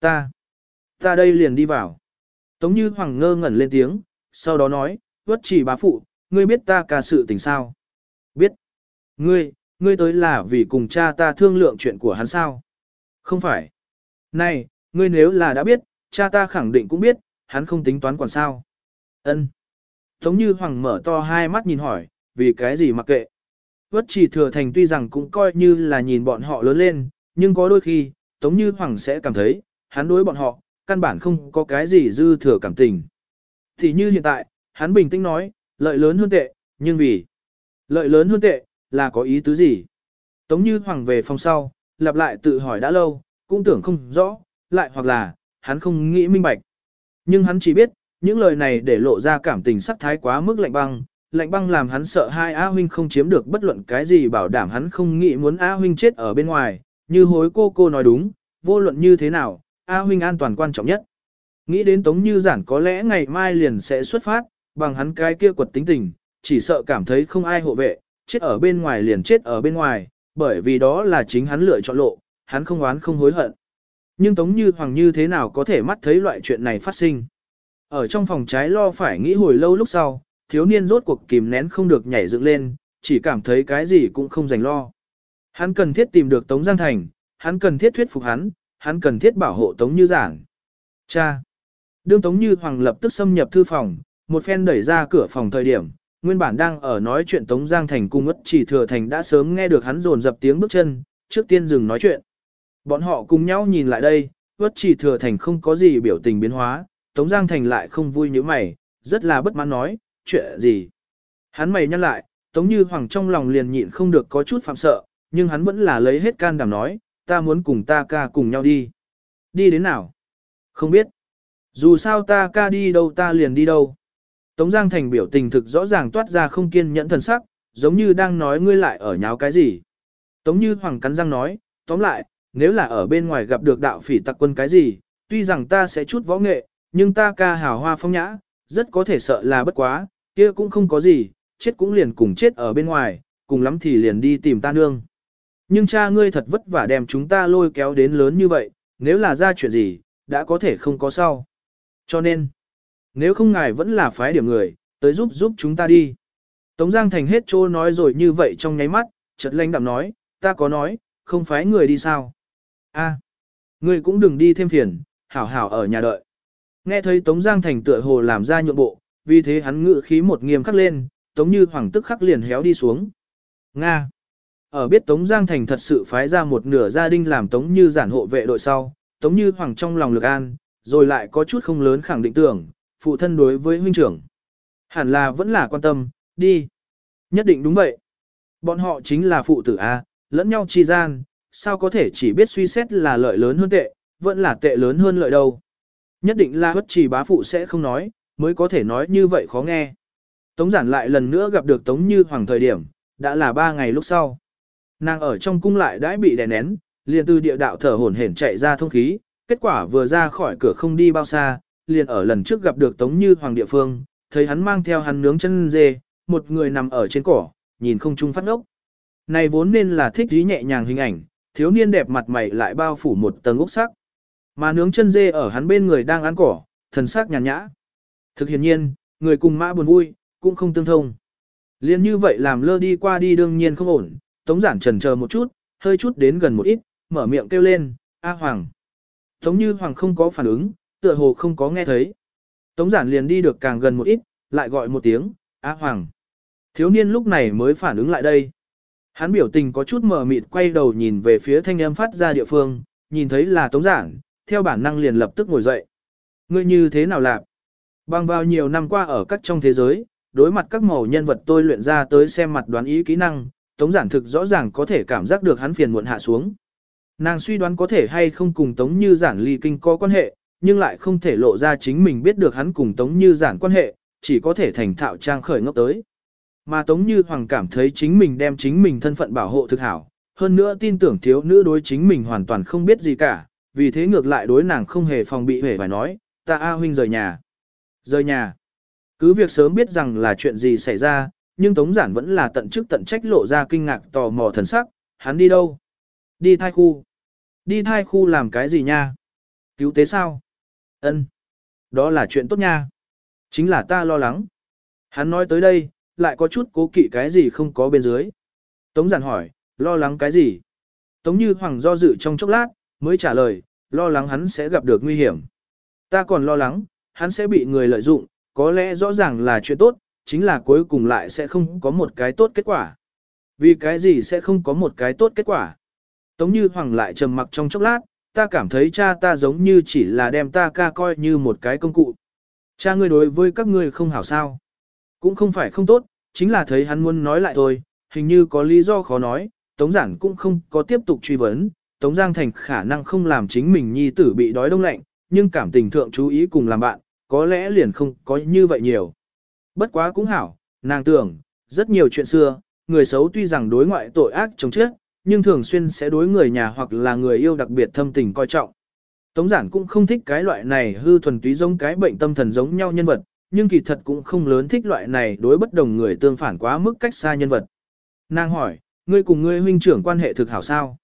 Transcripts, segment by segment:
Ta, ta đây liền đi vào. Tống Như Hoàng ngơ ngẩn lên tiếng, sau đó nói, vất chỉ bá phụ, ngươi biết ta cả sự tình sao? Biết. Ngươi, ngươi tới là vì cùng cha ta thương lượng chuyện của hắn sao? Không phải. Này, ngươi nếu là đã biết, cha ta khẳng định cũng biết, hắn không tính toán còn sao. Ân. Tống Như Hoàng mở to hai mắt nhìn hỏi, vì cái gì mặc kệ. Vất chỉ thừa thành tuy rằng cũng coi như là nhìn bọn họ lớn lên, nhưng có đôi khi, Tống Như Hoàng sẽ cảm thấy, hắn đối bọn họ, căn bản không có cái gì dư thừa cảm tình. Thì như hiện tại, hắn bình tĩnh nói, lợi lớn hơn tệ, nhưng vì lợi lớn hơn tệ, là có ý tứ gì? Tống Như Hoàng về phòng sau, lặp lại tự hỏi đã lâu, cũng tưởng không rõ, lại hoặc là, hắn không nghĩ minh bạch. Nhưng hắn chỉ biết, những lời này để lộ ra cảm tình sắc thái quá mức lạnh băng, lạnh băng làm hắn sợ hai A huynh không chiếm được bất luận cái gì bảo đảm hắn không nghĩ muốn A huynh chết ở bên ngoài, như hối cô cô nói đúng, vô luận như thế nào, A huynh an toàn quan trọng nhất. Nghĩ đến Tống Như Giản có lẽ ngày mai liền sẽ xuất phát, bằng hắn cái kia quật tính tình, chỉ sợ cảm thấy không ai hộ vệ, chết ở bên ngoài liền chết ở bên ngoài, bởi vì đó là chính hắn lựa chọn lộ, hắn không oán không hối hận. Nhưng Tống Như Hoàng như thế nào có thể mắt thấy loại chuyện này phát sinh. Ở trong phòng trái lo phải nghĩ hồi lâu lúc sau, thiếu niên rốt cuộc kìm nén không được nhảy dựng lên, chỉ cảm thấy cái gì cũng không dành lo. Hắn cần thiết tìm được Tống Giang Thành, hắn cần thiết thuyết phục hắn, hắn cần thiết bảo hộ Tống Như Giản. Cha! Đương Tống Như Hoàng lập tức xâm nhập thư phòng, một phen đẩy ra cửa phòng thời điểm, nguyên bản đang ở nói chuyện Tống Giang Thành cung ất chỉ thừa thành đã sớm nghe được hắn rồn dập tiếng bước chân, trước tiên dừng nói chuyện. Bọn họ cùng nhau nhìn lại đây, ất chỉ thừa thành không có gì biểu tình biến hóa, Tống Giang Thành lại không vui như mày, rất là bất mãn nói, chuyện gì. Hắn mày nhăn lại, Tống Như Hoàng trong lòng liền nhịn không được có chút phạm sợ, nhưng hắn vẫn là lấy hết can đảm nói, ta muốn cùng ta ca cùng nhau đi. Đi đến nào? Không biết. Dù sao ta ca đi đâu ta liền đi đâu. Tống Giang Thành biểu tình thực rõ ràng toát ra không kiên nhẫn thần sắc, giống như đang nói ngươi lại ở nháo cái gì. Tống Như Hoàng cắn răng nói, tóm lại, nếu là ở bên ngoài gặp được đạo phỉ tặc quân cái gì, tuy rằng ta sẽ chút võ nghệ, nhưng ta ca hào hoa phong nhã, rất có thể sợ là bất quá, kia cũng không có gì, chết cũng liền cùng chết ở bên ngoài, cùng lắm thì liền đi tìm ta nương. Nhưng cha ngươi thật vất vả đem chúng ta lôi kéo đến lớn như vậy, nếu là ra chuyện gì, đã có thể không có sau. Cho nên, nếu không ngài vẫn là phái điểm người, tới giúp giúp chúng ta đi. Tống Giang Thành hết trô nói rồi như vậy trong nháy mắt, chợt lanh đạm nói, ta có nói, không phái người đi sao. a à, ngươi cũng đừng đi thêm phiền, hảo hảo ở nhà đợi. Nghe thấy Tống Giang Thành tựa hồ làm ra nhượng bộ, vì thế hắn ngự khí một nghiêm khắc lên, Tống Như Hoàng tức khắc liền héo đi xuống. Nga. Ở biết Tống Giang Thành thật sự phái ra một nửa gia đình làm Tống Như giản hộ vệ đội sau, Tống Như Hoàng trong lòng lực an, rồi lại có chút không lớn khẳng định tưởng, phụ thân đối với huynh trưởng. Hẳn là vẫn là quan tâm, đi. Nhất định đúng vậy. Bọn họ chính là phụ tử A, lẫn nhau chi gian, sao có thể chỉ biết suy xét là lợi lớn hơn tệ, vẫn là tệ lớn hơn lợi đâu. Nhất định là bất chỉ bá phụ sẽ không nói, mới có thể nói như vậy khó nghe. Tống giản lại lần nữa gặp được Tống Như Hoàng thời điểm, đã là ba ngày lúc sau. Nàng ở trong cung lại đã bị đè nén, liền từ địa đạo thở hổn hển chạy ra thông khí, kết quả vừa ra khỏi cửa không đi bao xa, liền ở lần trước gặp được Tống Như Hoàng địa phương, thấy hắn mang theo hắn nướng chân dê, một người nằm ở trên cỏ, nhìn không trung phát ốc. Này vốn nên là thích dí nhẹ nhàng hình ảnh, thiếu niên đẹp mặt mày lại bao phủ một tầng ốc sắc. Mà nướng chân dê ở hắn bên người đang ăn cỏ, thần sắc nhàn nhã. Thực hiện nhiên, người cùng mã buồn vui, cũng không tương thông. Liên như vậy làm lơ đi qua đi đương nhiên không ổn, Tống giản trần chờ một chút, hơi chút đến gần một ít, mở miệng kêu lên, A Hoàng. Tống như Hoàng không có phản ứng, tựa hồ không có nghe thấy. Tống giản liền đi được càng gần một ít, lại gọi một tiếng, A Hoàng. Thiếu niên lúc này mới phản ứng lại đây. Hắn biểu tình có chút mờ mịt quay đầu nhìn về phía thanh âm phát ra địa phương, nhìn thấy là Tống giản, theo bản năng liền lập tức ngồi dậy. Ngươi như thế nào lạc? Bằng vào nhiều năm qua ở các trong thế giới, đối mặt các màu nhân vật tôi luyện ra tới xem mặt đoán ý kỹ năng, Tống giản thực rõ ràng có thể cảm giác được hắn phiền muộn hạ xuống. Nàng suy đoán có thể hay không cùng Tống Như giản ly kinh có quan hệ, nhưng lại không thể lộ ra chính mình biết được hắn cùng Tống Như giản quan hệ, chỉ có thể thành thạo trang khởi ngốc tới. Mà Tống Như Hoàng cảm thấy chính mình đem chính mình thân phận bảo hộ thực hảo, hơn nữa tin tưởng thiếu nữ đối chính mình hoàn toàn không biết gì cả, vì thế ngược lại đối nàng không hề phòng bị hề phải nói, ta A huynh rời nhà. Rời nhà. Cứ việc sớm biết rằng là chuyện gì xảy ra, nhưng Tống Giản vẫn là tận chức tận trách lộ ra kinh ngạc tò mò thần sắc, hắn đi đâu? Đi thai khu. Đi thai khu làm cái gì nha? Cứu tế sao? Ân, Đó là chuyện tốt nha. Chính là ta lo lắng. Hắn nói tới đây, lại có chút cố kỵ cái gì không có bên dưới. Tống giản hỏi, lo lắng cái gì? Tống như hoàng do dự trong chốc lát, mới trả lời, lo lắng hắn sẽ gặp được nguy hiểm. Ta còn lo lắng, hắn sẽ bị người lợi dụng, có lẽ rõ ràng là chuyện tốt, chính là cuối cùng lại sẽ không có một cái tốt kết quả. Vì cái gì sẽ không có một cái tốt kết quả? Tống Như Hoàng lại trầm mặc trong chốc lát, ta cảm thấy cha ta giống như chỉ là đem ta ca coi như một cái công cụ. Cha ngươi đối với các ngươi không hảo sao. Cũng không phải không tốt, chính là thấy hắn muốn nói lại thôi, hình như có lý do khó nói, Tống Giản cũng không có tiếp tục truy vấn, Tống Giang Thành khả năng không làm chính mình nhi tử bị đói đông lạnh, nhưng cảm tình thượng chú ý cùng làm bạn, có lẽ liền không có như vậy nhiều. Bất quá cũng hảo, nàng tưởng, rất nhiều chuyện xưa, người xấu tuy rằng đối ngoại tội ác chống chết, nhưng thường xuyên sẽ đối người nhà hoặc là người yêu đặc biệt thâm tình coi trọng. Tống giản cũng không thích cái loại này hư thuần túy giống cái bệnh tâm thần giống nhau nhân vật, nhưng kỳ thật cũng không lớn thích loại này đối bất đồng người tương phản quá mức cách xa nhân vật. Nàng hỏi, ngươi cùng ngươi huynh trưởng quan hệ thực hảo sao?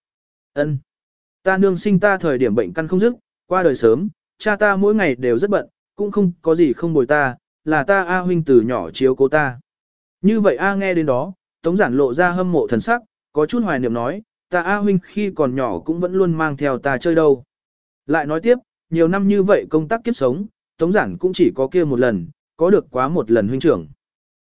Ân, Ta nương sinh ta thời điểm bệnh căn không dứt, qua đời sớm, cha ta mỗi ngày đều rất bận, cũng không có gì không bồi ta, là ta A huynh từ nhỏ chiếu cố ta. Như vậy A nghe đến đó, Tống giản lộ ra hâm mộ thần sắc, có chút hoài niệm nói, ta A huynh khi còn nhỏ cũng vẫn luôn mang theo ta chơi đâu. Lại nói tiếp, nhiều năm như vậy công tác kiếp sống, Tống giản cũng chỉ có kia một lần, có được quá một lần huynh trưởng.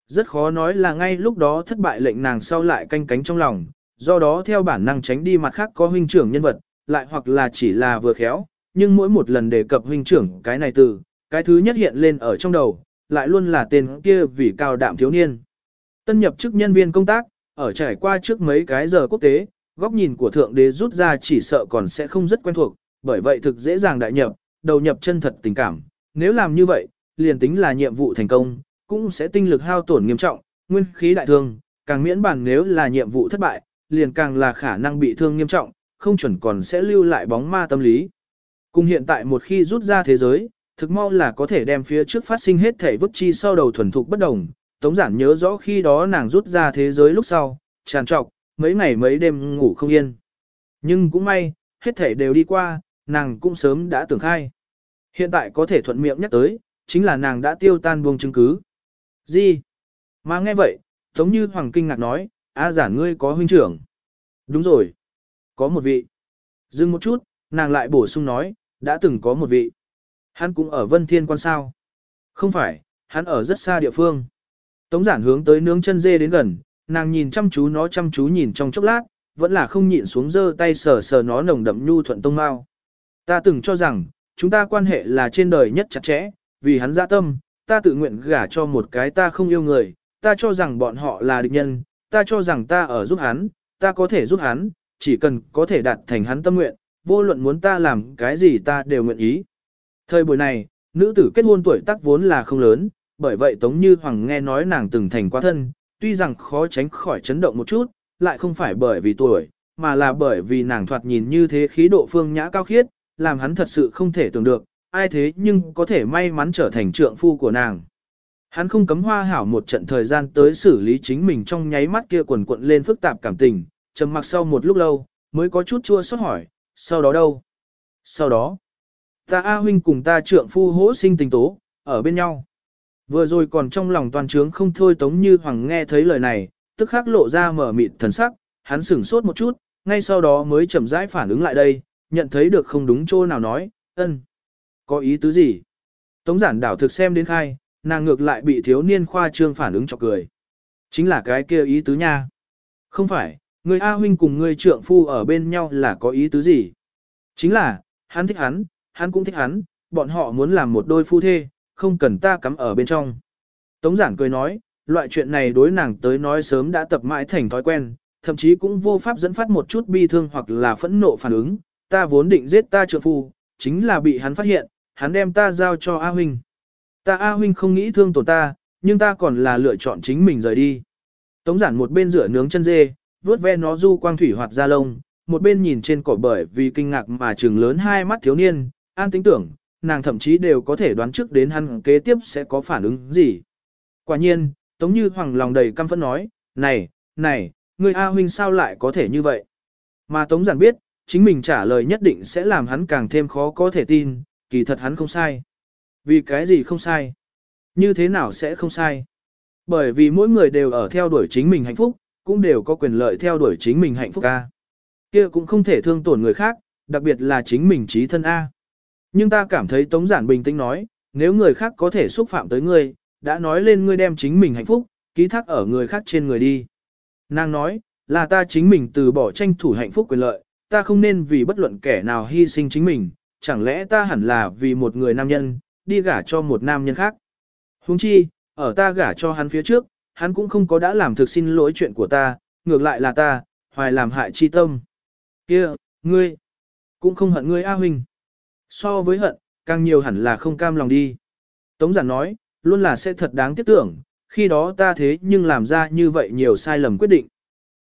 Rất khó nói là ngay lúc đó thất bại lệnh nàng sau lại canh cánh trong lòng, do đó theo bản năng tránh đi mặt khác có huynh trưởng nhân vật, lại hoặc là chỉ là vừa khéo, nhưng mỗi một lần đề cập huynh trưởng cái này từ, cái thứ nhất hiện lên ở trong đầu, lại luôn là tên kia vì cao đạm thiếu niên. Tân nhập chức nhân viên công tác, ở trải qua trước mấy cái giờ quốc tế, góc nhìn của thượng đế rút ra chỉ sợ còn sẽ không rất quen thuộc, bởi vậy thực dễ dàng đại nhập, đầu nhập chân thật tình cảm. Nếu làm như vậy, liền tính là nhiệm vụ thành công, cũng sẽ tinh lực hao tổn nghiêm trọng, nguyên khí đại thương, càng miễn bản nếu là nhiệm vụ thất bại, liền càng là khả năng bị thương nghiêm trọng, không chuẩn còn sẽ lưu lại bóng ma tâm lý. Cùng hiện tại một khi rút ra thế giới, thực mau là có thể đem phía trước phát sinh hết thể vứt chi sau đầu thuần thục bất đồng. Tống giản nhớ rõ khi đó nàng rút ra thế giới lúc sau, tràn trọc, mấy ngày mấy đêm ngủ không yên. Nhưng cũng may, hết thể đều đi qua, nàng cũng sớm đã tưởng khai. Hiện tại có thể thuận miệng nhắc tới, chính là nàng đã tiêu tan buông chứng cứ. Gì? Mà nghe vậy, Tống Như Hoàng kinh ngạc nói, A giản ngươi có huynh trưởng. Đúng rồi. Có một vị. Dừng một chút, nàng lại bổ sung nói, đã từng có một vị. Hắn cũng ở Vân Thiên quan sao. Không phải, hắn ở rất xa địa phương. Tống giản hướng tới nướng chân dê đến gần, nàng nhìn chăm chú nó chăm chú nhìn trong chốc lát, vẫn là không nhịn xuống giơ tay sờ sờ nó nồng đậm nhu thuận tông mao. Ta từng cho rằng, chúng ta quan hệ là trên đời nhất chặt chẽ, vì hắn dạ tâm, ta tự nguyện gả cho một cái ta không yêu người, ta cho rằng bọn họ là địch nhân, ta cho rằng ta ở giúp hắn, ta có thể giúp hắn, chỉ cần có thể đạt thành hắn tâm nguyện, vô luận muốn ta làm cái gì ta đều nguyện ý. Thời buổi này, nữ tử kết hôn tuổi tác vốn là không lớn, bởi vậy Tống Như Hoàng nghe nói nàng từng thành quá thân, tuy rằng khó tránh khỏi chấn động một chút, lại không phải bởi vì tuổi, mà là bởi vì nàng thoạt nhìn như thế khí độ phương nhã cao khiết, làm hắn thật sự không thể tưởng được, ai thế nhưng có thể may mắn trở thành trượng phu của nàng. Hắn không cấm hoa hảo một trận thời gian tới xử lý chính mình trong nháy mắt kia quần quận lên phức tạp cảm tình, trầm mặc sau một lúc lâu, mới có chút chua xót hỏi, sau đó đâu? Sau đó, ta A huynh cùng ta trượng phu hỗ sinh tình tố, ở bên nhau. Vừa rồi còn trong lòng toàn trướng không thôi tống như hoàng nghe thấy lời này, tức khắc lộ ra mở mịt thần sắc, hắn sửng sốt một chút, ngay sau đó mới chậm rãi phản ứng lại đây, nhận thấy được không đúng chỗ nào nói, ân, có ý tứ gì? Tống giản đảo thực xem đến khai, nàng ngược lại bị thiếu niên khoa trương phản ứng chọc cười. Chính là cái kia ý tứ nha. Không phải, người A huynh cùng người trượng phu ở bên nhau là có ý tứ gì? Chính là, hắn thích hắn, hắn cũng thích hắn, bọn họ muốn làm một đôi phu thê, không cần ta cắm ở bên trong. Tống giản cười nói, loại chuyện này đối nàng tới nói sớm đã tập mãi thành thói quen, thậm chí cũng vô pháp dẫn phát một chút bi thương hoặc là phẫn nộ phản ứng, ta vốn định giết ta trượng phu, chính là bị hắn phát hiện, hắn đem ta giao cho A huynh. Ta A huynh không nghĩ thương tổn ta, nhưng ta còn là lựa chọn chính mình rời đi. Tống giản một bên rửa nướng chân dê, vuốt ve nó du quang thủy hoạt ra lông, một bên nhìn trên cỏ bởi vì kinh ngạc mà trừng lớn hai mắt thiếu niên, an tính tưởng, nàng thậm chí đều có thể đoán trước đến hắn kế tiếp sẽ có phản ứng gì. Quả nhiên, Tống Như Hoàng lòng đầy căm phẫn nói, này, này, người A huynh sao lại có thể như vậy? Mà Tống giản biết, chính mình trả lời nhất định sẽ làm hắn càng thêm khó có thể tin, kỳ thật hắn không sai. Vì cái gì không sai? Như thế nào sẽ không sai? Bởi vì mỗi người đều ở theo đuổi chính mình hạnh phúc, cũng đều có quyền lợi theo đuổi chính mình hạnh phúc A. kia cũng không thể thương tổn người khác, đặc biệt là chính mình trí thân A. Nhưng ta cảm thấy Tống Giản bình tĩnh nói, nếu người khác có thể xúc phạm tới ngươi, đã nói lên ngươi đem chính mình hạnh phúc, ký thác ở người khác trên người đi. Nàng nói, là ta chính mình từ bỏ tranh thủ hạnh phúc quyền lợi, ta không nên vì bất luận kẻ nào hy sinh chính mình, chẳng lẽ ta hẳn là vì một người nam nhân, đi gả cho một nam nhân khác. Huống chi, ở ta gả cho hắn phía trước, hắn cũng không có đã làm thực xin lỗi chuyện của ta, ngược lại là ta, hoài làm hại chi tâm. Kia, ngươi, cũng không hận ngươi A huynh. So với hận, càng nhiều hẳn là không cam lòng đi. Tống giản nói, luôn là sẽ thật đáng tiếc tưởng, khi đó ta thế nhưng làm ra như vậy nhiều sai lầm quyết định.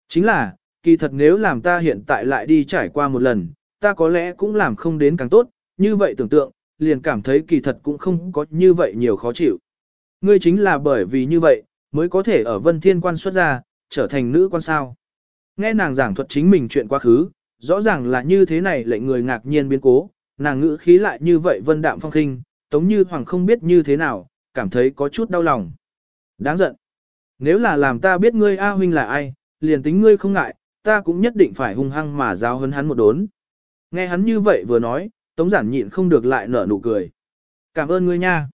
Chính là, kỳ thật nếu làm ta hiện tại lại đi trải qua một lần, ta có lẽ cũng làm không đến càng tốt, như vậy tưởng tượng, liền cảm thấy kỳ thật cũng không có như vậy nhiều khó chịu. Ngươi chính là bởi vì như vậy, mới có thể ở vân thiên quan xuất ra, trở thành nữ quan sao. Nghe nàng giảng thuật chính mình chuyện quá khứ, rõ ràng là như thế này lệnh người ngạc nhiên biến cố, nàng ngữ khí lại như vậy vân đạm phong khinh, tống như hoàng không biết như thế nào, cảm thấy có chút đau lòng. Đáng giận. Nếu là làm ta biết ngươi A huynh là ai, liền tính ngươi không ngại, ta cũng nhất định phải hung hăng mà giáo hấn hắn một đốn. Nghe hắn như vậy vừa nói, tống giản nhịn không được lại nở nụ cười. Cảm ơn ngươi nha.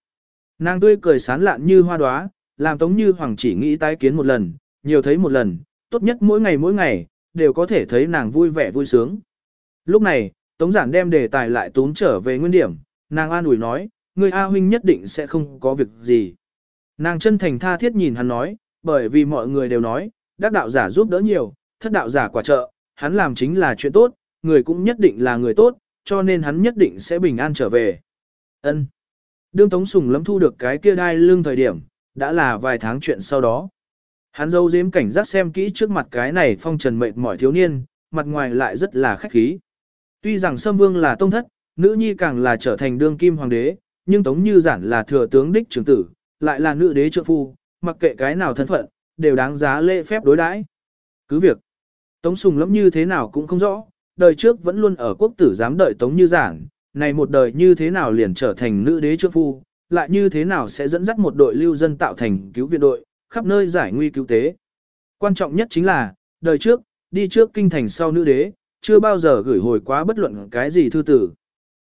Nàng tươi cười sán lạn như hoa đóa, làm tống như hoàng chỉ nghĩ tái kiến một lần, nhiều thấy một lần, tốt nhất mỗi ngày mỗi ngày, đều có thể thấy nàng vui vẻ vui sướng. Lúc này, tống giản đem đề tài lại tốn trở về nguyên điểm, nàng an ủi nói, ngươi A huynh nhất định sẽ không có việc gì. Nàng chân thành tha thiết nhìn hắn nói, bởi vì mọi người đều nói, đắc đạo giả giúp đỡ nhiều, thất đạo giả quả trợ, hắn làm chính là chuyện tốt, người cũng nhất định là người tốt, cho nên hắn nhất định sẽ bình an trở về. Ân. Đương Tống Sùng lắm thu được cái kia đai lưng thời điểm, đã là vài tháng chuyện sau đó. Hắn dâu dếm cảnh giác xem kỹ trước mặt cái này phong trần mệt mỏi thiếu niên, mặt ngoài lại rất là khách khí. Tuy rằng Sâm Vương là tông thất, nữ nhi càng là trở thành đương kim hoàng đế, nhưng Tống Như Giản là thừa tướng đích trưởng tử, lại là nữ đế trợ phu, mặc kệ cái nào thân phận, đều đáng giá lễ phép đối đãi. Cứ việc, Tống Sùng lắm như thế nào cũng không rõ, đời trước vẫn luôn ở quốc tử giám đợi Tống Như Giản, này một đời như thế nào liền trở thành nữ đế trợ phu, lại như thế nào sẽ dẫn dắt một đội lưu dân tạo thành cứu viện đội, khắp nơi giải nguy cứu tế. Quan trọng nhất chính là, đời trước, đi trước kinh thành sau nữ đế, chưa bao giờ gửi hồi quá bất luận cái gì thư tử.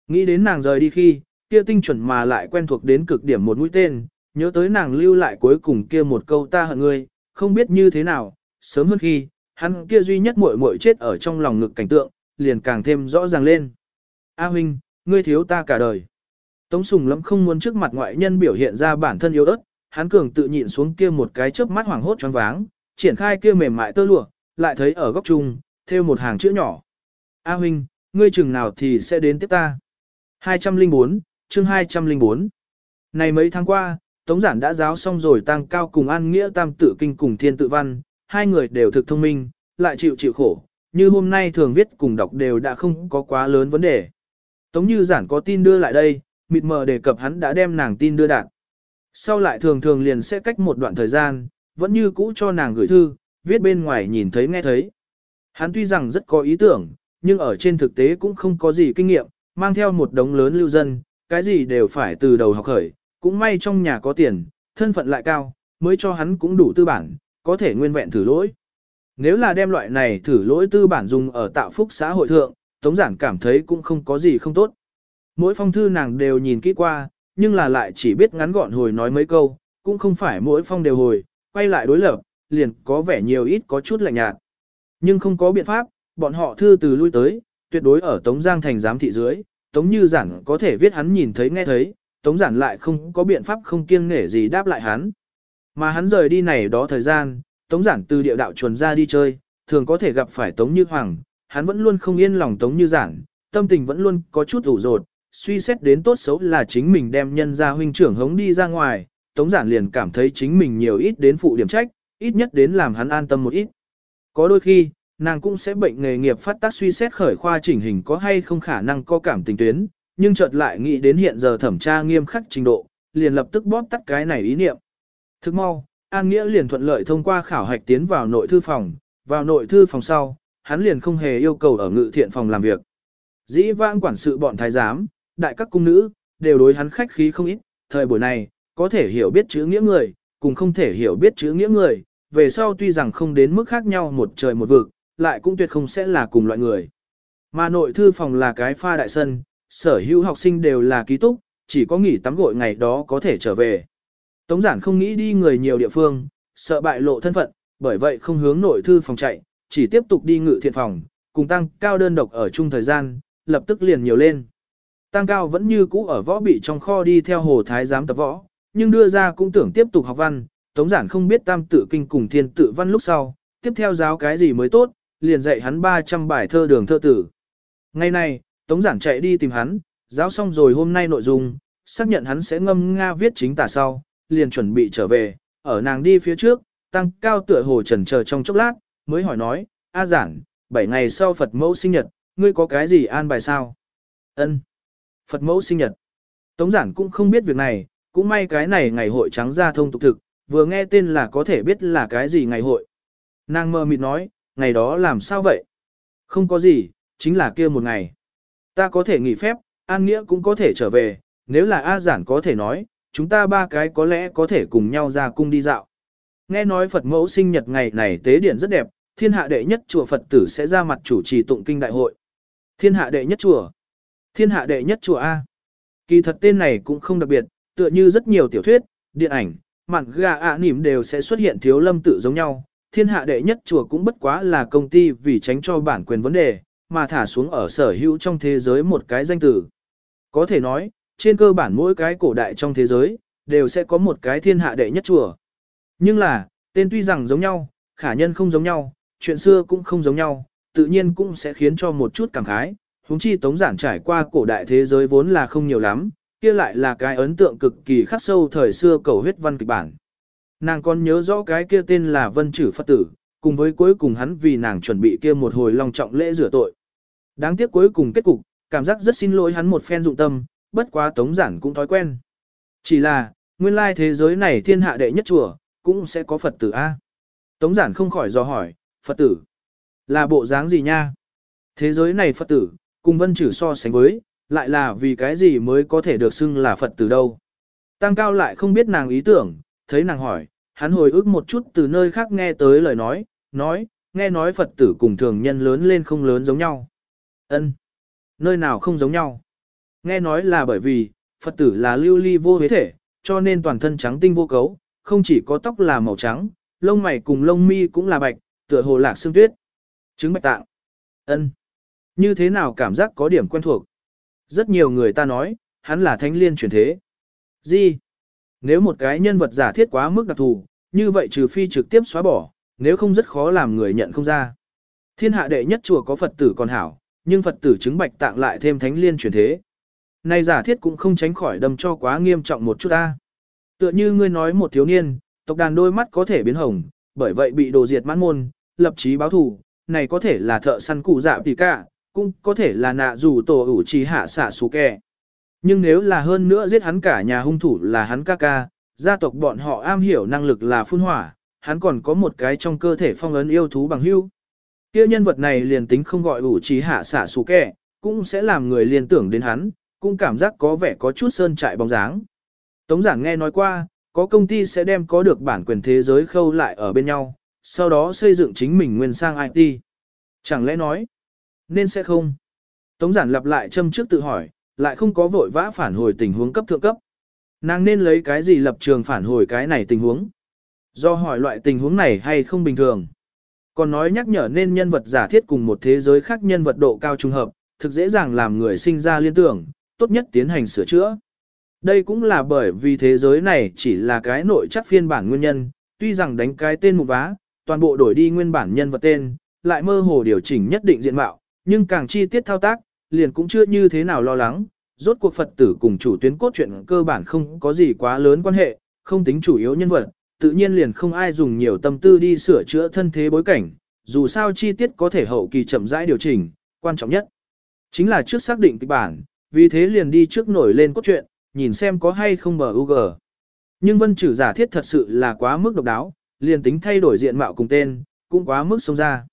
Nghĩ đến nàng rời đi khi, kia tinh chuẩn mà lại quen thuộc đến cực điểm một mũi tên, nhớ tới nàng lưu lại cuối cùng kia một câu ta hận ngươi, không biết như thế nào, sớm hơn khi, hắn kia duy nhất muội muội chết ở trong lòng ngực cảnh tượng, liền càng thêm rõ ràng lên. A huynh, ngươi thiếu ta cả đời. Tống Sùng lắm không muốn trước mặt ngoại nhân biểu hiện ra bản thân yếu ớt, hắn cường tự nhịn xuống kia một cái chớp mắt hoảng hốt choáng váng, triển khai kia mềm mại tơ lụa, lại thấy ở góc trung, theo một hàng chữ nhỏ. A huynh, ngươi chừng nào thì sẽ đến tiếp ta. 204, chương 204. Này mấy tháng qua, Tống Giản đã giáo xong rồi tăng cao cùng An Nghĩa Tam Tự Kinh cùng Thiên Tự Văn, hai người đều thực thông minh, lại chịu chịu khổ, như hôm nay thường viết cùng đọc đều đã không có quá lớn vấn đề. Tống Như Giản có tin đưa lại đây, mịt mờ đề cập hắn đã đem nàng tin đưa đạt. Sau lại thường thường liền sẽ cách một đoạn thời gian, vẫn như cũ cho nàng gửi thư, viết bên ngoài nhìn thấy nghe thấy. Hắn tuy rằng rất có ý tưởng, nhưng ở trên thực tế cũng không có gì kinh nghiệm, mang theo một đống lớn lưu dân, cái gì đều phải từ đầu học khởi, cũng may trong nhà có tiền, thân phận lại cao, mới cho hắn cũng đủ tư bản, có thể nguyên vẹn thử lỗi. Nếu là đem loại này thử lỗi tư bản dùng ở tạo phúc xã hội thượng, Tống Giản cảm thấy cũng không có gì không tốt. Mỗi phong thư nàng đều nhìn kỹ qua, nhưng là lại chỉ biết ngắn gọn hồi nói mấy câu, cũng không phải mỗi phong đều hồi, quay lại đối lập, liền có vẻ nhiều ít có chút lạnh nhạt. Nhưng không có biện pháp, bọn họ thư từ lui tới, tuyệt đối ở Tống Giang thành giám thị dưới, Tống Như Giản có thể viết hắn nhìn thấy nghe thấy, Tống Giản lại không có biện pháp không kiêng nể gì đáp lại hắn. Mà hắn rời đi này đó thời gian, Tống Giản từ địa đạo chuồn ra đi chơi, thường có thể gặp phải Tống Như Hoàng, hắn vẫn luôn không yên lòng Tống Như Giản, tâm tình vẫn luôn có chút ủ rột, suy xét đến tốt xấu là chính mình đem nhân gia huynh trưởng hống đi ra ngoài, Tống Giản liền cảm thấy chính mình nhiều ít đến phụ điểm trách, ít nhất đến làm hắn an tâm một ít. Có đôi khi, nàng cũng sẽ bệnh nghề nghiệp phát tác suy xét khởi khoa chỉnh hình có hay không khả năng có cảm tình tuyến, nhưng chợt lại nghĩ đến hiện giờ thẩm tra nghiêm khắc trình độ, liền lập tức bóp tắt cái này ý niệm. Thức mau, An Nghĩa liền thuận lợi thông qua khảo hạch tiến vào nội thư phòng, vào nội thư phòng sau, hắn liền không hề yêu cầu ở ngự thiện phòng làm việc. Dĩ vãng quản sự bọn thái giám, đại các cung nữ, đều đối hắn khách khí không ít, thời buổi này, có thể hiểu biết chữ nghĩa người, cùng không thể hiểu biết chữ nghĩa người, về sau tuy rằng không đến mức khác nhau một trời một vực, lại cũng tuyệt không sẽ là cùng loại người. Mà nội thư phòng là cái pha đại sân, sở hữu học sinh đều là ký túc, chỉ có nghỉ tắm gội ngày đó có thể trở về. Tống giản không nghĩ đi người nhiều địa phương, sợ bại lộ thân phận, bởi vậy không hướng nội thư phòng chạy, chỉ tiếp tục đi ngự thiện phòng, cùng tăng cao đơn độc ở chung thời gian, lập tức liền nhiều lên. Tăng cao vẫn như cũ ở võ bị trong kho đi theo hồ thái giám tập võ, nhưng đưa ra cũng tưởng tiếp tục học văn, tống giản không biết tam tự kinh cùng thiên tự văn lúc sau, tiếp theo giáo cái gì mới tốt, liền dạy hắn 300 bài thơ đường thơ tử. Ngày này, tống giản chạy đi tìm hắn, giáo xong rồi hôm nay nội dung, xác nhận hắn sẽ ngâm Nga viết chính tả sau, liền chuẩn bị trở về, ở nàng đi phía trước, tăng cao tựa hồ trần chờ trong chốc lát, mới hỏi nói, A giản, 7 ngày sau Phật mẫu sinh nhật, ngươi có cái gì an bài sao? Ân. Phật mẫu sinh nhật. Tống giản cũng không biết việc này, cũng may cái này ngày hội trắng ra thông tục thực, vừa nghe tên là có thể biết là cái gì ngày hội. Nàng mơ mịt nói, ngày đó làm sao vậy? Không có gì, chính là kia một ngày. Ta có thể nghỉ phép, An Nghĩa cũng có thể trở về, nếu là A giản có thể nói, chúng ta ba cái có lẽ có thể cùng nhau ra cung đi dạo. Nghe nói Phật mẫu sinh nhật ngày này tế điển rất đẹp, thiên hạ đệ nhất chùa Phật tử sẽ ra mặt chủ trì tụng kinh đại hội. Thiên hạ đệ nhất chùa. Thiên hạ đệ nhất chùa A. Kỳ thật tên này cũng không đặc biệt, tựa như rất nhiều tiểu thuyết, điện ảnh, mạn gà ạ nỉm đều sẽ xuất hiện thiếu lâm tự giống nhau. Thiên hạ đệ nhất chùa cũng bất quá là công ty vì tránh cho bản quyền vấn đề, mà thả xuống ở sở hữu trong thế giới một cái danh tử. Có thể nói, trên cơ bản mỗi cái cổ đại trong thế giới, đều sẽ có một cái thiên hạ đệ nhất chùa. Nhưng là, tên tuy rằng giống nhau, khả nhân không giống nhau, chuyện xưa cũng không giống nhau, tự nhiên cũng sẽ khiến cho một chút cảm khái. Huống chi tống giản trải qua cổ đại thế giới vốn là không nhiều lắm, kia lại là cái ấn tượng cực kỳ khắc sâu thời xưa cầu huyết văn kịch bản. Nàng còn nhớ rõ cái kia tên là Vân Chử Phật tử, cùng với cuối cùng hắn vì nàng chuẩn bị kia một hồi long trọng lễ rửa tội. Đáng tiếc cuối cùng kết cục, cảm giác rất xin lỗi hắn một phen dụng tâm, bất quá tống giản cũng thói quen. Chỉ là, nguyên lai thế giới này thiên hạ đệ nhất chùa, cũng sẽ có Phật tử A. Tống giản không khỏi dò hỏi, Phật tử, là bộ dáng gì nha? Thế giới này Phật tử, cùng vân chử so sánh với, lại là vì cái gì mới có thể được xưng là Phật tử đâu? Tăng cao lại không biết nàng ý tưởng, thấy nàng hỏi, hắn hồi ức một chút từ nơi khác nghe tới lời nói, nói, nghe nói Phật tử cùng thường nhân lớn lên không lớn giống nhau. Ân, Nơi nào không giống nhau? Nghe nói là bởi vì, Phật tử là lưu ly vô huế thể, cho nên toàn thân trắng tinh vô cấu, không chỉ có tóc là màu trắng, lông mày cùng lông mi cũng là bạch, tựa hồ lạc xương tuyết. Trứng bạch tạng. ân Như thế nào cảm giác có điểm quen thuộc? Rất nhiều người ta nói, hắn là thánh liên chuyển thế. Gì? Nếu một cái nhân vật giả thiết quá mức đặc thù, như vậy trừ phi trực tiếp xóa bỏ, nếu không rất khó làm người nhận không ra. Thiên hạ đệ nhất chùa có Phật tử còn hảo, nhưng Phật tử chứng bạch tạng lại thêm thánh liên chuyển thế. Này giả thiết cũng không tránh khỏi đâm cho quá nghiêm trọng một chút ta. Tựa như ngươi nói một thiếu niên, tộc đàn đôi mắt có thể biến hồng, bởi vậy bị đồ diệt mãn môn, lập chí báo thù, này có thể là thợ săn cụ dạ tỷ cả, cũng có thể là nạ dù tổ ủ trì hạ xạ xù kè. Nhưng nếu là hơn nữa giết hắn cả nhà hung thủ là hắn ca ca, gia tộc bọn họ am hiểu năng lực là phun hỏa, hắn còn có một cái trong cơ thể phong ấn yêu thú bằng hưu. Kia nhân vật này liền tính không gọi ủ trí hạ xạ xù kẹ, cũng sẽ làm người liên tưởng đến hắn, cũng cảm giác có vẻ có chút sơn trại bóng dáng. Tống giảng nghe nói qua, có công ty sẽ đem có được bản quyền thế giới khâu lại ở bên nhau, sau đó xây dựng chính mình nguyên sang IT. Chẳng lẽ nói, nên sẽ không? Tống giản lặp lại châm trước tự hỏi, lại không có vội vã phản hồi tình huống cấp thượng cấp. Nàng nên lấy cái gì lập trường phản hồi cái này tình huống? Do hỏi loại tình huống này hay không bình thường? Còn nói nhắc nhở nên nhân vật giả thiết cùng một thế giới khác nhân vật độ cao trùng hợp, thực dễ dàng làm người sinh ra liên tưởng, tốt nhất tiến hành sửa chữa. Đây cũng là bởi vì thế giới này chỉ là cái nội chắc phiên bản nguyên nhân, tuy rằng đánh cái tên một vá, toàn bộ đổi đi nguyên bản nhân vật tên, lại mơ hồ điều chỉnh nhất định diện mạo, nhưng càng chi tiết thao tác, liền cũng chưa như thế nào lo lắng, rốt cuộc Phật tử cùng chủ tuyến cốt truyện cơ bản không có gì quá lớn quan hệ, không tính chủ yếu nhân vật, tự nhiên liền không ai dùng nhiều tâm tư đi sửa chữa thân thế bối cảnh, dù sao chi tiết có thể hậu kỳ chậm rãi điều chỉnh, quan trọng nhất chính là trước xác định kịch bản, vì thế liền đi trước nổi lên cốt truyện, nhìn xem có hay không bờ UG. Nhưng vân trừ giả thiết thật sự là quá mức độc đáo, liền tính thay đổi diện mạo cùng tên, cũng quá mức sống ra.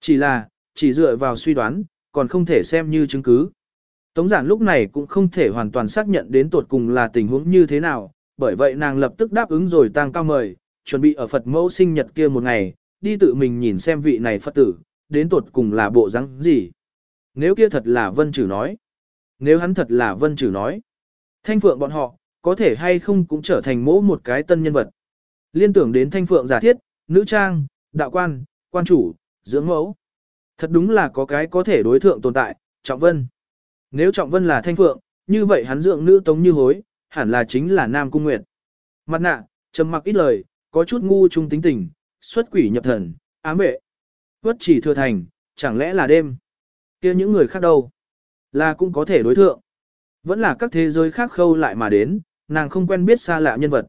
Chỉ là, chỉ dựa vào suy đoán, còn không thể xem như chứng cứ. Tống giản lúc này cũng không thể hoàn toàn xác nhận đến tột cùng là tình huống như thế nào, bởi vậy nàng lập tức đáp ứng rồi tăng cao mời, chuẩn bị ở Phật mẫu sinh nhật kia một ngày, đi tự mình nhìn xem vị này Phật tử, đến tột cùng là bộ rắn gì. Nếu kia thật là vân chử nói, nếu hắn thật là vân chử nói, thanh phượng bọn họ, có thể hay không cũng trở thành mỗ một cái tân nhân vật. Liên tưởng đến thanh phượng giả thiết, nữ trang, đạo quan, quan chủ, dưỡng mẫu. Thật đúng là có cái có thể đối thượng tồn tại, Trọng Vân. Nếu Trọng Vân là thanh phượng, như vậy hắn dưỡng nữ tống như hối, hẳn là chính là Nam Cung Nguyệt. Mặt nạ, trầm mặc ít lời, có chút ngu trung tính tình, xuất quỷ nhập thần, ám vệ. Quất chỉ thừa thành, chẳng lẽ là đêm. kia những người khác đâu? Là cũng có thể đối thượng. Vẫn là các thế giới khác khâu lại mà đến, nàng không quen biết xa lạ nhân vật.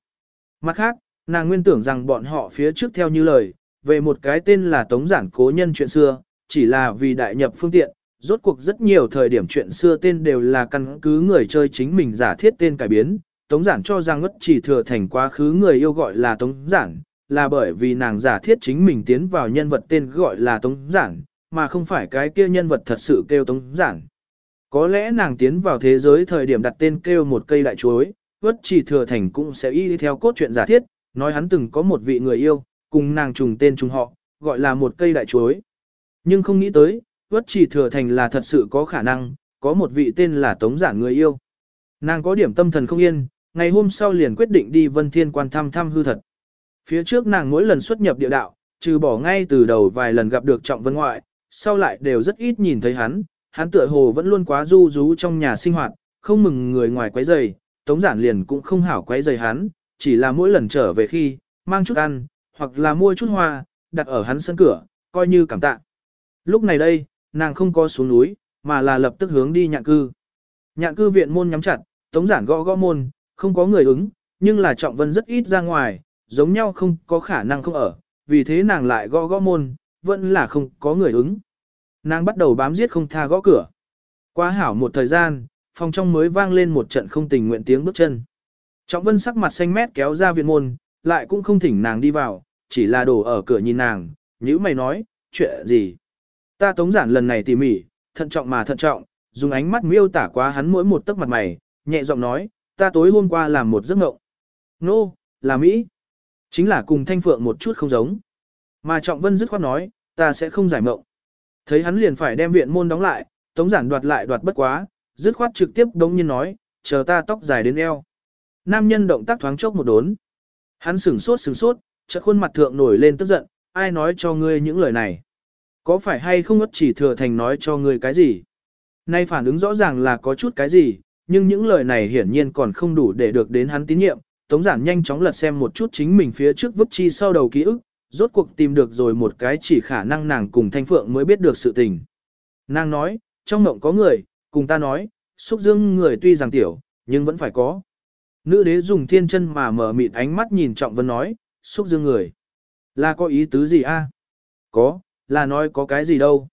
Mặt khác, nàng nguyên tưởng rằng bọn họ phía trước theo như lời, về một cái tên là Tống Giản Cố Nhân chuyện xưa, chỉ là vì đại nhập phương tiện, rốt cuộc rất nhiều thời điểm chuyện xưa tên đều là căn cứ người chơi chính mình giả thiết tên cải biến. Tống Giản cho rằng ngất chỉ thừa thành quá khứ người yêu gọi là Tống Giản, là bởi vì nàng giả thiết chính mình tiến vào nhân vật tên gọi là Tống Giản, mà không phải cái kia nhân vật thật sự kêu Tống Giản. Có lẽ nàng tiến vào thế giới thời điểm đặt tên kêu một cây đại chuối, vất chỉ thừa thành cũng sẽ y theo cốt truyện giả thiết, nói hắn từng có một vị người yêu, cùng nàng trùng tên trùng họ, gọi là một cây đại chuối. Nhưng không nghĩ tới, bất chỉ thừa thành là thật sự có khả năng, có một vị tên là Tống Giản người yêu. Nàng có điểm tâm thần không yên, ngày hôm sau liền quyết định đi Vân Thiên quan thăm thăm hư thật. Phía trước nàng mỗi lần xuất nhập địa đạo, trừ bỏ ngay từ đầu vài lần gặp được Trọng Vân ngoại, sau lại đều rất ít nhìn thấy hắn, hắn tựa hồ vẫn luôn quá du rú trong nhà sinh hoạt, không mừng người ngoài quấy rầy, Tống Giản liền cũng không hảo quấy rầy hắn, chỉ là mỗi lần trở về khi, mang chút ăn, hoặc là mua chút hoa, đặt ở hắn sân cửa, coi như cảm tạ. Lúc này đây, nàng không có xuống núi, mà là lập tức hướng đi nhạn cư. Nhạn cư viện môn nhắm chặt, Tống Giản gõ gõ môn, không có người ứng, nhưng là Trọng Vân rất ít ra ngoài, giống nhau không có khả năng không ở, vì thế nàng lại gõ gõ môn, vẫn là không có người ứng. Nàng bắt đầu bám giết không tha gõ cửa. Qua hảo một thời gian, phòng trong mới vang lên một trận không tình nguyện tiếng bước chân. Trọng vân sắc mặt xanh mét kéo ra viện môn, lại cũng không thỉnh nàng đi vào, chỉ là đổ ở cửa nhìn nàng, nhữ mày nói, chuyện gì. Ta tống giản lần này tỉ mỉ, thận trọng mà thận trọng, dùng ánh mắt miêu tả quá hắn mỗi một tấc mặt mày, nhẹ giọng nói, ta tối hôm qua làm một giấc mộng. Nô, no, là Mỹ. Chính là cùng thanh phượng một chút không giống. Mà Trọng Vân dứt khoát nói, ta sẽ không giải mộng. Thấy hắn liền phải đem viện môn đóng lại, tống giản đoạt lại đoạt bất quá, dứt khoát trực tiếp đống nhiên nói, chờ ta tóc dài đến eo. Nam nhân động tác thoáng chốc một đốn. Hắn sửng sốt sửng sốt, chợt khuôn mặt thượng nổi lên tức giận, ai nói cho ngươi những lời này? Có phải hay không ngất chỉ thừa thành nói cho ngươi cái gì? Nay phản ứng rõ ràng là có chút cái gì, nhưng những lời này hiển nhiên còn không đủ để được đến hắn tín nhiệm. Tống giản nhanh chóng lật xem một chút chính mình phía trước vứt chi sau đầu ký ức, rốt cuộc tìm được rồi một cái chỉ khả năng nàng cùng Thanh Phượng mới biết được sự tình. Nàng nói, trong mộng có người, cùng ta nói, xúc dương người tuy rằng tiểu, nhưng vẫn phải có. Nữ đế dùng thiên chân mà mở mịt ánh mắt nhìn Trọng Vân nói, xúc dương người. Là có ý tứ gì a? Có, là nói có cái gì đâu.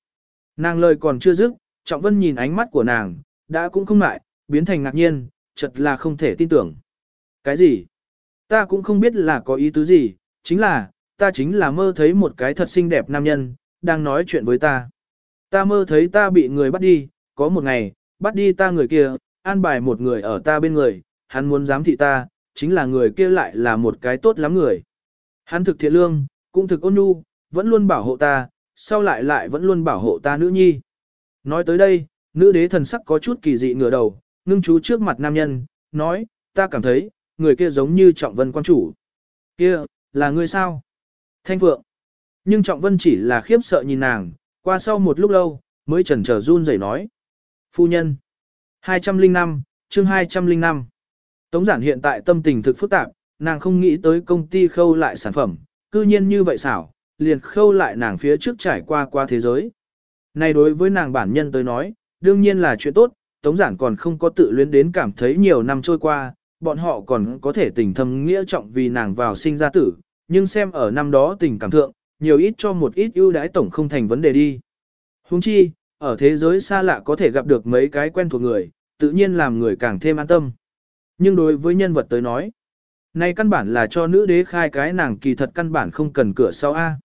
Nàng lời còn chưa dứt, Trọng Vân nhìn ánh mắt của nàng, đã cũng không lại, biến thành ngạc nhiên, chật là không thể tin tưởng. Cái gì? Ta cũng không biết là có ý tứ gì, chính là, ta chính là mơ thấy một cái thật xinh đẹp nam nhân, đang nói chuyện với ta. Ta mơ thấy ta bị người bắt đi, có một ngày, bắt đi ta người kia, an bài một người ở ta bên người, hắn muốn giám thị ta, chính là người kia lại là một cái tốt lắm người. Hắn thực thiện lương, cũng thực ôn nhu, vẫn luôn bảo hộ ta, sau lại lại vẫn luôn bảo hộ ta nữ nhi. Nói tới đây, nữ đế thần sắc có chút kỳ dị ngửa đầu, ngưng chú trước mặt nam nhân, nói, ta cảm thấy, người kia giống như trọng vân quan chủ. Kia, là người sao? Thanh Phượng. Nhưng Trọng Vân chỉ là khiếp sợ nhìn nàng, qua sau một lúc lâu, mới chần chờ run rẩy nói. Phu nhân. 205, chương 205. Tống giản hiện tại tâm tình thực phức tạp, nàng không nghĩ tới công ty khâu lại sản phẩm, cư nhiên như vậy xảo, liền khâu lại nàng phía trước trải qua qua thế giới. Này đối với nàng bản nhân tới nói, đương nhiên là chuyện tốt, Tống giản còn không có tự luyến đến cảm thấy nhiều năm trôi qua, bọn họ còn có thể tình thâm nghĩa trọng vì nàng vào sinh ra tử, nhưng xem ở năm đó tình cảm thượng, nhiều ít cho một ít ưu đãi tổng không thành vấn đề đi. Huống chi, ở thế giới xa lạ có thể gặp được mấy cái quen thuộc người, tự nhiên làm người càng thêm an tâm. Nhưng đối với nhân vật tới nói, này căn bản là cho nữ đế khai cái nàng kỳ thật căn bản không cần cửa sau A.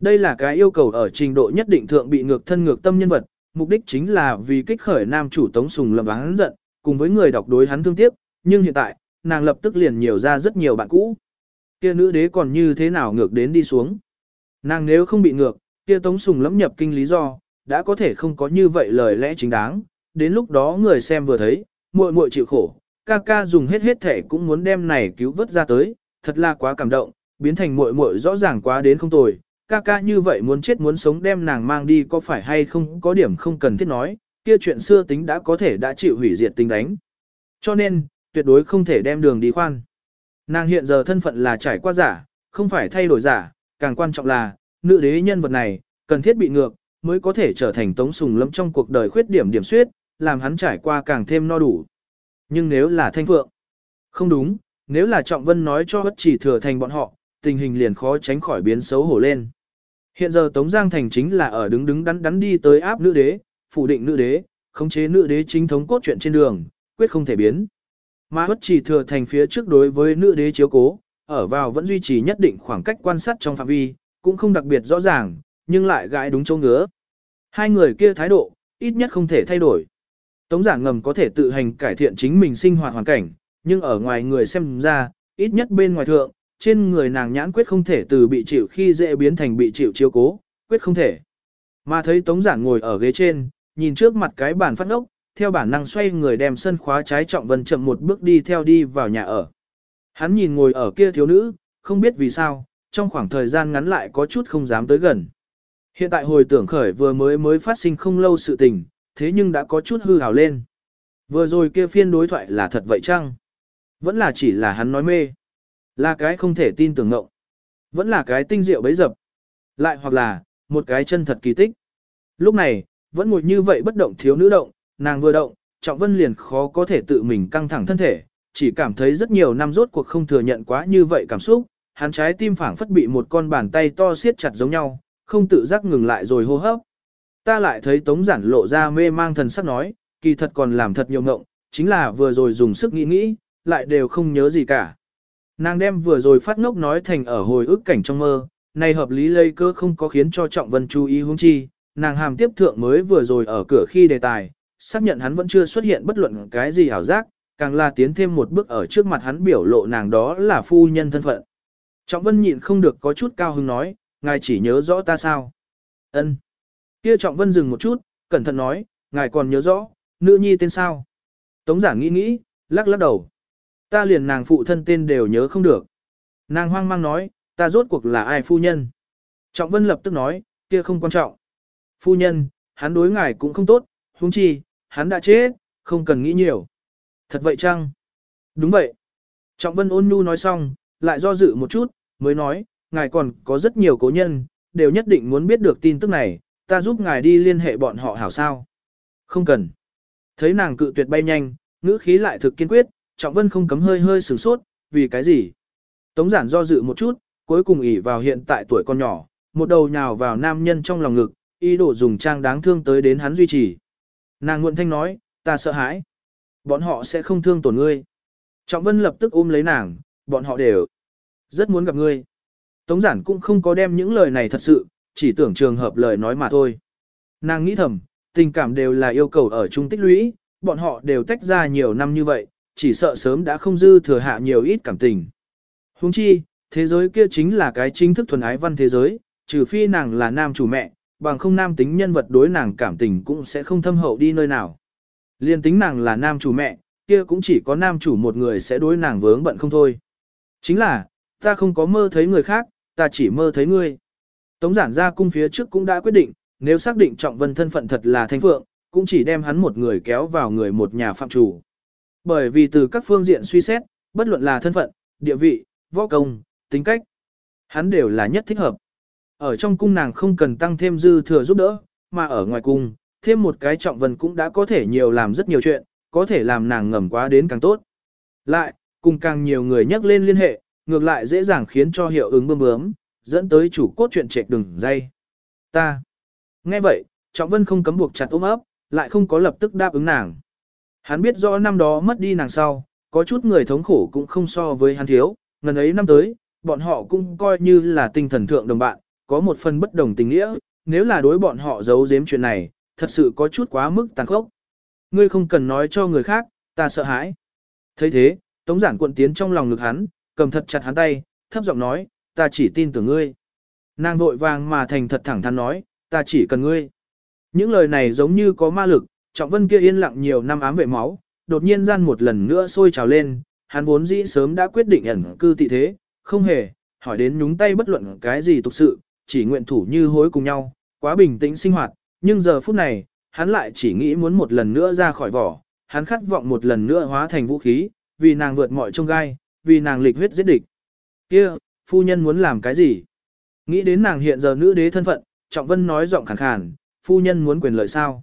Đây là cái yêu cầu ở trình độ nhất định thượng bị ngược thân ngược tâm nhân vật, mục đích chính là vì kích khởi nam chủ Tống Sùng lập hắn giận, cùng với người đọc đối hắn thương tiếc, nhưng hiện tại, nàng lập tức liền nhiều ra rất nhiều bạn cũ. Kia nữ đế còn như thế nào ngược đến đi xuống. Nàng nếu không bị ngược, kia Tống Sùng lẫm nhập kinh lý do, đã có thể không có như vậy lời lẽ chính đáng, đến lúc đó người xem vừa thấy, muội muội chịu khổ, ca ca dùng hết hết thể cũng muốn đem này cứu vớt ra tới, thật là quá cảm động, biến thành muội muội rõ ràng quá đến không tồi, ca ca như vậy muốn chết muốn sống đem nàng mang đi có phải hay không có điểm không cần thiết nói, kia chuyện xưa tính đã có thể đã chịu hủy diệt tính đánh. Cho nên, tuyệt đối không thể đem đường đi khoan. Nàng hiện giờ thân phận là trải qua giả, không phải thay đổi giả, càng quan trọng là, nữ đế nhân vật này, cần thiết bị ngược, mới có thể trở thành tống sùng lâm trong cuộc đời khuyết điểm điểm suyết, làm hắn trải qua càng thêm no đủ. Nhưng nếu là thanh phượng, không đúng, nếu là trọng vân nói cho bất chỉ thừa thành bọn họ, tình hình liền khó tránh khỏi biến xấu hổ lên. Hiện giờ Tống Giang Thành chính là ở đứng đứng đắn đắn đi tới áp nữ đế, phủ định nữ đế, khống chế nữ đế chính thống cốt truyện trên đường, quyết không thể biến. Mà bất chỉ thừa thành phía trước đối với nữ đế chiếu cố, ở vào vẫn duy trì nhất định khoảng cách quan sát trong phạm vi, cũng không đặc biệt rõ ràng, nhưng lại gãi đúng chỗ ngứa. Hai người kia thái độ, ít nhất không thể thay đổi. Tống giản ngầm có thể tự hành cải thiện chính mình sinh hoạt hoàn cảnh, nhưng ở ngoài người xem ra, ít nhất bên ngoài thượng, trên người nàng nhãn quyết không thể từ bị chịu khi dễ biến thành bị chịu chiếu cố, quyết không thể. Mà thấy Tống giản ngồi ở ghế trên, nhìn trước mặt cái bàn phát ốc, theo bản năng xoay người đem sân khóa trái trọng vân chậm một bước đi theo đi vào nhà ở. Hắn nhìn ngồi ở kia thiếu nữ, không biết vì sao, trong khoảng thời gian ngắn lại có chút không dám tới gần. Hiện tại hồi tưởng khởi vừa mới mới phát sinh không lâu sự tình, thế nhưng đã có chút hư hào lên. Vừa rồi kia phiên đối thoại là thật vậy chăng? Vẫn là chỉ là hắn nói mê. Là cái không thể tin tưởng ngộng. Vẫn là cái tinh diệu bấy dập. Lại hoặc là, một cái chân thật kỳ tích. Lúc này, vẫn ngồi như vậy bất động thiếu nữ động, nàng vừa động, Trọng Vân liền khó có thể tự mình căng thẳng thân thể, chỉ cảm thấy rất nhiều năm rốt cuộc không thừa nhận quá như vậy cảm xúc, hắn trái tim phảng phất bị một con bàn tay to siết chặt giống nhau, không tự giác ngừng lại rồi hô hấp. Ta lại thấy Tống Giản lộ ra mê mang thần sắc nói, kỳ thật còn làm thật nhiều ngộng, chính là vừa rồi dùng sức nghĩ nghĩ, lại đều không nhớ gì cả. Nàng đem vừa rồi phát ngốc nói thành ở hồi ức cảnh trong mơ, này hợp lý lây cơ không có khiến cho Trọng Vân chú ý hướng chi, nàng hàm tiếp thượng mới vừa rồi ở cửa khi đề tài, xác nhận hắn vẫn chưa xuất hiện bất luận cái gì ảo giác, càng là tiến thêm một bước ở trước mặt hắn biểu lộ nàng đó là phu nhân thân phận. Trọng Vân nhịn không được có chút cao hứng nói, ngài chỉ nhớ rõ ta sao? Ân. Kia Trọng Vân dừng một chút, cẩn thận nói, ngài còn nhớ rõ, nữ nhi tên sao? Tống giảng nghĩ nghĩ, lắc lắc đầu. Ta liền nàng phụ thân tên đều nhớ không được. Nàng hoang mang nói, ta rốt cuộc là ai phu nhân? Trọng Vân lập tức nói, kia không quan trọng. Phu nhân, hắn đối ngài cũng không tốt, huống chi, hắn đã chết, không cần nghĩ nhiều. Thật vậy chăng? Đúng vậy. Trọng Vân ôn nhu nói xong, lại do dự một chút, mới nói, ngài còn có rất nhiều cố nhân, đều nhất định muốn biết được tin tức này, ta giúp ngài đi liên hệ bọn họ hảo sao. Không cần. Thấy nàng cự tuyệt bay nhanh, ngữ khí lại thực kiên quyết, Trọng Vân không cấm hơi hơi sửng sốt, vì cái gì? Tống giản do dự một chút, cuối cùng ỉ vào hiện tại tuổi con nhỏ, một đầu nhào vào nam nhân trong lòng ngực, ý đồ dùng trang đáng thương tới đến hắn duy trì. Nàng nguồn thanh nói, ta sợ hãi. Bọn họ sẽ không thương tổn ngươi. Trọng Vân lập tức ôm lấy nàng, bọn họ đều rất muốn gặp ngươi. Tống giản cũng không có đem những lời này thật sự, chỉ tưởng trường hợp lời nói mà thôi. Nàng nghĩ thầm, tình cảm đều là yêu cầu ở chung tích lũy, bọn họ đều tách ra nhiều năm như vậy, chỉ sợ sớm đã không dư thừa hạ nhiều ít cảm tình. Huống chi, thế giới kia chính là cái chính thức thuần ái văn thế giới, trừ phi nàng là nam chủ mẹ, bằng không nam tính nhân vật đối nàng cảm tình cũng sẽ không thâm hậu đi nơi nào. Liên tính nàng là nam chủ mẹ, kia cũng chỉ có nam chủ một người sẽ đối nàng vướng bận không thôi. Chính là, ta không có mơ thấy người khác, ta chỉ mơ thấy ngươi. Tống giản ra cung phía trước cũng đã quyết định, nếu xác định trọng vân thân phận thật là thanh phượng, cũng chỉ đem hắn một người kéo vào người một nhà phạm chủ. Bởi vì từ các phương diện suy xét, bất luận là thân phận, địa vị, võ công, tính cách, hắn đều là nhất thích hợp. Ở trong cung nàng không cần tăng thêm dư thừa giúp đỡ, mà ở ngoài cung, thêm một cái trọng vân cũng đã có thể nhiều làm rất nhiều chuyện, có thể làm nàng ngầm quá đến càng tốt. Lại, cùng càng nhiều người nhắc lên liên hệ, ngược lại dễ dàng khiến cho hiệu ứng bơm bướm, dẫn tới chủ cốt chuyện trệch đường dây. Ta. Nghe vậy, Trọng Vân không cấm buộc chặt ôm ấp, lại không có lập tức đáp ứng nàng. Hắn biết rõ năm đó mất đi nàng sau, có chút người thống khổ cũng không so với hắn thiếu, ngần ấy năm tới, bọn họ cũng coi như là tinh thần thượng đồng bạn, có một phần bất đồng tình nghĩa, nếu là đối bọn họ giấu giếm chuyện này, thật sự có chút quá mức tàn khốc. Ngươi không cần nói cho người khác, ta sợ hãi. thấy thế, Tống giản cuộn tiến trong lòng ngực hắn, cầm thật chặt hắn tay, thấp giọng nói, ta chỉ tin tưởng ngươi. Nàng vội vàng mà thành thật thẳng thắn nói, ta chỉ cần ngươi. Những lời này giống như có ma lực, trọng vân kia yên lặng nhiều năm ám vệ máu, đột nhiên gian một lần nữa sôi trào lên, hắn vốn dĩ sớm đã quyết định ẩn cư tị thế, không hề, hỏi đến nhúng tay bất luận cái gì tục sự, chỉ nguyện thủ như hối cùng nhau, quá bình tĩnh sinh hoạt, nhưng giờ phút này, hắn lại chỉ nghĩ muốn một lần nữa ra khỏi vỏ, hắn khát vọng một lần nữa hóa thành vũ khí, vì nàng vượt mọi trông gai, vì nàng lịch huyết giết địch. Kia, phu nhân muốn làm cái gì? Nghĩ đến nàng hiện giờ nữ đế thân phận, Trọng Vân nói giọng khàn khàn, phu nhân muốn quyền lợi sao?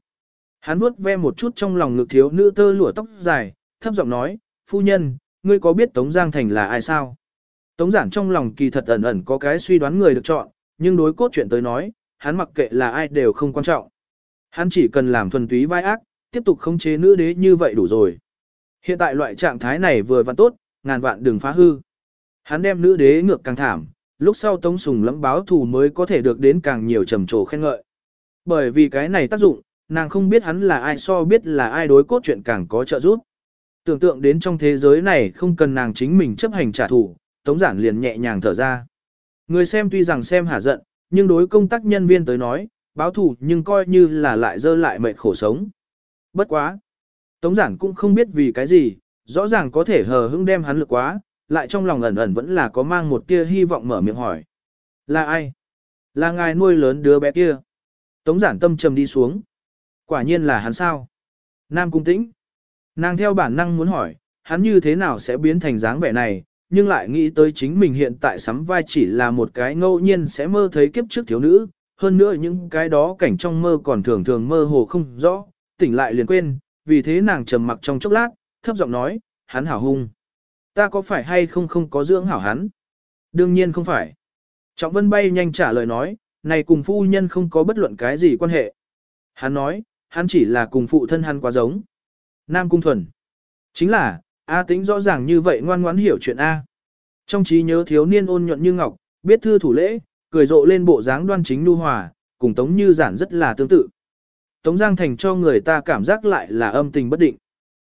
Hắn vuốt ve một chút trong lòng ngực thiếu nữ tơ lụa tóc dài, thấp giọng nói, phu nhân, ngươi có biết Tống Giang Thành là ai sao? Tống giản trong lòng kỳ thật ẩn ẩn có cái suy đoán người được chọn, nhưng đối cốt chuyện tới nói, hắn mặc kệ là ai đều không quan trọng. Hắn chỉ cần làm thuần túy vai ác, tiếp tục khống chế nữ đế như vậy đủ rồi. Hiện tại loại trạng thái này vừa vặn tốt, ngàn vạn đừng phá hư. Hắn đem nữ đế ngược càng thảm, lúc sau Tống Sùng lẫm báo thù mới có thể được đến càng nhiều trầm trồ khen ngợi. Bởi vì cái này tác dụng, nàng không biết hắn là ai so biết là ai đối cốt chuyện càng có trợ giúp. Tưởng tượng đến trong thế giới này không cần nàng chính mình chấp hành trả thù, Tống giản liền nhẹ nhàng thở ra. Người xem tuy rằng xem hả giận, nhưng đối công tác nhân viên tới nói, báo thù nhưng coi như là lại dơ lại mệt khổ sống. Bất quá. Tống giản cũng không biết vì cái gì, rõ ràng có thể hờ hững đem hắn lực quá, lại trong lòng ẩn ẩn vẫn là có mang một tia hy vọng mở miệng hỏi. Là ai? Là ngài nuôi lớn đứa bé kia. Tống giản tâm trầm đi xuống. Quả nhiên là hắn sao? Nam cung tĩnh. Nàng theo bản năng muốn hỏi, hắn như thế nào sẽ biến thành dáng vẻ này, nhưng lại nghĩ tới chính mình hiện tại sắm vai chỉ là một cái ngẫu nhiên sẽ mơ thấy kiếp trước thiếu nữ, hơn nữa những cái đó cảnh trong mơ còn thường thường mơ hồ không rõ, tỉnh lại liền quên, vì thế nàng trầm mặc trong chốc lát, thấp giọng nói, hắn hảo hung. Ta có phải hay không không có dưỡng hảo hắn? Đương nhiên không phải. Trọng Vân bay nhanh trả lời nói, này cùng phu nhân không có bất luận cái gì quan hệ. Hắn nói, hắn chỉ là cùng phụ thân hắn quá giống. Nam Cung Thuần. Chính là, A tính rõ ràng như vậy ngoan ngoãn hiểu chuyện A. Trong trí nhớ thiếu niên ôn nhuận như ngọc, biết thư thủ lễ, cười rộ lên bộ dáng đoan chính nu hòa, cùng Tống Như Giản rất là tương tự. Tống Giang Thành cho người ta cảm giác lại là âm tình bất định.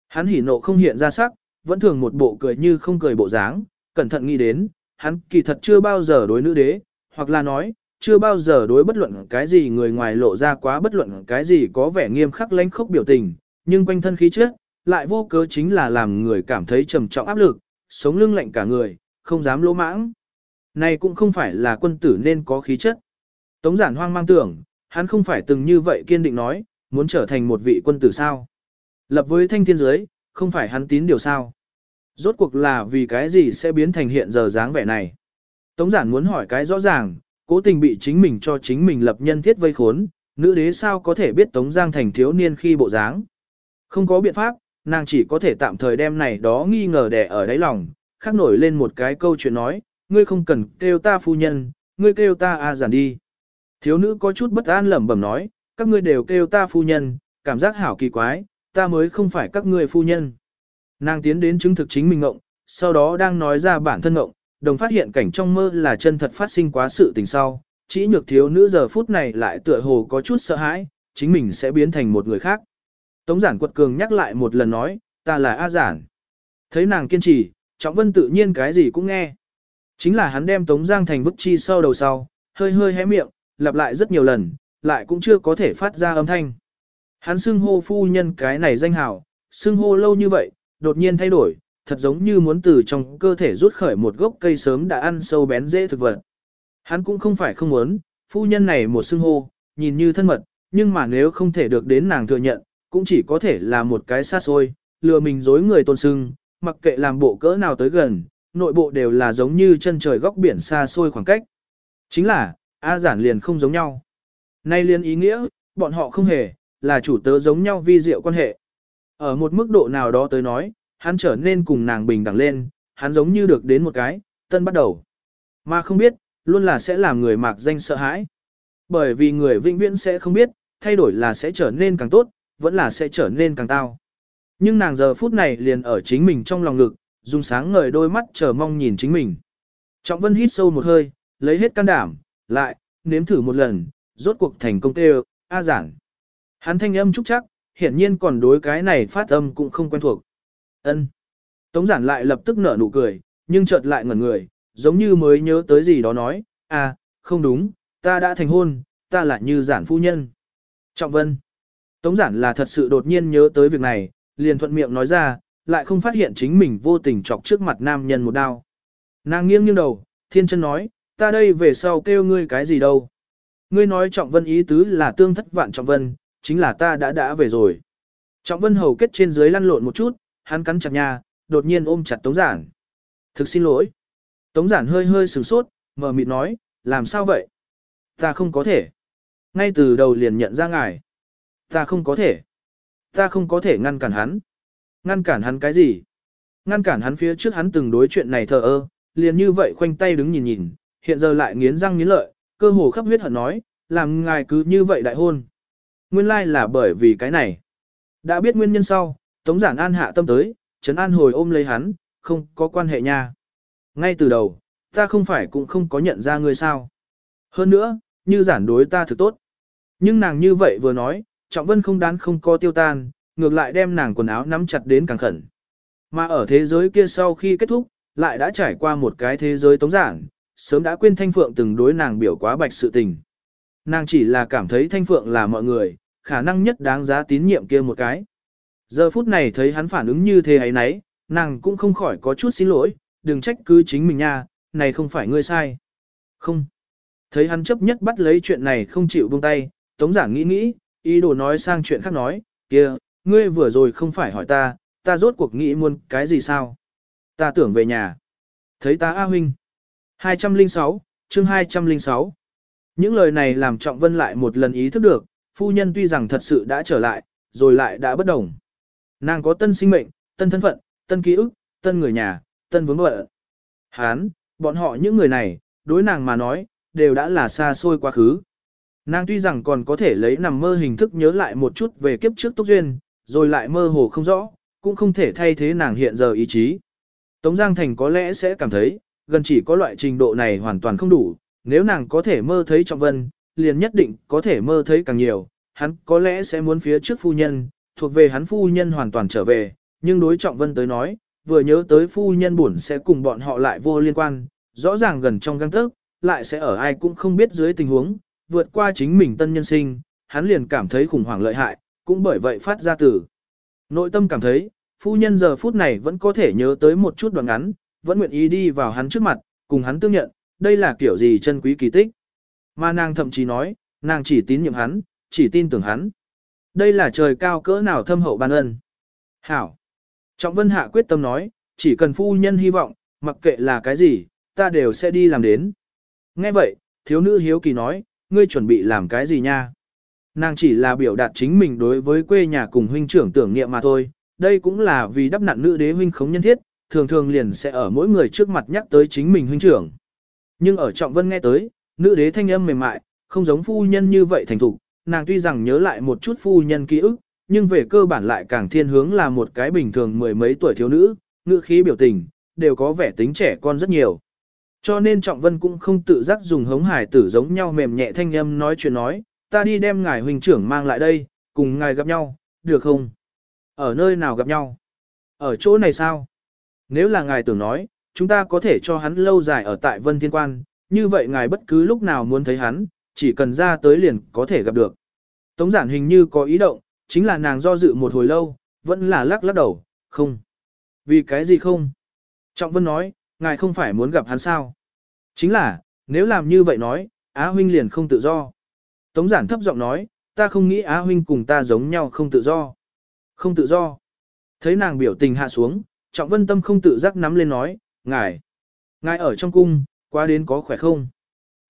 Hắn hỉ nộ không hiện ra sắc, vẫn thường một bộ cười như không cười bộ dáng, cẩn thận nghĩ đến, hắn kỳ thật chưa bao giờ đối nữ đế, hoặc là nói, chưa bao giờ đối bất luận cái gì người ngoài lộ ra quá bất luận cái gì có vẻ nghiêm khắc lãnh khốc biểu tình, nhưng quanh thân khí chất, lại vô cớ chính là làm người cảm thấy trầm trọng áp lực, sống lưng lạnh cả người, không dám lỗ mãng. Này cũng không phải là quân tử nên có khí chất. Tống giản hoang mang tưởng, hắn không phải từng như vậy kiên định nói, muốn trở thành một vị quân tử sao. Lập với thanh thiên giới, không phải hắn tín điều sao. Rốt cuộc là vì cái gì sẽ biến thành hiện giờ dáng vẻ này. Tống giản muốn hỏi cái rõ ràng, cố tình bị chính mình cho chính mình lập nhân thiết vây khốn, nữ đế sao có thể biết Tống Giang thành thiếu niên khi bộ dáng. Không có biện pháp, nàng chỉ có thể tạm thời đem này đó nghi ngờ đè ở đáy lòng, khắc nổi lên một cái câu chuyện nói, ngươi không cần kêu ta phu nhân, ngươi kêu ta a giản đi. Thiếu nữ có chút bất an lẩm bẩm nói, các ngươi đều kêu ta phu nhân, cảm giác hảo kỳ quái, ta mới không phải các ngươi phu nhân. Nàng tiến đến chứng thực chính mình ngộng, sau đó đang nói ra bản thân ngộng, đồng phát hiện cảnh trong mơ là chân thật phát sinh quá sự tình sau. Chỉ nhược thiếu nữ giờ phút này lại tựa hồ có chút sợ hãi, chính mình sẽ biến thành một người khác. Tống giản quật cường nhắc lại một lần nói, ta là A giản. Thấy nàng kiên trì, Trọng Vân tự nhiên cái gì cũng nghe. Chính là hắn đem Tống Giang Thành vứt chi sau đầu sau, hơi hơi hé miệng, lặp lại rất nhiều lần, lại cũng chưa có thể phát ra âm thanh. Hắn xưng hô phu nhân cái này danh hào, xưng hô lâu như vậy, đột nhiên thay đổi, thật giống như muốn từ trong cơ thể rút khởi một gốc cây sớm đã ăn sâu bén dễ thực vật. Hắn cũng không phải không muốn, phu nhân này một xưng hô, nhìn như thân mật, nhưng mà nếu không thể được đến nàng thừa nhận, cũng chỉ có thể là một cái xa xôi, lừa mình dối người tôn sưng, mặc kệ làm bộ cỡ nào tới gần, nội bộ đều là giống như chân trời góc biển xa xôi khoảng cách. Chính là, A giản liền không giống nhau. Nay liên ý nghĩa, bọn họ không hề, là chủ tớ giống nhau vi diệu quan hệ. Ở một mức độ nào đó tới nói, hắn trở nên cùng nàng bình đẳng lên, hắn giống như được đến một cái, tân bắt đầu. Mà không biết, luôn là sẽ làm người mạc danh sợ hãi. Bởi vì người vĩnh viễn sẽ không biết, thay đổi là sẽ trở nên càng tốt, vẫn là sẽ trở nên càng tao. Nhưng nàng giờ phút này liền ở chính mình trong lòng ngực, dùng sáng ngời đôi mắt chờ mong nhìn chính mình. Trọng Vân hít sâu một hơi, lấy hết can đảm, lại, nếm thử một lần, rốt cuộc thành công tê A giản. Hắn thanh âm trúc chắc, hiển nhiên còn đối cái này phát âm cũng không quen thuộc. ân Tống giản lại lập tức nở nụ cười, nhưng chợt lại ngẩn người, giống như mới nhớ tới gì đó nói, à, không đúng, ta đã thành hôn, ta là như giản phu nhân. Trọng vân. Tống giản là thật sự đột nhiên nhớ tới việc này, liền thuận miệng nói ra, lại không phát hiện chính mình vô tình chọc trước mặt nam nhân một đao. Nàng nghiêng nghiêng đầu, thiên chân nói, ta đây về sau kêu ngươi cái gì đâu. Ngươi nói trọng vân ý tứ là tương thất vạn trọng vân, chính là ta đã đã về rồi. Trọng vân hầu kết trên dưới lăn lộn một chút, hắn cắn chặt nhà, đột nhiên ôm chặt tống giản. Thực xin lỗi. Tống giản hơi hơi sửng sốt, mờ mịt nói, làm sao vậy? Ta không có thể. Ngay từ đầu liền nhận ra ngài. Ta không có thể. Ta không có thể ngăn cản hắn. Ngăn cản hắn cái gì? Ngăn cản hắn phía trước hắn từng đối chuyện này thờ ơ, liền như vậy khoanh tay đứng nhìn nhìn, hiện giờ lại nghiến răng nghiến lợi, cơ hồ khắp huyết hận nói, làm ngài cứ như vậy đại hôn. Nguyên lai là bởi vì cái này. Đã biết nguyên nhân sau, Tống Giản An hạ tâm tới, Trấn An hồi ôm lấy hắn, không có quan hệ nha. Ngay từ đầu, ta không phải cũng không có nhận ra ngươi sao. Hơn nữa, như giản đối ta thực tốt. Nhưng nàng như vậy vừa nói, Trọng Vân không đán không co tiêu tan, ngược lại đem nàng quần áo nắm chặt đến càng khẩn. Mà ở thế giới kia sau khi kết thúc, lại đã trải qua một cái thế giới tống giản, sớm đã quên Thanh Phượng từng đối nàng biểu quá bạch sự tình. Nàng chỉ là cảm thấy Thanh Phượng là mọi người, khả năng nhất đáng giá tín nhiệm kia một cái. Giờ phút này thấy hắn phản ứng như thế ấy nấy, nàng cũng không khỏi có chút xin lỗi, đừng trách cứ chính mình nha, này không phải ngươi sai. Không. Thấy hắn chấp nhất bắt lấy chuyện này không chịu buông tay, Tống giảng nghĩ nghĩ, ý đồ nói sang chuyện khác nói, kia, ngươi vừa rồi không phải hỏi ta, ta rốt cuộc nghĩ muốn cái gì sao? Ta tưởng về nhà. Thấy ta A huynh. 206, chương 206. Những lời này làm Trọng Vân lại một lần ý thức được, phu nhân tuy rằng thật sự đã trở lại, rồi lại đã bất đồng. Nàng có tân sinh mệnh, tân thân phận, tân ký ức, tân người nhà, tân vướng vợ. Hán, bọn họ những người này, đối nàng mà nói, đều đã là xa xôi quá khứ. Nàng tuy rằng còn có thể lấy nằm mơ hình thức nhớ lại một chút về kiếp trước túc duyên, rồi lại mơ hồ không rõ, cũng không thể thay thế nàng hiện giờ ý chí. Tống Giang Thành có lẽ sẽ cảm thấy, gần chỉ có loại trình độ này hoàn toàn không đủ, nếu nàng có thể mơ thấy Trọng Vân, liền nhất định có thể mơ thấy càng nhiều, hắn có lẽ sẽ muốn phía trước phu nhân, thuộc về hắn phu nhân hoàn toàn trở về, nhưng đối Trọng Vân tới nói, vừa nhớ tới phu nhân buồn sẽ cùng bọn họ lại vô liên quan, rõ ràng gần trong găng tức, lại sẽ ở ai cũng không biết dưới tình huống, vượt qua chính mình tân nhân sinh, hắn liền cảm thấy khủng hoảng lợi hại, cũng bởi vậy phát ra từ. Nội tâm cảm thấy, phu nhân giờ phút này vẫn có thể nhớ tới một chút đoạn ngắn, vẫn nguyện ý đi vào hắn trước mặt, cùng hắn tương nhận, đây là kiểu gì chân quý kỳ tích. Mà nàng thậm chí nói, nàng chỉ tín nhiệm hắn, chỉ tin tưởng hắn. Đây là trời cao cỡ nào thâm hậu ban ân. Hảo. Trọng Vân Hạ quyết tâm nói, chỉ cần phu nhân hy vọng, mặc kệ là cái gì, ta đều sẽ đi làm đến. Nghe vậy, thiếu nữ hiếu kỳ nói, ngươi chuẩn bị làm cái gì nha? Nàng chỉ là biểu đạt chính mình đối với quê nhà cùng huynh trưởng tưởng niệm mà thôi, đây cũng là vì đắp nặn nữ đế huynh khống nhân thiết, thường thường liền sẽ ở mỗi người trước mặt nhắc tới chính mình huynh trưởng. Nhưng ở Trọng Vân nghe tới, nữ đế thanh âm mềm mại, không giống phu nhân như vậy thành thục, nàng tuy rằng nhớ lại một chút phu nhân ký ức, nhưng về cơ bản lại càng thiên hướng là một cái bình thường mười mấy tuổi thiếu nữ, ngữ khí biểu tình, đều có vẻ tính trẻ con rất nhiều. Cho nên Trọng Vân cũng không tự giác dùng hống hải tử giống nhau mềm nhẹ thanh âm nói chuyện nói, ta đi đem ngài huynh trưởng mang lại đây, cùng ngài gặp nhau, được không? Ở nơi nào gặp nhau? Ở chỗ này sao? Nếu là ngài tưởng nói, chúng ta có thể cho hắn lâu dài ở tại Vân Thiên Quan, như vậy ngài bất cứ lúc nào muốn thấy hắn, chỉ cần ra tới liền có thể gặp được. Tống giản hình như có ý động, chính là nàng do dự một hồi lâu, vẫn là lắc lắc đầu, không. Vì cái gì không? Trọng Vân nói, ngài không phải muốn gặp hắn sao? Chính là, nếu làm như vậy nói, Á huynh liền không tự do. Tống giản thấp giọng nói, ta không nghĩ Á huynh cùng ta giống nhau không tự do. Không tự do. Thấy nàng biểu tình hạ xuống, Trọng Vân Tâm không tự giác nắm lên nói, ngài, ngài ở trong cung, quá đến có khỏe không?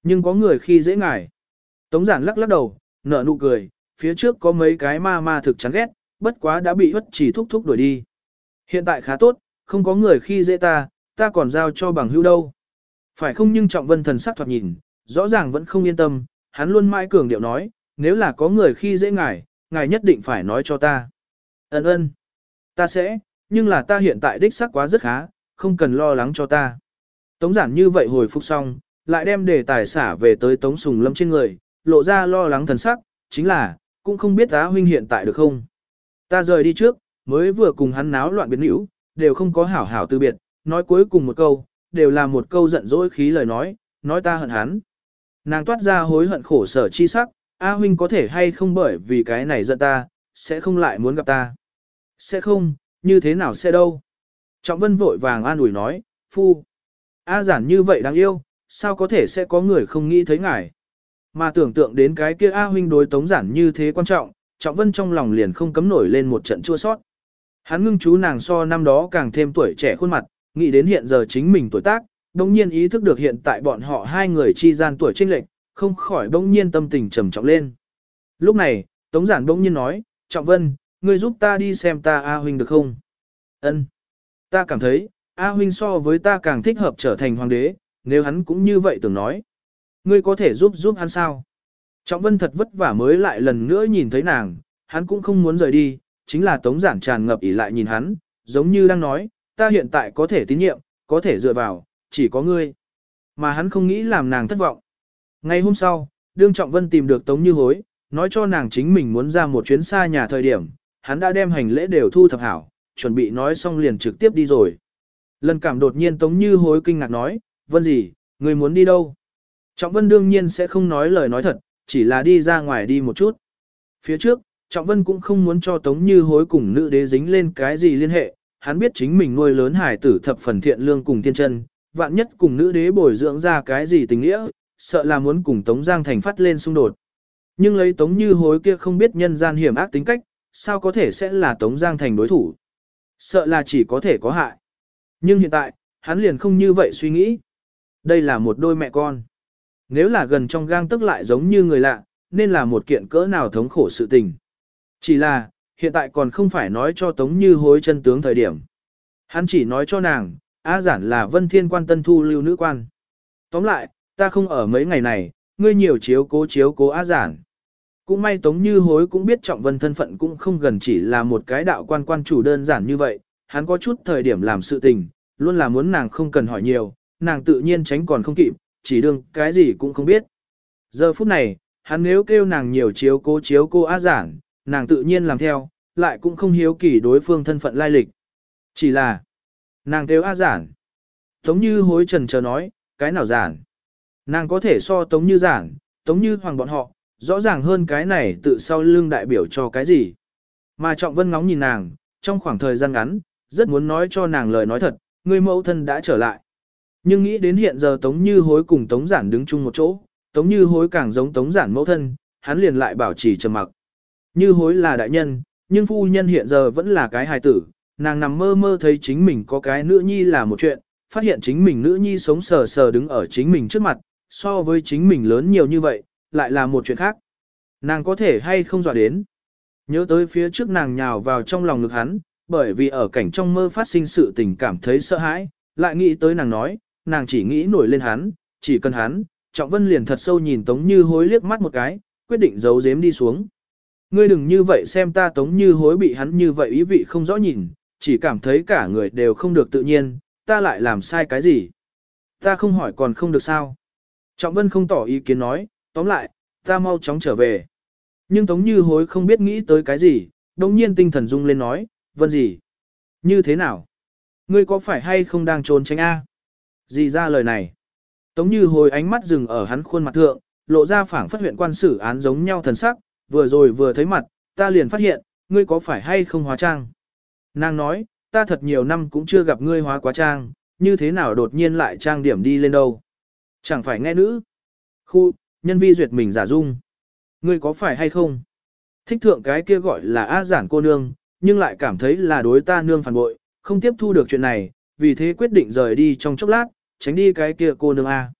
Nhưng có người khi dễ ngài. Tống giản lắc lắc đầu, nở nụ cười, phía trước có mấy cái ma ma thực chán ghét, bất quá đã bị hất chỉ thúc thúc đuổi đi. Hiện tại khá tốt, không có người khi dễ ta, ta còn giao cho bằng hữu đâu. Phải không nhưng Trọng Vân thần sắc thoạt nhìn, rõ ràng vẫn không yên tâm, hắn luôn mãi cường điệu nói, nếu là có người khi dễ ngài, ngài nhất định phải nói cho ta. Ấn ơn, ta sẽ, nhưng là ta hiện tại đích sắc quá rất khá, không cần lo lắng cho ta. Tống giản như vậy hồi phục xong, lại đem đề tài xả về tới Tống Sùng Lâm trên người, lộ ra lo lắng thần sắc, chính là, cũng không biết Á huynh hiện tại được không. Ta rời đi trước, mới vừa cùng hắn náo loạn biến hữu, đều không có hảo hảo từ biệt, nói cuối cùng một câu, đều là một câu giận dỗi khí lời nói, nói ta hận hắn. Nàng toát ra hối hận khổ sở chi sắc, A huynh có thể hay không bởi vì cái này giận ta, sẽ không lại muốn gặp ta. Sẽ không, như thế nào sẽ đâu. Trọng vân vội vàng an ủi nói, phu. A giản như vậy đáng yêu, sao có thể sẽ có người không nghĩ thấy ngài. Mà tưởng tượng đến cái kia A huynh đối tống giản như thế quan trọng, trọng vân trong lòng liền không cấm nổi lên một trận chua sót. Hắn ngưng chú nàng so năm đó càng thêm tuổi trẻ khuôn mặt, nghĩ đến hiện giờ chính mình tuổi tác, đồng nhiên ý thức được hiện tại bọn họ hai người chi gian tuổi chênh lệch, không khỏi đông nhiên tâm tình trầm trọng lên. Lúc này, Tống Giản đông nhiên nói, Trọng Vân, ngươi giúp ta đi xem ta A Huynh được không? Ân, Ta cảm thấy, A Huynh so với ta càng thích hợp trở thành hoàng đế, nếu hắn cũng như vậy tưởng nói. Ngươi có thể giúp giúp hắn sao? Trọng Vân thật vất vả mới lại lần nữa nhìn thấy nàng, hắn cũng không muốn rời đi, chính là Tống Giản tràn ngập ỉ lại nhìn hắn, giống như đang nói, ta hiện tại có thể tín nhiệm, có thể dựa vào, chỉ có ngươi. Mà hắn không nghĩ làm nàng thất vọng. Ngày hôm sau, đương Trọng Vân tìm được Tống Như Hối, nói cho nàng chính mình muốn ra một chuyến xa nhà thời điểm, hắn đã đem hành lễ đều thu thập hảo, chuẩn bị nói xong liền trực tiếp đi rồi. Lần cảm đột nhiên Tống Như Hối kinh ngạc nói, Vân gì, người muốn đi đâu? Trọng Vân đương nhiên sẽ không nói lời nói thật, chỉ là đi ra ngoài đi một chút. Phía trước, Trọng Vân cũng không muốn cho Tống Như Hối cùng nữ đế dính lên cái gì liên hệ, hắn biết chính mình nuôi lớn hải tử thập phần thiện lương cùng thiên chân, vạn nhất cùng nữ đế bồi dưỡng ra cái gì tình nghĩa, sợ là muốn cùng Tống Giang Thành phát lên xung đột. Nhưng lấy Tống Như hối kia không biết nhân gian hiểm ác tính cách, sao có thể sẽ là Tống Giang Thành đối thủ. Sợ là chỉ có thể có hại. Nhưng hiện tại, hắn liền không như vậy suy nghĩ. Đây là một đôi mẹ con. Nếu là gần trong gang tức lại giống như người lạ, nên là một kiện cỡ nào thống khổ sự tình. Chỉ là, hiện tại còn không phải nói cho Tống Như hối chân tướng thời điểm. Hắn chỉ nói cho nàng, A giản là vân thiên quan tân thu lưu nữ quan. Tóm lại, ta không ở mấy ngày này, ngươi nhiều chiếu cố chiếu cố A giản. Cũng may Tống Như Hối cũng biết Trọng Vân thân phận cũng không gần chỉ là một cái đạo quan quan chủ đơn giản như vậy, hắn có chút thời điểm làm sự tình, luôn là muốn nàng không cần hỏi nhiều, nàng tự nhiên tránh còn không kịp, chỉ đương cái gì cũng không biết. Giờ phút này, hắn nếu kêu nàng nhiều chiếu cố chiếu cô A giản, nàng tự nhiên làm theo, lại cũng không hiếu kỳ đối phương thân phận lai lịch. Chỉ là, nàng kêu A giản. Tống Như Hối trần chờ nói, cái nào giản? Nàng có thể so Tống Như giản, Tống Như hoàng bọn họ, rõ ràng hơn cái này tự sau lưng đại biểu cho cái gì. Mà Trọng Vân ngóng nhìn nàng, trong khoảng thời gian ngắn, rất muốn nói cho nàng lời nói thật, người mẫu thân đã trở lại. Nhưng nghĩ đến hiện giờ Tống Như hối cùng Tống Giản đứng chung một chỗ, Tống Như hối càng giống Tống Giản mẫu thân, hắn liền lại bảo trì trầm mặc. Như hối là đại nhân, nhưng phu nhân hiện giờ vẫn là cái hài tử, nàng nằm mơ mơ thấy chính mình có cái nữ nhi là một chuyện, phát hiện chính mình nữ nhi sống sờ sờ đứng ở chính mình trước mặt, so với chính mình lớn nhiều như vậy, lại là một chuyện khác. Nàng có thể hay không dọa đến. Nhớ tới phía trước nàng nhào vào trong lòng ngực hắn, bởi vì ở cảnh trong mơ phát sinh sự tình cảm thấy sợ hãi, lại nghĩ tới nàng nói, nàng chỉ nghĩ nổi lên hắn, chỉ cần hắn, Trọng Vân liền thật sâu nhìn Tống Như hối liếc mắt một cái, quyết định giấu giếm đi xuống. Ngươi đừng như vậy xem ta Tống Như hối bị hắn như vậy ý vị không rõ nhìn, chỉ cảm thấy cả người đều không được tự nhiên, ta lại làm sai cái gì. Ta không hỏi còn không được sao. Trọng Vân không tỏ ý kiến nói, tóm lại, ta mau chóng trở về. Nhưng Tống Như hối không biết nghĩ tới cái gì, đồng nhiên tinh thần rung lên nói, Vân gì? Như thế nào? Ngươi có phải hay không đang trốn tránh A? Gì ra lời này? Tống Như hồi ánh mắt dừng ở hắn khuôn mặt thượng, lộ ra phảng phất huyện quan xử án giống nhau thần sắc, vừa rồi vừa thấy mặt, ta liền phát hiện, ngươi có phải hay không hóa trang? Nàng nói, ta thật nhiều năm cũng chưa gặp ngươi hóa quá trang, như thế nào đột nhiên lại trang điểm đi lên đâu? Chẳng phải nghe nữ. Khu, nhân vi duyệt mình giả dung. Ngươi có phải hay không? Thích thượng cái kia gọi là A giản cô nương, nhưng lại cảm thấy là đối ta nương phản bội, không tiếp thu được chuyện này, vì thế quyết định rời đi trong chốc lát, tránh đi cái kia cô nương A.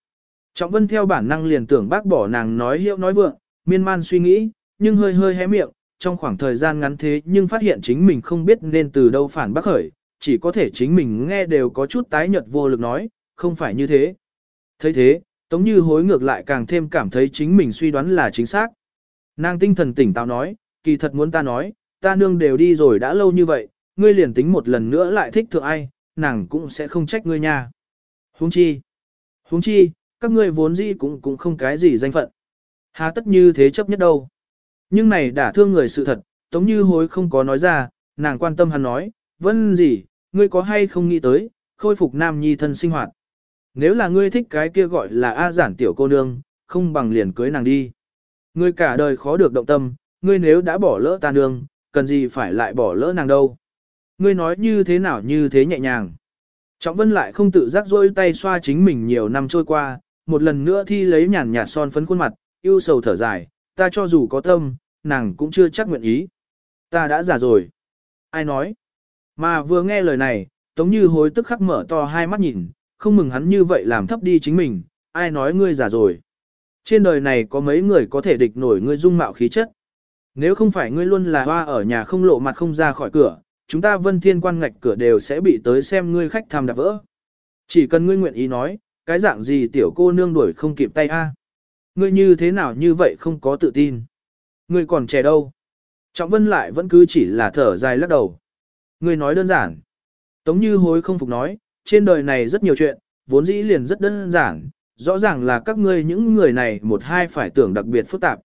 Trọng Vân theo bản năng liền tưởng bác bỏ nàng nói hiệu nói vượng, miên man suy nghĩ, nhưng hơi hơi hé miệng, trong khoảng thời gian ngắn thế nhưng phát hiện chính mình không biết nên từ đâu phản bác khởi, chỉ có thể chính mình nghe đều có chút tái nhợt vô lực nói, không phải như thế. thấy thế, Tống Như hối ngược lại càng thêm cảm thấy chính mình suy đoán là chính xác. Nàng tinh thần tỉnh táo nói, kỳ thật muốn ta nói, ta nương đều đi rồi đã lâu như vậy, ngươi liền tính một lần nữa lại thích thượng ai, nàng cũng sẽ không trách ngươi nha. Huống chi, huống chi, các ngươi vốn dĩ cũng cũng không cái gì danh phận. há tất như thế chấp nhất đâu. Nhưng này đã thương người sự thật, Tống Như hối không có nói ra, nàng quan tâm hắn nói, vân gì, ngươi có hay không nghĩ tới, khôi phục nam nhi thân sinh hoạt. Nếu là ngươi thích cái kia gọi là A giản tiểu cô nương, không bằng liền cưới nàng đi. Ngươi cả đời khó được động tâm, ngươi nếu đã bỏ lỡ ta nương, cần gì phải lại bỏ lỡ nàng đâu. Ngươi nói như thế nào như thế nhẹ nhàng. Trọng vân lại không tự giác rôi tay xoa chính mình nhiều năm trôi qua, một lần nữa thi lấy nhàn nhạt son phấn khuôn mặt, yêu sầu thở dài, ta cho dù có tâm, nàng cũng chưa chắc nguyện ý. Ta đã già rồi. Ai nói? Mà vừa nghe lời này, Tống Như hối tức khắc mở to hai mắt nhìn, không mừng hắn như vậy làm thấp đi chính mình, ai nói ngươi già rồi. Trên đời này có mấy người có thể địch nổi ngươi dung mạo khí chất. Nếu không phải ngươi luôn là hoa ở nhà không lộ mặt không ra khỏi cửa, chúng ta vân thiên quan ngạch cửa đều sẽ bị tới xem ngươi khách tham đạp vỡ. Chỉ cần ngươi nguyện ý nói, cái dạng gì tiểu cô nương đuổi không kịp tay a. Ngươi như thế nào như vậy không có tự tin. Ngươi còn trẻ đâu. Trọng vân lại vẫn cứ chỉ là thở dài lắc đầu. Ngươi nói đơn giản. Tống như hối không phục nói, trên đời này rất nhiều chuyện, vốn dĩ liền rất đơn giản, rõ ràng là các ngươi những người này một hai phải tưởng đặc biệt phức tạp.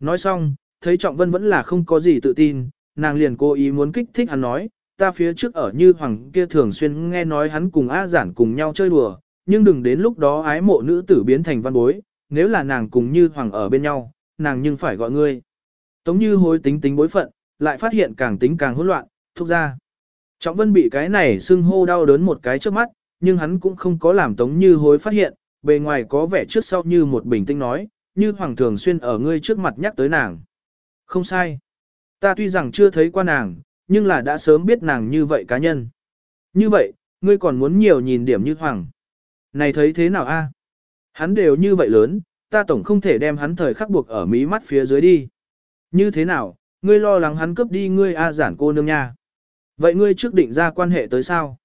Nói xong, thấy Trọng Vân vẫn là không có gì tự tin, nàng liền cố ý muốn kích thích hắn nói, ta phía trước ở như hoàng kia thường xuyên nghe nói hắn cùng A giản cùng nhau chơi đùa, nhưng đừng đến lúc đó ái mộ nữ tử biến thành văn bối, nếu là nàng cùng như hoàng ở bên nhau, nàng nhưng phải gọi ngươi. Tống như hối tính tính bối phận, lại phát hiện càng tính càng hỗn loạn, thúc ra. Trọng vân bị cái này sưng hô đau đớn một cái trước mắt, nhưng hắn cũng không có làm tống như hối phát hiện, bề ngoài có vẻ trước sau như một bình tĩnh nói, như hoàng thường xuyên ở ngươi trước mặt nhắc tới nàng. Không sai. Ta tuy rằng chưa thấy qua nàng, nhưng là đã sớm biết nàng như vậy cá nhân. Như vậy, ngươi còn muốn nhiều nhìn điểm như hoàng. Này thấy thế nào a? Hắn đều như vậy lớn, ta tổng không thể đem hắn thời khắc buộc ở mí mắt phía dưới đi. Như thế nào, ngươi lo lắng hắn cướp đi ngươi a giản cô nương nha. Vậy ngươi trước định ra quan hệ tới sao?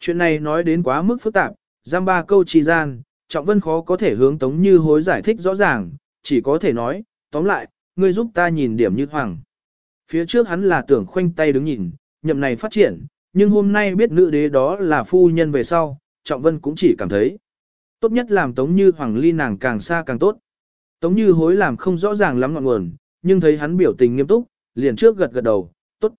Chuyện này nói đến quá mức phức tạp, giam ba câu trì gian, Trọng Vân khó có thể hướng Tống Như hối giải thích rõ ràng, chỉ có thể nói, tóm lại, ngươi giúp ta nhìn điểm như hoàng. Phía trước hắn là tưởng khoanh tay đứng nhìn, nhậm này phát triển, nhưng hôm nay biết nữ đế đó là phu nhân về sau, Trọng Vân cũng chỉ cảm thấy. Tốt nhất làm Tống Như Hoàng ly nàng càng xa càng tốt. Tống Như hối làm không rõ ràng lắm ngọn nguồn, nhưng thấy hắn biểu tình nghiêm túc, liền trước gật gật đầu, tốt.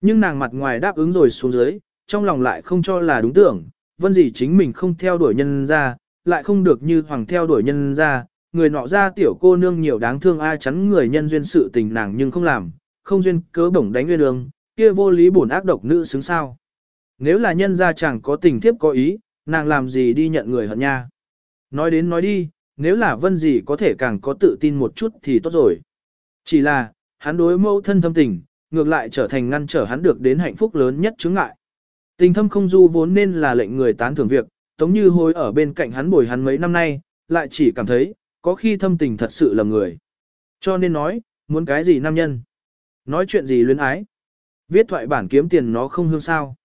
Nhưng nàng mặt ngoài đáp ứng rồi xuống dưới, trong lòng lại không cho là đúng tưởng, vân gì chính mình không theo đuổi nhân ra, lại không được như Hoàng theo đuổi nhân ra, người nọ ra tiểu cô nương nhiều đáng thương ai chắn người nhân duyên sự tình nàng nhưng không làm, không duyên cớ bổng đánh nguyên đường, kia vô lý bổn ác độc nữ xứng sao. Nếu là nhân gia chẳng có tình thiếp có ý, nàng làm gì đi nhận người hận nha. Nói đến nói đi, nếu là vân gì có thể càng có tự tin một chút thì tốt rồi. Chỉ là, hắn đối mâu thân thâm tình, ngược lại trở thành ngăn trở hắn được đến hạnh phúc lớn nhất chứng ngại. Tình thâm không du vốn nên là lệnh người tán thưởng việc, tống như hối ở bên cạnh hắn bồi hắn mấy năm nay, lại chỉ cảm thấy, có khi thâm tình thật sự là người. Cho nên nói, muốn cái gì nam nhân? Nói chuyện gì luyến ái? Viết thoại bản kiếm tiền nó không hương sao.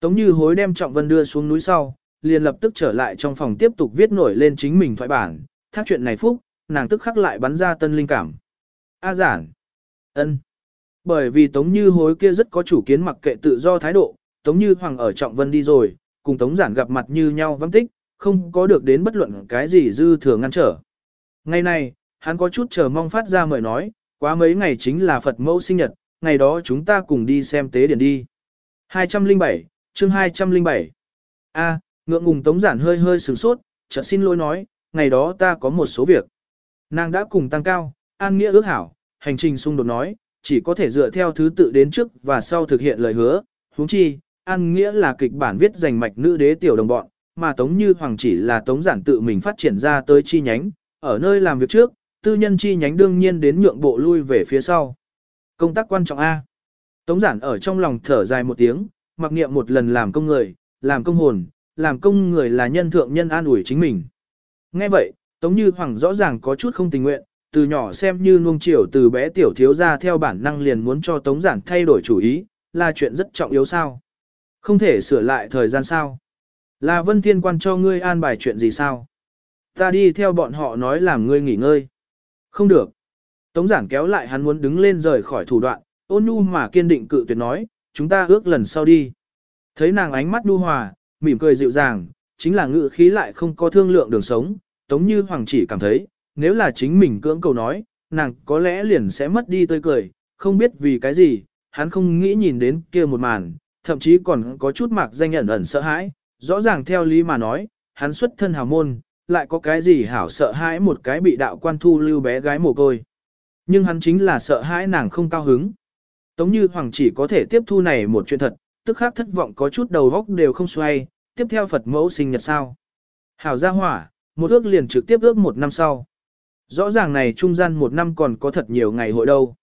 Tống như hối đem Trọng Vân đưa xuống núi sau, liền lập tức trở lại trong phòng tiếp tục viết nổi lên chính mình thoại bản, thác chuyện này phúc, nàng tức khắc lại bắn ra tân linh cảm. A giản. ân. Bởi vì Tống Như hối kia rất có chủ kiến mặc kệ tự do thái độ, Tống Như Hoàng ở Trọng Vân đi rồi, cùng Tống Giản gặp mặt như nhau vắng tích, không có được đến bất luận cái gì dư thừa ngăn trở. Ngày này, hắn có chút chờ mong phát ra mời nói, quá mấy ngày chính là Phật mẫu sinh nhật, ngày đó chúng ta cùng đi xem tế điển đi. 207, chương 207. A, ngượng ngùng Tống Giản hơi hơi sửng sốt, chợt xin lỗi nói, ngày đó ta có một số việc. Nàng đã cùng tăng cao, an nghĩa ước hảo, hành trình xung đột nói, chỉ có thể dựa theo thứ tự đến trước và sau thực hiện lời hứa, huống chi, an nghĩa là kịch bản viết dành mạch nữ đế tiểu đồng bọn, mà Tống Như Hoàng chỉ là Tống Giản tự mình phát triển ra tới chi nhánh, ở nơi làm việc trước, tư nhân chi nhánh đương nhiên đến nhượng bộ lui về phía sau. Công tác quan trọng A. Tống giản ở trong lòng thở dài một tiếng, mặc niệm một lần làm công người, làm công hồn, làm công người là nhân thượng nhân an ủi chính mình. Nghe vậy, Tống Như Hoàng rõ ràng có chút không tình nguyện, từ nhỏ xem như nuông chiều từ bé tiểu thiếu ra theo bản năng liền muốn cho Tống giản thay đổi chủ ý, là chuyện rất trọng yếu sao. Không thể sửa lại thời gian sao. Là vân thiên quan cho ngươi an bài chuyện gì sao? Ta đi theo bọn họ nói làm ngươi nghỉ ngơi. Không được. Tống giản kéo lại hắn muốn đứng lên rời khỏi thủ đoạn, ôn nhu mà kiên định cự tuyệt nói, chúng ta ước lần sau đi. Thấy nàng ánh mắt nhu hòa, mỉm cười dịu dàng, chính là ngự khí lại không có thương lượng đường sống. Tống Như Hoàng chỉ cảm thấy, nếu là chính mình cưỡng cầu nói, nàng có lẽ liền sẽ mất đi tươi cười, không biết vì cái gì, hắn không nghĩ nhìn đến kia một màn, thậm chí còn có chút mạc danh ẩn ẩn sợ hãi, rõ ràng theo lý mà nói, hắn xuất thân hào môn, lại có cái gì hảo sợ hãi một cái bị đạo quan thu lưu bé gái mồ côi. Nhưng hắn chính là sợ hãi nàng không cao hứng. Tống như Hoàng chỉ có thể tiếp thu này một chuyện thật, tức khác thất vọng có chút đầu góc đều không xoay, tiếp theo Phật mẫu sinh nhật sao. Hảo gia hỏa, một ước liền trực tiếp ước một năm sau. Rõ ràng này trung gian một năm còn có thật nhiều ngày hội đâu.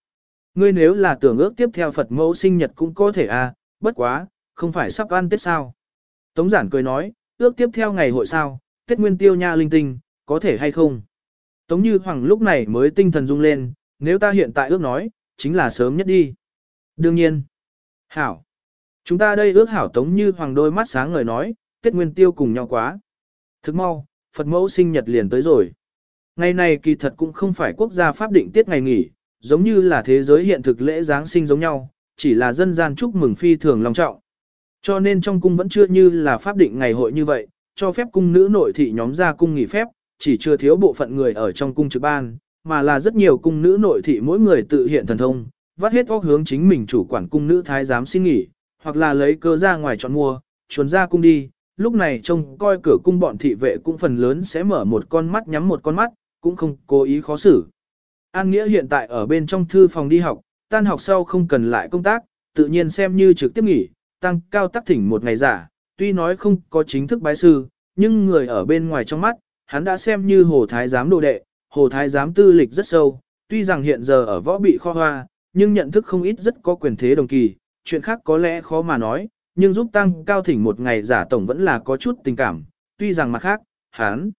Ngươi nếu là tưởng ước tiếp theo Phật mẫu sinh nhật cũng có thể à, bất quá, không phải sắp ăn Tết sao. Tống giản cười nói, ước tiếp theo ngày hội sao, Tết Nguyên Tiêu nha linh tinh, có thể hay không? Tống Như Hoàng lúc này mới tinh thần rung lên, nếu ta hiện tại ước nói, chính là sớm nhất đi. Đương nhiên. Hảo. Chúng ta đây ước hảo Tống Như Hoàng đôi mắt sáng ngời nói, Tết Nguyên Tiêu cùng nhau quá. Thức mau, Phật mẫu sinh nhật liền tới rồi. Ngày này kỳ thật cũng không phải quốc gia pháp định tiết ngày nghỉ, giống như là thế giới hiện thực lễ Giáng sinh giống nhau, chỉ là dân gian chúc mừng phi thường long trọng. Cho nên trong cung vẫn chưa như là pháp định ngày hội như vậy, cho phép cung nữ nội thị nhóm ra cung nghỉ phép, chỉ chưa thiếu bộ phận người ở trong cung trực ban, mà là rất nhiều cung nữ nội thị mỗi người tự hiện thần thông, vắt hết óc hướng chính mình chủ quản cung nữ thái giám xin nghỉ, hoặc là lấy cơ ra ngoài chọn mua, chuồn ra cung đi. Lúc này trông coi cửa cung bọn thị vệ cũng phần lớn sẽ mở một con mắt nhắm một con mắt, cũng không cố ý khó xử. An Nghĩa hiện tại ở bên trong thư phòng đi học, tan học sau không cần lại công tác, tự nhiên xem như trực tiếp nghỉ, tăng cao tác thỉnh một ngày giả, tuy nói không có chính thức bái sư, nhưng người ở bên ngoài trong mắt, hắn đã xem như hồ thái giám đồ đệ, hồ thái giám tư lịch rất sâu, tuy rằng hiện giờ ở võ bị kho hoa, nhưng nhận thức không ít rất có quyền thế đồng kỳ, chuyện khác có lẽ khó mà nói, nhưng giúp tăng cao thỉnh một ngày giả tổng vẫn là có chút tình cảm, tuy rằng mặt khác, hắn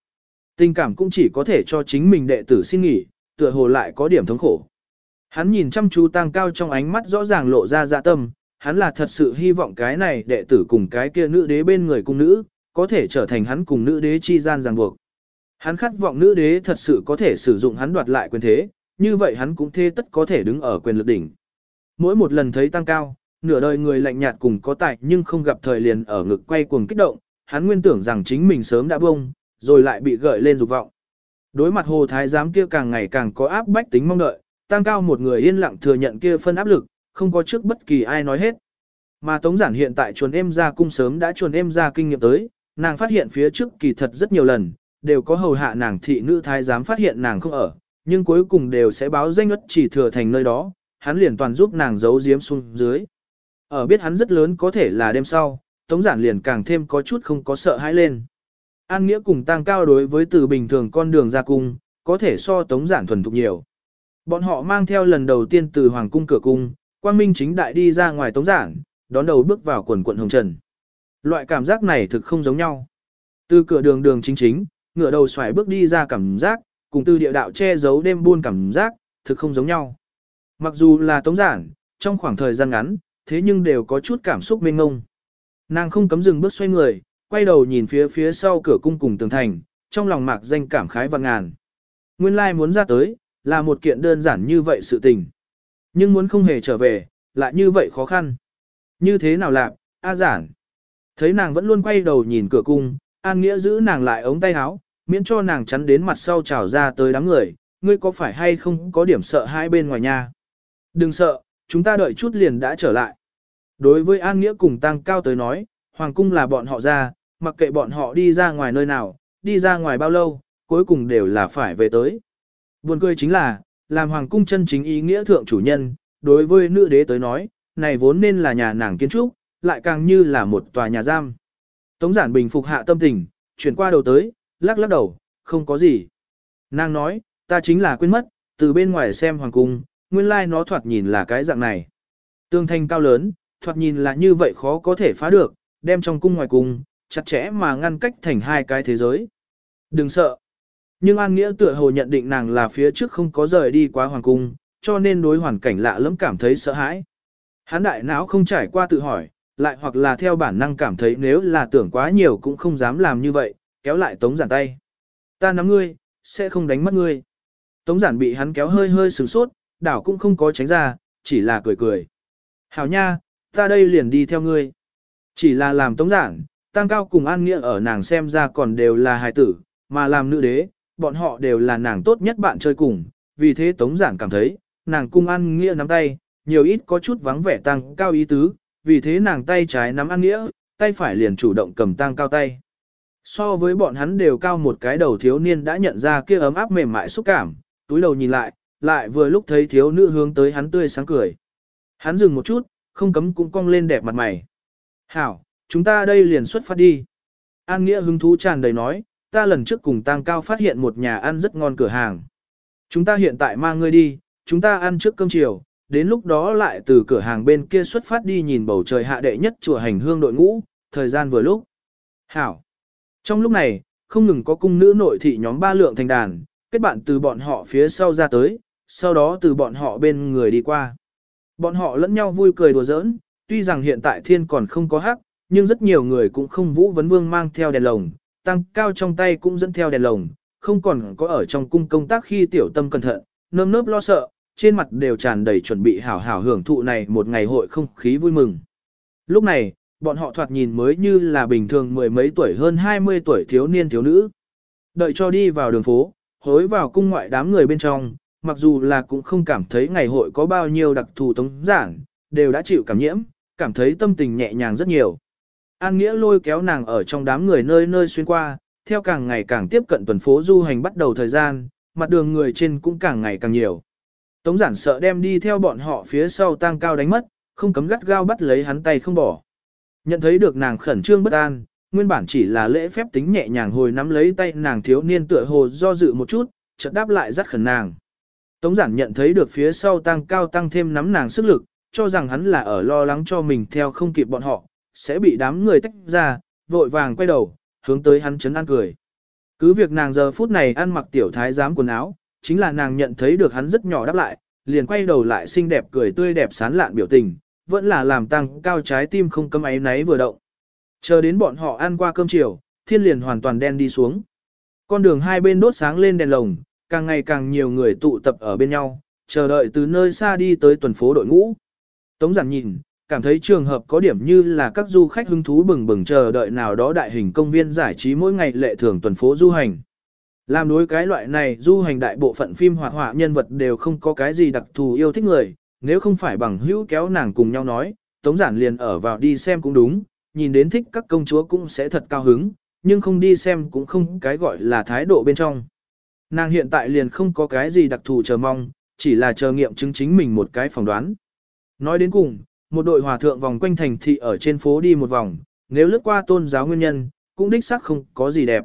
tình cảm cũng chỉ có thể cho chính mình đệ tử xin nghỉ, tựa hồ lại có điểm thống khổ. Hắn nhìn chăm chú tăng cao trong ánh mắt rõ ràng lộ ra dạ tâm, hắn là thật sự hy vọng cái này đệ tử cùng cái kia nữ đế bên người cung nữ, có thể trở thành hắn cùng nữ đế chi gian ràng buộc. Hắn khát vọng nữ đế thật sự có thể sử dụng hắn đoạt lại quyền thế, như vậy hắn cũng thế tất có thể đứng ở quyền lực đỉnh. Mỗi một lần thấy tăng cao, nửa đời người lạnh nhạt cùng có tài nhưng không gặp thời liền ở ngực quay cuồng kích động, hắn nguyên tưởng rằng chính mình sớm đã bông, rồi lại bị gợi lên dục vọng. Đối mặt hồ thái giám kia càng ngày càng có áp bách tính mong đợi, tăng cao một người yên lặng thừa nhận kia phân áp lực, không có trước bất kỳ ai nói hết. Mà Tống Giản hiện tại chuồn em ra cung sớm đã chuồn em ra kinh nghiệm tới, nàng phát hiện phía trước kỳ thật rất nhiều lần, đều có hầu hạ nàng thị nữ thái giám phát hiện nàng không ở, nhưng cuối cùng đều sẽ báo danh ất chỉ thừa thành nơi đó, hắn liền toàn giúp nàng giấu giếm xuống dưới. Ở biết hắn rất lớn có thể là đêm sau, Tống Giản liền càng thêm có chút không có sợ hãi lên. An Nghĩa cùng tăng cao đối với từ bình thường con đường ra cung, có thể so Tống Giản thuần thục nhiều. Bọn họ mang theo lần đầu tiên từ Hoàng cung cửa cung, Quang Minh chính đại đi ra ngoài Tống Giản, đón đầu bước vào quần quận hồng trần. Loại cảm giác này thực không giống nhau. Từ cửa đường đường chính chính, ngựa đầu xoài bước đi ra cảm giác, cùng từ địa đạo che giấu đêm buôn cảm giác, thực không giống nhau. Mặc dù là Tống Giản, trong khoảng thời gian ngắn, thế nhưng đều có chút cảm xúc mênh ngông. Nàng không cấm dừng bước xoay người, quay đầu nhìn phía phía sau cửa cung cùng tường thành, trong lòng mạc danh cảm khái và ngàn. Nguyên lai muốn ra tới, là một kiện đơn giản như vậy sự tình. Nhưng muốn không hề trở về, lại như vậy khó khăn. Như thế nào lạc, A giản. Thấy nàng vẫn luôn quay đầu nhìn cửa cung, An Nghĩa giữ nàng lại ống tay áo, miễn cho nàng chắn đến mặt sau trào ra tới đám người, ngươi có phải hay không có điểm sợ hai bên ngoài nhà. Đừng sợ, chúng ta đợi chút liền đã trở lại. Đối với An Nghĩa cùng Tăng Cao tới nói, Hoàng cung là bọn họ ra, mặc kệ bọn họ đi ra ngoài nơi nào, đi ra ngoài bao lâu, cuối cùng đều là phải về tới. Buồn cười chính là, làm Hoàng cung chân chính ý nghĩa thượng chủ nhân, đối với nữ đế tới nói, này vốn nên là nhà nàng kiến trúc, lại càng như là một tòa nhà giam. Tống giản bình phục hạ tâm tình, chuyển qua đầu tới, lắc lắc đầu, không có gì. Nàng nói, ta chính là quên mất, từ bên ngoài xem hoàng cung, nguyên lai nó thoạt nhìn là cái dạng này. Tương thanh cao lớn, thoạt nhìn là như vậy khó có thể phá được, đem trong cung ngoài cung, chặt chẽ mà ngăn cách thành hai cái thế giới. Đừng sợ. Nhưng An Nghĩa tựa hồ nhận định nàng là phía trước không có rời đi quá hoàng cung, cho nên đối hoàn cảnh lạ lẫm cảm thấy sợ hãi. Hắn đại não không trải qua tự hỏi, lại hoặc là theo bản năng cảm thấy nếu là tưởng quá nhiều cũng không dám làm như vậy, kéo lại tống giản tay. Ta nắm ngươi, sẽ không đánh mất ngươi. Tống giản bị hắn kéo hơi hơi sửng sốt, đảo cũng không có tránh ra, chỉ là cười cười. Hảo nha, ta đây liền đi theo ngươi. Chỉ là làm tống giản, tăng cao cùng an nghĩa ở nàng xem ra còn đều là hài tử, mà làm nữ đế, bọn họ đều là nàng tốt nhất bạn chơi cùng, vì thế Tống Giản cảm thấy, nàng cung An Nghĩa nắm tay, nhiều ít có chút vắng vẻ tăng cao ý tứ, vì thế nàng tay trái nắm An Nghĩa, tay phải liền chủ động cầm tăng cao tay. So với bọn hắn đều cao một cái đầu thiếu niên đã nhận ra kia ấm áp mềm mại xúc cảm, túi đầu nhìn lại, lại vừa lúc thấy thiếu nữ hướng tới hắn tươi sáng cười. Hắn dừng một chút, không cấm cũng cong lên đẹp mặt mày. Hảo, chúng ta đây liền xuất phát đi. An Nghĩa hứng thú tràn đầy nói, ta lần trước cùng Tăng Cao phát hiện một nhà ăn rất ngon cửa hàng. Chúng ta hiện tại mang ngươi đi, chúng ta ăn trước cơm chiều, đến lúc đó lại từ cửa hàng bên kia xuất phát đi nhìn bầu trời hạ đệ nhất chùa hành hương đội ngũ, thời gian vừa lúc. Hảo. Trong lúc này, không ngừng có cung nữ nội thị nhóm ba lượng thành đàn, kết bạn từ bọn họ phía sau ra tới, sau đó từ bọn họ bên người đi qua. Bọn họ lẫn nhau vui cười đùa giỡn, tuy rằng hiện tại thiên còn không có hắc, nhưng rất nhiều người cũng không vũ vấn vương mang theo đèn lồng, tăng cao trong tay cũng dẫn theo đèn lồng, không còn có ở trong cung công tác khi tiểu tâm cẩn thận, nơm nớp lo sợ, trên mặt đều tràn đầy chuẩn bị hảo hảo hưởng thụ này một ngày hội không khí vui mừng. Lúc này, bọn họ thoạt nhìn mới như là bình thường mười mấy tuổi hơn 20 tuổi thiếu niên thiếu nữ. Đợi cho đi vào đường phố, hối vào cung ngoại đám người bên trong, mặc dù là cũng không cảm thấy ngày hội có bao nhiêu đặc thù tống giản, đều đã chịu cảm nhiễm, cảm thấy tâm tình nhẹ nhàng rất nhiều. An Nghĩa lôi kéo nàng ở trong đám người nơi nơi xuyên qua, theo càng ngày càng tiếp cận tuần phố du hành bắt đầu thời gian, mặt đường người trên cũng càng ngày càng nhiều. Tống giản sợ đem đi theo bọn họ phía sau tang cao đánh mất, không cấm gắt gao bắt lấy hắn tay không bỏ. Nhận thấy được nàng khẩn trương bất an, nguyên bản chỉ là lễ phép tính nhẹ nhàng hồi nắm lấy tay nàng thiếu niên tựa hồ do dự một chút, chợt đáp lại rất khẩn nàng. Tống giản nhận thấy được phía sau tăng cao tăng thêm nắm nàng sức lực, cho rằng hắn là ở lo lắng cho mình theo không kịp bọn họ, sẽ bị đám người tách ra, vội vàng quay đầu, hướng tới hắn chấn an cười. Cứ việc nàng giờ phút này ăn mặc tiểu thái giám quần áo, chính là nàng nhận thấy được hắn rất nhỏ đáp lại, liền quay đầu lại xinh đẹp cười tươi đẹp sán lạn biểu tình, vẫn là làm tăng cao trái tim không cấm ấy náy vừa động. Chờ đến bọn họ ăn qua cơm chiều, thiên liền hoàn toàn đen đi xuống. Con đường hai bên đốt sáng lên đèn lồng, càng ngày càng nhiều người tụ tập ở bên nhau, chờ đợi từ nơi xa đi tới tuần phố đội ngũ. Tống giản nhìn, cảm thấy trường hợp có điểm như là các du khách hứng thú bừng bừng chờ đợi nào đó đại hình công viên giải trí mỗi ngày lệ thường tuần phố du hành. Làm đối cái loại này du hành đại bộ phận phim hoạt họa nhân vật đều không có cái gì đặc thù yêu thích người, nếu không phải bằng hữu kéo nàng cùng nhau nói, tống giản liền ở vào đi xem cũng đúng, nhìn đến thích các công chúa cũng sẽ thật cao hứng, nhưng không đi xem cũng không cái gọi là thái độ bên trong. Nàng hiện tại liền không có cái gì đặc thù chờ mong, chỉ là chờ nghiệm chứng chính mình một cái phỏng đoán. Nói đến cùng, một đội hòa thượng vòng quanh thành thị ở trên phố đi một vòng, nếu lướt qua tôn giáo nguyên nhân, cũng đích xác không có gì đẹp.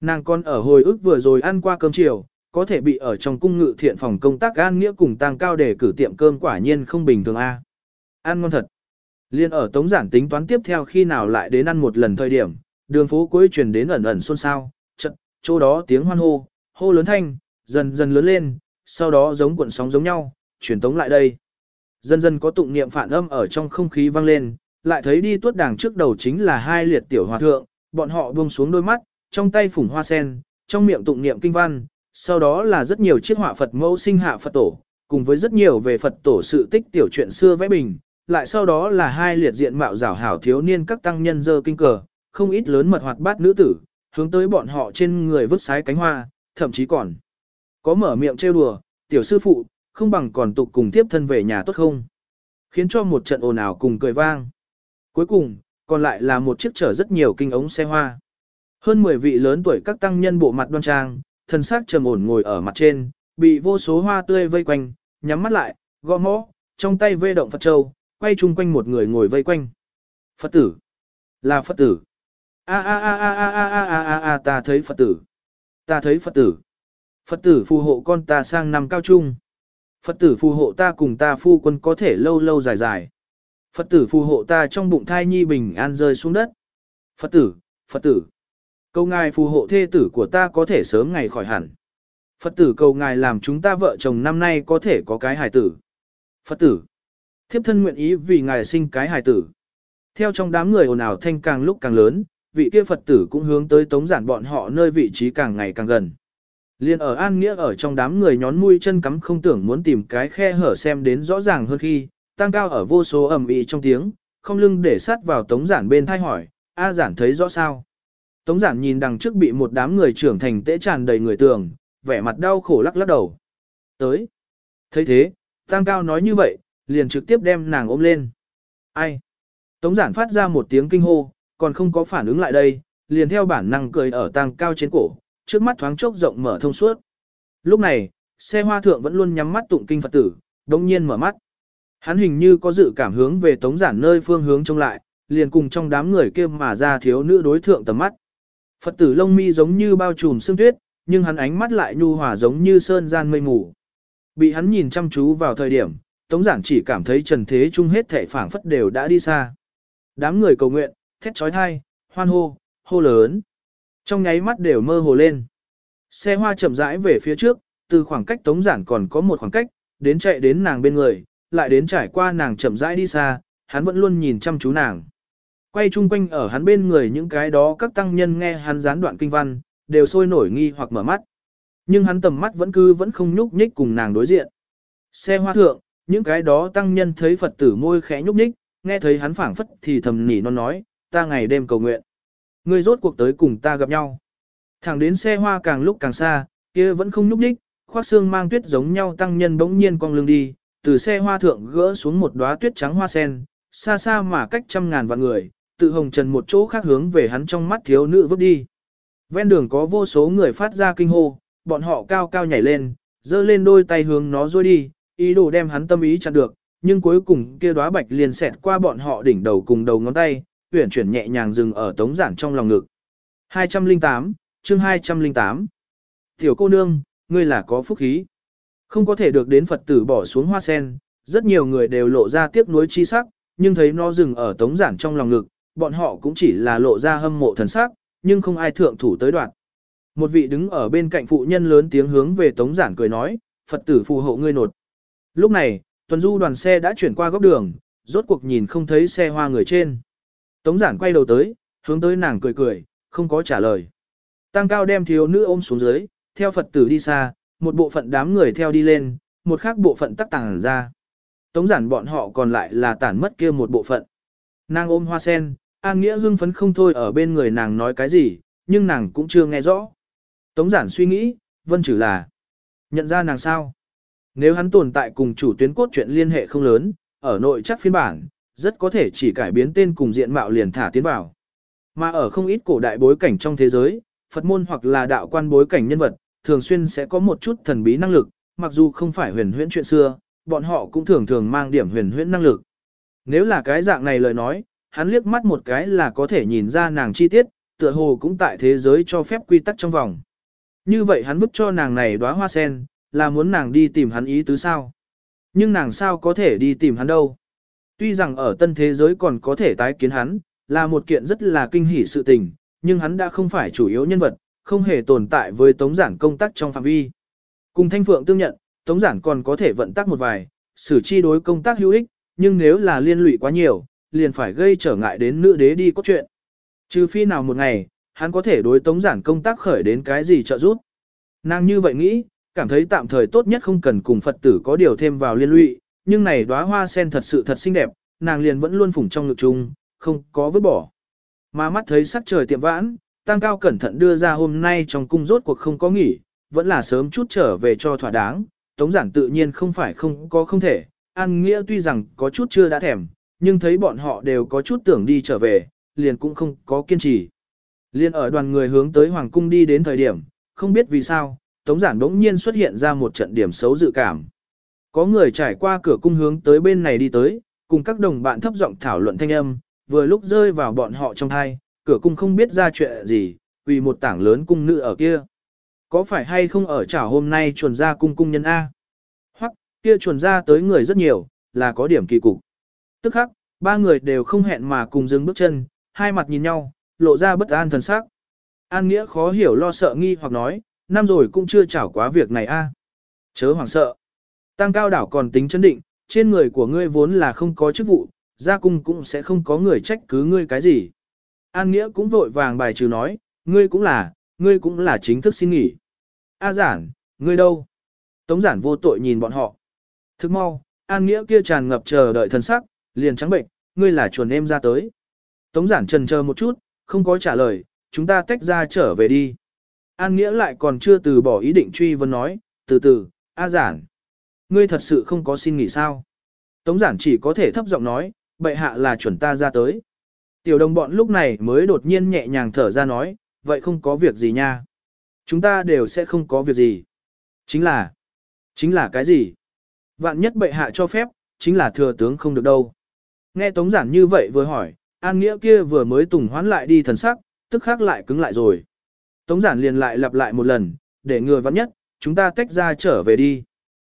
Nàng còn ở hồi ức vừa rồi ăn qua cơm chiều, có thể bị ở trong cung ngự thiện phòng công tác an nghĩa cùng tăng cao để cử tiệm cơm quả nhiên không bình thường a. Ăn ngon thật. Liên ở tống giản tính toán tiếp theo khi nào lại đến ăn một lần thời điểm, đường phố cuối truyền đến ẩn ẩn xôn xao, chật, chỗ đó tiếng hoan hô, hô lớn thanh, dần dần lớn lên, sau đó giống cuộn sóng giống nhau, truyền tống lại đây. Dần dần có tụng niệm phản âm ở trong không khí vang lên, lại thấy đi tuốt đàng trước đầu chính là hai liệt tiểu hòa thượng, bọn họ buông xuống đôi mắt, trong tay phủng hoa sen, trong miệng tụng niệm kinh văn, sau đó là rất nhiều chiếc họa Phật mẫu sinh hạ Phật tổ, cùng với rất nhiều về Phật tổ sự tích tiểu chuyện xưa vẽ bình, lại sau đó là hai liệt diện mạo rảo hảo thiếu niên các tăng nhân dơ kinh cờ, không ít lớn mật hoạt bát nữ tử, hướng tới bọn họ trên người vứt sái cánh hoa, thậm chí còn có mở miệng trêu đùa, tiểu sư phụ, không bằng còn tục cùng tiếp thân về nhà tốt không? Khiến cho một trận ồn ào cùng cười vang. Cuối cùng, còn lại là một chiếc chở rất nhiều kinh ống xe hoa. Hơn 10 vị lớn tuổi các tăng nhân bộ mặt đoan trang, thân xác trầm ổn ngồi ở mặt trên, bị vô số hoa tươi vây quanh, nhắm mắt lại, gõ mõ, trong tay vê động Phật Châu, quay chung quanh một người ngồi vây quanh. Phật tử. Là Phật tử. A a a a a a a a a a ta thấy Phật tử. Ta thấy Phật tử. Phật tử phù hộ con ta sang năm cao trung. Phật tử phù hộ ta cùng ta phu quân có thể lâu lâu dài dài. Phật tử phù hộ ta trong bụng thai nhi bình an rơi xuống đất. Phật tử, Phật tử. Cầu ngài phù hộ thê tử của ta có thể sớm ngày khỏi hẳn. Phật tử cầu ngài làm chúng ta vợ chồng năm nay có thể có cái hài tử. Phật tử. Thiếp thân nguyện ý vì ngài sinh cái hài tử. Theo trong đám người ồn ào thanh càng lúc càng lớn, vị kia Phật tử cũng hướng tới tống giản bọn họ nơi vị trí càng ngày càng gần. Liên ở An Nghĩa ở trong đám người nhón mũi chân cắm không tưởng muốn tìm cái khe hở xem đến rõ ràng hơn khi, tăng cao ở vô số ầm ĩ trong tiếng, không lưng để sát vào tống giản bên thay hỏi, A giản thấy rõ sao. Tống giản nhìn đằng trước bị một đám người trưởng thành tễ tràn đầy người tường, vẻ mặt đau khổ lắc lắc đầu. Tới. thấy thế, tăng cao nói như vậy, liền trực tiếp đem nàng ôm lên. Ai? Tống giản phát ra một tiếng kinh hô, còn không có phản ứng lại đây, liền theo bản năng cười ở tăng cao trên cổ, trước mắt thoáng chốc rộng mở thông suốt. Lúc này, xe hoa thượng vẫn luôn nhắm mắt tụng kinh Phật tử, đồng nhiên mở mắt. Hắn hình như có dự cảm hướng về tống giản nơi phương hướng trông lại, liền cùng trong đám người kia mà ra thiếu nữ đối thượng tầm mắt. Phật tử lông mi giống như bao trùm sương tuyết, nhưng hắn ánh mắt lại nhu hòa giống như sơn gian mây mù. Bị hắn nhìn chăm chú vào thời điểm, Tống Giản chỉ cảm thấy trần thế chung hết thể phảng phất đều đã đi xa. Đám người cầu nguyện, thét chói tai, hoan hô, hô lớn. Trong nháy mắt đều mơ hồ lên. Xe hoa chậm rãi về phía trước, từ khoảng cách Tống Giản còn có một khoảng cách, đến chạy đến nàng bên người, lại đến trải qua nàng chậm rãi đi xa, hắn vẫn luôn nhìn chăm chú nàng. Quay chung quanh ở hắn bên người những cái đó các tăng nhân nghe hắn gián đoạn kinh văn, đều sôi nổi nghi hoặc mở mắt. Nhưng hắn tầm mắt vẫn cứ vẫn không nhúc nhích cùng nàng đối diện. Xe hoa thượng, những cái đó tăng nhân thấy Phật tử môi khẽ nhúc nhích, nghe thấy hắn phảng phất thì thầm nỉ non nói, ta ngày đêm cầu nguyện. Ngươi rốt cuộc tới cùng ta gặp nhau. Thẳng đến xe hoa càng lúc càng xa, kia vẫn không nhúc nhích, khoác xương mang tuyết giống nhau tăng nhân bỗng nhiên cong lưng đi, từ xe hoa thượng gỡ xuống một đóa tuyết trắng hoa sen, xa xa mà cách trăm ngàn vạn người, tự hồng trần một chỗ khác hướng về hắn trong mắt thiếu nữ vứt đi. Ven đường có vô số người phát ra kinh hô, bọn họ cao cao nhảy lên, giơ lên đôi tay hướng nó rôi đi, ý đồ đem hắn tâm ý chặn được, nhưng cuối cùng kia đóa bạch liền xẹt qua bọn họ đỉnh đầu cùng đầu ngón tay, uyển chuyển nhẹ nhàng dừng ở tống giản trong lòng ngực. 208, chương 208. Tiểu cô nương, ngươi là có phúc khí. Không có thể được đến Phật tử bỏ xuống hoa sen, rất nhiều người đều lộ ra tiếc nuối chi sắc, nhưng thấy nó dừng ở tống giản trong lòng ngực, bọn họ cũng chỉ là lộ ra hâm mộ thần sắc, nhưng không ai thượng thủ tới đoạn. Một vị đứng ở bên cạnh phụ nhân lớn tiếng hướng về tống giản cười nói, Phật tử phù hộ ngươi nột. Lúc này, tuần du đoàn xe đã chuyển qua góc đường, rốt cuộc nhìn không thấy xe hoa người trên. Tống giản quay đầu tới, hướng tới nàng cười cười, không có trả lời. Tăng cao đem thiếu nữ ôm xuống dưới, theo Phật tử đi xa, một bộ phận đám người theo đi lên, một khác bộ phận tắc tàng ra. Tống giản bọn họ còn lại là tản mất kia một bộ phận. Nàng ôm hoa sen, An Nghĩa hưng phấn không thôi ở bên người nàng nói cái gì, nhưng nàng cũng chưa nghe rõ. Tống giản suy nghĩ, vân chử là nhận ra nàng sao. Nếu hắn tồn tại cùng chủ tuyến cốt truyện liên hệ không lớn, ở nội chắc phiên bản, rất có thể chỉ cải biến tên cùng diện mạo liền thả tiến vào. Mà ở không ít cổ đại bối cảnh trong thế giới, Phật môn hoặc là đạo quan bối cảnh nhân vật, thường xuyên sẽ có một chút thần bí năng lực, mặc dù không phải huyền huyễn chuyện xưa, bọn họ cũng thường thường mang điểm huyền huyễn năng lực. Nếu là cái dạng này lời nói, hắn liếc mắt một cái là có thể nhìn ra nàng chi tiết, tựa hồ cũng tại thế giới cho phép quy tắc trong vòng. Như vậy hắn bức cho nàng này đóa hoa sen, là muốn nàng đi tìm hắn ý tứ sao. Nhưng nàng sao có thể đi tìm hắn đâu. Tuy rằng ở tân thế giới còn có thể tái kiến hắn, là một kiện rất là kinh hỉ sự tình, nhưng hắn đã không phải chủ yếu nhân vật, không hề tồn tại với tống giản công tác trong phạm vi. Cùng thanh phượng tương nhận, tống giản còn có thể vận tác một vài, xử chi đối công tác hữu ích, nhưng nếu là liên lụy quá nhiều, liền phải gây trở ngại đến nữ đế đi có chuyện. Trừ phi nào một ngày, hắn có thể đối tống giản công tác khởi đến cái gì trợ giúp. Nàng như vậy nghĩ, cảm thấy tạm thời tốt nhất không cần cùng Phật tử có điều thêm vào liên lụy, nhưng này đóa hoa sen thật sự thật xinh đẹp, nàng liền vẫn luôn phủng trong ngực chung, không có vứt bỏ. Mà mắt thấy sắc trời tiệm vãn, tăng cao cẩn thận đưa ra hôm nay trong cung rốt cuộc không có nghỉ, vẫn là sớm chút trở về cho thỏa đáng, tống giản tự nhiên không phải không có không thể, an nghĩa tuy rằng có chút chưa đã thèm, nhưng thấy bọn họ đều có chút tưởng đi trở về, liền cũng không có kiên trì. Liên ở đoàn người hướng tới Hoàng Cung đi đến thời điểm, không biết vì sao, Tống Giản đống nhiên xuất hiện ra một trận điểm xấu dự cảm. Có người trải qua cửa cung hướng tới bên này đi tới, cùng các đồng bạn thấp giọng thảo luận thanh âm, vừa lúc rơi vào bọn họ trong thai, cửa cung không biết ra chuyện gì, vì một tảng lớn cung nữ ở kia. Có phải hay không ở chảo hôm nay chuẩn ra cung cung nhân A? Hoặc, kia chuẩn ra tới người rất nhiều, là có điểm kỳ cục. Tức khắc, ba người đều không hẹn mà cùng dừng bước chân, hai mặt nhìn nhau, lộ ra bất an thần sắc. An Nghĩa khó hiểu lo sợ nghi hoặc nói, năm rồi cũng chưa chảo quá việc này a. Chớ hoảng sợ. Tăng cao đảo còn tính chấn định, trên người của ngươi vốn là không có chức vụ, ra cung cũng sẽ không có người trách cứ ngươi cái gì. An Nghĩa cũng vội vàng bài trừ nói, ngươi cũng là, ngươi cũng là chính thức xin nghỉ. A giản, ngươi đâu? Tống giản vô tội nhìn bọn họ. Thức mau, An Nghĩa kia tràn ngập chờ đợi thần sắc, liền trắng bệnh, ngươi là chuồn em ra tới. Tống giản trần chờ một chút, không có trả lời, chúng ta tách ra trở về đi. An Nghĩa lại còn chưa từ bỏ ý định truy vấn nói, từ từ, A giản. Ngươi thật sự không có xin nghỉ sao? Tống giản chỉ có thể thấp giọng nói, bệ hạ là chuẩn ta ra tới. Tiểu đồng bọn lúc này mới đột nhiên nhẹ nhàng thở ra nói, vậy không có việc gì nha. Chúng ta đều sẽ không có việc gì. Chính là, chính là cái gì? Vạn nhất bệ hạ cho phép, chính là thừa tướng không được đâu. Nghe Tống Giản như vậy vừa hỏi, An Nghĩa kia vừa mới tùng hoán lại đi thần sắc, tức khắc lại cứng lại rồi. Tống Giản liền lại lặp lại một lần, để người vạn nhất, chúng ta tách ra trở về đi.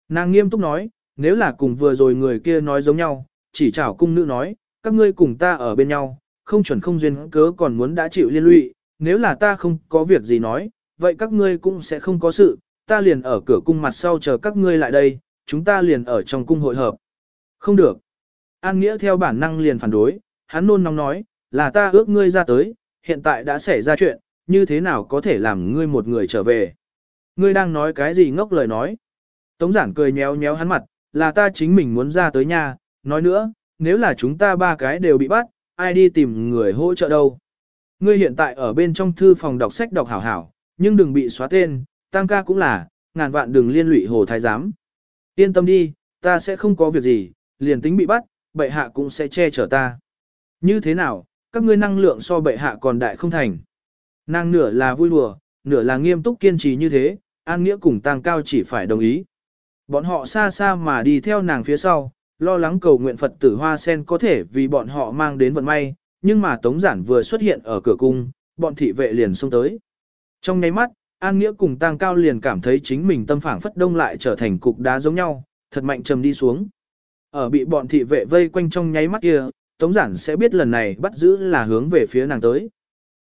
Nàng nghiêm túc nói, nếu là cùng vừa rồi người kia nói giống nhau, chỉ chào cung nữ nói, các ngươi cùng ta ở bên nhau, không chuẩn không duyên cớ còn muốn đã chịu liên lụy, nếu là ta không có việc gì nói, vậy các ngươi cũng sẽ không có sự, ta liền ở cửa cung mặt sau chờ các ngươi lại đây, chúng ta liền ở trong cung hội hợp. Không được. An Nghĩa theo bản năng liền phản đối, hắn nôn nóng nói, là ta ước ngươi ra tới, hiện tại đã xảy ra chuyện, như thế nào có thể làm ngươi một người trở về. Ngươi đang nói cái gì ngốc lời nói. Tống giản cười nhéo nhéo hắn mặt, là ta chính mình muốn ra tới nhà, nói nữa, nếu là chúng ta ba cái đều bị bắt, ai đi tìm người hỗ trợ đâu. Ngươi hiện tại ở bên trong thư phòng đọc sách đọc hảo hảo, nhưng đừng bị xóa tên, tăng ca cũng là, ngàn vạn đừng liên lụy hồ thái giám. Yên tâm đi, ta sẽ không có việc gì, liền tính bị bắt, bệ hạ cũng sẽ che chở ta. Như thế nào, các ngươi năng lượng so bệ hạ còn đại không thành. Nàng nửa là vui đùa, nửa là nghiêm túc kiên trì như thế, An Nghĩa cùng Tăng Cao chỉ phải đồng ý. Bọn họ xa xa mà đi theo nàng phía sau, lo lắng cầu nguyện Phật tử Hoa Sen có thể vì bọn họ mang đến vận may, nhưng mà Tống Giản vừa xuất hiện ở cửa cung, bọn thị vệ liền xông tới. Trong nháy mắt, An Nghĩa cùng Tăng Cao liền cảm thấy chính mình tâm phảng phất đông lại trở thành cục đá giống nhau, thật mạnh trầm đi xuống. Ở bị bọn thị vệ vây quanh trong nháy mắt kia, Tống Giản sẽ biết lần này bắt giữ là hướng về phía nàng tới.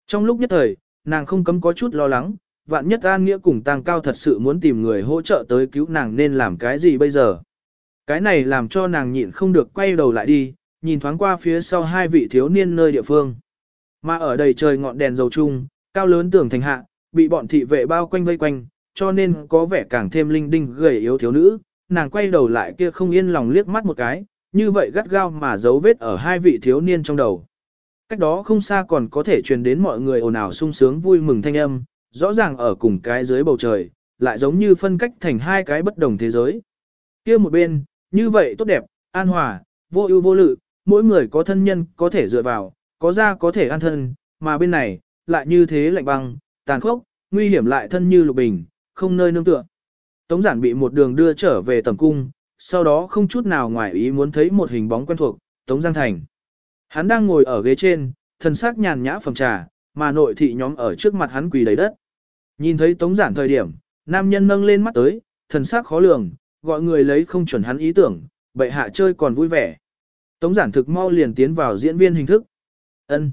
Trong lúc nhất thời, nàng không cấm có chút lo lắng, vạn nhất An Nghĩa cùng Tăng Cao thật sự muốn tìm người hỗ trợ tới cứu nàng nên làm cái gì bây giờ. Cái này làm cho nàng nhịn không được quay đầu lại đi, nhìn thoáng qua phía sau hai vị thiếu niên nơi địa phương. Mà ở đầy trời ngọn đèn dầu chung, cao lớn tưởng thành hạ, bị bọn thị vệ bao quanh vây quanh, cho nên có vẻ càng thêm linh đinh gầy yếu thiếu nữ, nàng quay đầu lại kia không yên lòng liếc mắt một cái, như vậy gắt gao mà giấu vết ở hai vị thiếu niên trong đầu. Cách đó không xa còn có thể truyền đến mọi người ồn ào sung sướng vui mừng thanh âm, rõ ràng ở cùng cái dưới bầu trời, lại giống như phân cách thành hai cái bất đồng thế giới. Kia một bên, như vậy tốt đẹp, an hòa, vô ưu vô lự, mỗi người có thân nhân có thể dựa vào, có ra có thể an thân, mà bên này, lại như thế lạnh băng, tàn khốc, nguy hiểm lại thân như lục bình, không nơi nương tựa. Tống giản bị một đường đưa trở về tầm cung, sau đó không chút nào ngoài ý muốn thấy một hình bóng quen thuộc, Tống Giang Thành. Hắn đang ngồi ở ghế trên, thần sắc nhàn nhã phẩm trà, mà nội thị nhóm ở trước mặt hắn quỳ đầy đất. Nhìn thấy Tống giản thời điểm, nam nhân nâng lên mắt tới, thần sắc khó lường, gọi người lấy không chuẩn hắn ý tưởng, bệ hạ chơi còn vui vẻ. Tống giản thực mau liền tiến vào diễn viên hình thức. ân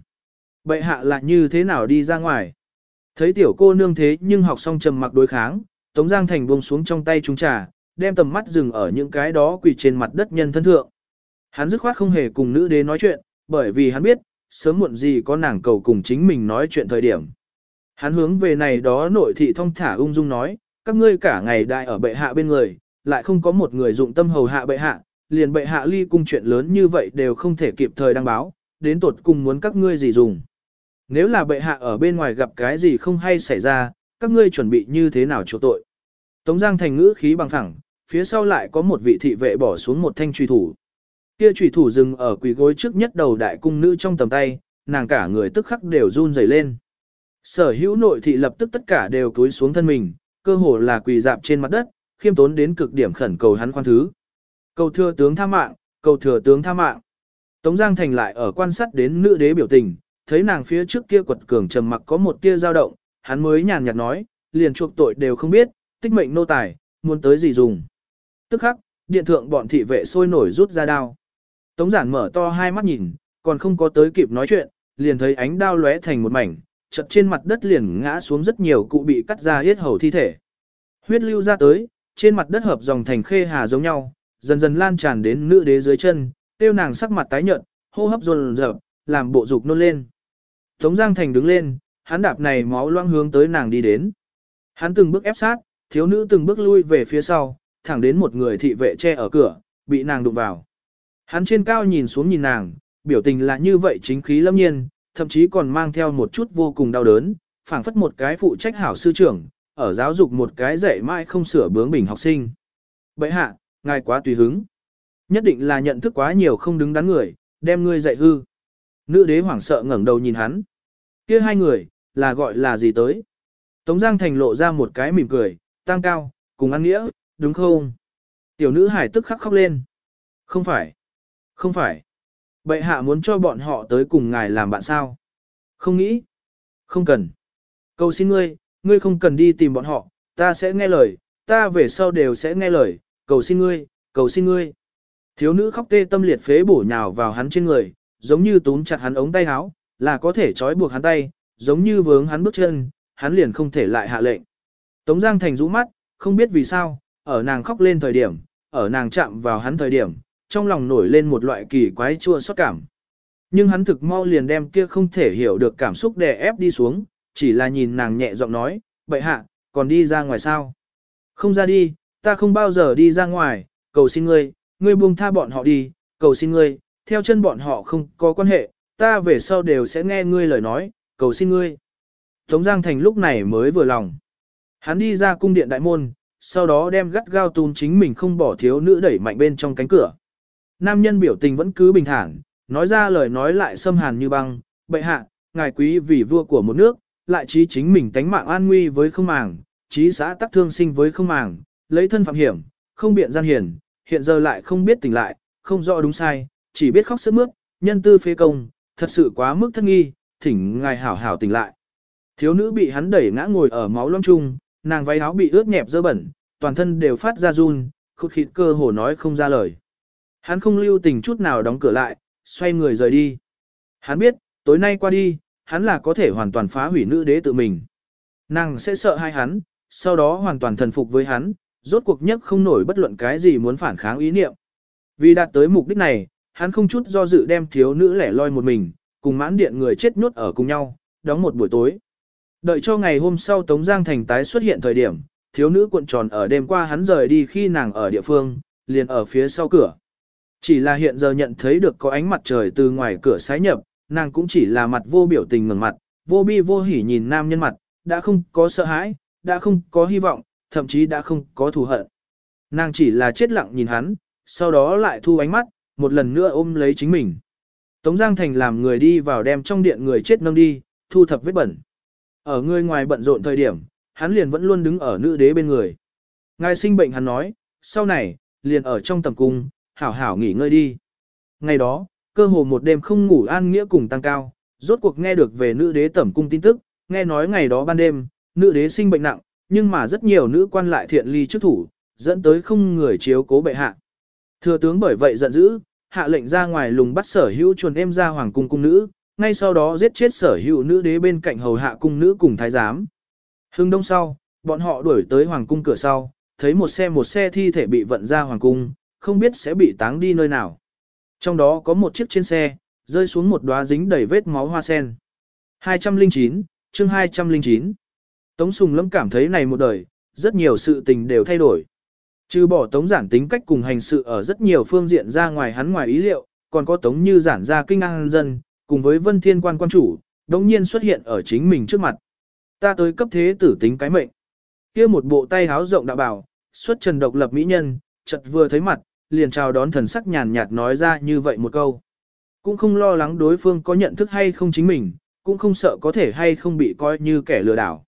Bệ hạ lại như thế nào đi ra ngoài? Thấy tiểu cô nương thế nhưng học xong trầm mặc đối kháng, Tống Giang Thành buông xuống trong tay chúng trà, đem tầm mắt dừng ở những cái đó quỳ trên mặt đất nhân thân thượng. Hắn dứt khoát không hề cùng nữ đế nói chuyện, bởi vì hắn biết, sớm muộn gì có nàng cầu cùng chính mình nói chuyện thời điểm. Hắn hướng về này đó nội thị thông thả ung dung nói, các ngươi cả ngày đại ở bệ hạ bên người, lại không có một người dụng tâm hầu hạ bệ hạ, liền bệ hạ ly cung chuyện lớn như vậy đều không thể kịp thời đăng báo, đến tột cùng muốn các ngươi gì dùng. Nếu là bệ hạ ở bên ngoài gặp cái gì không hay xảy ra, các ngươi chuẩn bị như thế nào chỗ tội. Tống Giang thành ngữ khí bằng thẳng, phía sau lại có một vị thị vệ bỏ xuống một thanh truy thủ. Kia chủy thủ dừng ở quỳ gối trước nhất đầu đại cung nữ trong tầm tay, nàng cả người tức khắc đều run rẩy lên. Sở hữu nội thị lập tức tất cả đều cúi xuống thân mình, cơ hồ là quỳ dạp trên mặt đất, khiêm tốn đến cực điểm khẩn cầu hắn khoan thứ. Cầu thừa tướng tha mạng, cầu thừa tướng tha mạng. Tống Giang Thành lại ở quan sát đến nữ đế biểu tình, thấy nàng phía trước kia quật cường trầm mặc có một tia dao động, hắn mới nhàn nhạt nói, liền chuộc tội đều không biết, tích mệnh nô tài, muốn tới gì dùng. Tức khắc, điện thượng bọn thị vệ sôi nổi rút ra đao. Tống giản mở to hai mắt nhìn, còn không có tới kịp nói chuyện, liền thấy ánh đao lóe thành một mảnh, chật trên mặt đất liền ngã xuống rất nhiều cụ bị cắt ra yết hầu thi thể. Huyết lưu ra tới, trên mặt đất hợp dòng thành khê hà giống nhau, dần dần lan tràn đến nữ đế dưới chân, tiêu nàng sắc mặt tái nhợt, hô hấp run rợn, làm bộ dục nôn lên. Tống Giang Thành đứng lên, hắn đạp này máu loang hướng tới nàng đi đến. Hắn từng bước ép sát, thiếu nữ từng bước lui về phía sau, thẳng đến một người thị vệ che ở cửa, bị nàng đụng vào. Hắn trên cao nhìn xuống nhìn nàng, biểu tình là như vậy chính khí lâm nhiên, thậm chí còn mang theo một chút vô cùng đau đớn, phảng phất một cái phụ trách hảo sư trưởng, ở giáo dục một cái dạy mãi không sửa bướng bình học sinh. Bậy hạ, ngài quá tùy hứng. Nhất định là nhận thức quá nhiều không đứng đắn người, đem ngươi dạy hư. Nữ đế hoảng sợ ngẩng đầu nhìn hắn. kia hai người, là gọi là gì tới? Tống Giang Thành lộ ra một cái mỉm cười, tăng cao, cùng ăn nghĩa, đúng không? Tiểu nữ hải tức khắc khóc lên. Không phải. Không phải. Bệ hạ muốn cho bọn họ tới cùng ngài làm bạn sao? Không nghĩ. Không cần. Cầu xin ngươi, ngươi không cần đi tìm bọn họ, ta sẽ nghe lời, ta về sau đều sẽ nghe lời, cầu xin ngươi, cầu xin ngươi. Thiếu nữ khóc tê tâm liệt phế bổ nhào vào hắn trên người, giống như túm chặt hắn ống tay áo, là có thể trói buộc hắn tay, giống như vướng hắn bước chân, hắn liền không thể lại hạ lệnh. Tống Giang Thành rũ mắt, không biết vì sao, ở nàng khóc lên thời điểm, ở nàng chạm vào hắn thời điểm, trong lòng nổi lên một loại kỳ quái chua xót cảm. Nhưng hắn thực mau liền đem kia không thể hiểu được cảm xúc đè ép đi xuống, chỉ là nhìn nàng nhẹ giọng nói, bậy hạ, còn đi ra ngoài sao? Không ra đi, ta không bao giờ đi ra ngoài, cầu xin ngươi, ngươi buông tha bọn họ đi, cầu xin ngươi, theo chân bọn họ không có quan hệ, ta về sau đều sẽ nghe ngươi lời nói, cầu xin ngươi. Tống Giang Thành lúc này mới vừa lòng. Hắn đi ra cung điện đại môn, sau đó đem gắt gao tún chính mình không bỏ thiếu nữ đẩy mạnh bên trong cánh cửa. Nam nhân biểu tình vẫn cứ bình thản, nói ra lời nói lại xâm hàn như băng, bệ hạ, ngài quý vì vua của một nước, lại trí chính mình tánh mạng an nguy với không màng, trí xã tắc thương sinh với không màng, lấy thân phạm hiểm, không biện gian hiền, hiện giờ lại không biết tỉnh lại, không rõ đúng sai, chỉ biết khóc sướt mướt, nhân tư phê công, thật sự quá mức thất nghi, thỉnh ngài hảo hảo tỉnh lại. Thiếu nữ bị hắn đẩy ngã ngồi ở máu loang trung, nàng váy áo bị ướt nhẹp dơ bẩn, toàn thân đều phát ra run, khụt khịt cơ hồ nói không ra lời. Hắn không lưu tình chút nào đóng cửa lại, xoay người rời đi. Hắn biết, tối nay qua đi, hắn là có thể hoàn toàn phá hủy nữ đế tự mình. Nàng sẽ sợ hai hắn, sau đó hoàn toàn thần phục với hắn, rốt cuộc nhất không nổi bất luận cái gì muốn phản kháng ý niệm. Vì đạt tới mục đích này, hắn không chút do dự đem thiếu nữ lẻ loi một mình, cùng mãn điện người chết nhốt ở cùng nhau, đóng một buổi tối. Đợi cho ngày hôm sau Tống Giang Thành tái xuất hiện thời điểm, thiếu nữ cuộn tròn ở đêm qua hắn rời đi khi nàng ở địa phương, liền ở phía sau cửa. Chỉ là hiện giờ nhận thấy được có ánh mặt trời từ ngoài cửa sái nhập, nàng cũng chỉ là mặt vô biểu tình ngẩng mặt, vô bi vô hỉ nhìn nam nhân mặt, đã không có sợ hãi, đã không có hy vọng, thậm chí đã không có thù hận. Nàng chỉ là chết lặng nhìn hắn, sau đó lại thu ánh mắt, một lần nữa ôm lấy chính mình. Tống Giang Thành làm người đi vào đem trong điện người chết nâng đi, thu thập vết bẩn. Ở người ngoài bận rộn thời điểm, hắn liền vẫn luôn đứng ở nữ đế bên người. Ngài sinh bệnh hắn nói, sau này, liền ở trong tầm cung, hảo hảo nghỉ ngơi đi. Ngày đó, cơ hồ một đêm không ngủ an nghĩa cùng tăng cao, rốt cuộc nghe được về nữ đế tẩm cung tin tức, nghe nói ngày đó ban đêm, nữ đế sinh bệnh nặng, nhưng mà rất nhiều nữ quan lại thiện ly chức thủ, dẫn tới không người chiếu cố bệ hạ. Thừa tướng bởi vậy giận dữ, hạ lệnh ra ngoài lùng bắt sở hữu chuồn em ra hoàng cung cung nữ, ngay sau đó giết chết sở hữu nữ đế bên cạnh hầu hạ cung nữ cùng thái giám. Hưng đông sau, bọn họ đuổi tới hoàng cung cửa sau, thấy một xe một xe thi thể bị vận ra hoàng cung, không biết sẽ bị táng đi nơi nào. Trong đó có một chiếc trên xe, rơi xuống một đóa dính đầy vết máu hoa sen. 209, chương 209. Tống Sùng Lâm cảm thấy này một đời, rất nhiều sự tình đều thay đổi. Trừ bỏ Tống giản tính cách cùng hành sự ở rất nhiều phương diện ra ngoài hắn ngoài ý liệu, còn có Tống như giản ra kinh an dân, cùng với Vân Thiên quan quan chủ, đống nhiên xuất hiện ở chính mình trước mặt. Ta tới cấp thế tử tính cái mệnh. kia một bộ tay háo rộng đạo bảo, xuất trần độc lập mỹ nhân, chợt vừa thấy mặt, liền chào đón thần sắc nhàn nhạt nói ra như vậy một câu. Cũng không lo lắng đối phương có nhận thức hay không chính mình, cũng không sợ có thể hay không bị coi như kẻ lừa đảo.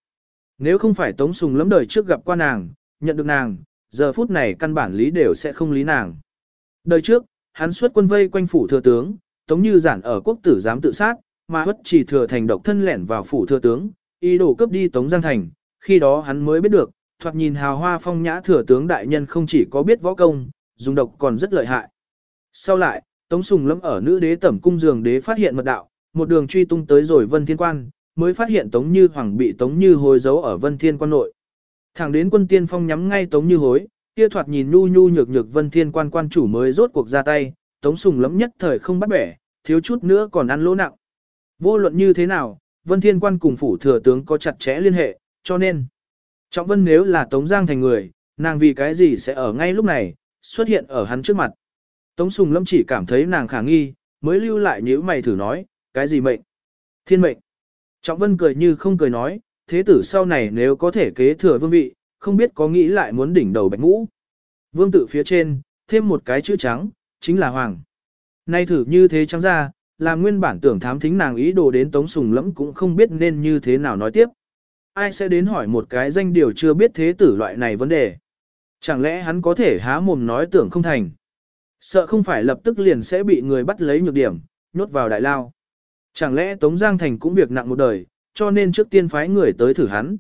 Nếu không phải Tống Sùng lắm đời trước gặp qua nàng, nhận được nàng, giờ phút này căn bản lý đều sẽ không lý nàng. Đời trước, hắn xuất quân vây quanh phủ thừa tướng, Tống Như giản ở quốc tử giám tự sát, mà hất chỉ thừa thành độc thân lẻn vào phủ thừa tướng, ý đồ cướp đi Tống Giang Thành, khi đó hắn mới biết được, thoạt nhìn hào hoa phong nhã thừa tướng đại nhân không chỉ có biết võ công, dùng độc còn rất lợi hại. Sau lại, Tống Sùng lâm ở nữ đế tẩm cung giường đế phát hiện mật đạo, một đường truy tung tới rồi Vân Thiên Quan, mới phát hiện Tống Như Hoàng bị Tống Như hối giấu ở Vân Thiên Quan nội. Thẳng đến quân tiên phong nhắm ngay Tống Như hối, kia thoạt nhìn nhu nhu nhược nhược Vân Thiên Quan quan chủ mới rốt cuộc ra tay, Tống Sùng Lâm nhất thời không bắt bẻ, thiếu chút nữa còn ăn lỗ nặng. Vô luận như thế nào, Vân Thiên Quan cùng phủ thừa tướng có chặt chẽ liên hệ, cho nên Trọng Vân nếu là Tống Giang thành người, nàng vì cái gì sẽ ở ngay lúc này, xuất hiện ở hắn trước mặt. Tống Sùng Lâm chỉ cảm thấy nàng khả nghi, mới lưu lại nhíu mày thử nói, cái gì mệnh? Thiên mệnh. Trọng Vân cười như không cười nói, thế tử sau này nếu có thể kế thừa vương vị, không biết có nghĩ lại muốn đỉnh đầu bạch ngũ. Vương tự phía trên, thêm một cái chữ trắng, chính là hoàng. Nay thử như thế trắng ra, là nguyên bản tưởng thám thính nàng ý đồ đến tống sùng lẫm cũng không biết nên như thế nào nói tiếp. Ai sẽ đến hỏi một cái danh điều chưa biết thế tử loại này vấn đề. Chẳng lẽ hắn có thể há mồm nói tưởng không thành. Sợ không phải lập tức liền sẽ bị người bắt lấy nhược điểm, nhốt vào đại lao. Chẳng lẽ Tống Giang Thành cũng việc nặng một đời, cho nên trước tiên phái người tới thử hắn.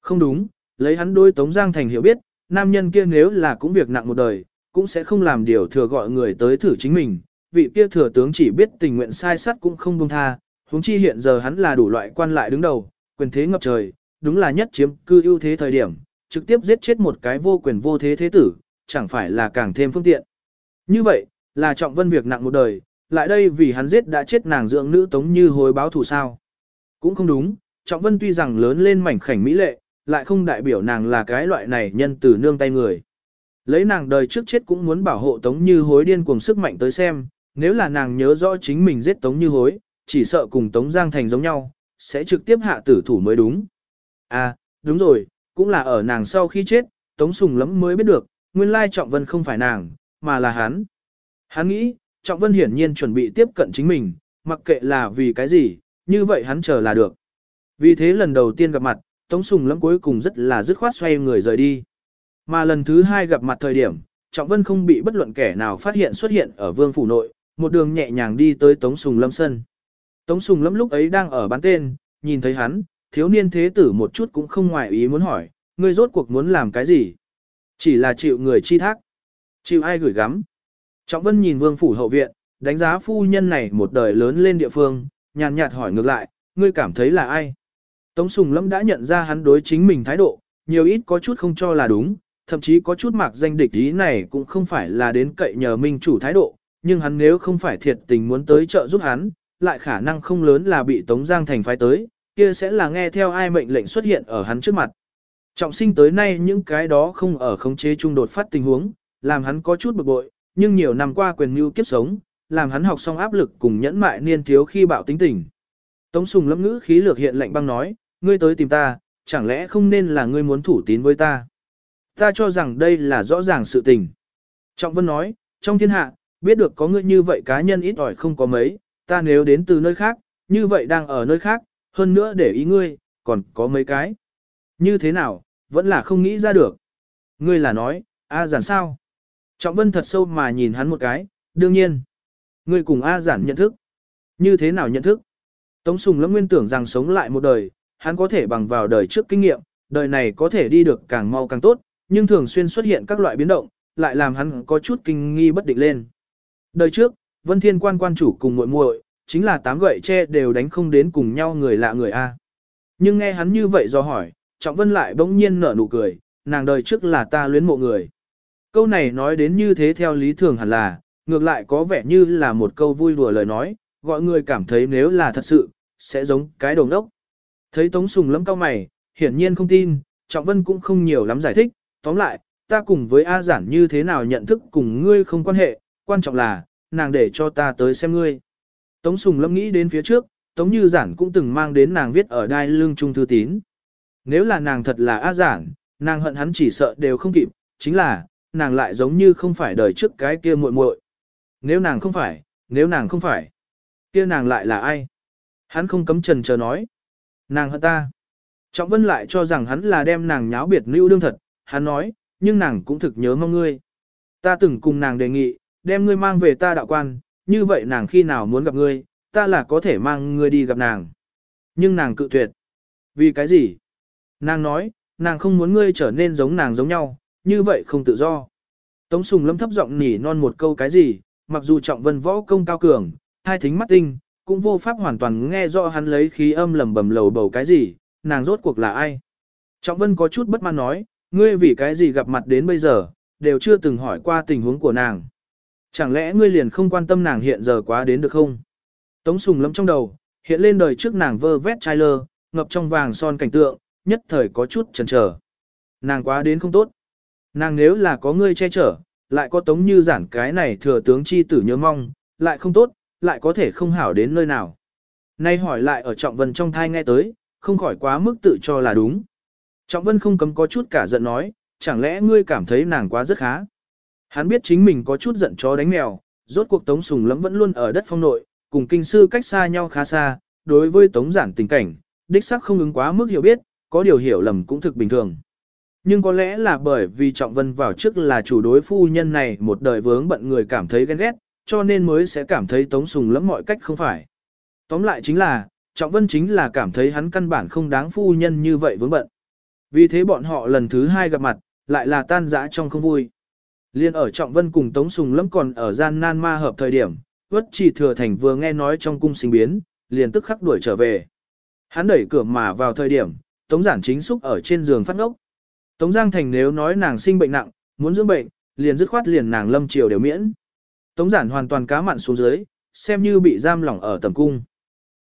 Không đúng, lấy hắn đôi Tống Giang Thành hiểu biết, nam nhân kia nếu là cũng việc nặng một đời, cũng sẽ không làm điều thừa gọi người tới thử chính mình. Vị kia thừa tướng chỉ biết tình nguyện sai sắt cũng không buông tha, huống chi hiện giờ hắn là đủ loại quan lại đứng đầu, quyền thế ngập trời, đúng là nhất chiếm cư ưu thế thời điểm, trực tiếp giết chết một cái vô quyền vô thế thế tử, chẳng phải là càng thêm phương tiện. Như vậy, là trọng vân việc nặng một đời, lại đây vì hắn giết đã chết nàng dưỡng nữ tống như hối báo thù sao. Cũng không đúng, trọng vân tuy rằng lớn lên mảnh khảnh mỹ lệ, lại không đại biểu nàng là cái loại này nhân từ nương tay người. Lấy nàng đời trước chết cũng muốn bảo hộ tống như hối điên cuồng sức mạnh tới xem, nếu là nàng nhớ rõ chính mình giết tống như hối, chỉ sợ cùng tống giang thành giống nhau, sẽ trực tiếp hạ tử thủ mới đúng. À, đúng rồi, cũng là ở nàng sau khi chết, tống sùng lắm mới biết được, nguyên lai trọng vân không phải nàng, mà là hắn. Hắn nghĩ, Trọng Vân hiển nhiên chuẩn bị tiếp cận chính mình, mặc kệ là vì cái gì, như vậy hắn chờ là được. Vì thế lần đầu tiên gặp mặt, Tống Sùng lắm cuối cùng rất là dứt khoát xoay người rời đi. Mà lần thứ hai gặp mặt thời điểm, Trọng Vân không bị bất luận kẻ nào phát hiện xuất hiện ở vương phủ nội, một đường nhẹ nhàng đi tới Tống Sùng lâm sân. Tống Sùng lâm lúc ấy đang ở bán tên, nhìn thấy hắn, thiếu niên thế tử một chút cũng không ngoài ý muốn hỏi, ngươi rốt cuộc muốn làm cái gì? Chỉ là chịu người chi thác. Chịu ai gửi gắm. Trọng Vân nhìn vương phủ hậu viện, đánh giá phu nhân này một đời lớn lên địa phương, nhàn nhạt hỏi ngược lại, ngươi cảm thấy là ai? Tống Sùng Lâm đã nhận ra hắn đối chính mình thái độ, nhiều ít có chút không cho là đúng, thậm chí có chút mạc danh địch ý này cũng không phải là đến cậy nhờ minh chủ thái độ, nhưng hắn nếu không phải thiệt tình muốn tới trợ giúp hắn, lại khả năng không lớn là bị Tống Giang thành phái tới, kia sẽ là nghe theo ai mệnh lệnh xuất hiện ở hắn trước mặt. Trọng sinh tới nay những cái đó không ở khống chế trung đột phát tình huống, làm hắn có chút bực bội, nhưng nhiều năm qua quyền mưu kiếp sống, làm hắn học xong áp lực cùng nhẫn mại niên thiếu khi bạo tính tình. Tống Sùng lâm ngữ khí lược hiện lạnh băng nói, ngươi tới tìm ta, chẳng lẽ không nên là ngươi muốn thủ tín với ta? Ta cho rằng đây là rõ ràng sự tình. Trọng Vân nói, trong thiên hạ, biết được có ngươi như vậy cá nhân ít ỏi không có mấy, ta nếu đến từ nơi khác, như vậy đang ở nơi khác, hơn nữa để ý ngươi, còn có mấy cái. Như thế nào, vẫn là không nghĩ ra được. Ngươi là nói, a giản sao? Trọng Vân thật sâu mà nhìn hắn một cái, đương nhiên. Ngươi cùng A giản nhận thức. Như thế nào nhận thức? Tống Sùng lâm nguyên tưởng rằng sống lại một đời, hắn có thể bằng vào đời trước kinh nghiệm, đời này có thể đi được càng mau càng tốt, nhưng thường xuyên xuất hiện các loại biến động, lại làm hắn có chút kinh nghi bất định lên. Đời trước, Vân Thiên quan quan chủ cùng muội muội, chính là tám gậy tre đều đánh không đến cùng nhau người lạ người A. Nhưng nghe hắn như vậy do hỏi, Trọng Vân lại bỗng nhiên nở nụ cười, nàng đời trước là ta luyến mộ người. Câu này nói đến như thế theo lý thường hẳn là, ngược lại có vẻ như là một câu vui đùa lời nói, gọi người cảm thấy nếu là thật sự, sẽ giống cái đồng đốc. Thấy Tống Sùng lấm cao mày, hiển nhiên không tin, Trọng Vân cũng không nhiều lắm giải thích, tóm lại, ta cùng với A giản như thế nào nhận thức cùng ngươi không quan hệ, quan trọng là, nàng để cho ta tới xem ngươi. Tống Sùng lâm nghĩ đến phía trước, Tống Như giản cũng từng mang đến nàng viết ở đai lưng trung thư tín. Nếu là nàng thật là A giản, nàng hận hắn chỉ sợ đều không kịp, chính là, nàng lại giống như không phải đời trước cái kia muội muội. Nếu nàng không phải, nếu nàng không phải, kia nàng lại là ai? Hắn không cấm trần chờ nói. Nàng hận ta. Trọng Vân lại cho rằng hắn là đem nàng nháo biệt lưu đương thật, hắn nói, nhưng nàng cũng thực nhớ mong ngươi. Ta từng cùng nàng đề nghị, đem ngươi mang về ta đạo quan, như vậy nàng khi nào muốn gặp ngươi, ta là có thể mang ngươi đi gặp nàng. Nhưng nàng cự tuyệt. Vì cái gì? Nàng nói, nàng không muốn ngươi trở nên giống nàng giống nhau, như vậy không tự do. Tống Sùng Lâm thấp giọng nỉ non một câu cái gì, mặc dù trọng vân võ công cao cường, hai thính mắt tinh, cũng vô pháp hoàn toàn nghe rõ hắn lấy khí âm lầm bầm lầu bầu cái gì, nàng rốt cuộc là ai. Trọng vân có chút bất mãn nói, ngươi vì cái gì gặp mặt đến bây giờ, đều chưa từng hỏi qua tình huống của nàng. Chẳng lẽ ngươi liền không quan tâm nàng hiện giờ quá đến được không? Tống Sùng Lâm trong đầu, hiện lên đời trước nàng vơ vét trai lơ, ngập trong vàng son cảnh tượng, nhất thời có chút chần chờ. Nàng quá đến không tốt. Nàng nếu là có ngươi che chở, lại có tống như giản cái này thừa tướng chi tử nhớ mong, lại không tốt, lại có thể không hảo đến nơi nào. Nay hỏi lại ở Trọng Vân trong thai nghe tới, không khỏi quá mức tự cho là đúng. Trọng Vân không cấm có chút cả giận nói, chẳng lẽ ngươi cảm thấy nàng quá rất khá. Hắn biết chính mình có chút giận chó đánh mèo, rốt cuộc Tống Sùng lắm vẫn luôn ở đất phong nội, cùng kinh sư cách xa nhau khá xa, đối với Tống giản tình cảnh, đích xác không ứng quá mức hiểu biết, có điều hiểu lầm cũng thực bình thường. Nhưng có lẽ là bởi vì Trọng Vân vào trước là chủ đối phu nhân này một đời vướng bận người cảm thấy ghen ghét, cho nên mới sẽ cảm thấy Tống Sùng lắm mọi cách không phải. Tóm lại chính là, Trọng Vân chính là cảm thấy hắn căn bản không đáng phu nhân như vậy vướng bận. Vì thế bọn họ lần thứ hai gặp mặt, lại là tan rã trong không vui. Liên ở Trọng Vân cùng Tống Sùng lâm còn ở gian nan ma hợp thời điểm, Vất chỉ thừa thành vừa nghe nói trong cung sinh biến, liền tức khắc đuổi trở về. Hắn đẩy cửa mà vào thời điểm, Tống giản chính xúc ở trên giường phát ngốc. Tống Giang Thành nếu nói nàng sinh bệnh nặng, muốn dưỡng bệnh, liền dứt khoát liền nàng lâm triều đều miễn. Tống giản hoàn toàn cá mặn xuống dưới, xem như bị giam lỏng ở tầm cung.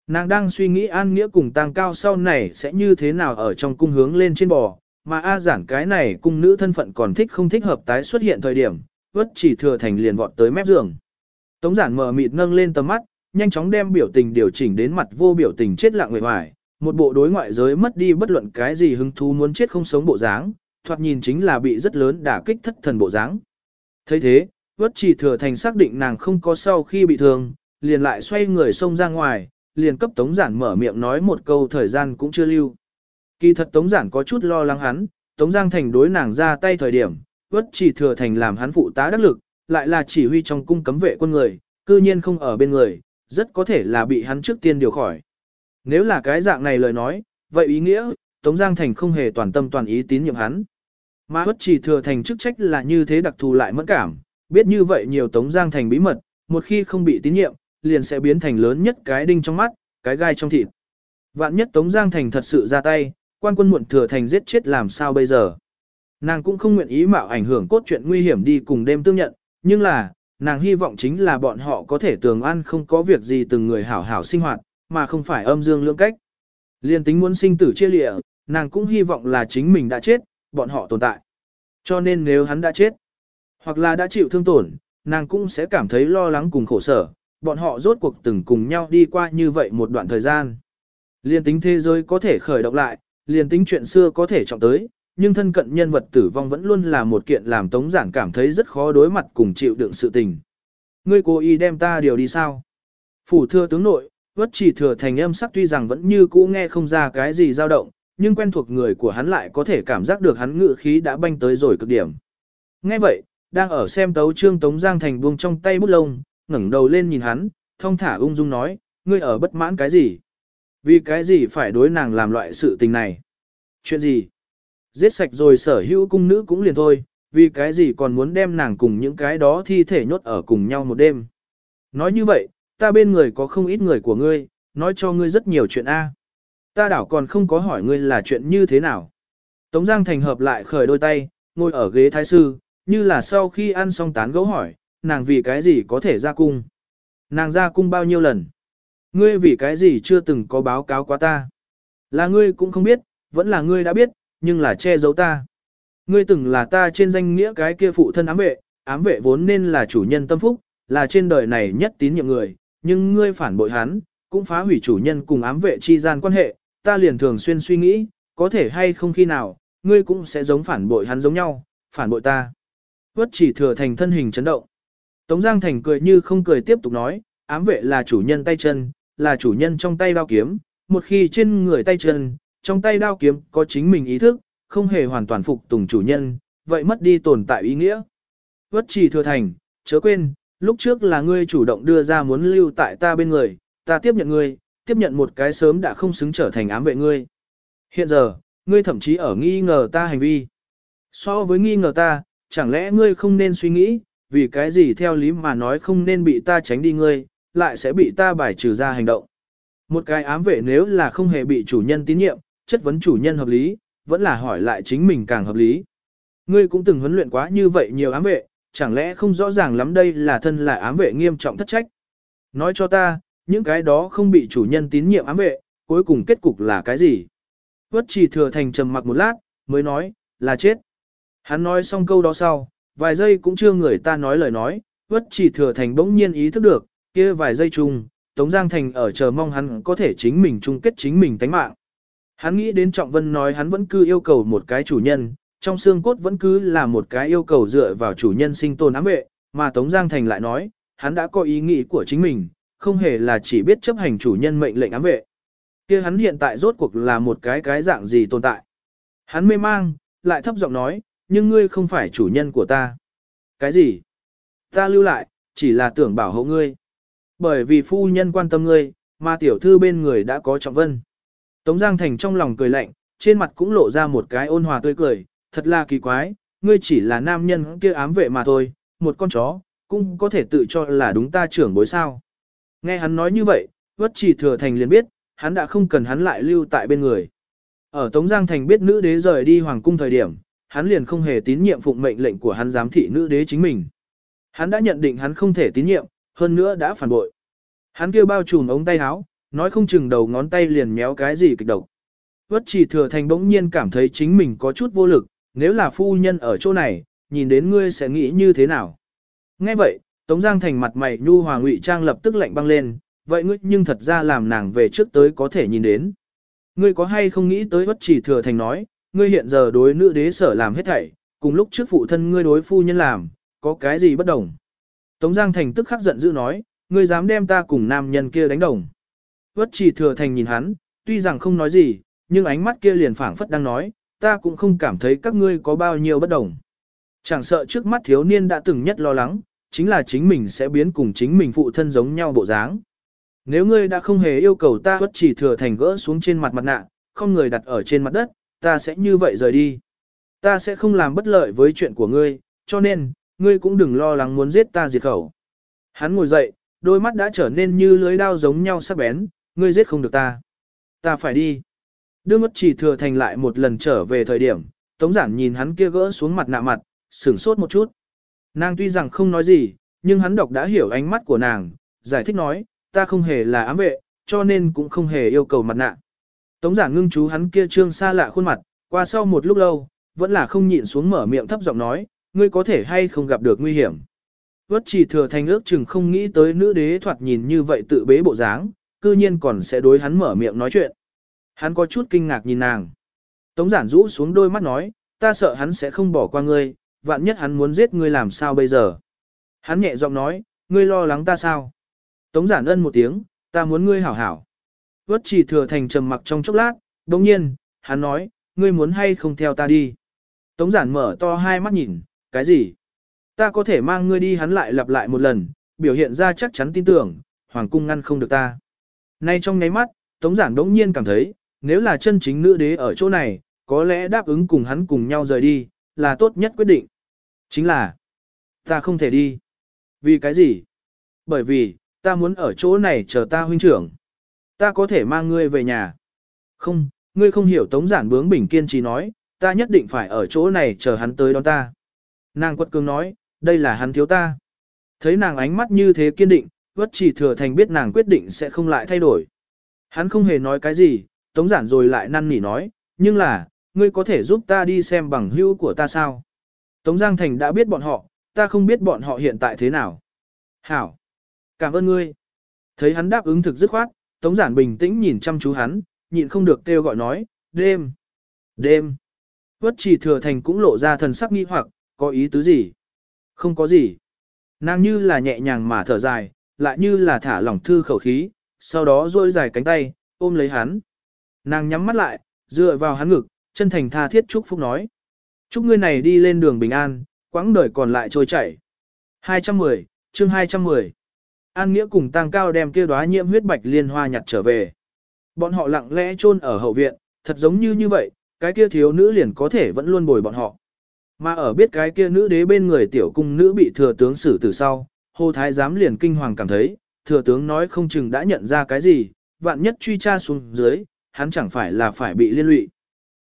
Nàng đang suy nghĩ an nghĩa cùng tăng cao sau này sẽ như thế nào ở trong cung hướng lên trên bò, mà A giản cái này cung nữ thân phận còn thích không thích hợp tái xuất hiện thời điểm, vất chỉ thừa thành liền vọt tới mép giường. Tống giản mờ mịt nâng lên tầm mắt, nhanh chóng đem biểu tình điều chỉnh đến mặt vô biểu tình chết lặng người ngoài, một bộ đối ngoại giới mất đi bất luận cái gì hứng thú muốn chết không sống bộ dáng, thoạt nhìn chính là bị rất lớn đả kích thất thần bộ dáng. thấy thế, vất chỉ thừa thành xác định nàng không có sau khi bị thương, liền lại xoay người xông ra ngoài, liền cấp Tống Giản mở miệng nói một câu thời gian cũng chưa lưu. Kỳ thật Tống Giản có chút lo lắng hắn, Tống Giang Thành đối nàng ra tay thời điểm, vất chỉ thừa thành làm hắn phụ tá đắc lực, lại là chỉ huy trong cung cấm vệ quân người, cư nhiên không ở bên người, rất có thể là bị hắn trước tiên điều khỏi. Nếu là cái dạng này lời nói, vậy ý nghĩa, Tống Giang Thành không hề toàn tâm toàn ý tín nhiệm hắn. Mà bất chỉ thừa thành chức trách là như thế đặc thù lại mẫn cảm, biết như vậy nhiều Tống Giang Thành bí mật, một khi không bị tín nhiệm, liền sẽ biến thành lớn nhất cái đinh trong mắt, cái gai trong thịt. Vạn nhất Tống Giang Thành thật sự ra tay, quan quân muộn thừa thành giết chết làm sao bây giờ. Nàng cũng không nguyện ý mạo ảnh hưởng cốt truyện nguy hiểm đi cùng đêm tương nhận, nhưng là, nàng hy vọng chính là bọn họ có thể tường ăn không có việc gì từng người hảo hảo sinh hoạt, mà không phải âm dương lưỡng cách. Liên tính muốn sinh tử chia lịa, nàng cũng hy vọng là chính mình đã chết, bọn họ tồn tại. Cho nên nếu hắn đã chết, hoặc là đã chịu thương tổn, nàng cũng sẽ cảm thấy lo lắng cùng khổ sở, bọn họ rốt cuộc từng cùng nhau đi qua như vậy một đoạn thời gian. Liên tính thế giới có thể khởi động lại, liên tính chuyện xưa có thể trọng tới, nhưng thân cận nhân vật tử vong vẫn luôn là một kiện làm tống giản cảm thấy rất khó đối mặt cùng chịu đựng sự tình. Ngươi cố ý đem ta điều đi sao? Phủ thưa tướng nội, vất chỉ thừa thành âm sắc tuy rằng vẫn như cũ nghe không ra cái gì dao động, nhưng quen thuộc người của hắn lại có thể cảm giác được hắn ngự khí đã banh tới rồi cực điểm. Nghe vậy, đang ở xem tấu trương Tống Giang Thành buông trong tay bút lông, ngẩng đầu lên nhìn hắn, thong thả ung dung nói, ngươi ở bất mãn cái gì? Vì cái gì phải đối nàng làm loại sự tình này? Chuyện gì? Giết sạch rồi sở hữu cung nữ cũng liền thôi, vì cái gì còn muốn đem nàng cùng những cái đó thi thể nhốt ở cùng nhau một đêm? Nói như vậy, ta bên người có không ít người của ngươi, nói cho ngươi rất nhiều chuyện A. Ta đảo còn không có hỏi ngươi là chuyện như thế nào. Tống Giang Thành hợp lại khởi đôi tay, ngồi ở ghế thái sư, như là sau khi ăn xong tán gấu hỏi, nàng vì cái gì có thể ra cung. Nàng ra cung bao nhiêu lần. Ngươi vì cái gì chưa từng có báo cáo qua ta. Là ngươi cũng không biết, vẫn là ngươi đã biết, nhưng là che giấu ta. Ngươi từng là ta trên danh nghĩa cái kia phụ thân ám vệ, ám vệ vốn nên là chủ nhân tâm phúc, là trên đời này nhất tín nhiệm người, nhưng ngươi phản bội hắn, cũng phá hủy chủ nhân cùng ám vệ chi gian quan hệ, ta liền thường xuyên suy nghĩ, có thể hay không khi nào, ngươi cũng sẽ giống phản bội hắn giống nhau, phản bội ta. Vất chỉ thừa thành thân hình chấn động. Tống Giang Thành cười như không cười tiếp tục nói, ám vệ là chủ nhân tay chân, là chủ nhân trong tay đao kiếm, một khi trên người tay chân, trong tay đao kiếm có chính mình ý thức, không hề hoàn toàn phục tùng chủ nhân, vậy mất đi tồn tại ý nghĩa. Vất trì thừa thành, chớ quên, lúc trước là ngươi chủ động đưa ra muốn lưu tại ta bên người, ta tiếp nhận ngươi, tiếp nhận một cái sớm đã không xứng trở thành ám vệ ngươi. Hiện giờ, ngươi thậm chí ở nghi ngờ ta hành vi. So với nghi ngờ ta, chẳng lẽ ngươi không nên suy nghĩ, vì cái gì theo lý mà nói không nên bị ta tránh đi ngươi, lại sẽ bị ta bài trừ ra hành động. Một cái ám vệ nếu là không hề bị chủ nhân tín nhiệm, chất vấn chủ nhân hợp lý, vẫn là hỏi lại chính mình càng hợp lý. Ngươi cũng từng huấn luyện quá như vậy nhiều ám vệ, chẳng lẽ không rõ ràng lắm đây là thân là ám vệ nghiêm trọng thất trách. Nói cho ta, những cái đó không bị chủ nhân tín nhiệm ám vệ, cuối cùng kết cục là cái gì? Vất chỉ thừa thành trầm mặc một lát, mới nói, là chết. Hắn nói xong câu đó sau, vài giây cũng chưa người ta nói lời nói, vất chỉ thừa thành bỗng nhiên ý thức được, kia vài giây chung, Tống Giang Thành ở chờ mong hắn có thể chính mình chung kết chính mình tánh mạng. Hắn nghĩ đến Trọng Vân nói hắn vẫn cứ yêu cầu một cái chủ nhân, trong xương cốt vẫn cứ là một cái yêu cầu dựa vào chủ nhân sinh tồn ám vệ, mà Tống Giang Thành lại nói, hắn đã có ý nghĩ của chính mình, không hề là chỉ biết chấp hành chủ nhân mệnh lệnh ám vệ. kia hắn hiện tại rốt cuộc là một cái cái dạng gì tồn tại. Hắn mê mang, lại thấp giọng nói, nhưng ngươi không phải chủ nhân của ta. Cái gì? Ta lưu lại, chỉ là tưởng bảo hộ ngươi. Bởi vì phu nhân quan tâm ngươi, mà tiểu thư bên người đã có trọng vân. Tống Giang Thành trong lòng cười lạnh, trên mặt cũng lộ ra một cái ôn hòa tươi cười, thật là kỳ quái, ngươi chỉ là nam nhân kia ám vệ mà thôi, một con chó, cũng có thể tự cho là đúng ta trưởng bối sao. Nghe hắn nói như vậy, vất chỉ thừa thành liền biết, hắn đã không cần hắn lại lưu tại bên người. Ở Tống Giang Thành biết nữ đế rời đi hoàng cung thời điểm, hắn liền không hề tín nhiệm phụng mệnh lệnh của hắn giám thị nữ đế chính mình. Hắn đã nhận định hắn không thể tín nhiệm, hơn nữa đã phản bội. Hắn kêu bao trùm ống tay áo, nói không chừng đầu ngón tay liền méo cái gì kịch độc. Vất chỉ thừa thành bỗng nhiên cảm thấy chính mình có chút vô lực, nếu là phu nhân ở chỗ này, nhìn đến ngươi sẽ nghĩ như thế nào. Nghe vậy, Tống Giang Thành mặt mày nhu hòa ngụy trang lập tức lạnh băng lên, vậy ngươi nhưng thật ra làm nàng về trước tới có thể nhìn đến. Ngươi có hay không nghĩ tới bất chỉ thừa thành nói, ngươi hiện giờ đối nữ đế sở làm hết thảy, cùng lúc trước phụ thân ngươi đối phu nhân làm, có cái gì bất đồng. Tống Giang Thành tức khắc giận dữ nói, ngươi dám đem ta cùng nam nhân kia đánh đồng. Vất chỉ thừa thành nhìn hắn, tuy rằng không nói gì, nhưng ánh mắt kia liền phảng phất đang nói, ta cũng không cảm thấy các ngươi có bao nhiêu bất đồng. Chẳng sợ trước mắt thiếu niên đã từng nhất lo lắng, chính là chính mình sẽ biến cùng chính mình phụ thân giống nhau bộ dáng. Nếu ngươi đã không hề yêu cầu ta Vất chỉ thừa thành gỡ xuống trên mặt mặt nạ, không người đặt ở trên mặt đất, ta sẽ như vậy rời đi. Ta sẽ không làm bất lợi với chuyện của ngươi, cho nên, ngươi cũng đừng lo lắng muốn giết ta diệt khẩu. Hắn ngồi dậy, đôi mắt đã trở nên như lưới đao giống nhau sắc bén, ngươi giết không được ta. Ta phải đi. Đưa mất chỉ thừa thành lại một lần trở về thời điểm, tống giản nhìn hắn kia gỡ xuống mặt nạ mặt, sửng sốt một chút. Nàng tuy rằng không nói gì, nhưng hắn đọc đã hiểu ánh mắt của nàng, giải thích nói, ta không hề là ám vệ, cho nên cũng không hề yêu cầu mặt nạ. Tống giả ngưng chú hắn kia trương xa lạ khuôn mặt, qua sau một lúc lâu, vẫn là không nhịn xuống mở miệng thấp giọng nói, ngươi có thể hay không gặp được nguy hiểm. Vất chỉ thừa thành ước chừng không nghĩ tới nữ đế thoạt nhìn như vậy tự bế bộ dáng, cư nhiên còn sẽ đối hắn mở miệng nói chuyện. Hắn có chút kinh ngạc nhìn nàng. Tống giản rũ xuống đôi mắt nói, ta sợ hắn sẽ không bỏ qua ngươi, vạn nhất hắn muốn giết ngươi làm sao bây giờ. Hắn nhẹ giọng nói, ngươi lo lắng ta sao? Tống giản ân một tiếng, ta muốn ngươi hảo hảo. Vất chỉ thừa thành trầm mặc trong chốc lát, đồng nhiên, hắn nói, ngươi muốn hay không theo ta đi. Tống giản mở to hai mắt nhìn, cái gì? Ta có thể mang ngươi đi hắn lại lặp lại một lần, biểu hiện ra chắc chắn tin tưởng, hoàng cung ngăn không được ta. Nay trong nháy mắt, Tống giản đống nhiên cảm thấy, nếu là chân chính nữ đế ở chỗ này, có lẽ đáp ứng cùng hắn cùng nhau rời đi, là tốt nhất quyết định. Chính là, ta không thể đi. Vì cái gì? Bởi vì, ta muốn ở chỗ này chờ ta huynh trưởng. Ta có thể mang ngươi về nhà. Không, ngươi không hiểu tống giản bướng bỉnh kiên trì nói, ta nhất định phải ở chỗ này chờ hắn tới đón ta. Nàng quật cường nói, đây là hắn thiếu ta. Thấy nàng ánh mắt như thế kiên định, vất chỉ thừa thành biết nàng quyết định sẽ không lại thay đổi. Hắn không hề nói cái gì, tống giản rồi lại năn nỉ nói, nhưng là, ngươi có thể giúp ta đi xem bằng hữu của ta sao? Tống Giang Thành đã biết bọn họ, ta không biết bọn họ hiện tại thế nào. Hảo! Cảm ơn ngươi. Thấy hắn đáp ứng thực dứt khoát, Tống Giản bình tĩnh nhìn chăm chú hắn, nhịn không được kêu gọi nói, đêm, đêm. Vất chỉ thừa thành cũng lộ ra thần sắc nghi hoặc, có ý tứ gì? Không có gì. Nàng như là nhẹ nhàng mà thở dài, lại như là thả lỏng thư khẩu khí, sau đó duỗi dài cánh tay, ôm lấy hắn. Nàng nhắm mắt lại, dựa vào hắn ngực, chân thành tha thiết chúc phúc nói. Chúc ngươi này đi lên đường bình an, quãng đời còn lại trôi chảy. 210, chương 210. An Nghĩa cùng Tăng Cao đem kia đóa nhiễm huyết bạch liên hoa nhặt trở về. Bọn họ lặng lẽ chôn ở hậu viện, thật giống như như vậy, cái kia thiếu nữ liền có thể vẫn luôn bồi bọn họ. Mà ở biết cái kia nữ đế bên người tiểu cung nữ bị thừa tướng xử từ sau, Hồ Thái giám liền kinh hoàng cảm thấy, thừa tướng nói không chừng đã nhận ra cái gì, vạn nhất truy tra xuống dưới, hắn chẳng phải là phải bị liên lụy.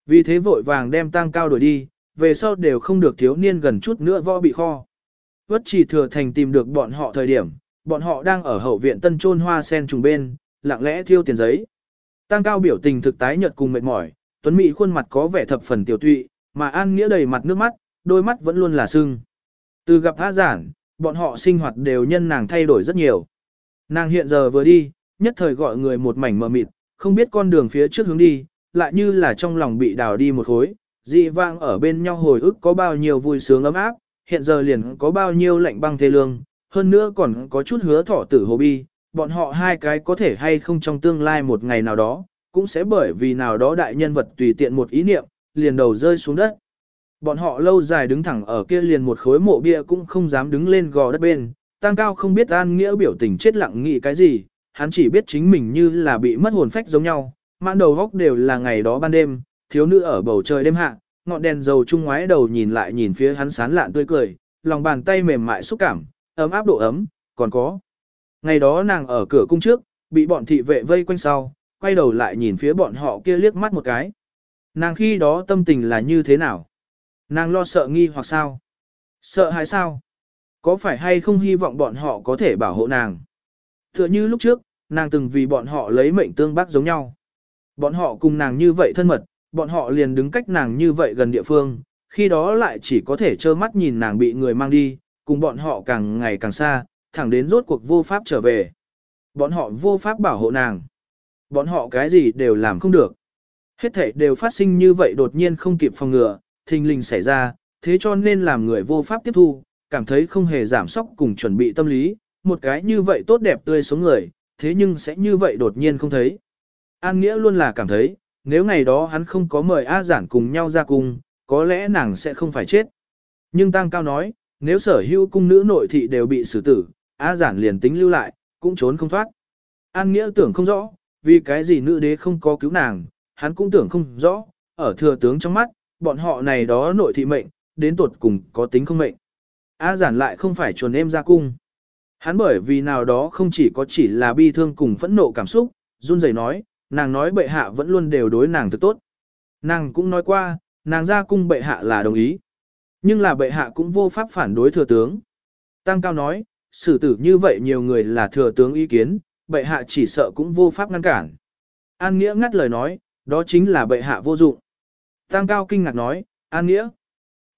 Vì thế vội vàng đem tăng cao đuổi đi, về sau đều không được thiếu niên gần chút nữa võ bị kho. Vất chỉ thừa thành tìm được bọn họ thời điểm, bọn họ đang ở hậu viện tân trôn hoa sen trùng bên, lặng lẽ thiêu tiền giấy. Tăng cao biểu tình thực tái nhợt cùng mệt mỏi, tuấn mỹ khuôn mặt có vẻ thập phần tiểu tụy, mà an nghĩa đầy mặt nước mắt, đôi mắt vẫn luôn là sưng. Từ gặp tha giản, bọn họ sinh hoạt đều nhân nàng thay đổi rất nhiều. Nàng hiện giờ vừa đi, nhất thời gọi người một mảnh mờ mịt, không biết con đường phía trước hướng đi, lại như là trong lòng bị đào đi một khối, dị vang ở bên nhau hồi ức có bao nhiêu vui sướng ấm áp, hiện giờ liền có bao nhiêu lạnh băng thê lương, hơn nữa còn có chút hứa thọ tử hồ bi, bọn họ hai cái có thể hay không trong tương lai một ngày nào đó, cũng sẽ bởi vì nào đó đại nhân vật tùy tiện một ý niệm, liền đầu rơi xuống đất. Bọn họ lâu dài đứng thẳng ở kia liền một khối mộ bia cũng không dám đứng lên gò đất bên, tăng cao không biết an nghĩa biểu tình chết lặng nghĩ cái gì, hắn chỉ biết chính mình như là bị mất hồn phách giống nhau, mãn đầu góc đều là ngày đó ban đêm, thiếu nữ ở bầu trời đêm hạ, ngọn đèn dầu trung ngoái đầu nhìn lại nhìn phía hắn sán lạn tươi cười, lòng bàn tay mềm mại xúc cảm, ấm áp độ ấm, còn có. Ngày đó nàng ở cửa cung trước, bị bọn thị vệ vây quanh sau, quay đầu lại nhìn phía bọn họ kia liếc mắt một cái. Nàng khi đó tâm tình là như thế nào? Nàng lo sợ nghi hoặc sao? Sợ hãi sao? Có phải hay không hy vọng bọn họ có thể bảo hộ nàng? Tựa như lúc trước, nàng từng vì bọn họ lấy mệnh tương bác giống nhau. Bọn họ cùng nàng như vậy thân mật, bọn họ liền đứng cách nàng như vậy gần địa phương, khi đó lại chỉ có thể trơ mắt nhìn nàng bị người mang đi, cùng bọn họ càng ngày càng xa, thẳng đến rốt cuộc vô pháp trở về. Bọn họ vô pháp bảo hộ nàng. Bọn họ cái gì đều làm không được. Hết thể đều phát sinh như vậy đột nhiên không kịp phòng ngừa, thình lình xảy ra, thế cho nên làm người vô pháp tiếp thu, cảm thấy không hề giảm sóc cùng chuẩn bị tâm lý, một cái như vậy tốt đẹp tươi sống người, thế nhưng sẽ như vậy đột nhiên không thấy. An Nghĩa luôn là cảm thấy, nếu ngày đó hắn không có mời A giản cùng nhau ra cung, có lẽ nàng sẽ không phải chết. Nhưng Tăng Cao nói, nếu sở hữu cung nữ nội thị đều bị xử tử, A giản liền tính lưu lại, cũng trốn không thoát. An Nghĩa tưởng không rõ, vì cái gì nữ đế không có cứu nàng, hắn cũng tưởng không rõ, ở thừa tướng trong mắt, bọn họ này đó nội thị mệnh, đến tột cùng có tính không mệnh. A giản lại không phải chuồn em ra cung. Hắn bởi vì nào đó không chỉ có chỉ là bi thương cùng phẫn nộ cảm xúc, run rẩy nói, nàng nói bệ hạ vẫn luôn đều đối nàng thực tốt. Nàng cũng nói qua, nàng ra cung bệ hạ là đồng ý. Nhưng là bệ hạ cũng vô pháp phản đối thừa tướng. Tăng Cao nói, xử tử như vậy nhiều người là thừa tướng ý kiến, bệ hạ chỉ sợ cũng vô pháp ngăn cản. An Nghĩa ngắt lời nói, đó chính là bệ hạ vô dụng. Tăng Cao kinh ngạc nói, An Nghĩa,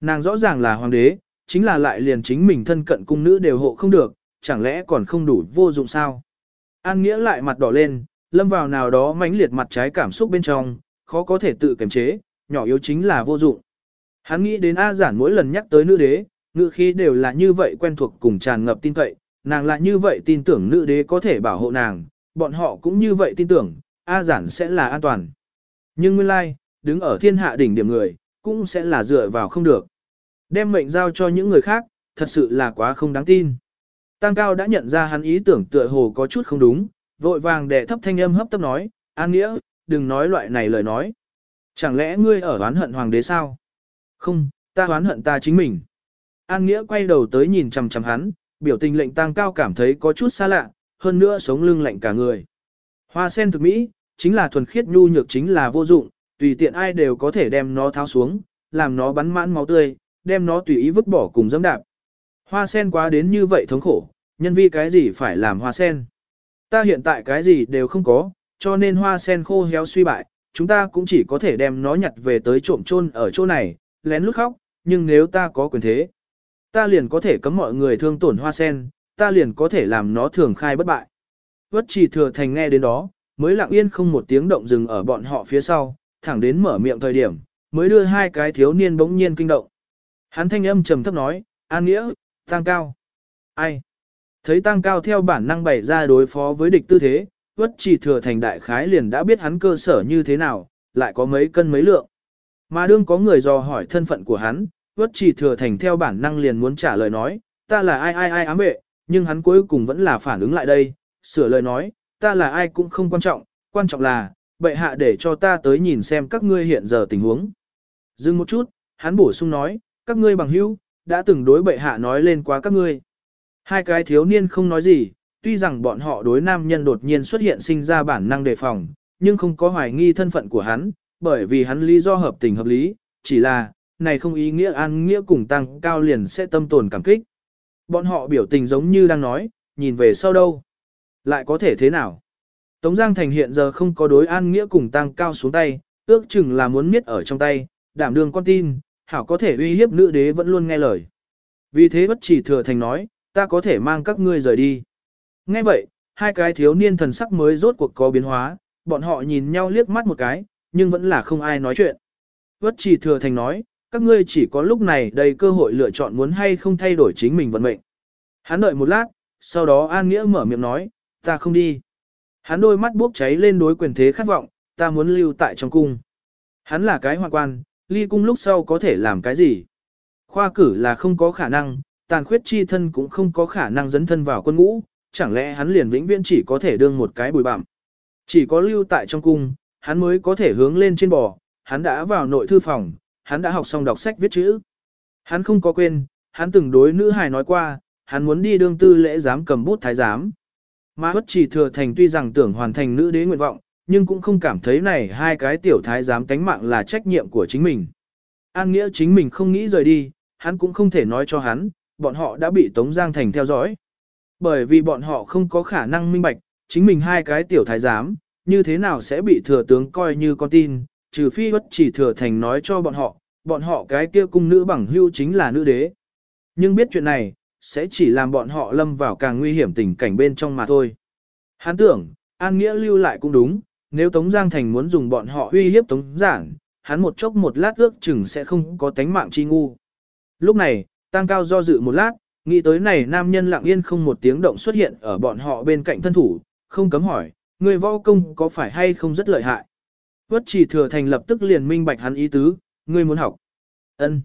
nàng rõ ràng là hoàng đế, chính là lại liền chính mình thân cận cung nữ đều hộ không được, chẳng lẽ còn không đủ vô dụng sao? An Nghĩa lại mặt đỏ lên, lâm vào nào đó mãnh liệt mặt trái cảm xúc bên trong, khó có thể tự kiềm chế, nhỏ yếu chính là vô dụng. Hắn nghĩ đến A giản mỗi lần nhắc tới nữ đế, ngữ khí đều là như vậy quen thuộc cùng tràn ngập tin cậy, nàng lại như vậy tin tưởng nữ đế có thể bảo hộ nàng, bọn họ cũng như vậy tin tưởng, A giản sẽ là an toàn. Nhưng nguyên lai, đứng ở thiên hạ đỉnh điểm người, cũng sẽ là dựa vào không được. Đem mệnh giao cho những người khác, thật sự là quá không đáng tin. Tăng Cao đã nhận ra hắn ý tưởng tựa hồ có chút không đúng, vội vàng để thấp thanh âm hấp tấp nói, An Nghĩa, đừng nói loại này lời nói. Chẳng lẽ ngươi ở oán hận hoàng đế sao? Không, ta oán hận ta chính mình. An Nghĩa quay đầu tới nhìn chằm chằm hắn, biểu tình lệnh Tăng Cao cảm thấy có chút xa lạ, hơn nữa sống lưng lạnh cả người. Hoa sen thực mỹ, chính là thuần khiết nhu nhược chính là vô dụng, tùy tiện ai đều có thể đem nó tháo xuống, làm nó bắn mãn máu tươi, đem nó tùy ý vứt bỏ cùng dẫm đạp. Hoa sen quá đến như vậy thống khổ, nhân vi cái gì phải làm hoa sen. Ta hiện tại cái gì đều không có, cho nên hoa sen khô héo suy bại, chúng ta cũng chỉ có thể đem nó nhặt về tới trộm chôn ở chỗ này, lén lút khóc, nhưng nếu ta có quyền thế, ta liền có thể cấm mọi người thương tổn hoa sen, ta liền có thể làm nó thường khai bất bại. Vất chỉ thừa thành nghe đến đó, mới lặng yên không một tiếng động dừng ở bọn họ phía sau, thẳng đến mở miệng thời điểm, mới đưa hai cái thiếu niên bỗng nhiên kinh động. Hắn thanh âm trầm thấp nói, An Nghĩa, Tăng Cao. Ai? Thấy Tăng Cao theo bản năng bày ra đối phó với địch tư thế, vất chỉ thừa thành đại khái liền đã biết hắn cơ sở như thế nào, lại có mấy cân mấy lượng. Mà đương có người dò hỏi thân phận của hắn, vất chỉ thừa thành theo bản năng liền muốn trả lời nói, ta là ai ai ai ám vệ, nhưng hắn cuối cùng vẫn là phản ứng lại đây, sửa lời nói, ta là ai cũng không quan trọng, quan trọng là, bệ hạ để cho ta tới nhìn xem các ngươi hiện giờ tình huống. Dừng một chút, hắn bổ sung nói, các ngươi bằng hữu, đã từng đối bệ hạ nói lên quá các ngươi. Hai cái thiếu niên không nói gì, tuy rằng bọn họ đối nam nhân đột nhiên xuất hiện sinh ra bản năng đề phòng, nhưng không có hoài nghi thân phận của hắn, bởi vì hắn lý do hợp tình hợp lý, chỉ là, này không ý nghĩa an nghĩa cùng tăng cao liền sẽ tâm tồn cảm kích. Bọn họ biểu tình giống như đang nói, nhìn về sau đâu. Lại có thể thế nào? Tống Giang Thành hiện giờ không có đối an nghĩa cùng tăng cao xuống tay, ước chừng là muốn miết ở trong tay, đảm đường con tin, hảo có thể uy hiếp nữ đế vẫn luôn nghe lời. Vì thế bất chỉ thừa thành nói, ta có thể mang các ngươi rời đi. Nghe vậy, hai cái thiếu niên thần sắc mới rốt cuộc có biến hóa, bọn họ nhìn nhau liếc mắt một cái, nhưng vẫn là không ai nói chuyện. Vất chỉ thừa thành nói, các ngươi chỉ có lúc này đầy cơ hội lựa chọn muốn hay không thay đổi chính mình vận mệnh. Hắn đợi một lát, sau đó An Nghĩa mở miệng nói, ta không đi. Hắn đôi mắt bốc cháy lên đối quyền thế khát vọng, ta muốn lưu tại trong cung. Hắn là cái hoàng quan, ly cung lúc sau có thể làm cái gì? Khoa cử là không có khả năng, tàn khuyết chi thân cũng không có khả năng dấn thân vào quân ngũ, chẳng lẽ hắn liền vĩnh viễn chỉ có thể đương một cái bùi bặm. Chỉ có lưu tại trong cung, hắn mới có thể hướng lên trên bò, hắn đã vào nội thư phòng, hắn đã học xong đọc sách viết chữ. Hắn không có quên, hắn từng đối nữ hài nói qua, hắn muốn đi đương tư lễ giám cầm bút thái giám. Mà bất chỉ thừa thành tuy rằng tưởng hoàn thành nữ đế nguyện vọng, nhưng cũng không cảm thấy này hai cái tiểu thái giám tánh mạng là trách nhiệm của chính mình. An nghĩa chính mình không nghĩ rời đi, hắn cũng không thể nói cho hắn, bọn họ đã bị Tống Giang Thành theo dõi. Bởi vì bọn họ không có khả năng minh bạch, chính mình hai cái tiểu thái giám, như thế nào sẽ bị thừa tướng coi như con tin, trừ phi bất chỉ thừa thành nói cho bọn họ, bọn họ cái kia cung nữ bằng hưu chính là nữ đế. Nhưng biết chuyện này, sẽ chỉ làm bọn họ lâm vào càng nguy hiểm tình cảnh bên trong mà thôi. Hắn tưởng, An Nghĩa lưu lại cũng đúng, nếu Tống Giang Thành muốn dùng bọn họ uy hiếp Tống Giảng, hắn một chốc một lát ước chừng sẽ không có tánh mạng chi ngu. Lúc này, Tăng Cao do dự một lát, nghĩ tới này nam nhân lặng yên không một tiếng động xuất hiện ở bọn họ bên cạnh thân thủ, không cấm hỏi, người võ công có phải hay không rất lợi hại. Vất chỉ thừa thành lập tức liền minh bạch hắn ý tứ, ngươi muốn học. ân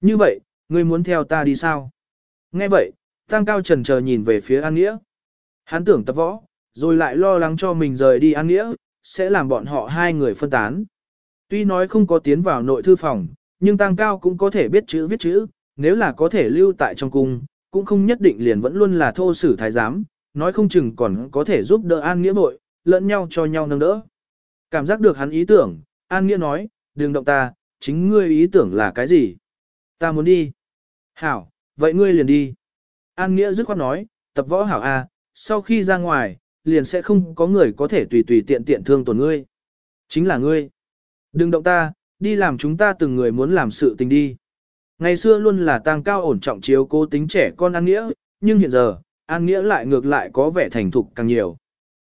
Như vậy, ngươi muốn theo ta đi sao? Nghe vậy, Tăng Cao trần chờ nhìn về phía An Nghĩa. Hắn tưởng tập võ, rồi lại lo lắng cho mình rời đi An Nghĩa, sẽ làm bọn họ hai người phân tán. Tuy nói không có tiến vào nội thư phòng, nhưng Tăng Cao cũng có thể biết chữ viết chữ, nếu là có thể lưu tại trong cung, cũng không nhất định liền vẫn luôn là thô sử thái giám, nói không chừng còn có thể giúp đỡ An Nghĩa vội, lẫn nhau cho nhau nâng đỡ. Cảm giác được hắn ý tưởng, An Nghĩa nói, đừng động ta, chính ngươi ý tưởng là cái gì? Ta muốn đi. Hảo, vậy ngươi liền đi. An Nghĩa dứt khoát nói, tập võ hảo A, sau khi ra ngoài, liền sẽ không có người có thể tùy tùy tiện tiện thương tổn ngươi. Chính là ngươi. Đừng động ta, đi làm chúng ta từng người muốn làm sự tình đi. Ngày xưa luôn là tang cao ổn trọng chiếu cố tính trẻ con An Nghĩa, nhưng hiện giờ, An Nghĩa lại ngược lại có vẻ thành thục càng nhiều.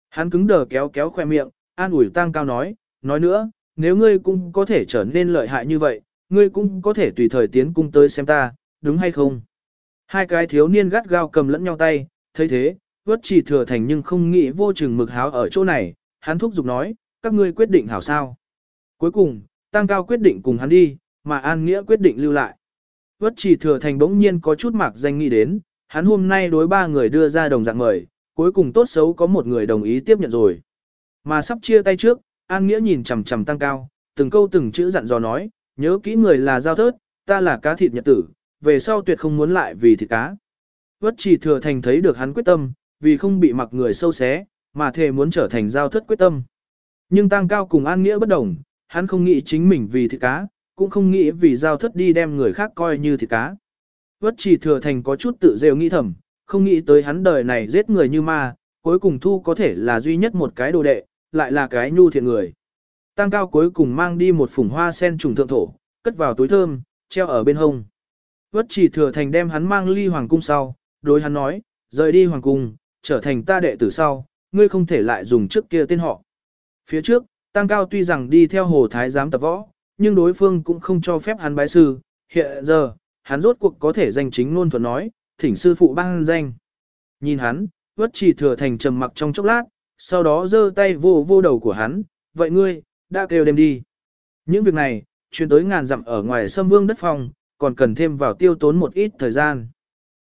Hắn cứng đờ kéo kéo khoe miệng, An ủi tang cao nói, nói nữa, nếu ngươi cũng có thể trở nên lợi hại như vậy, ngươi cũng có thể tùy thời tiến cung tới xem ta, đúng hay không? Hai cái thiếu niên gắt gao cầm lẫn nhau tay, thấy thế, vất chỉ thừa thành nhưng không nghĩ vô chừng mực háo ở chỗ này, hắn thúc giục nói, các ngươi quyết định hảo sao. Cuối cùng, Tăng Cao quyết định cùng hắn đi, mà An Nghĩa quyết định lưu lại. Vất chỉ thừa thành bỗng nhiên có chút mạc danh nghĩ đến, hắn hôm nay đối ba người đưa ra đồng dạng mời, cuối cùng tốt xấu có một người đồng ý tiếp nhận rồi. Mà sắp chia tay trước, An Nghĩa nhìn chằm chằm Tăng Cao, từng câu từng chữ dặn dò nói, nhớ kỹ người là giao thớt, ta là cá thịt nhật tử, về sau tuyệt không muốn lại vì thịt cá. Vất chỉ thừa thành thấy được hắn quyết tâm, vì không bị mặc người sâu xé, mà thề muốn trở thành giao thất quyết tâm. Nhưng tăng cao cùng an nghĩa bất đồng, hắn không nghĩ chính mình vì thịt cá, cũng không nghĩ vì giao thất đi đem người khác coi như thịt cá. Vất chỉ thừa thành có chút tự rêu nghĩ thầm, không nghĩ tới hắn đời này giết người như ma, cuối cùng thu có thể là duy nhất một cái đồ đệ, lại là cái nhu thiện người. Tăng cao cuối cùng mang đi một phùng hoa sen trùng thượng thổ, cất vào túi thơm, treo ở bên hông. Vất chỉ thừa thành đem hắn mang ly hoàng cung sau, đối hắn nói, rời đi hoàng cung, trở thành ta đệ tử sau, ngươi không thể lại dùng trước kia tên họ. Phía trước, Tăng Cao tuy rằng đi theo hồ thái giám tập võ, nhưng đối phương cũng không cho phép hắn bái sư, hiện giờ, hắn rốt cuộc có thể danh chính luôn thuận nói, thỉnh sư phụ ban danh. Nhìn hắn, vất chỉ thừa thành trầm mặc trong chốc lát, sau đó giơ tay vô vô đầu của hắn, vậy ngươi, đã kêu đem đi. Những việc này, truyền tới ngàn dặm ở ngoài sâm vương đất phòng, còn cần thêm vào tiêu tốn một ít thời gian.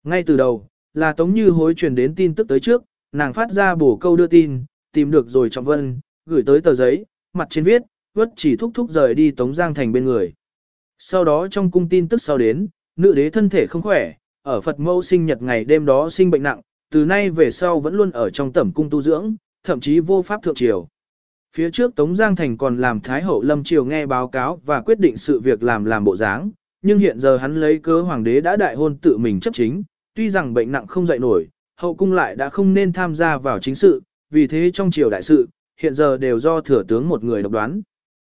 Ngay từ đầu, là Tống Như hối truyền đến tin tức tới trước, nàng phát ra bổ câu đưa tin, tìm được rồi Trọng Vân, gửi tới tờ giấy, mặt trên viết, vất chỉ thúc thúc rời đi Tống Giang Thành bên người. Sau đó trong cung tin tức sau đến, nữ đế thân thể không khỏe, ở Phật mẫu sinh nhật ngày đêm đó sinh bệnh nặng, từ nay về sau vẫn luôn ở trong tẩm cung tu dưỡng, thậm chí vô pháp thượng triều. Phía trước Tống Giang Thành còn làm Thái Hậu Lâm Triều nghe báo cáo và quyết định sự việc làm làm bộ dáng, nhưng hiện giờ hắn lấy cớ hoàng đế đã đại hôn tự mình chấp chính, tuy rằng bệnh nặng không dậy nổi, hậu cung lại đã không nên tham gia vào chính sự, vì thế trong triều đại sự, hiện giờ đều do thừa tướng một người độc đoán.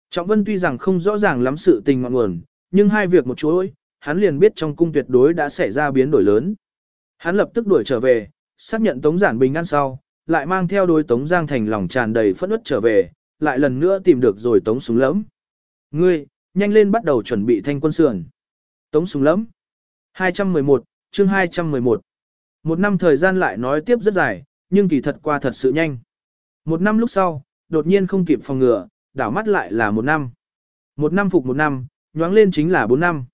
Trọng Vân tuy rằng không rõ ràng lắm sự tình ngọn nguồn, nhưng hai việc một chuỗi, hắn liền biết trong cung tuyệt đối đã xảy ra biến đổi lớn. Hắn lập tức đuổi trở về, xác nhận Tống Giản bình an sau, lại mang theo đôi Tống Giang Thành lòng tràn đầy phẫn uất trở về, lại lần nữa tìm được rồi Tống Súng Lẫm. Ngươi, nhanh lên bắt đầu chuẩn bị thanh quân sườn. Tống Súng Lẫm. 211, chương 211. Một năm thời gian lại nói tiếp rất dài, nhưng kỳ thật qua thật sự nhanh. Một năm lúc sau, đột nhiên không kịp phòng ngừa, đảo mắt lại là một năm. Một năm phục một năm, nhoáng lên chính là bốn năm.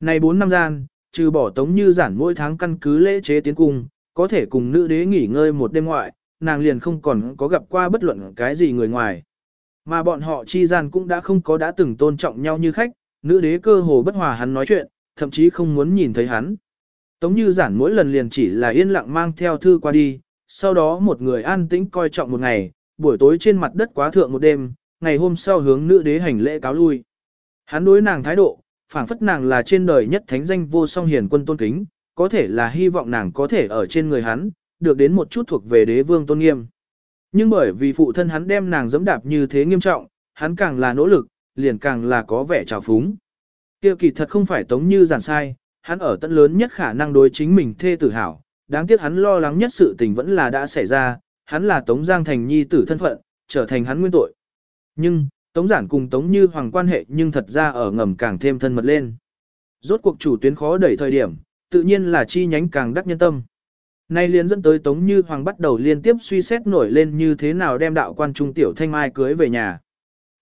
Này bốn năm gian, trừ bỏ tống như giản mỗi tháng căn cứ lễ chế tiến cung, có thể cùng nữ đế nghỉ ngơi một đêm ngoại, nàng liền không còn có gặp qua bất luận cái gì người ngoài. Mà bọn họ chi gian cũng đã không có đã từng tôn trọng nhau như khách, nữ đế cơ hồ bất hòa hắn nói chuyện, thậm chí không muốn nhìn thấy hắn. Tống như giản mỗi lần liền chỉ là yên lặng mang theo thư qua đi, sau đó một người an tĩnh coi trọng một ngày, buổi tối trên mặt đất quá thượng một đêm, ngày hôm sau hướng nữ đế hành lễ cáo lui. Hắn đối nàng thái độ, phảng phất nàng là trên đời nhất thánh danh vô song hiền quân tôn kính, có thể là hy vọng nàng có thể ở trên người hắn, được đến một chút thuộc về đế vương tôn nghiêm. Nhưng bởi vì phụ thân hắn đem nàng dẫm đạp như thế nghiêm trọng, hắn càng là nỗ lực, liền càng là có vẻ trào phúng. Kia kỳ thật không phải tống như giản sai, hắn ở tận lớn nhất khả năng đối chính mình thê tử hảo, đáng tiếc hắn lo lắng nhất sự tình vẫn là đã xảy ra, hắn là Tống Giang Thành nhi tử thân phận, trở thành hắn nguyên tội. Nhưng, Tống Giản cùng Tống Như Hoàng quan hệ nhưng thật ra ở ngầm càng thêm thân mật lên. Rốt cuộc chủ tuyến khó đẩy thời điểm, tự nhiên là chi nhánh càng đắc nhân tâm. Nay liền dẫn tới Tống Như Hoàng bắt đầu liên tiếp suy xét nổi lên như thế nào đem đạo quan trung tiểu thanh mai cưới về nhà.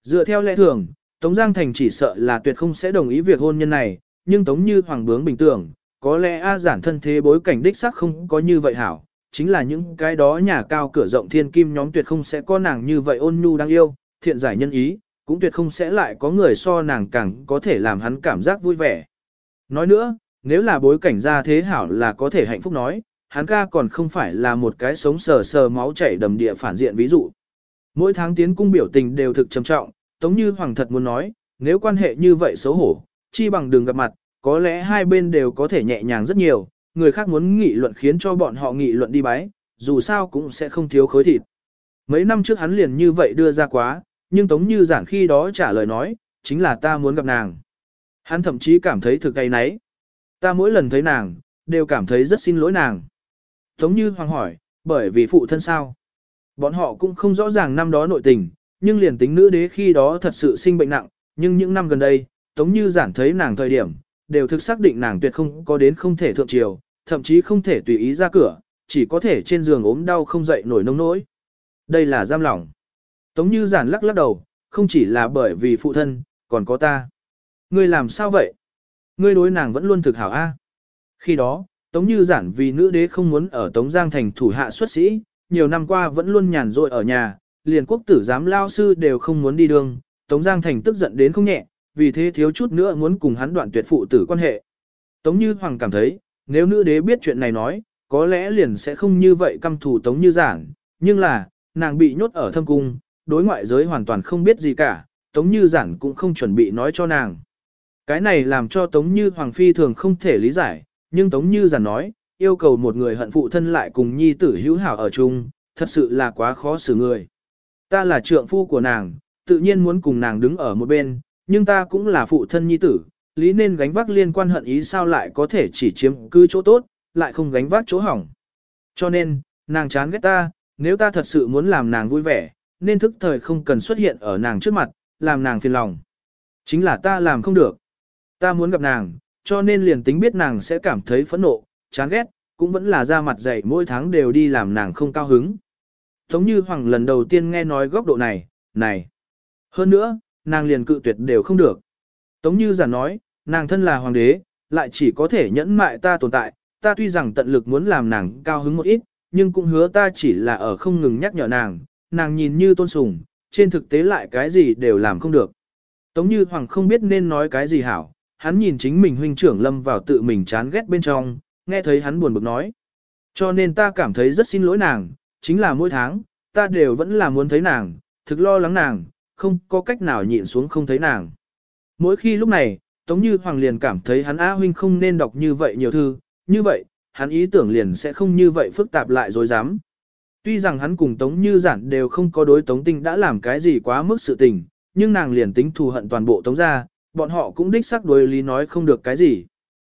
Dựa theo lẽ thường, Tống Giang Thành chỉ sợ là tuyệt không sẽ đồng ý việc hôn nhân này, nhưng Tống Như Hoàng bướng bình tưởng, có lẽ A giản thân thế bối cảnh đích xác không có như vậy hảo, chính là những cái đó nhà cao cửa rộng thiên kim nhóm tuyệt không sẽ có nàng như vậy ôn nhu đáng yêu, thiện giải nhân ý, cũng tuyệt không sẽ lại có người so nàng càng có thể làm hắn cảm giác vui vẻ. Nói nữa, nếu là bối cảnh ra thế hảo là có thể hạnh phúc nói, hắn ca còn không phải là một cái sống sờ sờ máu chảy đầm địa phản diện ví dụ. Mỗi tháng tiến cung biểu tình đều thực trầm trọng, tống như hoàng thật muốn nói, nếu quan hệ như vậy xấu hổ, chi bằng đường gặp mặt, có lẽ hai bên đều có thể nhẹ nhàng rất nhiều, người khác muốn nghị luận khiến cho bọn họ nghị luận đi bái, dù sao cũng sẽ không thiếu khối thịt. Mấy năm trước hắn liền như vậy đưa ra quá, nhưng Tống Như Giản khi đó trả lời nói, chính là ta muốn gặp nàng. Hắn thậm chí cảm thấy thực cay nấy. Ta mỗi lần thấy nàng, đều cảm thấy rất xin lỗi nàng. Tống Như Hoàng hỏi, bởi vì phụ thân sao? Bọn họ cũng không rõ ràng năm đó nội tình, nhưng liền tính nữ đế khi đó thật sự sinh bệnh nặng, nhưng những năm gần đây, Tống Như Giản thấy nàng thời điểm, đều thực xác định nàng tuyệt không có đến không thể thượng triều, thậm chí không thể tùy ý ra cửa, chỉ có thể trên giường ốm đau không dậy nổi nông nỗi. Đây là giam lỏng. Tống như giản lắc lắc đầu, không chỉ là bởi vì phụ thân, còn có ta. Ngươi làm sao vậy? Ngươi đối nàng vẫn luôn thực hảo a. Khi đó, Tống như giản vì nữ đế không muốn ở Tống Giang thành thủ hạ xuất sĩ, nhiều năm qua vẫn luôn nhàn rỗi ở nhà, liền quốc tử giám lao sư đều không muốn đi đường, Tống Giang thành tức giận đến không nhẹ, vì thế thiếu chút nữa muốn cùng hắn đoạn tuyệt phụ tử quan hệ. Tống Như Hoàng cảm thấy, nếu nữ đế biết chuyện này nói, có lẽ liền sẽ không như vậy căm thù Tống Như Giản, nhưng là, nàng bị nhốt ở thâm cung, đối ngoại giới hoàn toàn không biết gì cả, Tống Như Giản cũng không chuẩn bị nói cho nàng. Cái này làm cho Tống Như Hoàng Phi thường không thể lý giải, nhưng Tống Như Giản nói, yêu cầu một người hận phụ thân lại cùng nhi tử hữu hảo ở chung, thật sự là quá khó xử người. Ta là trượng phu của nàng, tự nhiên muốn cùng nàng đứng ở một bên, nhưng ta cũng là phụ thân nhi tử, lý nên gánh vác liên quan hận ý sao lại có thể chỉ chiếm cứ chỗ tốt, lại không gánh vác chỗ hỏng. Cho nên, nàng chán ghét ta, nếu ta thật sự muốn làm nàng vui vẻ, nên thức thời không cần xuất hiện ở nàng trước mặt, làm nàng phiền lòng. Chính là ta làm không được. Ta muốn gặp nàng, cho nên liền tính biết nàng sẽ cảm thấy phẫn nộ, chán ghét, cũng vẫn là ra mặt dậy mỗi tháng đều đi làm nàng không cao hứng. Tống như Hoàng lần đầu tiên nghe nói góc độ này, này. Hơn nữa, nàng liền cự tuyệt đều không được. Tống như giả nói, nàng thân là hoàng đế, lại chỉ có thể nhẫn mại ta tồn tại, ta tuy rằng tận lực muốn làm nàng cao hứng một ít, nhưng cũng hứa ta chỉ là ở không ngừng nhắc nhở nàng, nàng nhìn như tôn sùng, trên thực tế lại cái gì đều làm không được. Tống như hoàng không biết nên nói cái gì hảo, hắn nhìn chính mình huynh trưởng lâm vào tự mình chán ghét bên trong, nghe thấy hắn buồn bực nói. Cho nên ta cảm thấy rất xin lỗi nàng, chính là mỗi tháng, ta đều vẫn là muốn thấy nàng, thực lo lắng nàng, không có cách nào nhịn xuống không thấy nàng. Mỗi khi lúc này, Tống Như Hoàng liền cảm thấy hắn A huynh không nên đọc như vậy nhiều thư, như vậy, hắn ý tưởng liền sẽ không như vậy phức tạp lại dối dám. Tuy rằng hắn cùng Tống Như Giản đều không có đối Tống Tinh đã làm cái gì quá mức sự tình, nhưng nàng liền tính thù hận toàn bộ Tống gia, bọn họ cũng đích xác đối lý nói không được cái gì.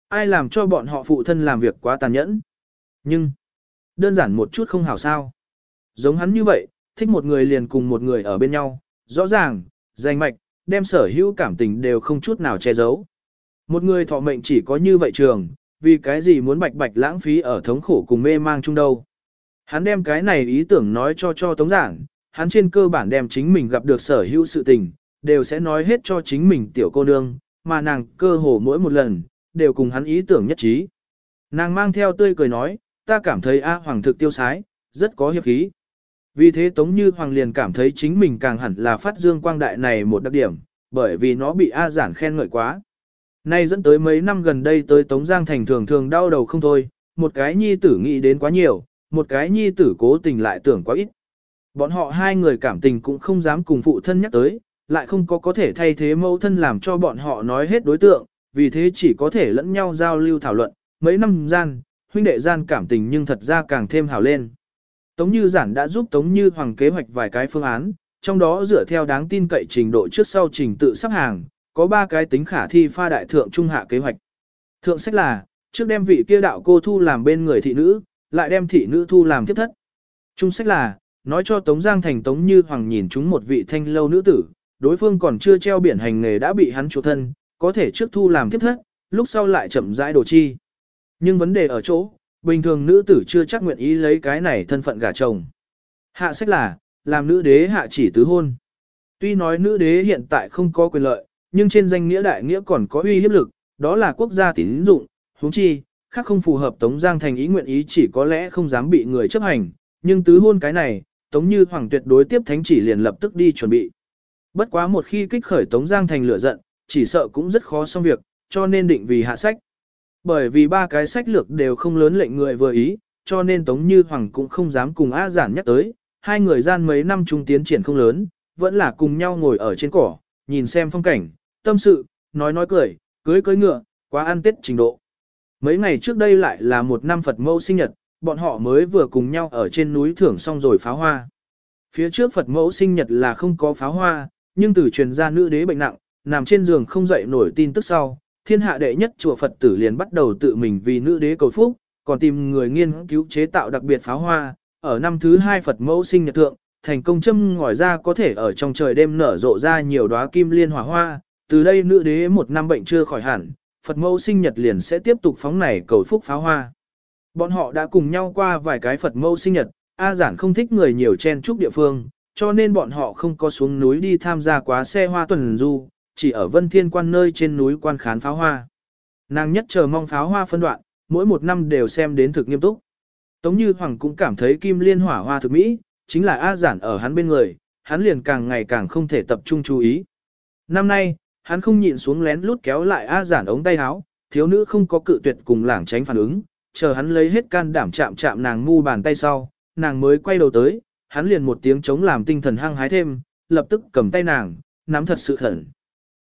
Ai làm cho bọn họ phụ thân làm việc quá tàn nhẫn. Nhưng, đơn giản một chút không hảo sao. Giống hắn như vậy, thích một người liền cùng một người ở bên nhau, rõ ràng, danh mạch, đem sở hữu cảm tình đều không chút nào che giấu. Một người thọ mệnh chỉ có như vậy trường, vì cái gì muốn bạch bạch lãng phí ở thống khổ cùng mê mang chung đâu. Hắn đem cái này ý tưởng nói cho cho Tống giảng, hắn trên cơ bản đem chính mình gặp được sở hữu sự tình, đều sẽ nói hết cho chính mình tiểu cô nương, mà nàng cơ hồ mỗi một lần, đều cùng hắn ý tưởng nhất trí. Nàng mang theo tươi cười nói, ta cảm thấy A Hoàng thực tiêu sái, rất có hiệp khí. Vì thế Tống Như Hoàng liền cảm thấy chính mình càng hẳn là phát dương quang đại này một đặc điểm, bởi vì nó bị A giản khen ngợi quá. Nay dẫn tới mấy năm gần đây tới Tống Giang Thành thường thường đau đầu không thôi, một cái nhi tử nghĩ đến quá nhiều, một cái nhi tử cố tình lại tưởng quá ít. Bọn họ hai người cảm tình cũng không dám cùng phụ thân nhắc tới, lại không có có thể thay thế mẫu thân làm cho bọn họ nói hết đối tượng, vì thế chỉ có thể lẫn nhau giao lưu thảo luận, mấy năm gian, huynh đệ gian cảm tình nhưng thật ra càng thêm hào lên. Tống Như Giản đã giúp Tống Như Hoàng kế hoạch vài cái phương án, trong đó dựa theo đáng tin cậy trình độ trước sau trình tự sắp hàng, có ba cái tính khả thi pha đại thượng trung hạ kế hoạch. Thượng sách là, trước đem vị kia đạo cô thu làm bên người thị nữ, lại đem thị nữ thu làm tiếp thất. Trung sách là, nói cho Tống Giang Thành Tống Như Hoàng nhìn chúng một vị thanh lâu nữ tử, đối phương còn chưa treo biển hành nghề đã bị hắn chủ thân, có thể trước thu làm tiếp thất, lúc sau lại chậm rãi đồ chi. Nhưng vấn đề ở chỗ, bình thường nữ tử chưa chắc nguyện ý lấy cái này thân phận gả chồng. Hạ sách là, làm nữ đế hạ chỉ tứ hôn. Tuy nói nữ đế hiện tại không có quyền lợi, nhưng trên danh nghĩa đại nghĩa còn có uy hiếp lực, đó là quốc gia tín dụng, huống chi, khác không phù hợp Tống Giang thành ý nguyện ý chỉ có lẽ không dám bị người chấp hành, nhưng tứ hôn cái này, Tống Như Hoàng tuyệt đối tiếp thánh chỉ liền lập tức đi chuẩn bị. Bất quá một khi kích khởi Tống Giang thành lửa giận, chỉ sợ cũng rất khó xong việc, cho nên định vì hạ sách. Bởi vì ba cái sách lược đều không lớn lệnh người vừa ý, cho nên Tống Như Hoàng cũng không dám cùng A Giản nhắc tới, hai người gian mấy năm chung tiến triển không lớn, vẫn là cùng nhau ngồi ở trên cỏ, nhìn xem phong cảnh, tâm sự, nói nói cười, cưới cưới ngựa, quá ăn tết trình độ. Mấy ngày trước đây lại là một năm Phật mẫu sinh nhật, bọn họ mới vừa cùng nhau ở trên núi thưởng xong rồi pháo hoa. Phía trước Phật mẫu sinh nhật là không có pháo hoa, nhưng từ truyền ra nữ đế bệnh nặng, nằm trên giường không dậy nổi tin tức sau, thiên hạ đệ nhất chùa Phật tử liền bắt đầu tự mình vì nữ đế cầu phúc, còn tìm người nghiên cứu chế tạo đặc biệt pháo hoa, ở năm thứ hai Phật mẫu sinh nhật thượng, thành công châm ngòi ra có thể ở trong trời đêm nở rộ ra nhiều đóa kim liên hỏa hoa, từ đây nữ đế một năm bệnh chưa khỏi hẳn, Phật mẫu sinh nhật liền sẽ tiếp tục phóng này cầu phúc pháo hoa. Bọn họ đã cùng nhau qua vài cái Phật mẫu sinh nhật, A giản không thích người nhiều chen chúc địa phương, cho nên bọn họ không có xuống núi đi tham gia quá xe hoa tuần du, chỉ ở Vân Thiên Quan nơi trên núi quan khán pháo hoa. Nàng nhất chờ mong pháo hoa phân đoạn, mỗi một năm đều xem đến thực nghiêm túc. Tống Như Hoàng cũng cảm thấy kim liên hỏa hoa thực mỹ, chính là A giản ở hắn bên người, hắn liền càng ngày càng không thể tập trung chú ý. Năm nay, hắn không nhịn xuống lén lút kéo lại A giản ống tay áo, thiếu nữ không có cự tuyệt cùng lảng tránh phản ứng, chờ hắn lấy hết can đảm chạm chạm nàng mu bàn tay sau, nàng mới quay đầu tới, hắn liền một tiếng chống làm tinh thần hăng hái thêm, lập tức cầm tay nàng, nắm thật sự khẩn.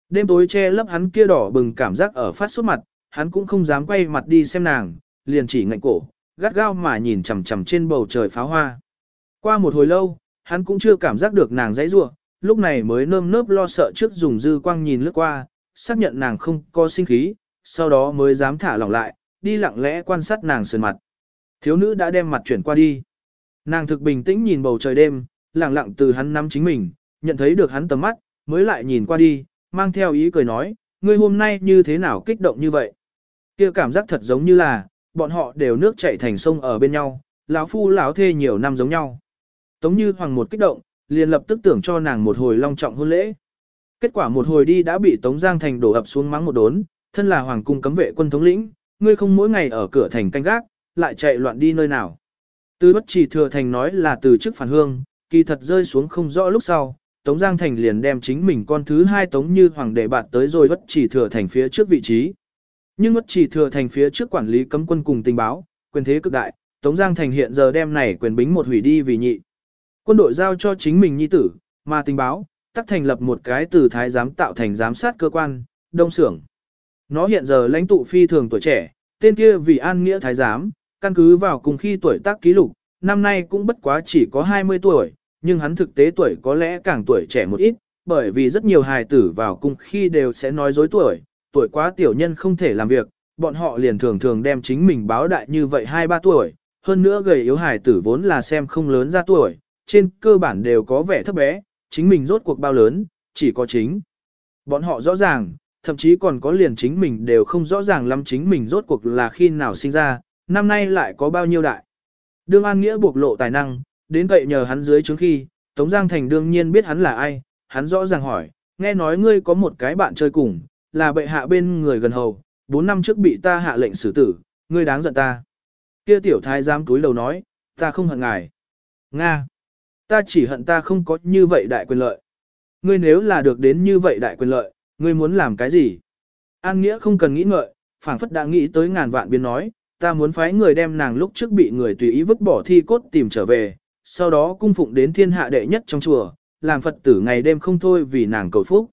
Đêm tối che lấp hắn kia đỏ bừng cảm giác ở phát sốt mặt, hắn cũng không dám quay mặt đi xem nàng, liền chỉ ngạnh cổ, gắt gao mà nhìn chằm chằm trên bầu trời pháo hoa. Qua một hồi lâu, hắn cũng chưa cảm giác được nàng dãy rủa, lúc này mới nơm nớp lo sợ trước dùng dư quang nhìn lướt qua, xác nhận nàng không có sinh khí, sau đó mới dám thả lỏng lại, đi lặng lẽ quan sát nàng sườn mặt. Thiếu nữ đã đem mặt chuyển qua đi. Nàng thực bình tĩnh nhìn bầu trời đêm, lặng lặng từ hắn nắm chính mình, nhận thấy được hắn tầm mắt, mới lại nhìn qua đi, mang theo ý cười nói, ngươi hôm nay như thế nào kích động như vậy? kia cảm giác thật giống như là, bọn họ đều nước chảy thành sông ở bên nhau, lão phu lão thê nhiều năm giống nhau. Tống như hoàng một kích động, liền lập tức tưởng cho nàng một hồi long trọng hôn lễ. Kết quả một hồi đi đã bị Tống Giang Thành đổ ập xuống mắng một đốn, thân là hoàng cung cấm vệ quân thống lĩnh, ngươi không mỗi ngày ở cửa thành canh gác, lại chạy loạn đi nơi nào. Từ bất chỉ thừa thành nói là từ chức phản hương, kỳ thật rơi xuống không rõ lúc sau, Tống Giang Thành liền đem chính mình con thứ hai Tống Như Hoàng đệ bạt tới rồi bất chỉ thừa thành phía trước vị trí. Nhưng bất chỉ thừa thành phía trước quản lý cấm quân cùng tình báo, quyền thế cực đại, Tống Giang Thành hiện giờ đem này quyền bính một hủy đi vì nhị. Quân đội giao cho chính mình nhi tử, mà tình báo, tắc thành lập một cái từ thái giám tạo thành giám sát cơ quan, đông xưởng. Nó hiện giờ lãnh tụ phi thường tuổi trẻ, tên kia vì an nghĩa thái giám, căn cứ vào cùng khi tuổi tác ký lục, năm nay cũng bất quá chỉ có 20 tuổi, nhưng hắn thực tế tuổi có lẽ càng tuổi trẻ một ít, bởi vì rất nhiều hài tử vào cung khi đều sẽ nói dối tuổi, tuổi quá tiểu nhân không thể làm việc, bọn họ liền thường thường đem chính mình báo đại như vậy 2-3 tuổi, hơn nữa gầy yếu hài tử vốn là xem không lớn ra tuổi, trên cơ bản đều có vẻ thấp bé, chính mình rốt cuộc bao lớn, chỉ có chính. Bọn họ rõ ràng, thậm chí còn có liền chính mình đều không rõ ràng lắm chính mình rốt cuộc là khi nào sinh ra, năm nay lại có bao nhiêu đại. Đương An Nghĩa bộc lộ tài năng, đến cậy nhờ hắn dưới trướng khi, Tống Giang Thành đương nhiên biết hắn là ai, hắn rõ ràng hỏi, nghe nói ngươi có một cái bạn chơi cùng, là bệ hạ bên người gần hầu, 4 năm trước bị ta hạ lệnh xử tử, ngươi đáng giận ta. Kia tiểu thái giám túi đầu nói, ta không hận ngài. Nga. Ta chỉ hận ta không có như vậy đại quyền lợi. Ngươi nếu là được đến như vậy đại quyền lợi, ngươi muốn làm cái gì? An Nghĩa không cần nghĩ ngợi, phảng phất đã nghĩ tới ngàn vạn biến nói, ta muốn phái người đem nàng lúc trước bị người tùy ý vứt bỏ thi cốt tìm trở về, sau đó cung phụng đến thiên hạ đệ nhất trong chùa, làm Phật tử ngày đêm không thôi vì nàng cầu phúc.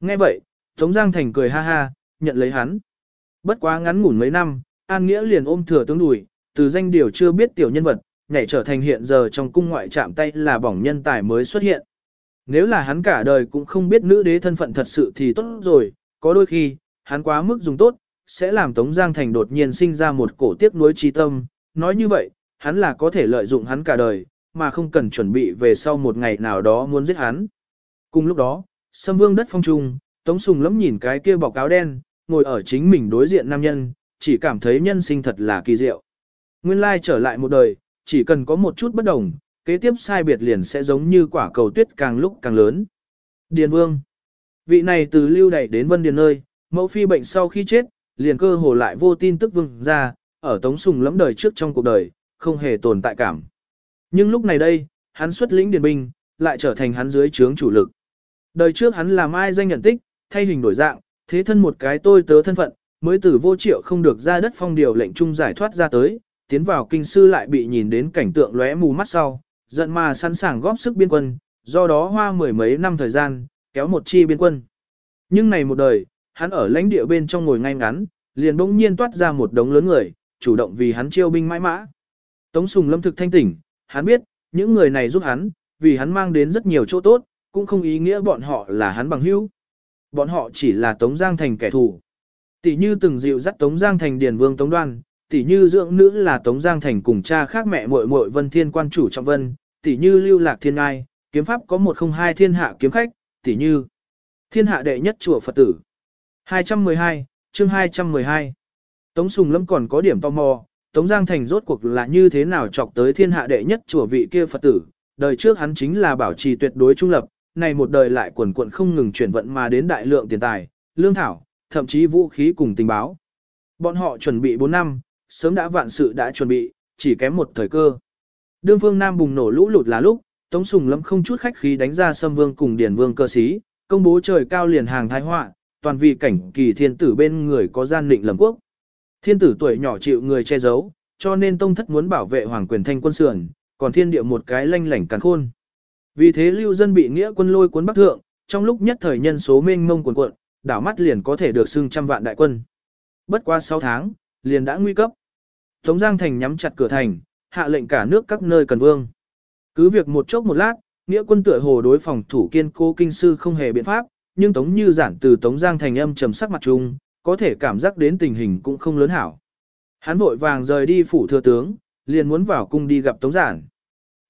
Nghe vậy, Tống Giang Thành cười ha ha, nhận lấy hắn. Bất quá ngắn ngủn mấy năm, An Nghĩa liền ôm thừa tướng đùi, từ danh điều chưa biết tiểu nhân vật, nhảy trở thành hiện giờ trong cung ngoại chạm tay là bỏng nhân tài mới xuất hiện. Nếu là hắn cả đời cũng không biết nữ đế thân phận thật sự thì tốt rồi, có đôi khi, hắn quá mức dùng tốt, sẽ làm Tống Giang Thành đột nhiên sinh ra một cổ tiếc nuối trí tâm. Nói như vậy, hắn là có thể lợi dụng hắn cả đời, mà không cần chuẩn bị về sau một ngày nào đó muốn giết hắn. Cùng lúc đó, Sâm Vương đất phong trung, Tống Sùng lẫm nhìn cái kia bọc áo đen, ngồi ở chính mình đối diện nam nhân, chỉ cảm thấy nhân sinh thật là kỳ diệu. Nguyên lai trở lại một đời, chỉ cần có một chút bất đồng, kế tiếp sai biệt liền sẽ giống như quả cầu tuyết càng lúc càng lớn. Điền Vương Vị này từ lưu đẩy đến Vân Điền nơi, mẫu phi bệnh sau khi chết, liền cơ hồ lại vô tin tức vương ra, ở Tống Sùng lẫm đời trước trong cuộc đời, không hề tồn tại cảm. Nhưng lúc này đây, hắn xuất lĩnh điền binh, lại trở thành hắn dưới trướng chủ lực. Đời trước hắn làm ai danh nhận tích, thay hình đổi dạng, thế thân một cái tôi tớ thân phận, mới từ vô triệu không được ra đất phong điều lệnh trung giải thoát ra tới, tiến vào kinh sư lại bị nhìn đến cảnh tượng lóe mù mắt sau, giận mà sẵn sàng góp sức biên quân, do đó hoa mười mấy năm thời gian, kéo một chi biên quân. Nhưng này một đời, hắn ở lãnh địa bên trong ngồi ngay ngắn, liền bỗng nhiên toát ra một đống lớn người, chủ động vì hắn chiêu binh mãi mã. Tống Sùng lâm thực thanh tỉnh, hắn biết, những người này giúp hắn, vì hắn mang đến rất nhiều chỗ tốt, cũng không ý nghĩa bọn họ là hắn bằng hữu. Bọn họ chỉ là Tống Giang Thành kẻ thù. Tỷ như từng dịu dắt Tống Giang Thành Điền Vương Tống Đoan, tỷ như dưỡng nữ là Tống Giang Thành cùng cha khác mẹ muội muội Vân Thiên quan chủ trọng vân, tỷ như lưu lạc thiên ai, kiếm pháp có một không hai thiên hạ kiếm khách, tỷ như thiên hạ đệ nhất chùa Phật tử. 212, chương 212. Tống Sùng Lâm còn có điểm tò mò, Tống Giang Thành rốt cuộc là như thế nào chọc tới thiên hạ đệ nhất chùa vị kia Phật tử, đời trước hắn chính là bảo trì tuyệt đối trung lập, này một đời lại quần quận không ngừng chuyển vận mà đến đại lượng tiền tài, lương thảo, thậm chí vũ khí cùng tình báo. Bọn họ chuẩn bị 4 năm, sớm đã vạn sự đã chuẩn bị, chỉ kém một thời cơ. Đương Vương Nam bùng nổ lũ lụt là lúc, Tống Sùng Lâm không chút khách khí đánh ra Sâm Vương cùng Điền Vương cơ sĩ, công bố trời cao liền hàng thái họa, toàn vì cảnh kỳ thiên tử bên người có gian định lầm quốc. Thiên tử tuổi nhỏ chịu người che giấu, cho nên tông thất muốn bảo vệ hoàng quyền thanh quân sườn, còn thiên địa một cái lanh lảnh càn khôn. Vì thế lưu dân bị nghĩa quân lôi cuốn bắc thượng, trong lúc nhất thời nhân số mênh mông cuồn cuộn, đảo mắt liền có thể được xưng trăm vạn đại quân. Bất qua 6 tháng, liền đã nguy cấp. Tống Giang Thành nhắm chặt cửa thành, hạ lệnh cả nước các nơi cần vương. Cứ việc một chốc một lát, nghĩa quân tựa hồ đối phòng thủ kiên cố kinh sư không hề biện pháp, nhưng Tống Như giản từ Tống Giang Thành âm trầm sắc mặt trung, có thể cảm giác đến tình hình cũng không lớn hảo. Hắn vội vàng rời đi phủ thừa tướng, liền muốn vào cung đi gặp Tống Giản.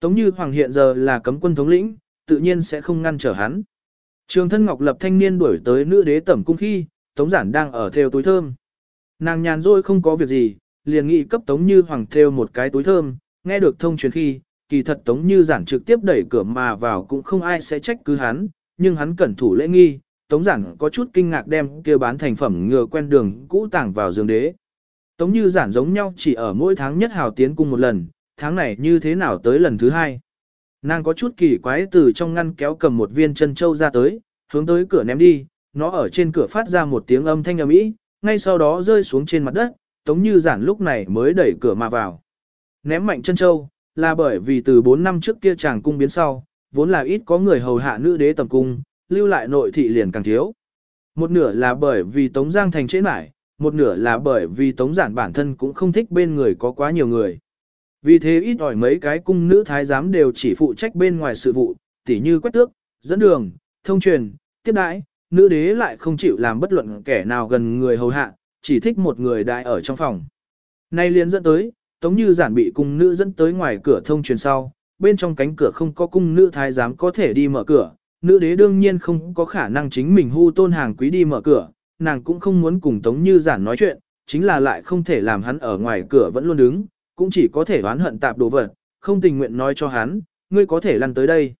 Tống Như Hoàng hiện giờ là cấm quân thống lĩnh, tự nhiên sẽ không ngăn trở hắn. Trường thân Ngọc Lập thanh niên đuổi tới nữ đế tẩm cung khi, Tống Giản đang ở theo túi thơm. Nàng nhàn rỗi không có việc gì, liền nghị cấp Tống Như Hoàng theo một cái túi thơm, nghe được thông truyền khi, kỳ thật Tống Như Giản trực tiếp đẩy cửa mà vào cũng không ai sẽ trách cứ hắn, nhưng hắn cẩn thủ lễ nghi, Tống Giản có chút kinh ngạc đem kia bán thành phẩm ngựa quen đường cũ tảng vào giường đế. Tống Như Giản giống nhau chỉ ở mỗi tháng nhất hào tiến cung một lần, tháng này như thế nào tới lần thứ hai. Nàng có chút kỳ quái từ trong ngăn kéo cầm một viên chân châu ra tới, hướng tới cửa ném đi, nó ở trên cửa phát ra một tiếng âm thanh ầm ĩ, ngay sau đó rơi xuống trên mặt đất, Tống Như Giản lúc này mới đẩy cửa mà vào. Ném mạnh chân châu, là bởi vì từ 4 năm trước kia chàng cung biến sau, vốn là ít có người hầu hạ nữ đế tầm cung, lưu lại nội thị liền càng thiếu. Một nửa là bởi vì Tống Giang thành chế mãi, một nửa là bởi vì Tống Giản bản thân cũng không thích bên người có quá nhiều người. Vì thế ít ỏi mấy cái cung nữ thái giám đều chỉ phụ trách bên ngoài sự vụ, tỉ như quét tước, dẫn đường, thông truyền, tiếp đãi, nữ đế lại không chịu làm bất luận kẻ nào gần người hầu hạ, chỉ thích một người đại ở trong phòng. Nay liền dẫn tới, Tống Như Giản bị cung nữ dẫn tới ngoài cửa thông truyền sau, bên trong cánh cửa không có cung nữ thái giám có thể đi mở cửa, nữ đế đương nhiên không có khả năng chính mình hưu tôn hàng quý đi mở cửa, nàng cũng không muốn cùng Tống Như Giản nói chuyện, chính là lại không thể làm hắn ở ngoài cửa vẫn luôn đứng, cũng chỉ có thể oán hận tạp đồ vật, không tình nguyện nói cho hắn, ngươi có thể lăn tới đây.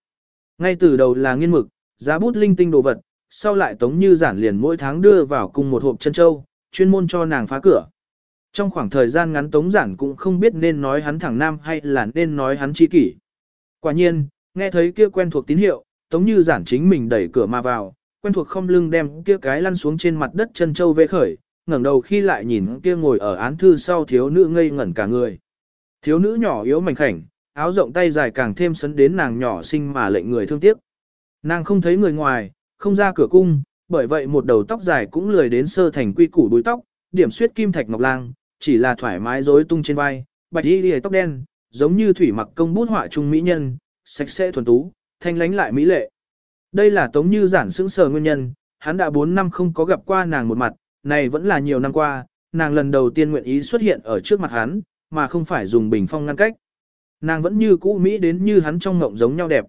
Ngay từ đầu là nghiên mực, giá bút linh tinh đồ vật, sau lại Tống Như Giản liền mỗi tháng đưa vào cùng một hộp chân châu, chuyên môn cho nàng phá cửa. Trong khoảng thời gian ngắn Tống Giản cũng không biết nên nói hắn thẳng nam hay là nên nói hắn chi kỷ. Quả nhiên, nghe thấy kia quen thuộc tín hiệu, Tống Như Giản chính mình đẩy cửa mà vào, quen thuộc không lưng đem kia cái lăn xuống trên mặt đất chân châu vê khởi, ngẩng đầu khi lại nhìn kia ngồi ở án thư sau thiếu nữ ngây ngẩn cả người. Thiếu nữ nhỏ yếu mảnh khảnh, áo rộng tay dài càng thêm sấn đến nàng nhỏ xinh mà lệnh người thương tiếc. Nàng không thấy người ngoài, không ra cửa cung, bởi vậy một đầu tóc dài cũng lười đến sơ thành quy củ đuôi tóc, điểm suyết kim thạch ngọc lang, chỉ là thoải mái rối tung trên vai, bạch y tóc đen, giống như thủy mặc công bút họa trung mỹ nhân, sạch sẽ thuần tú, thanh lánh lại mỹ lệ. Đây là Tống Như giản sững sờ nguyên nhân, hắn đã 4 năm không có gặp qua nàng một mặt, này vẫn là nhiều năm qua, nàng lần đầu tiên nguyện ý xuất hiện ở trước mặt hắn, mà không phải dùng bình phong ngăn cách. Nàng vẫn như cũ mỹ đến như hắn trong ngộng giống nhau đẹp.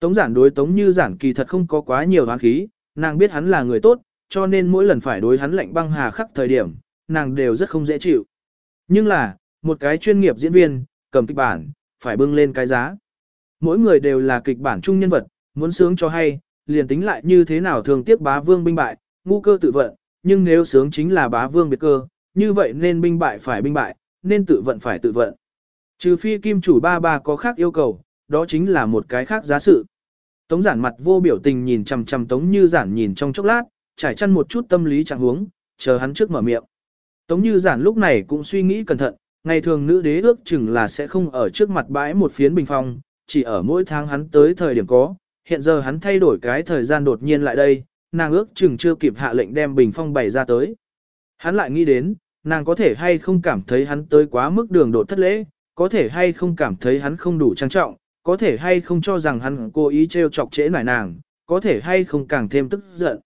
Tống giản đối Tống Như giản kỳ thật không có quá nhiều hoán khí, nàng biết hắn là người tốt, cho nên mỗi lần phải đối hắn lạnh băng hà khắc thời điểm, nàng đều rất không dễ chịu. Nhưng là, một cái chuyên nghiệp diễn viên, cầm kịch bản, phải bưng lên cái giá. Mỗi người đều là kịch bản chung nhân vật, muốn sướng cho hay, liền tính lại như thế nào thường tiếc bá vương binh bại, ngu cơ tự vận, nhưng nếu sướng chính là bá vương biệt cơ, như vậy nên binh bại phải binh bại, nên tự vận phải tự vận. Trừ phi kim chủ ba ba có khác yêu cầu, đó chính là một cái khác giá sự. Tống giản mặt vô biểu tình nhìn chằm chằm tống như giản nhìn trong chốc lát, trải chăn một chút tâm lý trạng huống, chờ hắn trước mở miệng. Tống như giản lúc này cũng suy nghĩ cẩn thận, ngày thường nữ đế ước chừng là sẽ không ở trước mặt bãi một phiến bình phong, chỉ ở mỗi tháng hắn tới thời điểm có, hiện giờ hắn thay đổi cái thời gian đột nhiên lại đây, nàng ước chừng chưa kịp hạ lệnh đem bình phong bày ra tới. Hắn lại nghĩ đến, nàng có thể hay không cảm thấy hắn tới quá mức đường độ thất lễ, có thể hay không cảm thấy hắn không đủ trang trọng, có thể hay không cho rằng hắn cố ý trêu chọc trễ nải nàng, có thể hay không càng thêm tức giận.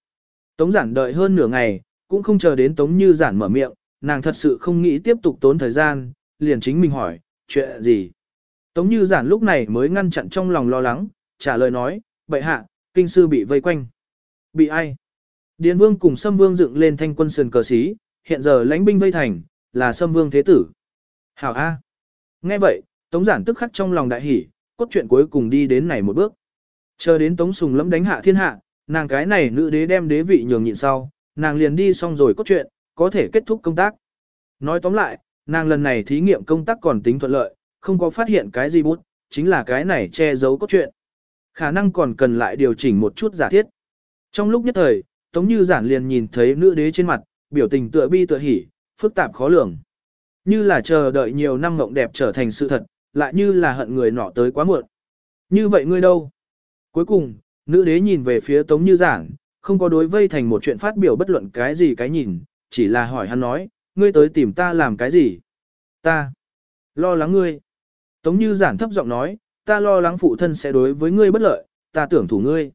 Tống giản đợi hơn nửa ngày, cũng không chờ đến Tống như giản mở miệng, nàng thật sự không nghĩ tiếp tục tốn thời gian, liền chính mình hỏi, chuyện gì. Tống như giản lúc này mới ngăn chặn trong lòng lo lắng, trả lời nói, bệ hạ, kinh sư bị vây quanh. Bị ai? Điền vương cùng Sâm vương dựng lên thanh quân sườn cờ xí, hiện giờ lãnh binh vây thành, là Sâm vương thế tử. Hảo A. Nghe vậy, Tống giản tức khắc trong lòng đại hỉ, cốt truyện cuối cùng đi đến này một bước. Chờ đến Tống Sùng lẫm đánh hạ thiên hạ, nàng cái này nữ đế đem đế vị nhường nhịn sau, nàng liền đi xong rồi cốt truyện, có thể kết thúc công tác. Nói tóm lại, nàng lần này thí nghiệm công tác còn tính thuận lợi, không có phát hiện cái gì bút, chính là cái này che giấu cốt truyện. Khả năng còn cần lại điều chỉnh một chút giả thiết. Trong lúc nhất thời, Tống Như Giản liền nhìn thấy nữ đế trên mặt, biểu tình tựa bi tựa hỉ, phức tạp khó lường. Như là chờ đợi nhiều năm mộng đẹp trở thành sự thật, lại như là hận người nọ tới quá muộn. Như vậy ngươi đâu? Cuối cùng, nữ đế nhìn về phía Tống Như Giản, không có đối vây thành một chuyện phát biểu bất luận cái gì cái nhìn, chỉ là hỏi hắn nói, ngươi tới tìm ta làm cái gì? Ta lo lắng ngươi. Tống Như Giản thấp giọng nói, ta lo lắng phụ thân sẽ đối với ngươi bất lợi, ta tưởng thủ ngươi.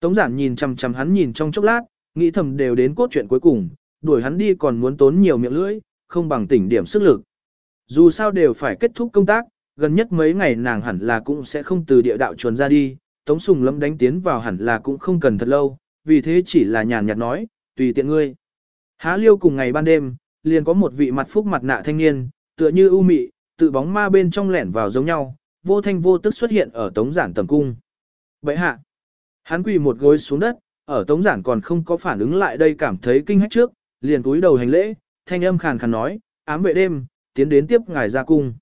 Tống Giản nhìn chằm chằm hắn nhìn trong chốc lát, nghĩ thầm đều đến cốt truyện cuối cùng, đuổi hắn đi còn muốn tốn nhiều miệng lưỡi, không bằng tỉnh điểm sức lực. Dù sao đều phải kết thúc công tác, gần nhất mấy ngày nàng hẳn là cũng sẽ không từ địa đạo chuồn ra đi, Tống Sùng Lâm đánh tiến vào hẳn là cũng không cần thật lâu, vì thế chỉ là nhàn nhạt nói, tùy tiện ngươi. Há liêu cùng ngày ban đêm, liền có một vị mặt phúc mặt nạ thanh niên, tựa như ưu mị, tự bóng ma bên trong lẻn vào giống nhau, vô thanh vô tức xuất hiện ở Tống Giản tầm cung. bệ hạ, hắn quỳ một gối xuống đất, ở Tống Giản còn không có phản ứng lại đây cảm thấy kinh hách trước, liền cúi đầu hành lễ, thanh âm khàn khàn nói, ám vệ đêm, tiến đến tiếp ngài ra cung.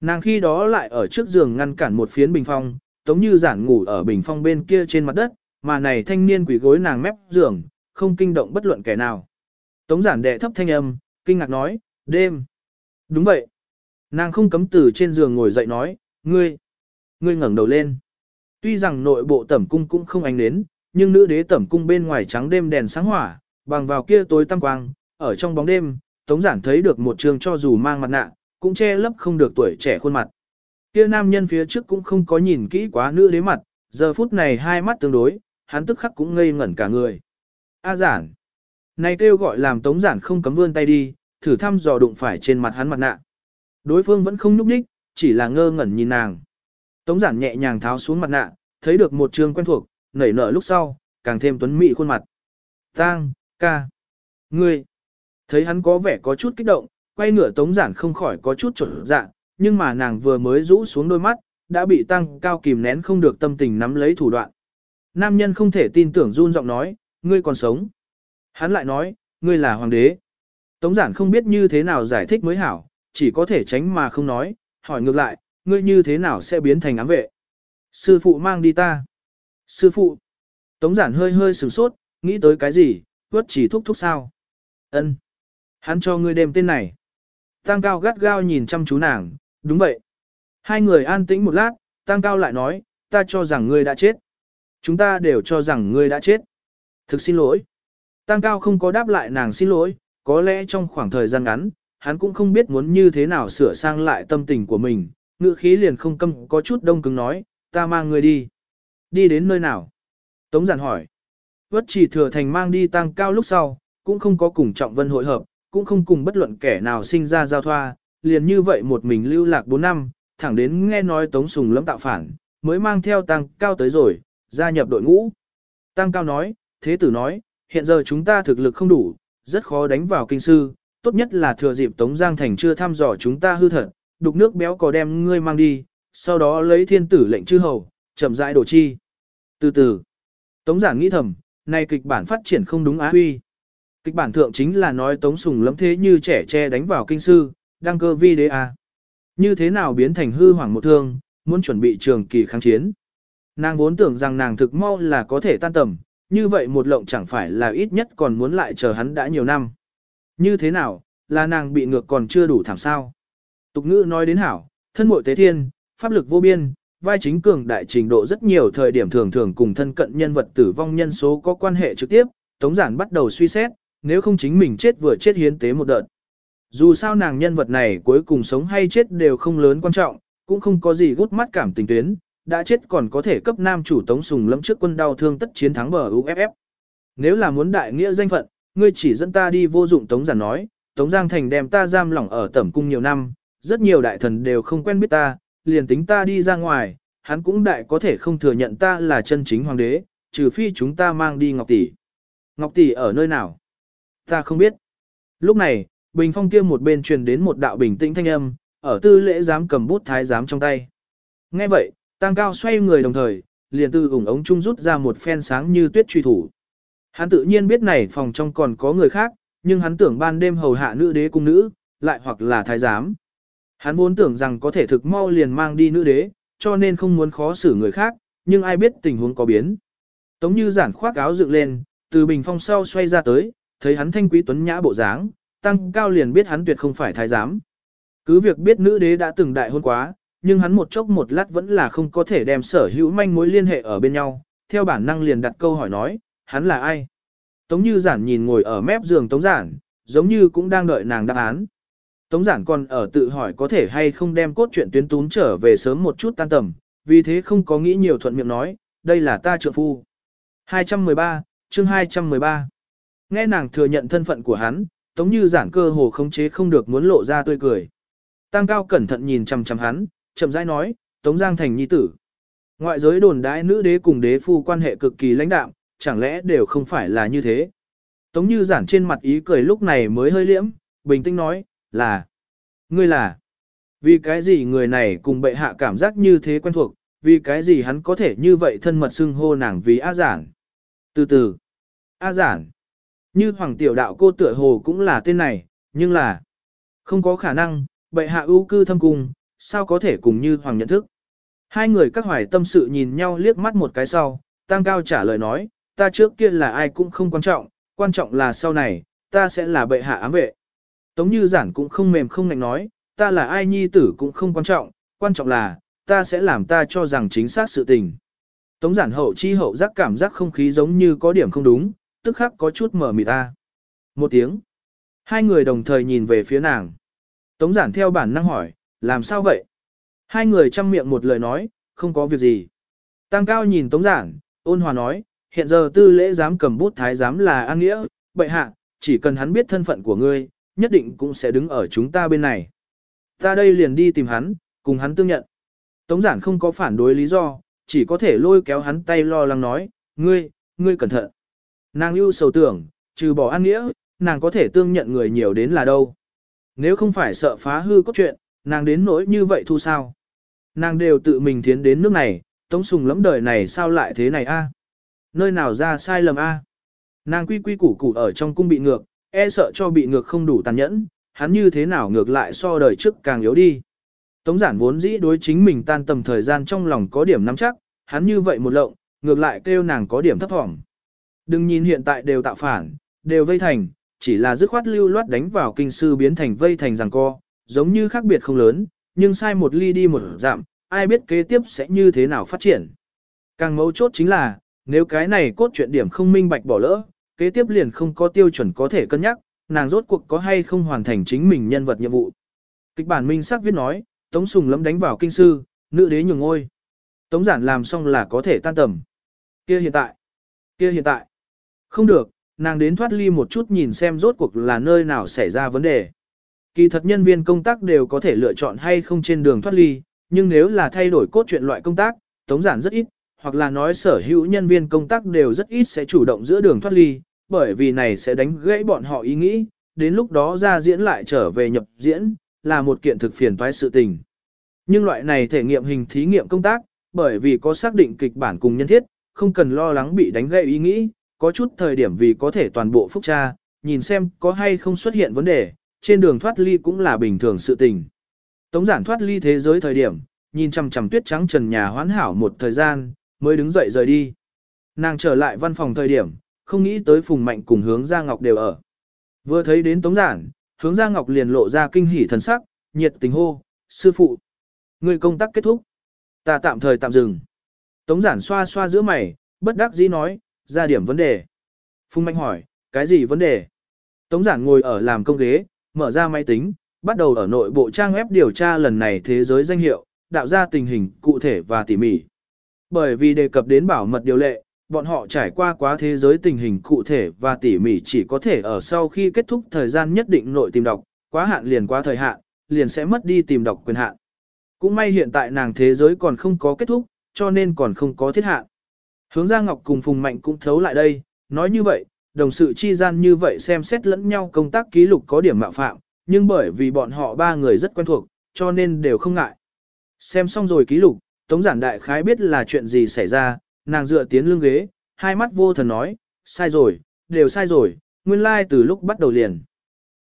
Nàng khi đó lại ở trước giường ngăn cản một phiến bình phong, tống như giản ngủ ở bình phong bên kia trên mặt đất, mà này thanh niên quỷ gối nàng mép giường, không kinh động bất luận kẻ nào. Tống giản đệ thấp thanh âm, kinh ngạc nói, đêm. Đúng vậy. Nàng không cấm từ trên giường ngồi dậy nói, ngươi, ngươi ngẩng đầu lên. Tuy rằng nội bộ tẩm cung cũng không ánh nến, nhưng nữ đế tẩm cung bên ngoài trắng đêm đèn sáng hỏa, bằng vào kia tối tăm quang, ở trong bóng đêm, Tống Giản thấy được một trường cho dù mang mặt nạ, cũng che lấp không được tuổi trẻ khuôn mặt. Kia nam nhân phía trước cũng không có nhìn kỹ quá nữ đế mặt, giờ phút này hai mắt tương đối, hắn tức khắc cũng ngây ngẩn cả người. A giản. Này kêu gọi làm tống giản không cấm vươn tay đi, thử thăm dò đụng phải trên mặt hắn mặt nạ. Đối phương vẫn không nhúc nhích, chỉ là ngơ ngẩn nhìn nàng. Tống giản nhẹ nhàng tháo xuống mặt nạ, thấy được một trường quen thuộc, nảy nở lúc sau, càng thêm tuấn mỹ khuôn mặt. Tang, ca, ngươi. Thấy hắn có vẻ có chút kích động, quay ngửa tống giản không khỏi có chút trở dạ, nhưng mà nàng vừa mới rũ xuống đôi mắt, đã bị tăng cao kìm nén không được tâm tình nắm lấy thủ đoạn. Nam nhân không thể tin tưởng run giọng nói, ngươi còn sống. Hắn lại nói, ngươi là hoàng đế. Tống giản không biết như thế nào giải thích mới hảo, chỉ có thể tránh mà không nói, hỏi ngược lại, ngươi như thế nào sẽ biến thành ám vệ. Sư phụ mang đi ta. Sư phụ. Tống giản hơi hơi sửng sốt, nghĩ tới cái gì, tuất chỉ thúc thúc sao. ân Hắn cho ngươi đem tên này. Tăng cao gắt gao nhìn chăm chú nàng, đúng vậy. Hai người an tĩnh một lát, Tăng cao lại nói, ta cho rằng ngươi đã chết. Chúng ta đều cho rằng ngươi đã chết. Thực xin lỗi. Tăng cao không có đáp lại nàng xin lỗi, có lẽ trong khoảng thời gian ngắn, hắn cũng không biết muốn như thế nào sửa sang lại tâm tình của mình, ngữ khí liền không câm có chút đông cứng nói, ta mang người đi. Đi đến nơi nào? Tống giản hỏi. Vất chỉ thừa thành mang đi tăng cao lúc sau, cũng không có cùng trọng vân hội hợp, cũng không cùng bất luận kẻ nào sinh ra giao thoa, liền như vậy một mình lưu lạc 4 năm, thẳng đến nghe nói Tống Sùng lẫm tạo phản, mới mang theo tăng cao tới rồi, gia nhập đội ngũ. Tăng cao nói, thế tử nói, hiện giờ chúng ta thực lực không đủ, rất khó đánh vào kinh sư, tốt nhất là thừa dịp Tống Giang Thành chưa thăm dò chúng ta hư thật, đục nước béo có đem ngươi mang đi, sau đó lấy thiên tử lệnh chư hầu, chậm rãi đổ chi. Từ từ, Tống Giảng nghĩ thầm, này kịch bản phát triển không đúng á huy. Kịch bản thượng chính là nói Tống Sùng lắm thế như trẻ che đánh vào kinh sư, đăng cơ vi đế à. Như thế nào biến thành hư hoàng một thương, muốn chuẩn bị trường kỳ kháng chiến. Nàng vốn tưởng rằng nàng thực mau là có thể tan tầm, như vậy một lộng chẳng phải là ít nhất còn muốn lại chờ hắn đã nhiều năm. Như thế nào, là nàng bị ngược còn chưa đủ thảm sao. Tục ngữ nói đến hảo, thân mội tế thiên, pháp lực vô biên, vai chính cường đại trình độ rất nhiều thời điểm thường thường cùng thân cận nhân vật tử vong nhân số có quan hệ trực tiếp, Tống Giản bắt đầu suy xét, nếu không chính mình chết vừa chết hiến tế một đợt. Dù sao nàng nhân vật này cuối cùng sống hay chết đều không lớn quan trọng, cũng không có gì gút mắt cảm tình tuyến, đã chết còn có thể cấp nam chủ Tống Sùng lâm trước quân đau thương tất chiến thắng bờ UFF. Nếu là muốn đại nghĩa danh phận, ngươi chỉ dẫn ta đi vô dụng Tống Giản nói, Tống Giang Thành đem ta giam lỏng ở tẩm cung nhiều năm, rất nhiều đại thần đều không quen biết ta, liền tính ta đi ra ngoài, hắn cũng đại có thể không thừa nhận ta là chân chính hoàng đế, trừ phi chúng ta mang đi Ngọc Tỷ. Ngọc Tỷ ở nơi nào? Ta không biết. Lúc này, bình phong kia một bên truyền đến một đạo bình tĩnh thanh âm, ở tư lễ giám cầm bút thái giám trong tay. Nghe vậy, tăng cao xoay người đồng thời, liền từ ủng ống trung rút ra một phen sáng như tuyết truy thủ. Hắn tự nhiên biết này phòng trong còn có người khác, nhưng hắn tưởng ban đêm hầu hạ nữ đế cung nữ, lại hoặc là thái giám. Hắn vốn tưởng rằng có thể thực mau liền mang đi nữ đế, cho nên không muốn khó xử người khác, nhưng ai biết tình huống có biến. Tống như giản khoác áo dựng lên, từ bình phong sau xoay ra tới, thấy hắn thanh quý tuấn nhã bộ dáng, tăng cao liền biết hắn tuyệt không phải thái giám. Cứ việc biết nữ đế đã từng đại hôn quá, nhưng hắn một chốc một lát vẫn là không có thể đem sở hữu manh mối liên hệ ở bên nhau, theo bản năng liền đặt câu hỏi nói, hắn là ai? Tống như giản nhìn ngồi ở mép giường tống giản, giống như cũng đang đợi nàng đáp án. Tống giản còn ở tự hỏi có thể hay không đem cốt truyện tuyến tún trở về sớm một chút tan tầm, vì thế không có nghĩ nhiều thuận miệng nói, đây là ta trượng phu. 213, chương 213. Nghe nàng thừa nhận thân phận của hắn, tống như giản cơ hồ khống chế không được muốn lộ ra tươi cười. Tăng cao cẩn thận nhìn chằm chằm hắn, chậm rãi nói, tống giang thành nhi tử. Ngoại giới đồn đãi nữ đế cùng đế phu quan hệ cực kỳ lãnh đạm, chẳng lẽ đều không phải là như thế. Tống như giản trên mặt ý cười lúc này mới hơi liễm, bình tĩnh nói, là, ngươi là, vì cái gì người này cùng bệ hạ cảm giác như thế quen thuộc, vì cái gì hắn có thể như vậy thân mật xưng hô nàng vì A giản. Từ từ, A giản, như hoàng tiểu đạo cô tựa hồ cũng là tên này, nhưng là, không có khả năng, bệ hạ ưu cư thâm cung, sao có thể cùng như hoàng nhận thức. Hai người các hoài tâm sự nhìn nhau liếc mắt một cái sau, tăng cao trả lời nói, ta trước kia là ai cũng không quan trọng, quan trọng là sau này, ta sẽ là bệ hạ ám vệ. Tống như giản cũng không mềm không ngạnh nói, ta là ai nhi tử cũng không quan trọng, quan trọng là, ta sẽ làm ta cho rằng chính xác sự tình. Tống giản hậu chi hậu giác cảm giác không khí giống như có điểm không đúng, tức khắc có chút mở mịt ta. Một tiếng. Hai người đồng thời nhìn về phía nàng. Tống giản theo bản năng hỏi, làm sao vậy? Hai người chăm miệng một lời nói, không có việc gì. Tăng cao nhìn Tống giản, ôn hòa nói, hiện giờ tư lễ dám cầm bút thái giám là an nghĩa, bệ hạ, chỉ cần hắn biết thân phận của ngươi, nhất định cũng sẽ đứng ở chúng ta bên này. Ta đây liền đi tìm hắn, cùng hắn tương nhận. Tống giản không có phản đối lý do, chỉ có thể lôi kéo hắn tay lo lắng nói, ngươi, ngươi cẩn thận. Nàng ưu sầu tưởng, trừ bỏ an nghĩa, nàng có thể tương nhận người nhiều đến là đâu. Nếu không phải sợ phá hư cốt truyện, nàng đến nỗi như vậy thu sao. Nàng đều tự mình tiến đến nước này, tống sùng lắm đời này sao lại thế này a? Nơi nào ra sai lầm a? Nàng quy quy củ củ ở trong cung bị ngược, e sợ cho bị ngược không đủ tàn nhẫn, hắn như thế nào ngược lại so đời trước càng yếu đi. Tống giản vốn dĩ đối chính mình tan tầm thời gian trong lòng có điểm nắm chắc, hắn như vậy một lộng, ngược lại kêu nàng có điểm thấp thỏm. Đừng nhìn hiện tại đều tạo phản, đều vây thành, chỉ là dứt khoát lưu loát đánh vào kinh sư biến thành vây thành rằng co, giống như khác biệt không lớn, nhưng sai một ly đi một giảm, ai biết kế tiếp sẽ như thế nào phát triển. Càng mấu chốt chính là, nếu cái này cốt truyện điểm không minh bạch bỏ lỡ, kế tiếp liền không có tiêu chuẩn có thể cân nhắc, nàng rốt cuộc có hay không hoàn thành chính mình nhân vật nhiệm vụ. Kịch bản minh sắc viết nói, Tống Sùng lấm đánh vào kinh sư, nữ đế nhường ngôi. Tống giản làm xong là có thể tan tầm. Kia hiện tại, kia hiện tại. Không được, nàng đến thoát ly một chút nhìn xem rốt cuộc là nơi nào xảy ra vấn đề. Kỳ thật nhân viên công tác đều có thể lựa chọn hay không trên đường thoát ly, nhưng nếu là thay đổi cốt truyện loại công tác, tống giản rất ít, hoặc là nói sở hữu nhân viên công tác đều rất ít sẽ chủ động giữa đường thoát ly, bởi vì này sẽ đánh gãy bọn họ ý nghĩ, đến lúc đó ra diễn lại trở về nhập diễn, là một kiện thực phiền toái sự tình. Nhưng loại này thể nghiệm hình thí nghiệm công tác, bởi vì có xác định kịch bản cùng nhân thiết, không cần lo lắng bị đánh gãy ý nghĩ, có chút thời điểm vì có thể toàn bộ phúc tra, nhìn xem có hay không xuất hiện vấn đề, trên đường thoát ly cũng là bình thường sự tình. Tống giản thoát ly thế giới thời điểm, nhìn chằm chằm tuyết trắng trần nhà hoán hảo một thời gian, mới đứng dậy rời đi. Nàng trở lại văn phòng thời điểm, không nghĩ tới Phùng Mạnh cùng hướng Gia Ngọc đều ở. Vừa thấy đến Tống giản, hướng Gia Ngọc liền lộ ra kinh hỉ thần sắc, nhiệt tình hô, sư phụ. Người công tác kết thúc. Ta tạm thời tạm dừng. Tống giản xoa xoa giữa mày, bất đắc dĩ nói, ra điểm vấn đề. Phùng Mạnh hỏi, cái gì vấn đề? Tống giản ngồi ở làm công ghế, mở ra máy tính, bắt đầu ở nội bộ trang web điều tra lần này thế giới danh hiệu, đạo ra tình hình cụ thể và tỉ mỉ. Bởi vì đề cập đến bảo mật điều lệ, bọn họ trải qua quá thế giới tình hình cụ thể và tỉ mỉ chỉ có thể ở sau khi kết thúc thời gian nhất định nội tìm đọc, quá hạn liền quá thời hạn, liền sẽ mất đi tìm đọc quyền hạn. Cũng may hiện tại nàng thế giới còn không có kết thúc, cho nên còn không có thiết hạn. Hướng Gia Ngọc cùng Phùng Mạnh cũng thấu lại đây, nói như vậy, đồng sự chi gian như vậy xem xét lẫn nhau công tác ký lục có điểm mạo phạm, nhưng bởi vì bọn họ ba người rất quen thuộc, cho nên đều không ngại. Xem xong rồi ký lục, Tống Giản Đại Khái biết là chuyện gì xảy ra, nàng dựa tiến lưng ghế, hai mắt vô thần nói, sai rồi, đều sai rồi, nguyên lai like từ lúc bắt đầu liền.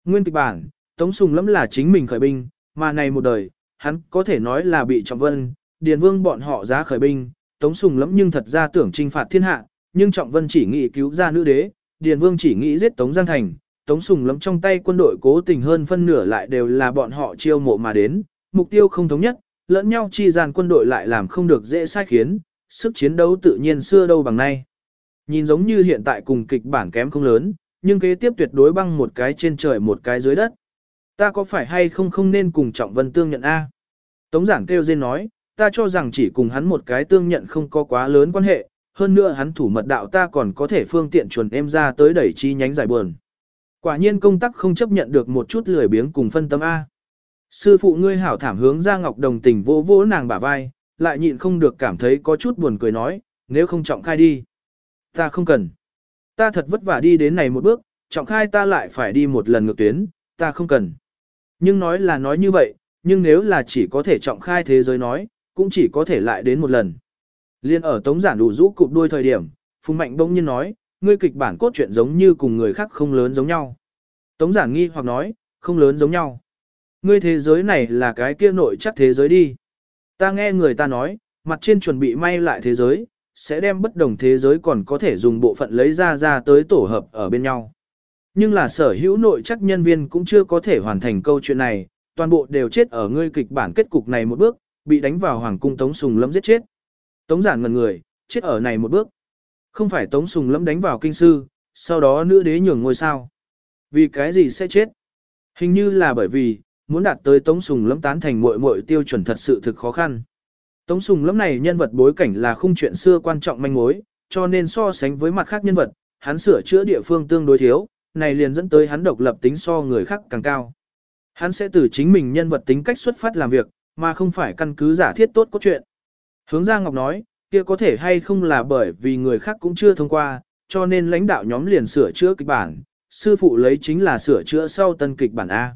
Nguyên kịch bản, Tống Sùng lắm là chính mình khởi binh, mà này một đời, hắn có thể nói là bị trọng vân, Điền Vương bọn họ giá khởi binh, Tống Sùng lắm nhưng thật ra tưởng trinh phạt thiên hạ, nhưng Trọng Vân chỉ nghĩ cứu ra nữ đế, Điền Vương chỉ nghĩ giết Tống Giang Thành, Tống Sùng lắm trong tay quân đội cố tình hơn phân nửa lại đều là bọn họ chiêu mộ mà đến, mục tiêu không thống nhất, lẫn nhau chi gian quân đội lại làm không được dễ sai khiến, sức chiến đấu tự nhiên xưa đâu bằng nay. Nhìn giống như hiện tại cùng kịch bản kém không lớn, nhưng kế tiếp tuyệt đối băng một cái trên trời một cái dưới đất. Ta có phải hay không không nên cùng Trọng Vân tương nhận A? Tống giảng kêu dên nói, ta cho rằng chỉ cùng hắn một cái tương nhận không có quá lớn quan hệ, hơn nữa hắn thủ mật đạo ta còn có thể phương tiện chuẩn em ra tới đẩy chi nhánh giải buồn. Quả nhiên công tác không chấp nhận được một chút lười biếng cùng phân tâm A. Sư phụ ngươi hảo thảm hướng ra ngọc đồng tình vô vô nàng bả vai, lại nhịn không được cảm thấy có chút buồn cười nói, nếu không trọng khai đi. Ta không cần. Ta thật vất vả đi đến này một bước, trọng khai ta lại phải đi một lần ngược tuyến, ta không cần. Nhưng nói là nói như vậy, nhưng nếu là chỉ có thể trọng khai thế giới nói, cũng chỉ có thể lại đến một lần. Liên ở tống giản đủ rũ cụp đuôi thời điểm, Phùng Mạnh bỗng nhiên nói, ngươi kịch bản cốt truyện giống như cùng người khác không lớn giống nhau. Tống giản nghi hoặc nói, không lớn giống nhau. Ngươi thế giới này là cái kia nội chắc thế giới đi. Ta nghe người ta nói, mặt trên chuẩn bị may lại thế giới, sẽ đem bất đồng thế giới còn có thể dùng bộ phận lấy ra ra tới tổ hợp ở bên nhau. Nhưng là sở hữu nội chắc nhân viên cũng chưa có thể hoàn thành câu chuyện này, toàn bộ đều chết ở ngươi kịch bản kết cục này một bước, bị đánh vào hoàng cung Tống Sùng Lâm giết chết. Tống giản ngần người, chết ở này một bước. Không phải Tống Sùng Lâm đánh vào kinh sư, sau đó nữ đế nhường ngôi sao. Vì cái gì sẽ chết? Hình như là bởi vì, muốn đạt tới Tống Sùng Lâm tán thành muội muội tiêu chuẩn thật sự thực khó khăn. Tống Sùng Lâm này nhân vật bối cảnh là khung chuyện xưa quan trọng manh mối, cho nên so sánh với mặt khác nhân vật, hắn sửa chữa địa phương tương đối thiếu, này liền dẫn tới hắn độc lập tính so người khác càng cao. Hắn sẽ từ chính mình nhân vật tính cách xuất phát làm việc, mà không phải căn cứ giả thiết tốt cốt truyện. Hướng Giang Ngọc nói, kia có thể hay không là bởi vì người khác cũng chưa thông qua, cho nên lãnh đạo nhóm liền sửa chữa kịch bản, sư phụ lấy chính là sửa chữa sau tân kịch bản A.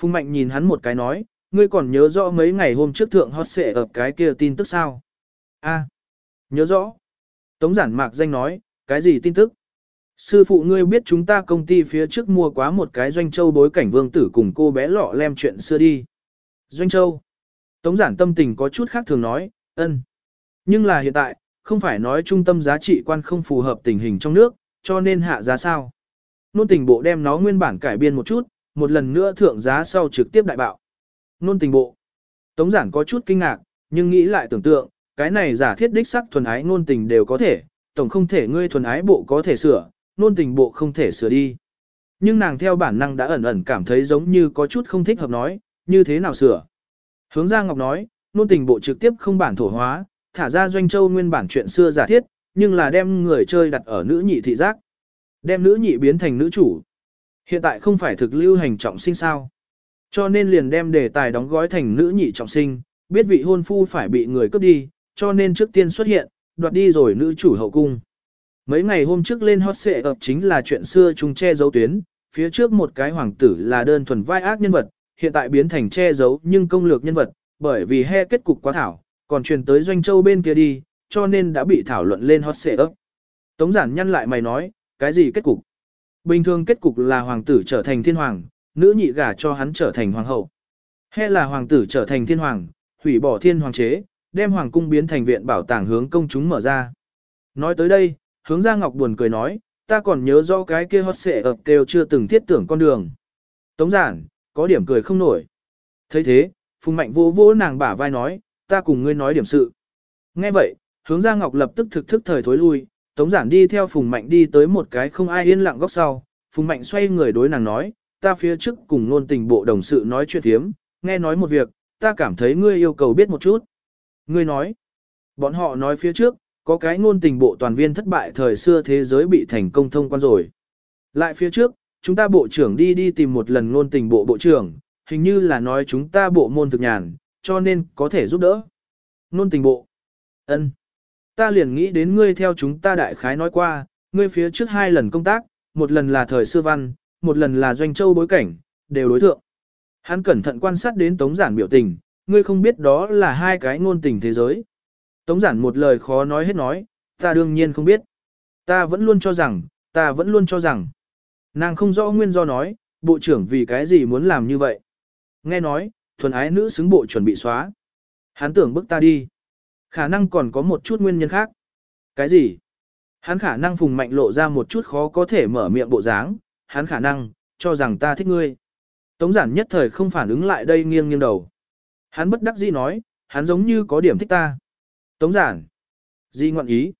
Phùng Mạnh nhìn hắn một cái nói, ngươi còn nhớ rõ mấy ngày hôm trước thượng hot xệ ở cái kia tin tức sao? A, nhớ rõ. Tống giản mạc danh nói, cái gì tin tức? Sư phụ ngươi biết chúng ta công ty phía trước mua quá một cái doanh châu bối cảnh vương tử cùng cô bé lọ lem chuyện xưa đi. Doanh châu. Tống giản tâm tình có chút khác thường nói, ân. Nhưng là hiện tại, không phải nói trung tâm giá trị quan không phù hợp tình hình trong nước, cho nên hạ giá sao. Nôn tình bộ đem nó nguyên bản cải biên một chút, một lần nữa thượng giá sau trực tiếp đại bạo. Nôn tình bộ. Tống giản có chút kinh ngạc, nhưng nghĩ lại tưởng tượng, cái này giả thiết đích sắc thuần ái nôn tình đều có thể, tổng không thể ngươi thuần ái bộ có thể sửa, nôn tình bộ không thể sửa đi. Nhưng nàng theo bản năng đã ẩn ẩn cảm thấy giống như có chút không thích hợp nói, như thế nào sửa. Hướng Giang Ngọc nói, nôn tình bộ trực tiếp không bản thổ hóa, thả ra doanh châu nguyên bản chuyện xưa giả thiết, nhưng là đem người chơi đặt ở nữ nhị thị giác. Đem nữ nhị biến thành nữ chủ. Hiện tại không phải thực lưu hành trọng sinh sao. Cho nên liền đem đề tài đóng gói thành nữ nhị trọng sinh, biết vị hôn phu phải bị người cướp đi, cho nên trước tiên xuất hiện, đoạt đi rồi nữ chủ hậu cung. Mấy ngày hôm trước lên hot xệ ập chính là chuyện xưa chung che giấu tuyến, phía trước một cái hoàng tử là đơn thuần vai ác nhân vật, hiện tại biến thành che giấu nhưng công lược nhân vật, bởi vì he kết cục quá thảo, còn truyền tới doanh châu bên kia đi, cho nên đã bị thảo luận lên hot xệ ấp. Tống giản nhăn lại mày nói, cái gì kết cục? Bình thường kết cục là hoàng tử trở thành thiên hoàng, nữ nhị gả cho hắn trở thành hoàng hậu. Hay là hoàng tử trở thành thiên hoàng, hủy bỏ thiên hoàng chế, đem hoàng cung biến thành viện bảo tàng hướng công chúng mở ra. Nói tới đây, hướng ra ngọc buồn cười nói, ta còn nhớ rõ cái kia hót xệ ập kêu chưa từng thiết tưởng con đường. Tống giản, có điểm cười không nổi. thấy thế, Phùng Mạnh vô vô nàng bả vai nói, ta cùng ngươi nói điểm sự. Nghe vậy, hướng ra ngọc lập tức thực thức thời thối lui, Tống giản đi theo Phùng Mạnh đi tới một cái không ai yên lặng góc sau, Phùng Mạnh xoay người đối nàng nói, ta phía trước cùng nôn tình bộ đồng sự nói chuyện thiếm, nghe nói một việc, ta cảm thấy ngươi yêu cầu biết một chút. Ngươi nói, bọn họ nói phía trước, có cái ngôn tình bộ toàn viên thất bại thời xưa thế giới bị thành công thông quan rồi. Lại phía trước, chúng ta bộ trưởng đi đi tìm một lần ngôn tình bộ bộ trưởng, hình như là nói chúng ta bộ môn thực nhàn, cho nên có thể giúp đỡ. Ngôn tình bộ. ân Ta liền nghĩ đến ngươi theo chúng ta đại khái nói qua, ngươi phía trước hai lần công tác, một lần là thời xưa văn, một lần là doanh châu bối cảnh, đều đối thượng. Hắn cẩn thận quan sát đến tống giản biểu tình, ngươi không biết đó là hai cái ngôn tình thế giới. Tống giản một lời khó nói hết nói, ta đương nhiên không biết. Ta vẫn luôn cho rằng, ta vẫn luôn cho rằng. Nàng không rõ nguyên do nói, bộ trưởng vì cái gì muốn làm như vậy. Nghe nói, thuần ái nữ xứng bộ chuẩn bị xóa. Hắn tưởng bức ta đi. Khả năng còn có một chút nguyên nhân khác. Cái gì? Hắn khả năng phùng mạnh lộ ra một chút khó có thể mở miệng bộ dáng, hắn khả năng, cho rằng ta thích ngươi. Tống giản nhất thời không phản ứng lại đây nghiêng nghiêng đầu. Hắn bất đắc dĩ nói, hắn giống như có điểm thích ta. Tống giản. Di ngoạn ý.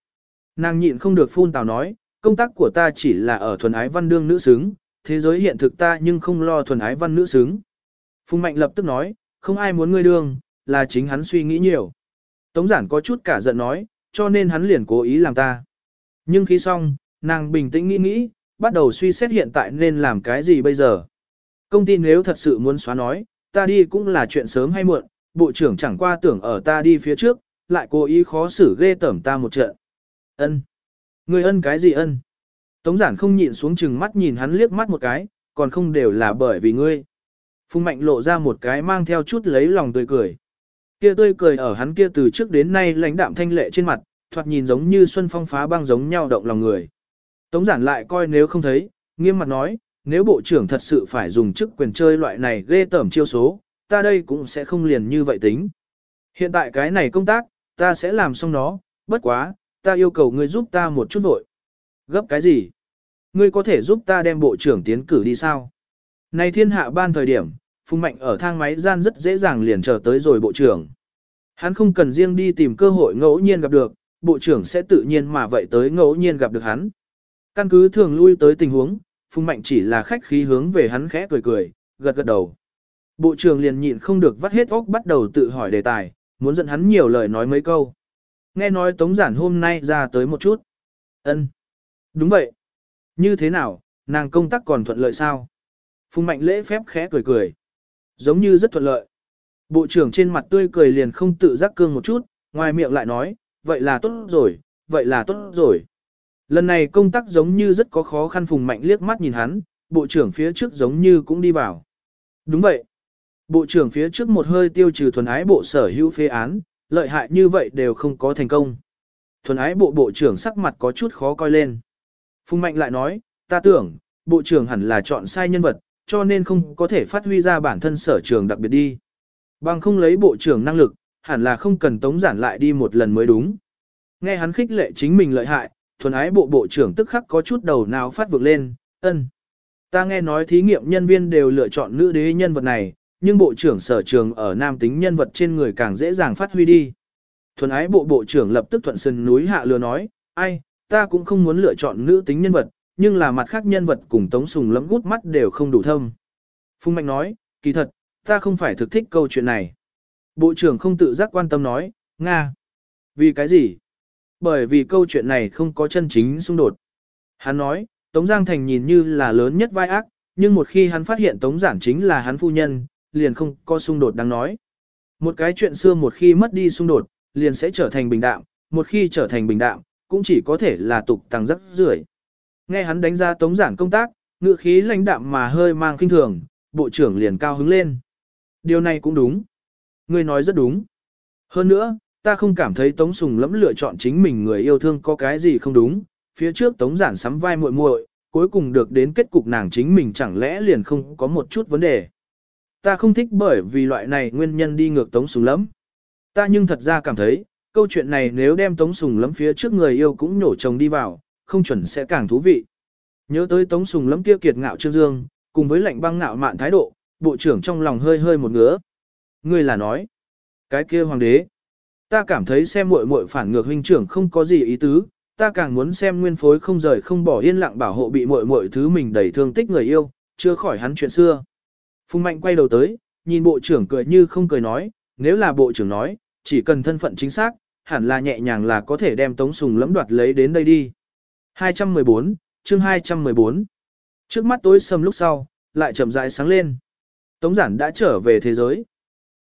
Nàng nhịn không được phun tào nói, công tác của ta chỉ là ở thuần ái văn đương nữ xứng, thế giới hiện thực ta nhưng không lo thuần ái văn nữ xứng. Phùng Mạnh lập tức nói, không ai muốn ngươi đương, là chính hắn suy nghĩ nhiều. Tống giản có chút cả giận nói, cho nên hắn liền cố ý làm ta. Nhưng khi xong, nàng bình tĩnh nghĩ nghĩ, bắt đầu suy xét hiện tại nên làm cái gì bây giờ. Công ty nếu thật sự muốn xóa nói, ta đi cũng là chuyện sớm hay muộn, bộ trưởng chẳng qua tưởng ở ta đi phía trước, lại cố ý khó xử ghê tẩm ta một trận. Ân. Người ân cái gì ân? Tống giản không nhịn xuống chừng mắt nhìn hắn liếc mắt một cái, còn không đều là bởi vì ngươi. Phùng mạnh lộ ra một cái mang theo chút lấy lòng tươi cười. Kia tươi cười ở hắn kia từ trước đến nay lãnh đạm thanh lệ trên mặt, thoạt nhìn giống như xuân phong phá băng giống nhau động lòng người. Tống giản lại coi nếu không thấy, nghiêm mặt nói, nếu bộ trưởng thật sự phải dùng chức quyền chơi loại này ghê tởm chiêu số, ta đây cũng sẽ không liền như vậy tính. Hiện tại cái này công tác, ta sẽ làm xong nó, bất quá, ta yêu cầu ngươi giúp ta một chút vội. Gấp cái gì? Ngươi có thể giúp ta đem bộ trưởng tiến cử đi sao? Này thiên hạ ban thời điểm, Phùng Mạnh ở thang máy gian rất dễ dàng liền chờ tới rồi bộ trưởng. Hắn không cần riêng đi tìm cơ hội ngẫu nhiên gặp được, bộ trưởng sẽ tự nhiên mà vậy tới ngẫu nhiên gặp được hắn. Căn cứ thường lui tới tình huống, Phùng Mạnh chỉ là khách khí hướng về hắn khẽ cười cười, gật gật đầu. Bộ trưởng liền nhịn không được vắt hết óc bắt đầu tự hỏi đề tài, muốn dẫn hắn nhiều lời nói mấy câu. Nghe nói Tống Giản hôm nay ra tới một chút. Ân, Đúng vậy. Như thế nào, nàng công tác còn thuận lợi sao? Phùng Mạnh lễ phép khẽ cười cười. Giống như rất thuận lợi. Bộ trưởng trên mặt tươi cười liền không tự giác cương một chút, ngoài miệng lại nói, vậy là tốt rồi, vậy là tốt rồi. Lần này công tác giống như rất có khó khăn phùng mạnh liếc mắt nhìn hắn, bộ trưởng phía trước giống như cũng đi vào. Đúng vậy. Bộ trưởng phía trước một hơi tiêu trừ thuần ái bộ sở hữu phê án, lợi hại như vậy đều không có thành công. Thuần ái bộ bộ trưởng sắc mặt có chút khó coi lên. Phùng Mạnh lại nói, ta tưởng, bộ trưởng hẳn là chọn sai nhân vật, cho nên không có thể phát huy ra bản thân sở trường đặc biệt đi. Bằng không lấy bộ trưởng năng lực, hẳn là không cần tống giản lại đi một lần mới đúng. Nghe hắn khích lệ chính mình lợi hại, thuần ái bộ bộ trưởng tức khắc có chút đầu nào phát vực lên, ân. Ta nghe nói thí nghiệm nhân viên đều lựa chọn nữ đế nhân vật này, nhưng bộ trưởng sở trường ở nam tính nhân vật trên người càng dễ dàng phát huy đi. Thuần ái bộ bộ trưởng lập tức thuận sân núi hạ lừa nói, ai, ta cũng không muốn lựa chọn nữ tính nhân vật, nhưng là mặt khác nhân vật cùng tống sùng lấm gút mắt đều không đủ thâm. Phùng Mạnh nói, kỳ thật, ta không phải thực thích câu chuyện này. Bộ trưởng không tự giác quan tâm nói, Nga. Vì cái gì? Bởi vì câu chuyện này không có chân chính xung đột. Hắn nói, Tống Giang Thành nhìn như là lớn nhất vai ác, nhưng một khi hắn phát hiện Tống Giản chính là hắn phu nhân, liền không có xung đột đáng nói. Một cái chuyện xưa một khi mất đi xung đột, liền sẽ trở thành bình đạm, một khi trở thành bình đạm, cũng chỉ có thể là tục tăng rất rưởi. Nghe hắn đánh giá Tống Giản công tác, ngựa khí lãnh đạm mà hơi mang kinh thường, bộ trưởng liền cao hứng lên. Điều này cũng đúng. Ngươi nói rất đúng. Hơn nữa, ta không cảm thấy Tống Sùng lẫm lựa chọn chính mình người yêu thương có cái gì không đúng. Phía trước Tống Giản sắm vai muội muội, cuối cùng được đến kết cục nàng chính mình chẳng lẽ liền không có một chút vấn đề. Ta không thích bởi vì loại này nguyên nhân đi ngược Tống Sùng lẫm. Ta nhưng thật ra cảm thấy, câu chuyện này nếu đem Tống Sùng lẫm phía trước người yêu cũng nổ chồng đi vào, không chuẩn sẽ càng thú vị. Nhớ tới Tống Sùng lẫm kia kiệt ngạo trương dương, cùng với lạnh băng ngạo mạn thái độ, bộ trưởng trong lòng hơi hơi một ngứa. Ngươi là nói, cái kia hoàng đế. Ta cảm thấy xem muội muội phản ngược huynh trưởng không có gì ý tứ, ta càng muốn xem nguyên phối không rời không bỏ yên lặng bảo hộ bị muội muội thứ mình đẩy thương tích người yêu, chưa khỏi hắn chuyện xưa. Phùng Mạnh quay đầu tới, nhìn bộ trưởng cười như không cười nói, nếu là bộ trưởng nói, chỉ cần thân phận chính xác, hẳn là nhẹ nhàng là có thể đem Tống Sùng lẫm đoạt lấy đến đây đi. 214, chương 214. Trước mắt tối sầm lúc sau, lại chậm rãi sáng lên. Tống giản đã trở về thế giới.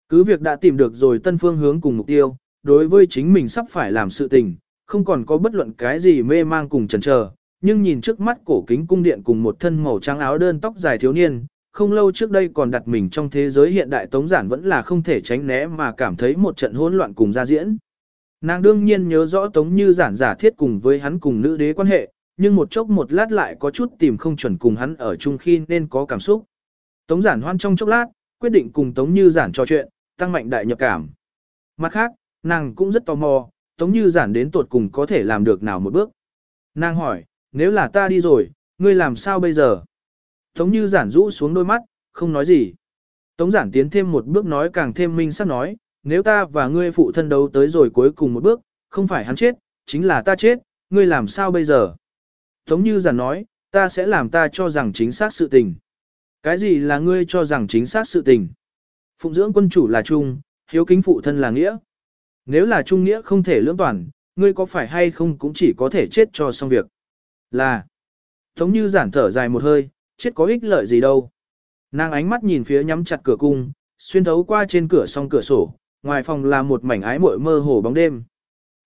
Cứ việc đã tìm được rồi tân phương hướng cùng mục tiêu, đối với chính mình sắp phải làm sự tình, không còn có bất luận cái gì mê mang cùng chần chờ, nhưng nhìn trước mắt cổ kính cung điện cùng một thân màu trắng áo đơn tóc dài thiếu niên, không lâu trước đây còn đặt mình trong thế giới hiện đại tống giản vẫn là không thể tránh né mà cảm thấy một trận hỗn loạn cùng ra diễn. Nàng đương nhiên nhớ rõ tống như giản giả thiết cùng với hắn cùng nữ đế quan hệ, nhưng một chốc một lát lại có chút tìm không chuẩn cùng hắn ở chung khi nên có cảm xúc. Tống giản hoan trong chốc lát, quyết định cùng tống như giản trò chuyện, tăng mạnh đại nhập cảm. Mặt khác, nàng cũng rất tò mò, tống như giản đến tuột cùng có thể làm được nào một bước. Nàng hỏi, nếu là ta đi rồi, ngươi làm sao bây giờ? Tống như giản rũ xuống đôi mắt, không nói gì. Tống giản tiến thêm một bước nói càng thêm minh sắc nói, nếu ta và ngươi phụ thân đấu tới rồi cuối cùng một bước, không phải hắn chết, chính là ta chết, ngươi làm sao bây giờ? Tống như giản nói, ta sẽ làm ta cho rằng chính xác sự tình. Cái gì là ngươi cho rằng chính xác sự tình? Phụng dưỡng quân chủ là trung, hiếu kính phụ thân là nghĩa. Nếu là trung nghĩa không thể lưỡng toàn, ngươi có phải hay không cũng chỉ có thể chết cho xong việc. Là. Tống như giản thở dài một hơi, chết có ích lợi gì đâu. Nàng ánh mắt nhìn phía nhắm chặt cửa cung, xuyên thấu qua trên cửa song cửa sổ, ngoài phòng là một mảnh ái muội mơ hồ bóng đêm.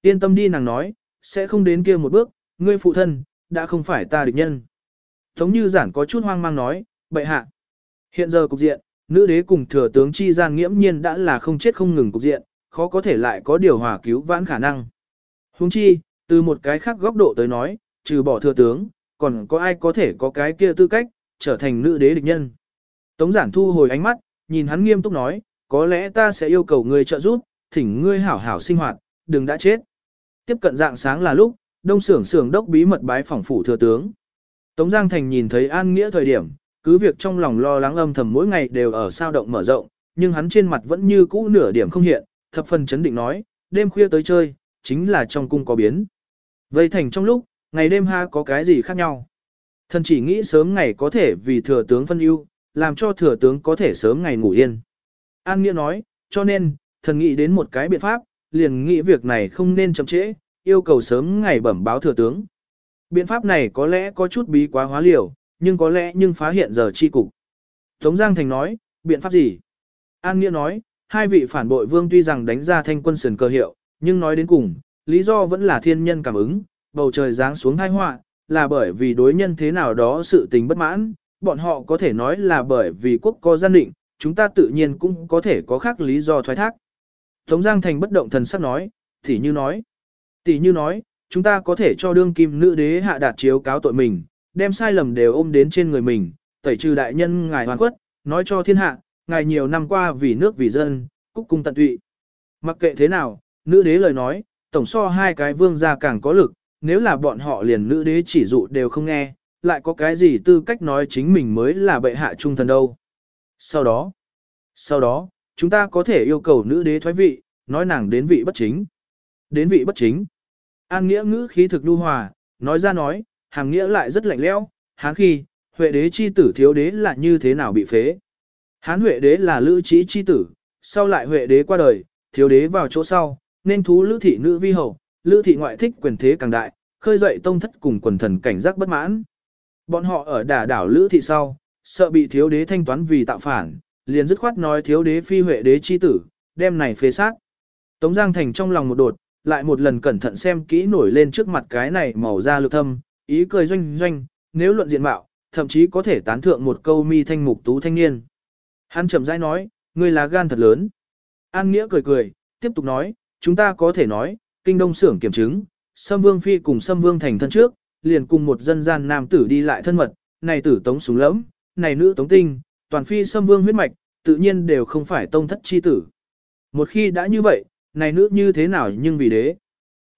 Yên tâm đi nàng nói, sẽ không đến kia một bước, ngươi phụ thân, đã không phải ta địch nhân. Tống như giản có chút hoang mang nói, bệ hạ. Hiện giờ cục diện, nữ đế cùng thừa tướng chi gian nghiễm nhiên đã là không chết không ngừng cục diện, khó có thể lại có điều hòa cứu vãn khả năng. Huống chi, từ một cái khác góc độ tới nói, trừ bỏ thừa tướng, còn có ai có thể có cái kia tư cách, trở thành nữ đế địch nhân. Tống giản thu hồi ánh mắt, nhìn hắn nghiêm túc nói, có lẽ ta sẽ yêu cầu ngươi trợ giúp, thỉnh ngươi hảo hảo sinh hoạt, đừng đã chết. Tiếp cận dạng sáng là lúc, đông sưởng sưởng đốc bí mật bái phỏng phủ thừa tướng. Tống Giang Thành nhìn thấy An Nghĩa thời điểm, cứ việc trong lòng lo lắng âm thầm mỗi ngày đều ở sao động mở rộng, nhưng hắn trên mặt vẫn như cũ nửa điểm không hiện, thập phần chấn định nói, đêm khuya tới chơi, chính là trong cung có biến. Vây thành trong lúc, ngày đêm ha có cái gì khác nhau. Thần chỉ nghĩ sớm ngày có thể vì thừa tướng phân ưu, làm cho thừa tướng có thể sớm ngày ngủ yên. An Nghĩa nói, cho nên, thần nghĩ đến một cái biện pháp, liền nghĩ việc này không nên chậm trễ, yêu cầu sớm ngày bẩm báo thừa tướng. Biện pháp này có lẽ có chút bí quá hóa liều, nhưng có lẽ nhưng phá hiện giờ chi cục. Tống Giang Thành nói, biện pháp gì? An Nghĩa nói, Hai vị phản bội vương tuy rằng đánh ra thanh quân sườn cơ hiệu, nhưng nói đến cùng, lý do vẫn là thiên nhân cảm ứng, bầu trời giáng xuống tai họa, là bởi vì đối nhân thế nào đó sự tình bất mãn, bọn họ có thể nói là bởi vì quốc có gian định, chúng ta tự nhiên cũng có thể có khác lý do thoái thác. Tống Giang Thành bất động thần sắc nói, thì như nói, tỷ như nói, chúng ta có thể cho đương kim nữ đế hạ đạt chiếu cáo tội mình, đem sai lầm đều ôm đến trên người mình, tẩy trừ đại nhân ngài hoàn quất, nói cho thiên hạ, ngài nhiều năm qua vì nước vì dân, cúc cung tận tụy. Mặc kệ thế nào, nữ đế lời nói, tổng so hai cái vương gia càng có lực, nếu là bọn họ liền nữ đế chỉ dụ đều không nghe, lại có cái gì tư cách nói chính mình mới là bệ hạ trung thần đâu. Sau đó, sau đó, chúng ta có thể yêu cầu nữ đế thoái vị, nói nàng đến vị bất chính. Đến vị bất chính. An nghĩa ngữ khí thực đu hòa, nói ra nói, hàng nghĩa lại rất lạnh lẽo, hán khi, huệ đế chi tử thiếu đế là như thế nào bị phế. Hán huệ đế là lữ trí chi tử, sau lại huệ đế qua đời, thiếu đế vào chỗ sau, nên thú lữ thị nữ vi hầu, lữ thị ngoại thích quyền thế càng đại, khơi dậy tông thất cùng quần thần cảnh giác bất mãn. Bọn họ ở đả đảo lữ thị sau, sợ bị thiếu đế thanh toán vì tạo phản, liền dứt khoát nói thiếu đế phi huệ đế chi tử, đem này phế xác. Tống Giang Thành trong lòng một đột, lại một lần cẩn thận xem kỹ nổi lên trước mặt cái này màu da lực thâm, ý cười doanh doanh, nếu luận diện mạo, thậm chí có thể tán thượng một câu mi thanh mục tú thanh niên. Hắn chậm rãi nói, ngươi là gan thật lớn. An Nghĩa cười cười, tiếp tục nói, chúng ta có thể nói, kinh đông xưởng kiểm chứng, Sâm Vương Phi cùng Sâm Vương thành thân trước, liền cùng một dân gian nam tử đi lại thân mật, này tử tống súng lẫm, này nữ tống tinh, toàn phi xâm Vương huyết mạch, tự nhiên đều không phải tông thất chi tử. Một khi đã như vậy, này nữ như thế nào nhưng vì đế,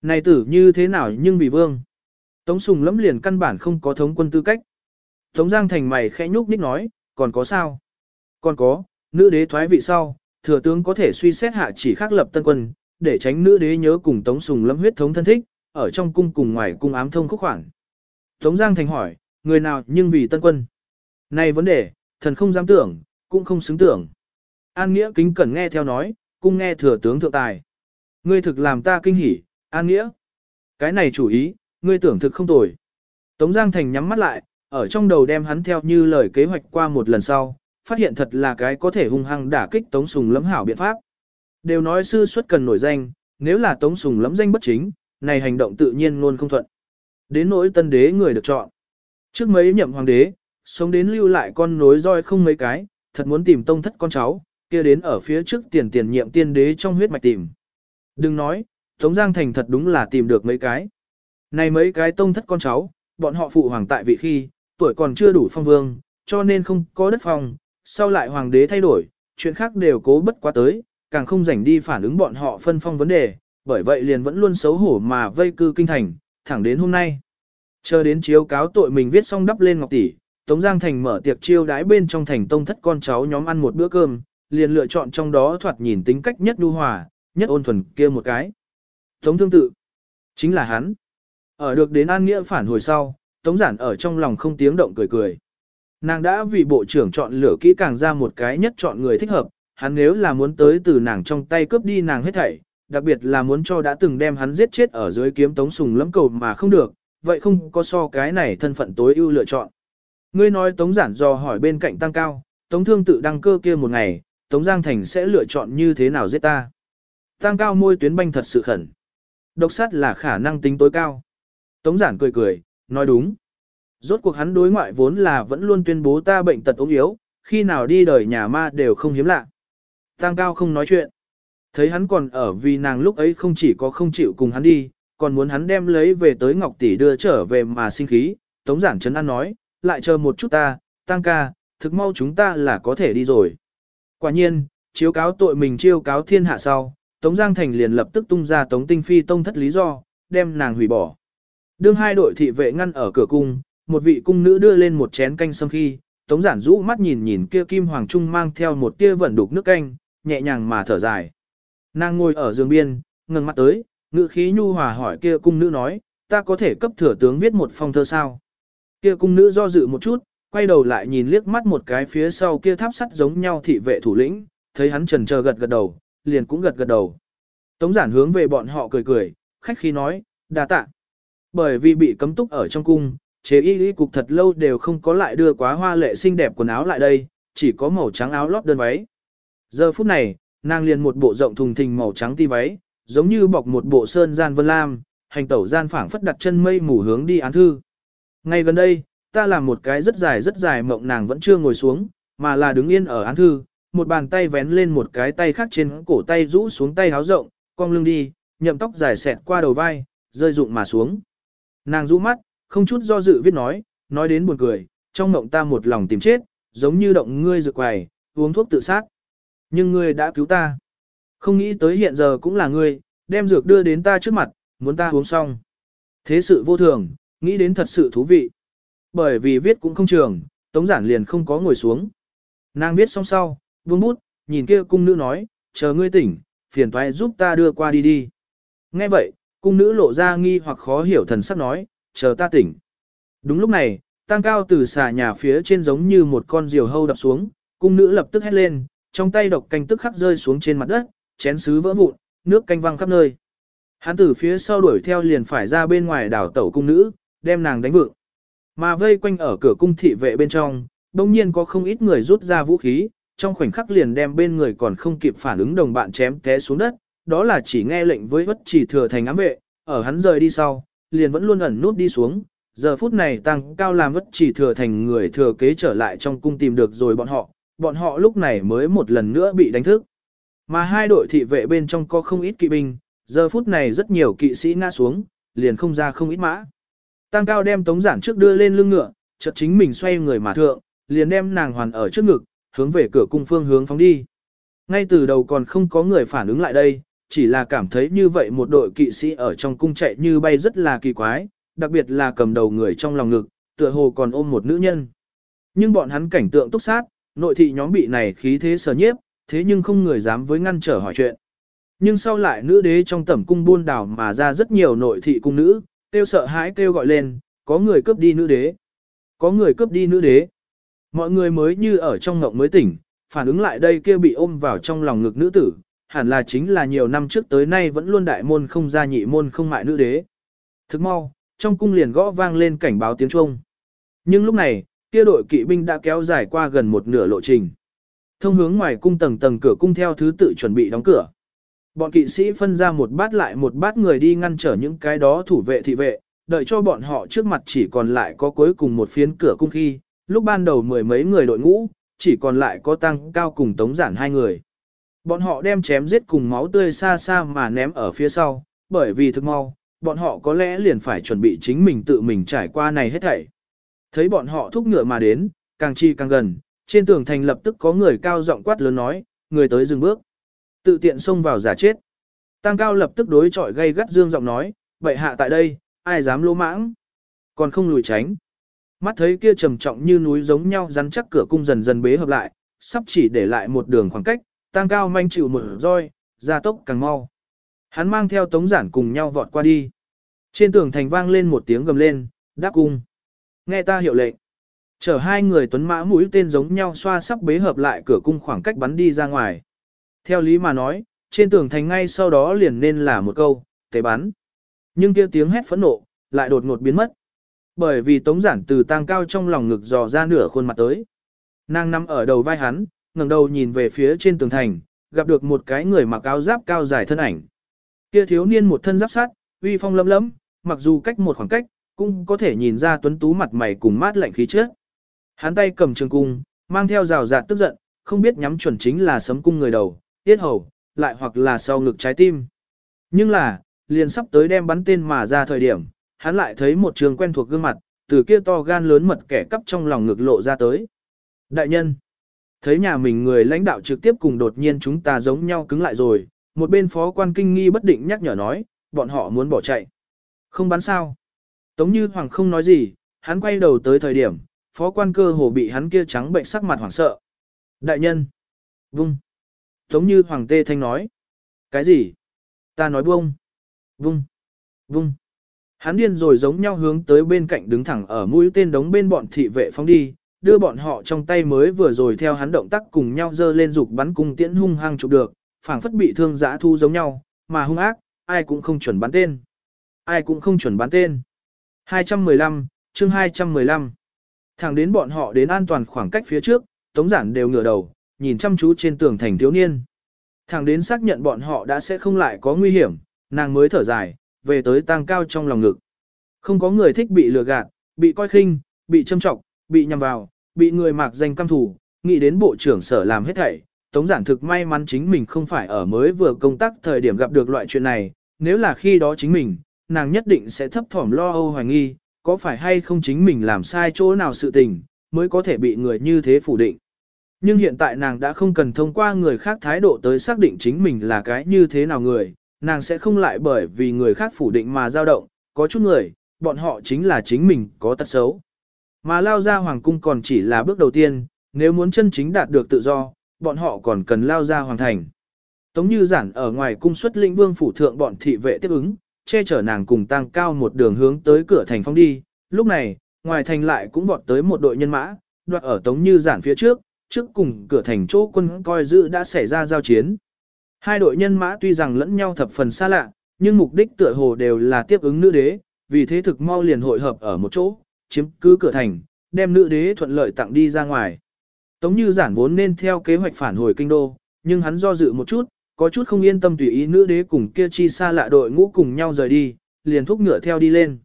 này tử như thế nào nhưng vì vương. Tống sùng lẫm liền căn bản không có thống quân tư cách. Tống Giang Thành mày khẽ nhúc nhích nói, còn có sao? Còn có, nữ đế thoái vị sau, thừa tướng có thể suy xét hạ chỉ khắc lập tân quân, để tránh nữ đế nhớ cùng Tống Sùng lâm huyết thống thân thích, ở trong cung cùng ngoài cung ám thông khúc khoản. Tống Giang Thành hỏi, người nào nhưng vì tân quân? Này vấn đề, thần không dám tưởng, cũng không xứng tưởng. An Nghĩa kính cẩn nghe theo nói, cung nghe thừa tướng thượng tài. Ngươi thực làm ta kinh hỉ, An Nghĩa. Cái này chủ ý, ngươi tưởng thực không tồi. Tống Giang Thành nhắm mắt lại, ở trong đầu đem hắn theo như lời kế hoạch qua một lần sau, phát hiện thật là cái có thể hung hăng đả kích Tống Sùng lẫm hảo biện pháp. Đều nói sư xuất cần nổi danh, nếu là Tống Sùng lẫm danh bất chính, này hành động tự nhiên luôn không thuận. Đến nỗi tân đế người được chọn. Trước mấy nhậm hoàng đế, sống đến lưu lại con nối roi không mấy cái, thật muốn tìm tông thất con cháu, kia đến ở phía trước tiền tiền nhiệm tiên đế trong huyết mạch tìm. Đừng nói, Tống Giang Thành thật đúng là tìm được mấy cái. Này mấy cái tông thất con cháu, bọn họ phụ hoàng tại vị khi, tuổi còn chưa đủ phong vương, cho nên không có đất phong, sau lại hoàng đế thay đổi, chuyện khác đều cố bất quá tới, càng không rảnh đi phản ứng bọn họ phân phong vấn đề, bởi vậy liền vẫn luôn xấu hổ mà vây cư kinh thành, thẳng đến hôm nay. Chờ đến chiếu cáo tội mình viết xong đắp lên ngọc tỷ, Tống Giang Thành mở tiệc chiêu đãi bên trong thành tông thất con cháu nhóm ăn một bữa cơm, liền lựa chọn trong đó thoạt nhìn tính cách nhất nhu hòa, nhất ôn thuần kia một cái. Tống thương tự, chính là hắn. Ở được đến an nghĩa phản hồi sau, Tống Giản ở trong lòng không tiếng động cười cười. Nàng đã vì bộ trưởng chọn lựa kỹ càng ra một cái nhất chọn người thích hợp, hắn nếu là muốn tới từ nàng trong tay cướp đi nàng hết thảy, đặc biệt là muốn cho đã từng đem hắn giết chết ở dưới kiếm tống sùng lẫm cầu mà không được, vậy không có so cái này thân phận tối ưu lựa chọn. Ngươi nói tống giản do hỏi bên cạnh tăng cao, tống thương tự đăng cơ kia một ngày, tống giang thành sẽ lựa chọn như thế nào giết ta. Tăng cao môi tuyến banh thật sự khẩn. Độc sát là khả năng tính tối cao. Tống giản cười cười, nói đúng. Rốt cuộc hắn đối ngoại vốn là vẫn luôn tuyên bố ta bệnh tật ốm yếu, khi nào đi đời nhà ma đều không hiếm lạ. Tăng cao không nói chuyện. Thấy hắn còn ở vì nàng lúc ấy không chỉ có không chịu cùng hắn đi, còn muốn hắn đem lấy về tới Ngọc Tỷ đưa trở về mà sinh khí, Tống Giản chấn An nói, lại chờ một chút ta, tăng ca, thực mau chúng ta là có thể đi rồi. Quả nhiên, chiếu cáo tội mình chiêu cáo thiên hạ sau, Tống Giang Thành liền lập tức tung ra Tống Tinh Phi tông thất lý do, đem nàng hủy bỏ. Đương hai đội thị vệ ngăn ở cửa cung, một vị cung nữ đưa lên một chén canh sâm khi, Tống Giản rũ mắt nhìn nhìn kia kim hoàng trung mang theo một tia vẩn đục nước canh, nhẹ nhàng mà thở dài. Nàng ngồi ở giường biên, ngừng mắt tới, ngữ khí nhu hòa hỏi kia cung nữ nói, ta có thể cấp thừa tướng viết một phong thơ sao? Kia cung nữ do dự một chút, quay đầu lại nhìn liếc mắt một cái phía sau kia tháp sắt giống nhau thị vệ thủ lĩnh, thấy hắn trần chờ gật gật đầu, liền cũng gật gật đầu. Tống giản hướng về bọn họ cười cười, khách khí nói, đa tạ. Bởi vì bị cấm túc ở trong cung, chế y lý cục thật lâu đều không có lại đưa quá hoa lệ xinh đẹp quần áo lại đây, chỉ có màu trắng áo lót đơn váy. Giờ phút này, Nàng liền một bộ rộng thùng thình màu trắng ti váy, giống như bọc một bộ sơn gian vân lam, hành tẩu gian phảng phất đặt chân mây mù hướng đi án thư. Ngay gần đây, ta làm một cái rất dài rất dài mộng nàng vẫn chưa ngồi xuống, mà là đứng yên ở án thư, một bàn tay vén lên một cái tay khác trên cổ tay rũ xuống tay háo rộng, cong lưng đi, nhậm tóc dài xẹt qua đầu vai, rơi rụng mà xuống. Nàng rũ mắt, không chút do dự viết nói, nói đến buồn cười, trong mộng ta một lòng tìm chết, giống như động ngươi rực quài, uống thuốc tự sát. Nhưng ngươi đã cứu ta. Không nghĩ tới hiện giờ cũng là ngươi, đem dược đưa đến ta trước mặt, muốn ta uống xong. Thế sự vô thường, nghĩ đến thật sự thú vị. Bởi vì viết cũng không trường, tống giản liền không có ngồi xuống. Nàng viết xong sau, vương bút, nhìn kia cung nữ nói, chờ ngươi tỉnh, phiền toái giúp ta đưa qua đi đi. Nghe vậy, cung nữ lộ ra nghi hoặc khó hiểu thần sắc nói, chờ ta tỉnh. Đúng lúc này, tăng cao từ xà nhà phía trên giống như một con diều hâu đập xuống, cung nữ lập tức hét lên, trong tay độc canh tức khắc rơi xuống trên mặt đất, chén sứ vỡ vụn, nước canh văng khắp nơi. Hắn từ phía sau đuổi theo liền phải ra bên ngoài đảo tẩu cung nữ, đem nàng đánh vượng. Mà vây quanh ở cửa cung thị vệ bên trong, đông nhiên có không ít người rút ra vũ khí, trong khoảnh khắc liền đem bên người còn không kịp phản ứng đồng bạn chém té xuống đất, đó là chỉ nghe lệnh với bất chỉ thừa thành ám vệ, ở hắn rời đi sau, liền vẫn luôn ẩn nút đi xuống, giờ phút này tăng cao làm bất chỉ thừa thành người thừa kế trở lại trong cung tìm được rồi bọn họ, bọn họ lúc này mới một lần nữa bị đánh thức. Mà hai đội thị vệ bên trong có không ít kỵ binh, giờ phút này rất nhiều kỵ sĩ ngã xuống, liền không ra không ít mã. Tăng cao đem tống giản trước đưa lên lưng ngựa, chợt chính mình xoay người mà thượng, liền đem nàng hoàn ở trước ngực, hướng về cửa cung phương hướng phóng đi. Ngay từ đầu còn không có người phản ứng lại đây, chỉ là cảm thấy như vậy một đội kỵ sĩ ở trong cung chạy như bay rất là kỳ quái, đặc biệt là cầm đầu người trong lòng ngực, tựa hồ còn ôm một nữ nhân. Nhưng bọn hắn cảnh tượng túc sát, nội thị nhóm bị này khí thế sở nhiếp, thế nhưng không người dám với ngăn trở hỏi chuyện. Nhưng sau lại nữ đế trong tẩm cung buôn đảo mà ra rất nhiều nội thị cung nữ, kêu sợ hãi kêu gọi lên, có người cướp đi nữ đế. Có người cướp đi nữ đế. Mọi người mới như ở trong ngộng mới tỉnh, phản ứng lại đây kia bị ôm vào trong lòng ngực nữ tử, hẳn là chính là nhiều năm trước tới nay vẫn luôn đại môn không ra nhị môn không mại nữ đế. Thức mau, trong cung liền gõ vang lên cảnh báo tiếng Trung. Nhưng lúc này, kia đội kỵ binh đã kéo dài qua gần một nửa lộ trình. Thông hướng ngoài cung tầng tầng cửa cung theo thứ tự chuẩn bị đóng cửa. Bọn kỵ sĩ phân ra một bát lại một bát người đi ngăn trở những cái đó thủ vệ thị vệ, đợi cho bọn họ trước mặt chỉ còn lại có cuối cùng một phiến cửa cung khi, lúc ban đầu mười mấy người đội ngũ, chỉ còn lại có tăng cao cùng tống giản hai người. Bọn họ đem chém giết cùng máu tươi xa xa mà ném ở phía sau, bởi vì thực mau, bọn họ có lẽ liền phải chuẩn bị chính mình tự mình trải qua này hết thảy. Thấy bọn họ thúc ngựa mà đến, càng chi càng gần, trên tường thành lập tức có người cao giọng quát lớn nói, người tới dừng bước. Tự tiện xông vào giả chết. Tăng cao lập tức đối chọi gây gắt dương giọng nói, vậy hạ tại đây, ai dám lỗ mãng. Còn không lùi tránh. Mắt thấy kia trầm trọng như núi giống nhau rắn chắc cửa cung dần dần bế hợp lại, sắp chỉ để lại một đường khoảng cách, tăng cao manh chịu một roi, gia tốc càng mau. Hắn mang theo tống giản cùng nhau vọt qua đi. Trên tường thành vang lên một tiếng gầm lên, đáp cung. Nghe ta hiệu lệnh. Chở hai người tuấn mã mũi tên giống nhau xoa sắp bế hợp lại cửa cung khoảng cách bắn đi ra ngoài. Theo lý mà nói, trên tường thành ngay sau đó liền nên là một câu, tế bắn. Nhưng kia tiếng hét phẫn nộ, lại đột ngột biến mất. Bởi vì tống giản từ tăng cao trong lòng ngực dò ra nửa khuôn mặt tới. Nàng nằm ở đầu vai hắn, ngẩng đầu nhìn về phía trên tường thành, gặp được một cái người mặc áo giáp cao dài thân ảnh. Kia thiếu niên một thân giáp sắt, uy phong lấm lấm, mặc dù cách một khoảng cách, cũng có thể nhìn ra tuấn tú mặt mày cùng mát lạnh khí trước. Hắn tay cầm trường cung, mang theo rào rạt tức giận, không biết nhắm chuẩn chính là sấm cung người đầu, tiết hầu, lại hoặc là sau ngực trái tim. Nhưng là, liền sắp tới đem bắn tên mà ra thời điểm, hắn lại thấy một trường quen thuộc gương mặt, từ kia to gan lớn mật kẻ cắp trong lòng ngực lộ ra tới. Đại nhân, thấy nhà mình người lãnh đạo trực tiếp cùng đột nhiên chúng ta giống nhau cứng lại rồi, một bên phó quan kinh nghi bất định nhắc nhở nói, bọn họ muốn bỏ chạy. Không bắn sao. Tống như hoàng không nói gì, hắn quay đầu tới thời điểm, phó quan cơ hồ bị hắn kia trắng bệnh sắc mặt hoảng sợ. Đại nhân. Vung. Tống như hoàng tê thanh nói. Cái gì? Ta nói buông. Vung. Vung. Hắn điên rồi giống nhau hướng tới bên cạnh đứng thẳng ở mũi tên đống bên bọn thị vệ phóng đi, đưa bọn họ trong tay mới vừa rồi theo hắn động tác cùng nhau dơ lên dục bắn cung tiễn hung hăng chụp được, phảng phất bị thương giã thu giống nhau, mà hung ác, ai cũng không chuẩn bắn tên. Ai cũng không chuẩn bắn tên. 215, chương 215. Thẳng đến bọn họ đến an toàn khoảng cách phía trước, tống giản đều ngửa đầu, nhìn chăm chú trên tường thành thiếu niên. Thẳng đến xác nhận bọn họ đã sẽ không lại có nguy hiểm, nàng mới thở dài, về tới tăng cao trong lòng ngực. Không có người thích bị lừa gạt, bị coi khinh, bị châm trọng, bị nhầm vào, bị người mạc danh căm thủ, nghĩ đến bộ trưởng sở làm hết thảy. Tống giản thực may mắn chính mình không phải ở mới vừa công tác thời điểm gặp được loại chuyện này, nếu là khi đó chính mình, nàng nhất định sẽ thấp thỏm lo âu hoài nghi, có phải hay không chính mình làm sai chỗ nào sự tình, mới có thể bị người như thế phủ định. Nhưng hiện tại nàng đã không cần thông qua người khác thái độ tới xác định chính mình là cái như thế nào người, nàng sẽ không lại bởi vì người khác phủ định mà dao động, có chút người, bọn họ chính là chính mình có tật xấu. Mà lao ra hoàng cung còn chỉ là bước đầu tiên, nếu muốn chân chính đạt được tự do, bọn họ còn cần lao ra hoàng thành. Tống như giản ở ngoài cung xuất lĩnh vương phủ thượng bọn thị vệ tiếp ứng, che chở nàng cùng tăng cao một đường hướng tới cửa thành phong đi. Lúc này, ngoài thành lại cũng vọt tới một đội nhân mã, đoạt ở tống như giản phía trước, trước cùng cửa thành chỗ quân coi giữ đã xảy ra giao chiến. Hai đội nhân mã tuy rằng lẫn nhau thập phần xa lạ, nhưng mục đích tựa hồ đều là tiếp ứng nữ đế, vì thế thực mau liền hội hợp ở một chỗ, chiếm cứ cửa thành, đem nữ đế thuận lợi tặng đi ra ngoài. Tống như giản vốn nên theo kế hoạch phản hồi kinh đô, nhưng hắn do dự một chút, có chút không yên tâm tùy ý nữ đế cùng kia chi xa lạ đội ngũ cùng nhau rời đi, liền thúc ngựa theo đi lên.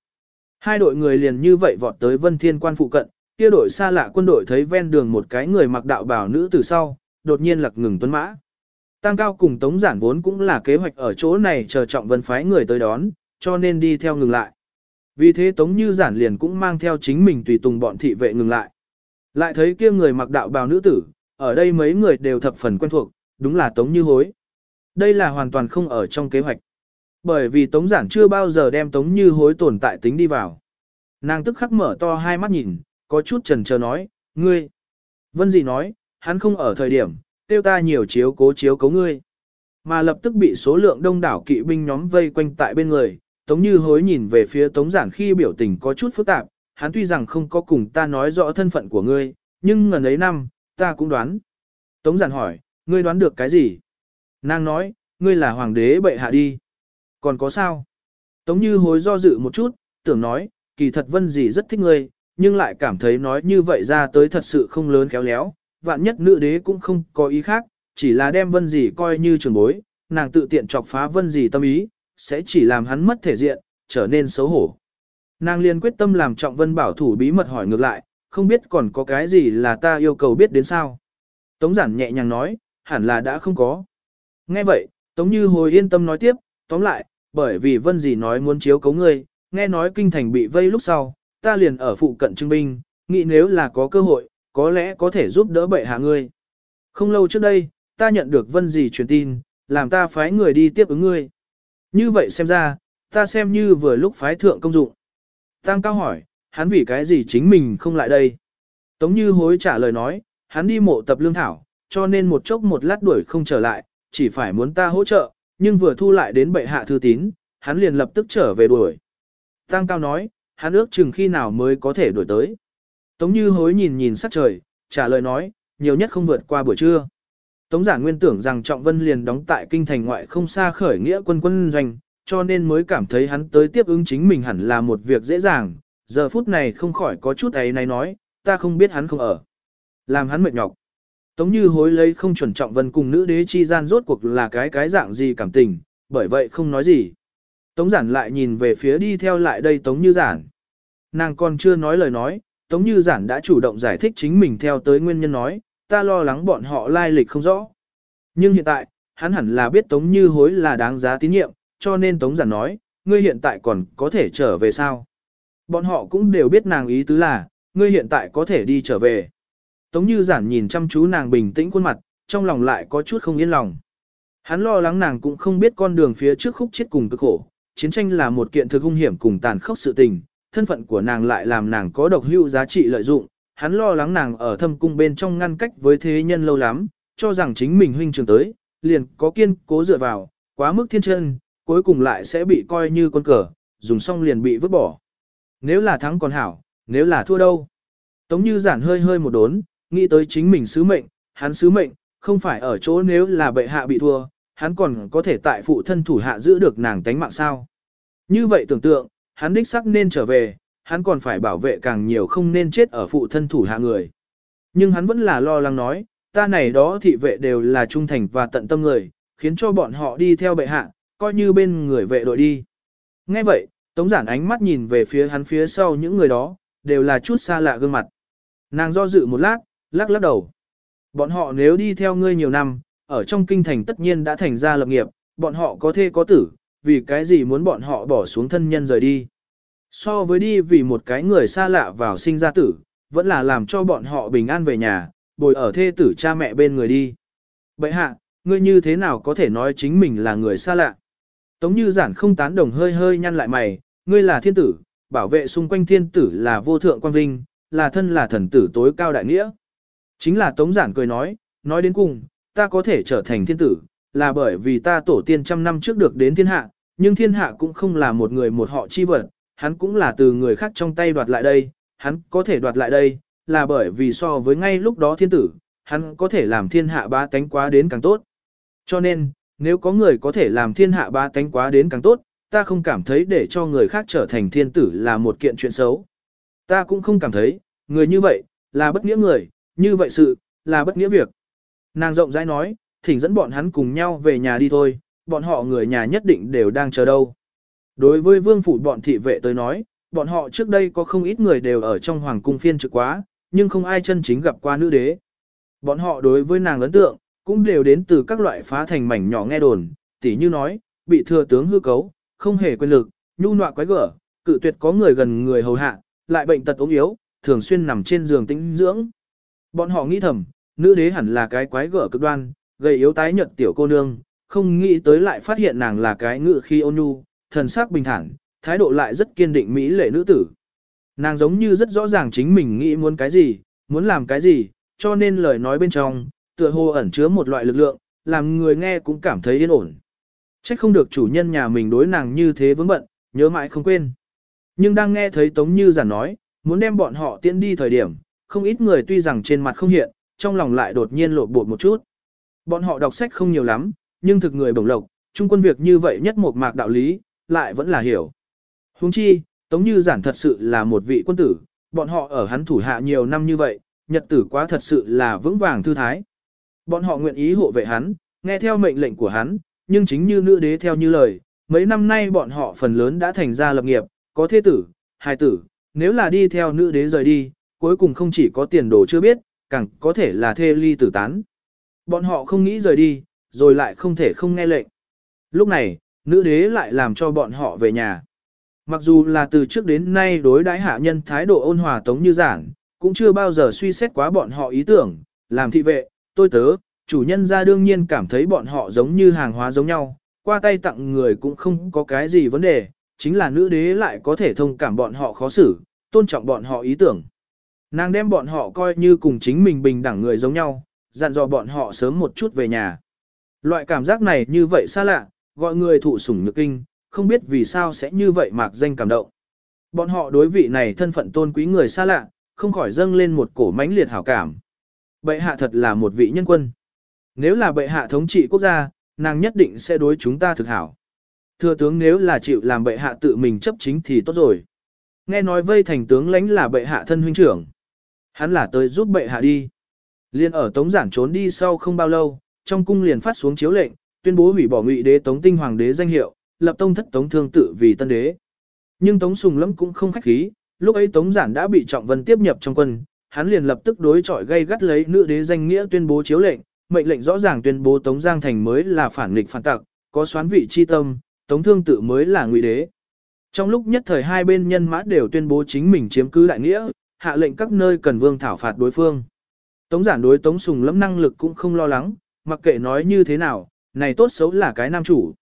Hai đội người liền như vậy vọt tới vân thiên quan phụ cận, kia đội xa lạ quân đội thấy ven đường một cái người mặc đạo bào nữ từ sau, đột nhiên lặc ngừng tuấn mã. Tăng cao cùng tống giản vốn cũng là kế hoạch ở chỗ này chờ trọng vân phái người tới đón, cho nên đi theo ngừng lại. Vì thế tống như giản liền cũng mang theo chính mình tùy tùng bọn thị vệ ngừng lại. Lại thấy kia người mặc đạo bào nữ tử, ở đây mấy người đều thập phần quen thuộc, đúng là tống như hối. Đây là hoàn toàn không ở trong kế hoạch. Bởi vì tống giản chưa bao giờ đem tống như hối tồn tại tính đi vào. Nàng tức khắc mở to hai mắt nhìn, có chút trần chờ nói, ngươi. Vân dị nói, hắn không ở thời điểm, tiêu ta nhiều chiếu cố chiếu cố ngươi. Mà lập tức bị số lượng đông đảo kỵ binh nhóm vây quanh tại bên người, Tống Như hối nhìn về phía Tống Giản khi biểu tình có chút phức tạp, hắn tuy rằng không có cùng ta nói rõ thân phận của ngươi, nhưng ngần ấy năm, ta cũng đoán. Tống Giản hỏi, ngươi đoán được cái gì? Nàng nói, ngươi là hoàng đế bệ hạ đi. Còn có sao? Tống Như hối do dự một chút, tưởng nói, kỳ thật vân gì rất thích ngươi, nhưng lại cảm thấy nói như vậy ra tới thật sự không lớn khéo léo, vạn nhất nữ đế cũng không có ý khác, chỉ là đem vân gì coi như trường bối, nàng tự tiện chọc phá vân gì tâm ý, sẽ chỉ làm hắn mất thể diện, trở nên xấu hổ. Nàng liền quyết tâm làm trọng vân bảo thủ bí mật hỏi ngược lại, không biết còn có cái gì là ta yêu cầu biết đến sao. Tống giản nhẹ nhàng nói, hẳn là đã không có. Nghe vậy, Tống như hồi yên tâm nói tiếp, tóm lại, bởi vì vân gì nói muốn chiếu cấu ngươi, nghe nói kinh thành bị vây lúc sau, ta liền ở phụ cận trưng binh, nghĩ nếu là có cơ hội, có lẽ có thể giúp đỡ bệ hạ ngươi. Không lâu trước đây, ta nhận được vân gì truyền tin, làm ta phái người đi tiếp ứng ngươi. Như vậy xem ra, ta xem như vừa lúc phái thượng công dụng. Tăng cao hỏi, hắn vì cái gì chính mình không lại đây? Tống như hối trả lời nói, hắn đi mộ tập lương thảo, cho nên một chốc một lát đuổi không trở lại, chỉ phải muốn ta hỗ trợ, nhưng vừa thu lại đến bệ hạ thư tín, hắn liền lập tức trở về đuổi. Tăng cao nói, hắn ước chừng khi nào mới có thể đổi tới. Tống như hối nhìn nhìn sắc trời, trả lời nói, nhiều nhất không vượt qua buổi trưa. Tống giản nguyên tưởng rằng Trọng Vân liền đóng tại kinh thành ngoại không xa khởi nghĩa quân quân doanh, cho nên mới cảm thấy hắn tới tiếp ứng chính mình hẳn là một việc dễ dàng, giờ phút này không khỏi có chút ấy này nói, ta không biết hắn không ở. Làm hắn mệt nhọc. Tống như hối lấy không chuẩn Trọng Vân cùng nữ đế chi gian rốt cuộc là cái cái dạng gì cảm tình, bởi vậy không nói gì. Tống giản lại nhìn về phía đi theo lại đây Tống như giản. Nàng còn chưa nói lời nói, Tống như giản đã chủ động giải thích chính mình theo tới nguyên nhân nói, ta lo lắng bọn họ lai lịch không rõ. Nhưng hiện tại, hắn hẳn là biết Tống Như Hối là đáng giá tín nhiệm, cho nên Tống Giản nói, ngươi hiện tại còn có thể trở về sao? Bọn họ cũng đều biết nàng ý tứ là, ngươi hiện tại có thể đi trở về. Tống Như Giản nhìn chăm chú nàng bình tĩnh khuôn mặt, trong lòng lại có chút không yên lòng. Hắn lo lắng nàng cũng không biết con đường phía trước khúc chết cùng cực khổ, chiến tranh là một kiện thực hung hiểm cùng tàn khốc sự tình, thân phận của nàng lại làm nàng có độc hữu giá trị lợi dụng, hắn lo lắng nàng ở thâm cung bên trong ngăn cách với thế nhân lâu lắm, cho rằng chính mình huynh trường tới, liền có kiên cố dựa vào, quá mức thiên chân, cuối cùng lại sẽ bị coi như con cờ, dùng xong liền bị vứt bỏ. Nếu là thắng còn hảo, nếu là thua đâu? Tống như giản hơi hơi một đốn, nghĩ tới chính mình sứ mệnh, hắn sứ mệnh, không phải ở chỗ nếu là bệ hạ bị thua, hắn còn có thể tại phụ thân thủ hạ giữ được nàng tánh mạng sao. Như vậy tưởng tượng, hắn đích sắc nên trở về, hắn còn phải bảo vệ càng nhiều không nên chết ở phụ thân thủ hạ người. Nhưng hắn vẫn là lo lắng nói, ta này đó thị vệ đều là trung thành và tận tâm người, khiến cho bọn họ đi theo bệ hạ, coi như bên người vệ đội đi. Nghe vậy, Tống giản ánh mắt nhìn về phía hắn phía sau những người đó, đều là chút xa lạ gương mặt. Nàng do dự một lát, lắc lắc đầu. Bọn họ nếu đi theo ngươi nhiều năm, ở trong kinh thành tất nhiên đã thành ra lập nghiệp, bọn họ có thê có tử, vì cái gì muốn bọn họ bỏ xuống thân nhân rời đi. So với đi vì một cái người xa lạ vào sinh ra tử, vẫn là làm cho bọn họ bình an về nhà, bồi ở thê tử cha mẹ bên người đi. Bậy hạ, ngươi như thế nào có thể nói chính mình là người xa lạ? Tống như giản không tán đồng hơi hơi nhăn lại mày, ngươi là thiên tử, bảo vệ xung quanh thiên tử là vô thượng quang vinh, là thân là thần tử tối cao đại nghĩa. Chính là tống giản cười nói, nói đến cùng, ta có thể trở thành thiên tử, là bởi vì ta tổ tiên trăm năm trước được đến thiên hạ, nhưng thiên hạ cũng không là một người một họ chi vật, hắn cũng là từ người khác trong tay đoạt lại đây, hắn có thể đoạt lại đây, là bởi vì so với ngay lúc đó thiên tử, hắn có thể làm thiên hạ ba tánh quá đến càng tốt. Cho nên, nếu có người có thể làm thiên hạ ba tánh quá đến càng tốt, ta không cảm thấy để cho người khác trở thành thiên tử là một kiện chuyện xấu. Ta cũng không cảm thấy, người như vậy, là bất nghĩa người, như vậy sự, là bất nghĩa việc. Nàng rộng rãi nói, thỉnh dẫn bọn hắn cùng nhau về nhà đi thôi, bọn họ người nhà nhất định đều đang chờ đâu. Đối với vương phủ bọn thị vệ tới nói, bọn họ trước đây có không ít người đều ở trong hoàng cung phiên trực quá, nhưng không ai chân chính gặp qua nữ đế. Bọn họ đối với nàng ấn tượng, cũng đều đến từ các loại phá thành mảnh nhỏ nghe đồn, tỉ như nói, bị thừa tướng hư cấu, không hề quyền lực, nhu nọa quái gở, cự tuyệt có người gần người hầu hạ, lại bệnh tật ốm yếu, thường xuyên nằm trên giường tĩnh dưỡng. Bọn họ nghĩ thầm, nữ đế hẳn là cái quái gở cực đoan, gầy yếu tái nhợt tiểu cô nương, không nghĩ tới lại phát hiện nàng là cái ngự khi ôn nhu, thần sắc bình thản, thái độ lại rất kiên định mỹ lệ nữ tử. Nàng giống như rất rõ ràng chính mình nghĩ muốn cái gì, muốn làm cái gì, cho nên lời nói bên trong, tựa hồ ẩn chứa một loại lực lượng, làm người nghe cũng cảm thấy yên ổn. Trách không được chủ nhân nhà mình đối nàng như thế vững bận, nhớ mãi không quên. Nhưng đang nghe thấy Tống Như giản nói, muốn đem bọn họ tiễn đi thời điểm, không ít người tuy rằng trên mặt không hiện, trong lòng lại đột nhiên lộ bột một chút. Bọn họ đọc sách không nhiều lắm, nhưng thực người bổng lộc, trung quân việc như vậy nhất một mạc đạo lý, lại vẫn là hiểu. Huống chi, Tống Như giản thật sự là một vị quân tử, bọn họ ở hắn thủ hạ nhiều năm như vậy, nhật tử quá thật sự là vững vàng thư thái. Bọn họ nguyện ý hộ vệ hắn, nghe theo mệnh lệnh của hắn, nhưng chính như nữ đế theo như lời, mấy năm nay bọn họ phần lớn đã thành ra lập nghiệp, có thế tử, hài tử, nếu là đi theo nữ đế rời đi, cuối cùng không chỉ có tiền đồ chưa biết, càng có thể là thê ly tử tán. Bọn họ không nghĩ rời đi, rồi lại không thể không nghe lệnh. Lúc này, nữ đế lại làm cho bọn họ về nhà. Mặc dù là từ trước đến nay đối đãi hạ nhân thái độ ôn hòa tống như giản, cũng chưa bao giờ suy xét quá bọn họ ý tưởng, làm thị vệ, tôi tớ, chủ nhân ra đương nhiên cảm thấy bọn họ giống như hàng hóa giống nhau, qua tay tặng người cũng không có cái gì vấn đề, chính là nữ đế lại có thể thông cảm bọn họ khó xử, tôn trọng bọn họ ý tưởng. Nàng đem bọn họ coi như cùng chính mình bình đẳng người giống nhau, dặn dò bọn họ sớm một chút về nhà. Loại cảm giác này như vậy xa lạ, gọi người thụ sủng nhược kinh, không biết vì sao sẽ như vậy mạc danh cảm động. Bọn họ đối vị này thân phận tôn quý người xa lạ, không khỏi dâng lên một cổ mãnh liệt hảo cảm. Bệ hạ thật là một vị nhân quân. Nếu là bệ hạ thống trị quốc gia, nàng nhất định sẽ đối chúng ta thực hảo. Thừa tướng nếu là chịu làm bệ hạ tự mình chấp chính thì tốt rồi. Nghe nói vây thành tướng lãnh là bệ hạ thân huynh trưởng. Hắn là tới giúp bệ hạ đi. Liên ở tống giản trốn đi sau không bao lâu, trong cung liền phát xuống chiếu lệnh, tuyên bố hủy bỏ ngụy đế tống tinh hoàng đế danh hiệu, lập tông thất tống thương tự vì tân đế. Nhưng tống sùng Lâm cũng không khách khí, lúc ấy tống giản đã bị trọng vân tiếp nhập trong quân, hắn liền lập tức đối chọi gây gắt lấy nữ đế danh nghĩa tuyên bố chiếu lệnh, mệnh lệnh rõ ràng tuyên bố tống giang thành mới là phản nghịch phản tặc, có xoán vị chi tâm, tống thương tự mới là ngụy đế. Trong lúc nhất thời hai bên nhân mã đều tuyên bố chính mình chiếm cứ đại nghĩa, hạ lệnh các nơi cần vương thảo phạt đối phương. Tống giản đối tống sùng lẫm năng lực cũng không lo lắng, mặc kệ nói như thế nào, này tốt xấu là cái nam chủ.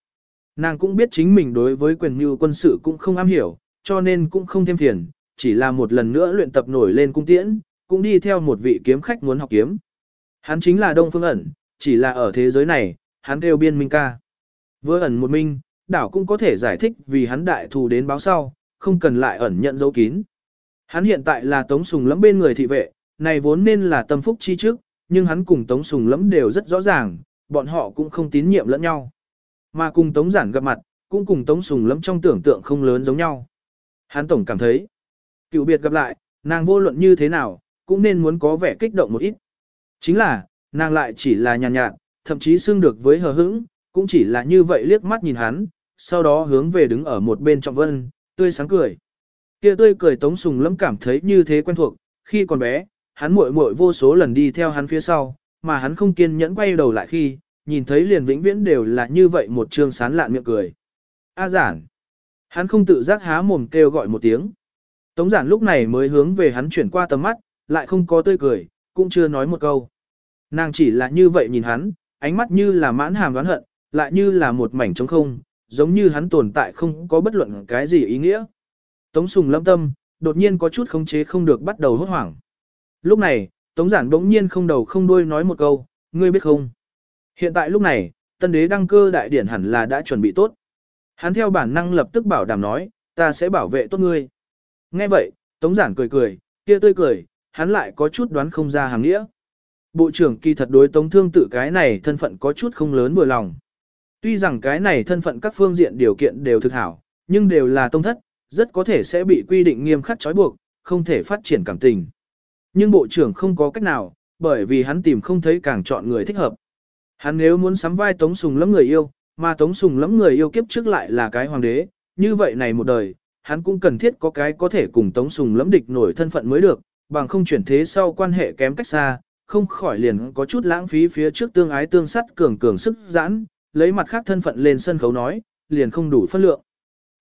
Nàng cũng biết chính mình đối với quyền mưu quân sự cũng không am hiểu, cho nên cũng không thêm phiền, chỉ là một lần nữa luyện tập nổi lên cung tiễn, cũng đi theo một vị kiếm khách muốn học kiếm. Hắn chính là Đông Phương ẩn, chỉ là ở thế giới này, hắn đều biên minh ca. Vừa ẩn một minh, đảo cũng có thể giải thích vì hắn đại thù đến báo sau, không cần lại ẩn nhận dấu kín. Hắn hiện tại là Tống Sùng lẫm bên người thị vệ, này vốn nên là tâm phúc chi trước, nhưng hắn cùng Tống Sùng lẫm đều rất rõ ràng, bọn họ cũng không tín nhiệm lẫn nhau. Mà cùng Tống Giản gặp mặt, cũng cùng Tống Sùng lẫm trong tưởng tượng không lớn giống nhau. Hắn tổng cảm thấy, cựu biệt gặp lại, nàng vô luận như thế nào, cũng nên muốn có vẻ kích động một ít. Chính là, nàng lại chỉ là nhàn nhạt, nhạt, thậm chí xương được với hờ hững, cũng chỉ là như vậy liếc mắt nhìn hắn, sau đó hướng về đứng ở một bên trọng vân, tươi sáng cười. Kia tươi cười Tống Sùng Lâm cảm thấy như thế quen thuộc, khi còn bé, hắn muội muội vô số lần đi theo hắn phía sau, mà hắn không kiên nhẫn quay đầu lại khi, nhìn thấy liền vĩnh viễn đều là như vậy một trương sán lạn miệng cười. A giản. Hắn không tự giác há mồm kêu gọi một tiếng. Tống giản lúc này mới hướng về hắn chuyển qua tầm mắt, lại không có tươi cười, cũng chưa nói một câu. Nàng chỉ là như vậy nhìn hắn, ánh mắt như là mãn hàm đoán hận, lại như là một mảnh trống không, giống như hắn tồn tại không có bất luận cái gì ý nghĩa. Tống sùng lâm tâm, đột nhiên có chút khống chế không được bắt đầu hốt hoảng. Lúc này, Tống giản đống nhiên không đầu không đuôi nói một câu, ngươi biết không? Hiện tại lúc này, tân đế đăng cơ đại điển hẳn là đã chuẩn bị tốt. Hắn theo bản năng lập tức bảo đảm nói, ta sẽ bảo vệ tốt ngươi. Nghe vậy, Tống giản cười cười, kia tươi cười, hắn lại có chút đoán không ra hàng nghĩa. Bộ trưởng kỳ thật đối Tống Thương tự cái này thân phận có chút không lớn vừa lòng. Tuy rằng cái này thân phận các phương diện điều kiện đều thực hảo, nhưng đều là tông thất, rất có thể sẽ bị quy định nghiêm khắc trói buộc, không thể phát triển cảm tình. Nhưng bộ trưởng không có cách nào, bởi vì hắn tìm không thấy càng chọn người thích hợp. Hắn nếu muốn sắm vai Tống Sùng lắm người yêu, mà Tống Sùng lắm người yêu kiếp trước lại là cái hoàng đế, như vậy này một đời, hắn cũng cần thiết có cái có thể cùng Tống Sùng lắm địch nổi thân phận mới được, bằng không chuyển thế sau quan hệ kém cách xa, không khỏi liền có chút lãng phí phía trước tương ái tương sắt cường cường sức giãn, lấy mặt khác thân phận lên sân khấu nói, liền không đủ phân lượng.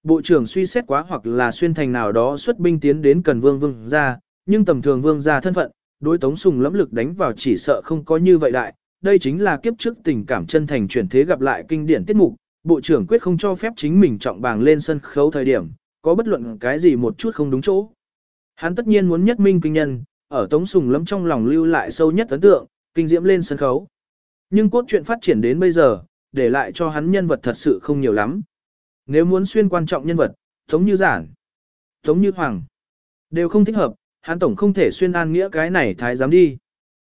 Bộ trưởng suy xét quá hoặc là xuyên thành nào đó xuất binh tiến đến cần vương vương ra, nhưng tầm thường vương gia thân phận, đối tống sùng lẫm lực đánh vào chỉ sợ không có như vậy đại, đây chính là kiếp trước tình cảm chân thành chuyển thế gặp lại kinh điển tiết mục, bộ trưởng quyết không cho phép chính mình trọng bàng lên sân khấu thời điểm, có bất luận cái gì một chút không đúng chỗ. Hắn tất nhiên muốn nhất minh kinh nhân, ở tống sùng lẫm trong lòng lưu lại sâu nhất ấn tượng, kinh diễm lên sân khấu. Nhưng cốt truyện phát triển đến bây giờ, để lại cho hắn nhân vật thật sự không nhiều lắm. Nếu muốn xuyên quan trọng nhân vật, Tống Như Giản, Tống Như Hoàng, đều không thích hợp, hắn tổng không thể xuyên an nghĩa cái này thái giám đi.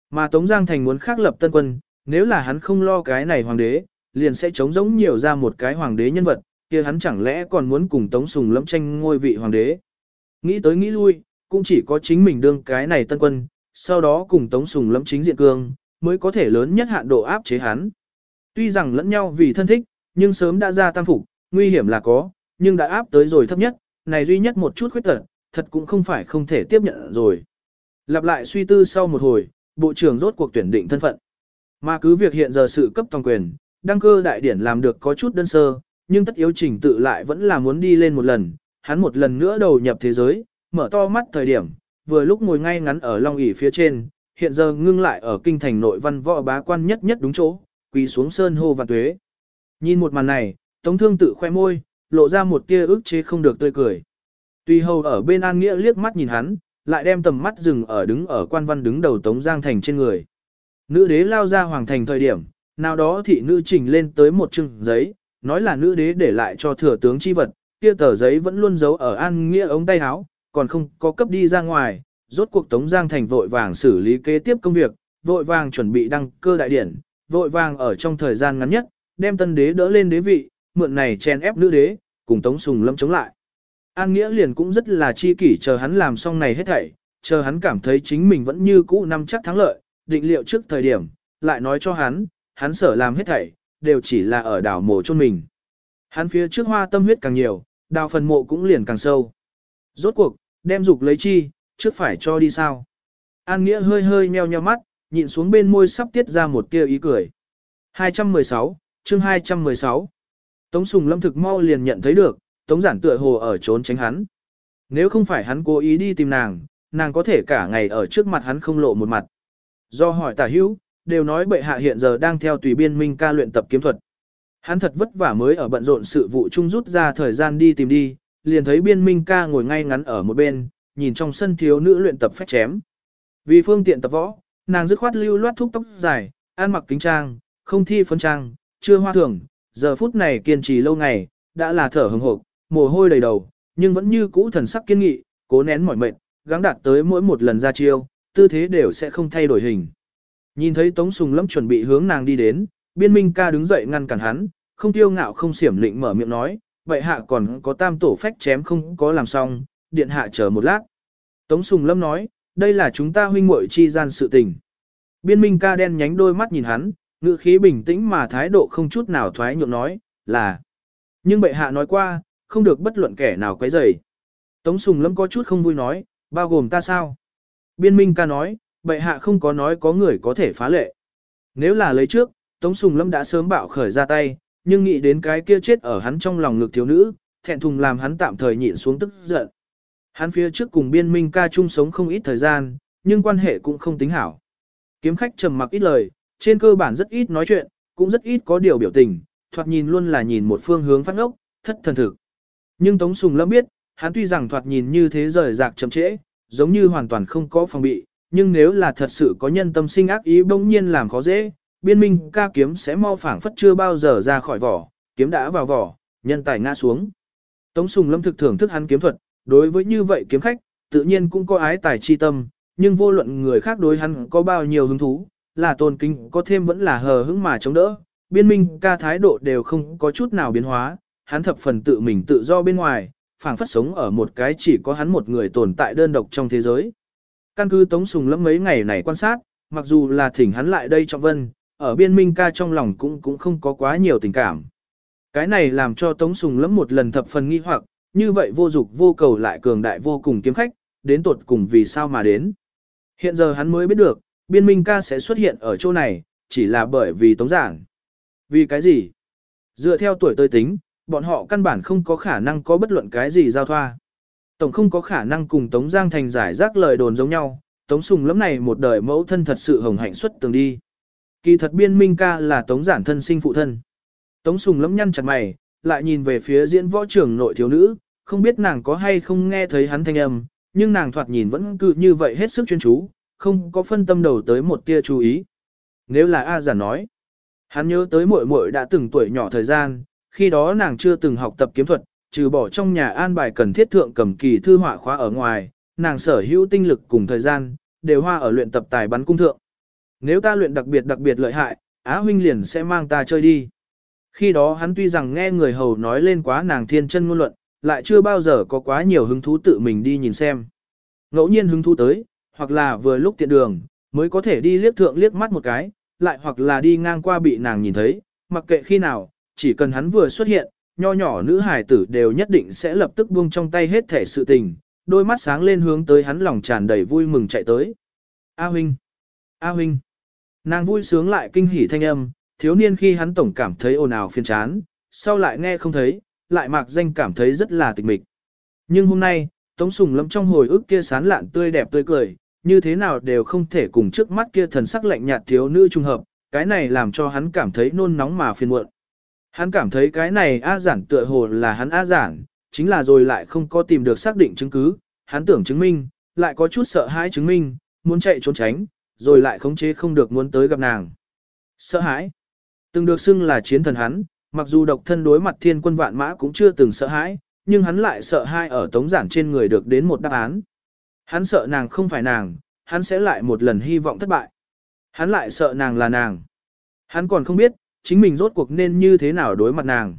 Mà Tống Giang Thành muốn khắc lập tân quân, nếu là hắn không lo cái này hoàng đế, liền sẽ chống giống nhiều ra một cái hoàng đế nhân vật, kia hắn chẳng lẽ còn muốn cùng Tống Sùng Lẫm tranh ngôi vị hoàng đế. Nghĩ tới nghĩ lui, cũng chỉ có chính mình đương cái này tân quân, sau đó cùng Tống Sùng Lẫm chính diện cương, mới có thể lớn nhất hạn độ áp chế hắn. Tuy rằng lẫn nhau vì thân thích, nhưng sớm đã ra tam phục, nguy hiểm là có, nhưng đã áp tới rồi thấp nhất, này duy nhất một chút khuyết tật, thật cũng không phải không thể tiếp nhận rồi. Lặp lại suy tư sau một hồi, bộ trưởng rốt cuộc tuyển định thân phận. Mà cứ việc hiện giờ sự cấp toàn quyền, đăng cơ đại điển làm được có chút đơn sơ, nhưng tất yếu trình tự lại vẫn là muốn đi lên một lần, hắn một lần nữa đầu nhập thế giới, mở to mắt thời điểm, vừa lúc ngồi ngay ngắn ở long ỷ phía trên, hiện giờ ngưng lại ở kinh thành nội văn võ bá quan nhất nhất đúng chỗ, quỳ xuống sơn hô và tuế. Nhìn một màn này, Tống Thương tự khoe môi, lộ ra một tia ức chế không được tươi cười. Tùy hầu ở bên An Nghĩa liếc mắt nhìn hắn, lại đem tầm mắt dừng ở đứng ở quan văn đứng đầu Tống Giang Thành trên người. Nữ đế lao ra hoàng thành thời điểm, nào đó thị nữ trình lên tới một chừng giấy, nói là nữ đế để lại cho thừa tướng chi vật, kia tờ giấy vẫn luôn giấu ở An Nghĩa ống tay áo, còn không có cấp đi ra ngoài, rốt cuộc Tống Giang Thành vội vàng xử lý kế tiếp công việc, vội vàng chuẩn bị đăng cơ đại điển, vội vàng ở trong thời gian ngắn nhất, đem tân đế đỡ lên đế vị, mượn này chen ép nữ đế, cùng Tống Sùng Lâm chống lại. An Nghĩa liền cũng rất là chi kỷ chờ hắn làm xong này hết thảy, chờ hắn cảm thấy chính mình vẫn như cũ năm chắc thắng lợi, định liệu trước thời điểm, lại nói cho hắn, hắn sở làm hết thảy, đều chỉ là ở đảo mộ chôn mình. Hắn phía trước hoa tâm huyết càng nhiều, đào phần mộ cũng liền càng sâu. Rốt cuộc, đem dục lấy chi, trước phải cho đi sao. An Nghĩa hơi hơi nheo nheo mắt, nhịn xuống bên môi sắp tiết ra một tia ý cười. 216, chương 216. Tống Sùng Lâm thực mau liền nhận thấy được, Tống Giản tựa hồ ở trốn tránh hắn. Nếu không phải hắn cố ý đi tìm nàng, nàng có thể cả ngày ở trước mặt hắn không lộ một mặt. Do hỏi tả hữu, đều nói bệ hạ hiện giờ đang theo tùy biên minh ca luyện tập kiếm thuật. Hắn thật vất vả mới ở bận rộn sự vụ chung rút ra thời gian đi tìm đi, liền thấy biên minh ca ngồi ngay ngắn ở một bên, nhìn trong sân thiếu nữ luyện tập phép chém. Vì phương tiện tập võ, nàng dứt khoát lưu loát thúc tóc dài, ăn mặc kính trang, không thi phân trang, chưa hoa thường, giờ phút này kiên trì lâu ngày, đã là thở hừng hộp, mồ hôi đầy đầu, nhưng vẫn như cũ thần sắc kiên nghị, cố nén mỏi mệt, gắng đạt tới mỗi một lần ra chiêu, tư thế đều sẽ không thay đổi hình. Nhìn thấy Tống Sùng Lâm chuẩn bị hướng nàng đi đến, biên minh ca đứng dậy ngăn cản hắn, không tiêu ngạo không xiểm lịnh mở miệng nói, vậy hạ còn có tam tổ phách chém không có làm xong, điện hạ chờ một lát. Tống Sùng Lâm nói, đây là chúng ta huynh muội chi gian sự tình. Biên minh ca đen nhánh đôi mắt nhìn hắn, ngữ khí bình tĩnh mà thái độ không chút nào thoái nhượng nói, là. Nhưng bệ hạ nói qua, không được bất luận kẻ nào quấy rầy. Tống Sùng Lâm có chút không vui nói, bao gồm ta sao? Biên Minh ca nói, bệ hạ không có nói có người có thể phá lệ. Nếu là lấy trước, Tống Sùng Lâm đã sớm bạo khởi ra tay, nhưng nghĩ đến cái kia chết ở hắn trong lòng ngực thiếu nữ, thẹn thùng làm hắn tạm thời nhịn xuống tức giận. Hắn phía trước cùng biên minh ca chung sống không ít thời gian, nhưng quan hệ cũng không tính hảo. Kiếm khách trầm mặc ít lời, trên cơ bản rất ít nói chuyện, cũng rất ít có điều biểu tình, thoạt nhìn luôn là nhìn một phương hướng phát ngốc, thất thần thực. Nhưng Tống Sùng Lâm biết, hắn tuy rằng thoạt nhìn như thế rời rạc chậm trễ, giống như hoàn toàn không có phòng bị, nhưng nếu là thật sự có nhân tâm sinh ác ý bỗng nhiên làm khó dễ, biên minh ca kiếm sẽ mau phảng phất chưa bao giờ ra khỏi vỏ, kiếm đã vào vỏ, nhân tài ngã xuống. Tống Sùng Lâm thực thưởng thức hắn kiếm thuật, đối với như vậy kiếm khách, tự nhiên cũng có ái tài chi tâm, nhưng vô luận người khác đối hắn có bao nhiêu hứng thú, là tôn kính có thêm vẫn là hờ hững mà chống đỡ, biên minh ca thái độ đều không có chút nào biến hóa, hắn thập phần tự mình tự do bên ngoài, phảng phất sống ở một cái chỉ có hắn một người tồn tại đơn độc trong thế giới. Căn cứ Tống Sùng Lẫm mấy ngày này quan sát, mặc dù là thỉnh hắn lại đây trong vân, ở biên minh ca trong lòng cũng cũng không có quá nhiều tình cảm. Cái này làm cho Tống Sùng Lẫm một lần thập phần nghi hoặc, như vậy vô dục vô cầu lại cường đại vô cùng kiếm khách, đến tột cùng vì sao mà đến. Hiện giờ hắn mới biết được, biên minh ca sẽ xuất hiện ở chỗ này, chỉ là bởi vì tống giảng. Vì cái gì? Dựa theo tuổi tôi tính, bọn họ căn bản không có khả năng có bất luận cái gì giao thoa. Tổng không có khả năng cùng Tống Giang Thành giải rác lời đồn giống nhau, Tống Sùng lắm này một đời mẫu thân thật sự hồng hạnh xuất tường đi. Kỳ thật biên minh ca là Tống giản thân sinh phụ thân. Tống Sùng lắm nhăn chặt mày, lại nhìn về phía diễn võ trưởng nội thiếu nữ, không biết nàng có hay không nghe thấy hắn thanh âm, nhưng nàng thoạt nhìn vẫn cứ như vậy hết sức chuyên chú, không có phân tâm đầu tới một tia chú ý. Nếu là A giản nói, hắn nhớ tới muội muội đã từng tuổi nhỏ thời gian, khi đó nàng chưa từng học tập kiếm thuật, trừ bỏ trong nhà an bài cần thiết thượng cầm kỳ thư họa khóa ở ngoài, nàng sở hữu tinh lực cùng thời gian, đều hoa ở luyện tập tài bắn cung thượng. Nếu ta luyện đặc biệt đặc biệt lợi hại, Á huynh liền sẽ mang ta chơi đi. Khi đó hắn tuy rằng nghe người hầu nói lên quá nàng thiên chân ngôn luận, lại chưa bao giờ có quá nhiều hứng thú tự mình đi nhìn xem. Ngẫu nhiên hứng thú tới, hoặc là vừa lúc tiện đường, mới có thể đi liếc thượng liếc mắt một cái, lại hoặc là đi ngang qua bị nàng nhìn thấy, mặc kệ khi nào, chỉ cần hắn vừa xuất hiện, nho nhỏ nữ hài tử đều nhất định sẽ lập tức buông trong tay hết thể sự tình, đôi mắt sáng lên hướng tới hắn lòng tràn đầy vui mừng chạy tới. A huynh! A huynh! Nàng vui sướng lại kinh hỉ thanh âm, thiếu niên khi hắn tổng cảm thấy ồn ào phiền chán, sau lại nghe không thấy, lại mạc danh cảm thấy rất là tịch mịch. Nhưng hôm nay, Tống Sùng Lâm trong hồi ức kia sán lạn tươi đẹp tươi cười, như thế nào đều không thể cùng trước mắt kia thần sắc lạnh nhạt thiếu nữ trung hợp, cái này làm cho hắn cảm thấy nôn nóng mà phiền muộn. Hắn cảm thấy cái này A giản tựa hồ là hắn A giản, chính là rồi lại không có tìm được xác định chứng cứ, hắn tưởng chứng minh, lại có chút sợ hãi chứng minh, muốn chạy trốn tránh, rồi lại khống chế không được muốn tới gặp nàng. Sợ hãi. Từng được xưng là chiến thần hắn, mặc dù độc thân đối mặt thiên quân vạn mã cũng chưa từng sợ hãi, nhưng hắn lại sợ hai ở tống giản trên người được đến một đáp án. Hắn sợ nàng không phải nàng, hắn sẽ lại một lần hy vọng thất bại. Hắn lại sợ nàng là nàng. Hắn còn không biết, chính mình rốt cuộc nên như thế nào đối mặt nàng.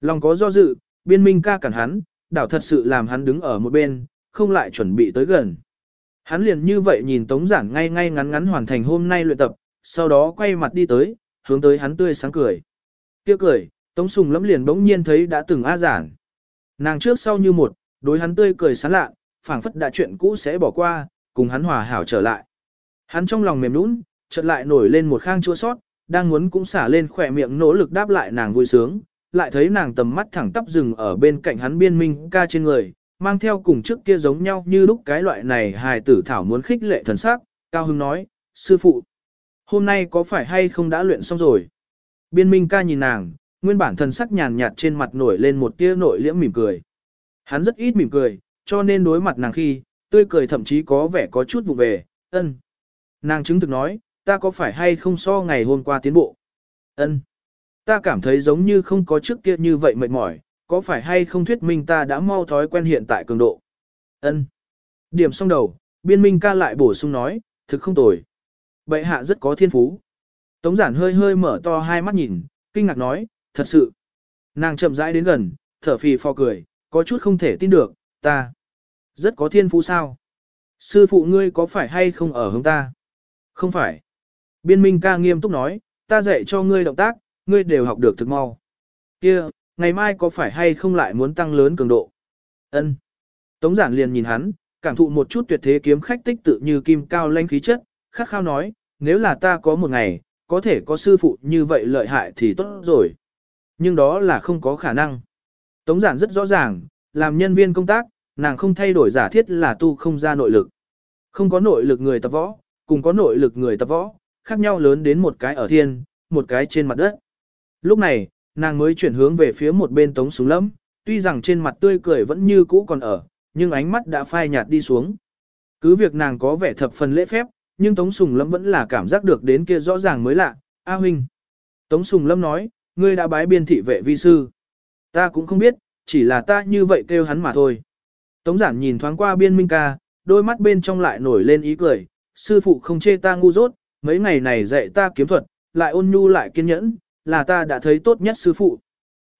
Lòng có do dự, biên minh ca cản hắn, đảo thật sự làm hắn đứng ở một bên, không lại chuẩn bị tới gần. Hắn liền như vậy nhìn Tống Giản ngay ngay ngắn ngắn hoàn thành hôm nay luyện tập, sau đó quay mặt đi tới, hướng tới hắn tươi sáng cười. Kia cười, Tống Sùng lẫm liền bỗng nhiên thấy đã từng A Giản. Nàng trước sau như một, đối hắn tươi cười sán lạ, phảng phất đã chuyện cũ sẽ bỏ qua, cùng hắn hòa hảo trở lại. Hắn trong lòng mềm nũng, chợt lại nổi lên một khang chua sót, đang muốn cũng xả lên khỏe miệng nỗ lực đáp lại nàng vui sướng, lại thấy nàng tầm mắt thẳng tắp dừng ở bên cạnh hắn biên minh ca trên người, mang theo cùng trước kia giống nhau như lúc cái loại này hài tử thảo muốn khích lệ thần sắc, cao hưng nói, sư phụ, hôm nay có phải hay không đã luyện xong rồi? Biên minh ca nhìn nàng, nguyên bản thần sắc nhàn nhạt trên mặt nổi lên một tia nội liễm mỉm cười. Hắn rất ít mỉm cười, cho nên đối mặt nàng khi, tươi cười thậm chí có vẻ có chút vụ về, ân. Nàng chứng thực nói, ta có phải hay không so ngày hôm qua tiến bộ? Ân. Ta cảm thấy giống như không có trước kia như vậy mệt mỏi, có phải hay không thuyết minh ta đã mau thói quen hiện tại cường độ? Ân. Điểm xong đầu, biên minh ca lại bổ sung nói, thực không tồi. Bệ hạ rất có thiên phú. Tống giản hơi hơi mở to hai mắt nhìn, kinh ngạc nói, thật sự. Nàng chậm rãi đến gần, thở phì phò cười, có chút không thể tin được, ta. Rất có thiên phú sao? Sư phụ ngươi có phải hay không ở hướng ta? Không phải. Biên minh ca nghiêm túc nói, ta dạy cho ngươi động tác, ngươi đều học được thực mau. Kia, ngày mai có phải hay không lại muốn tăng lớn cường độ? Ân. Tống giản liền nhìn hắn, cảm thụ một chút tuyệt thế kiếm khách tích tự như kim cao lanh khí chất, khát khao nói, nếu là ta có một ngày, có thể có sư phụ như vậy lợi hại thì tốt rồi. Nhưng đó là không có khả năng. Tống giản rất rõ ràng, làm nhân viên công tác, nàng không thay đổi giả thiết là tu không ra nội lực. Không có nội lực người tập võ, cùng có nội lực người tập võ, khác nhau lớn đến một cái ở thiên, một cái trên mặt đất. Lúc này, nàng mới chuyển hướng về phía một bên tống súng lẫm, tuy rằng trên mặt tươi cười vẫn như cũ còn ở, nhưng ánh mắt đã phai nhạt đi xuống. Cứ việc nàng có vẻ thập phần lễ phép, nhưng Tống Sùng Lâm vẫn là cảm giác được đến kia rõ ràng mới lạ. A huynh. Tống Sùng Lâm nói, ngươi đã bái biên thị vệ vi sư. Ta cũng không biết, chỉ là ta như vậy kêu hắn mà thôi. Tống giản nhìn thoáng qua biên minh ca, đôi mắt bên trong lại nổi lên ý cười. Sư phụ không chê ta ngu dốt, mấy ngày này dạy ta kiếm thuật, lại ôn nhu lại kiên nhẫn, là ta đã thấy tốt nhất sư phụ.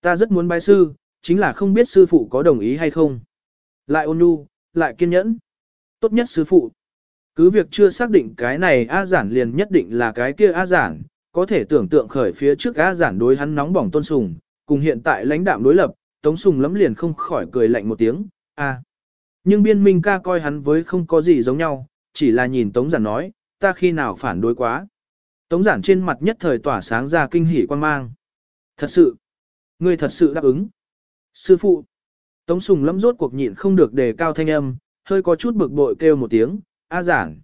Ta rất muốn bái sư, chính là không biết sư phụ có đồng ý hay không. Lại ôn nhu, lại kiên nhẫn. Tốt nhất sư phụ. Cứ việc chưa xác định cái này A giản liền nhất định là cái kia A giản, có thể tưởng tượng khởi phía trước A giản đối hắn nóng bỏng tôn sùng, cùng hiện tại lãnh đạm đối lập, tống sùng lắm liền không khỏi cười lạnh một tiếng, A. Nhưng biên minh ca coi hắn với không có gì giống nhau, chỉ là nhìn tống giản nói, ta khi nào phản đối quá. Tống giản trên mặt nhất thời tỏa sáng ra kinh hỉ quan mang. Thật sự, ngươi thật sự đáp ứng. Sư phụ, Tống Sùng lâm rốt cuộc nhịn không được đề cao thanh âm, hơi có chút bực bội kêu một tiếng, A giản.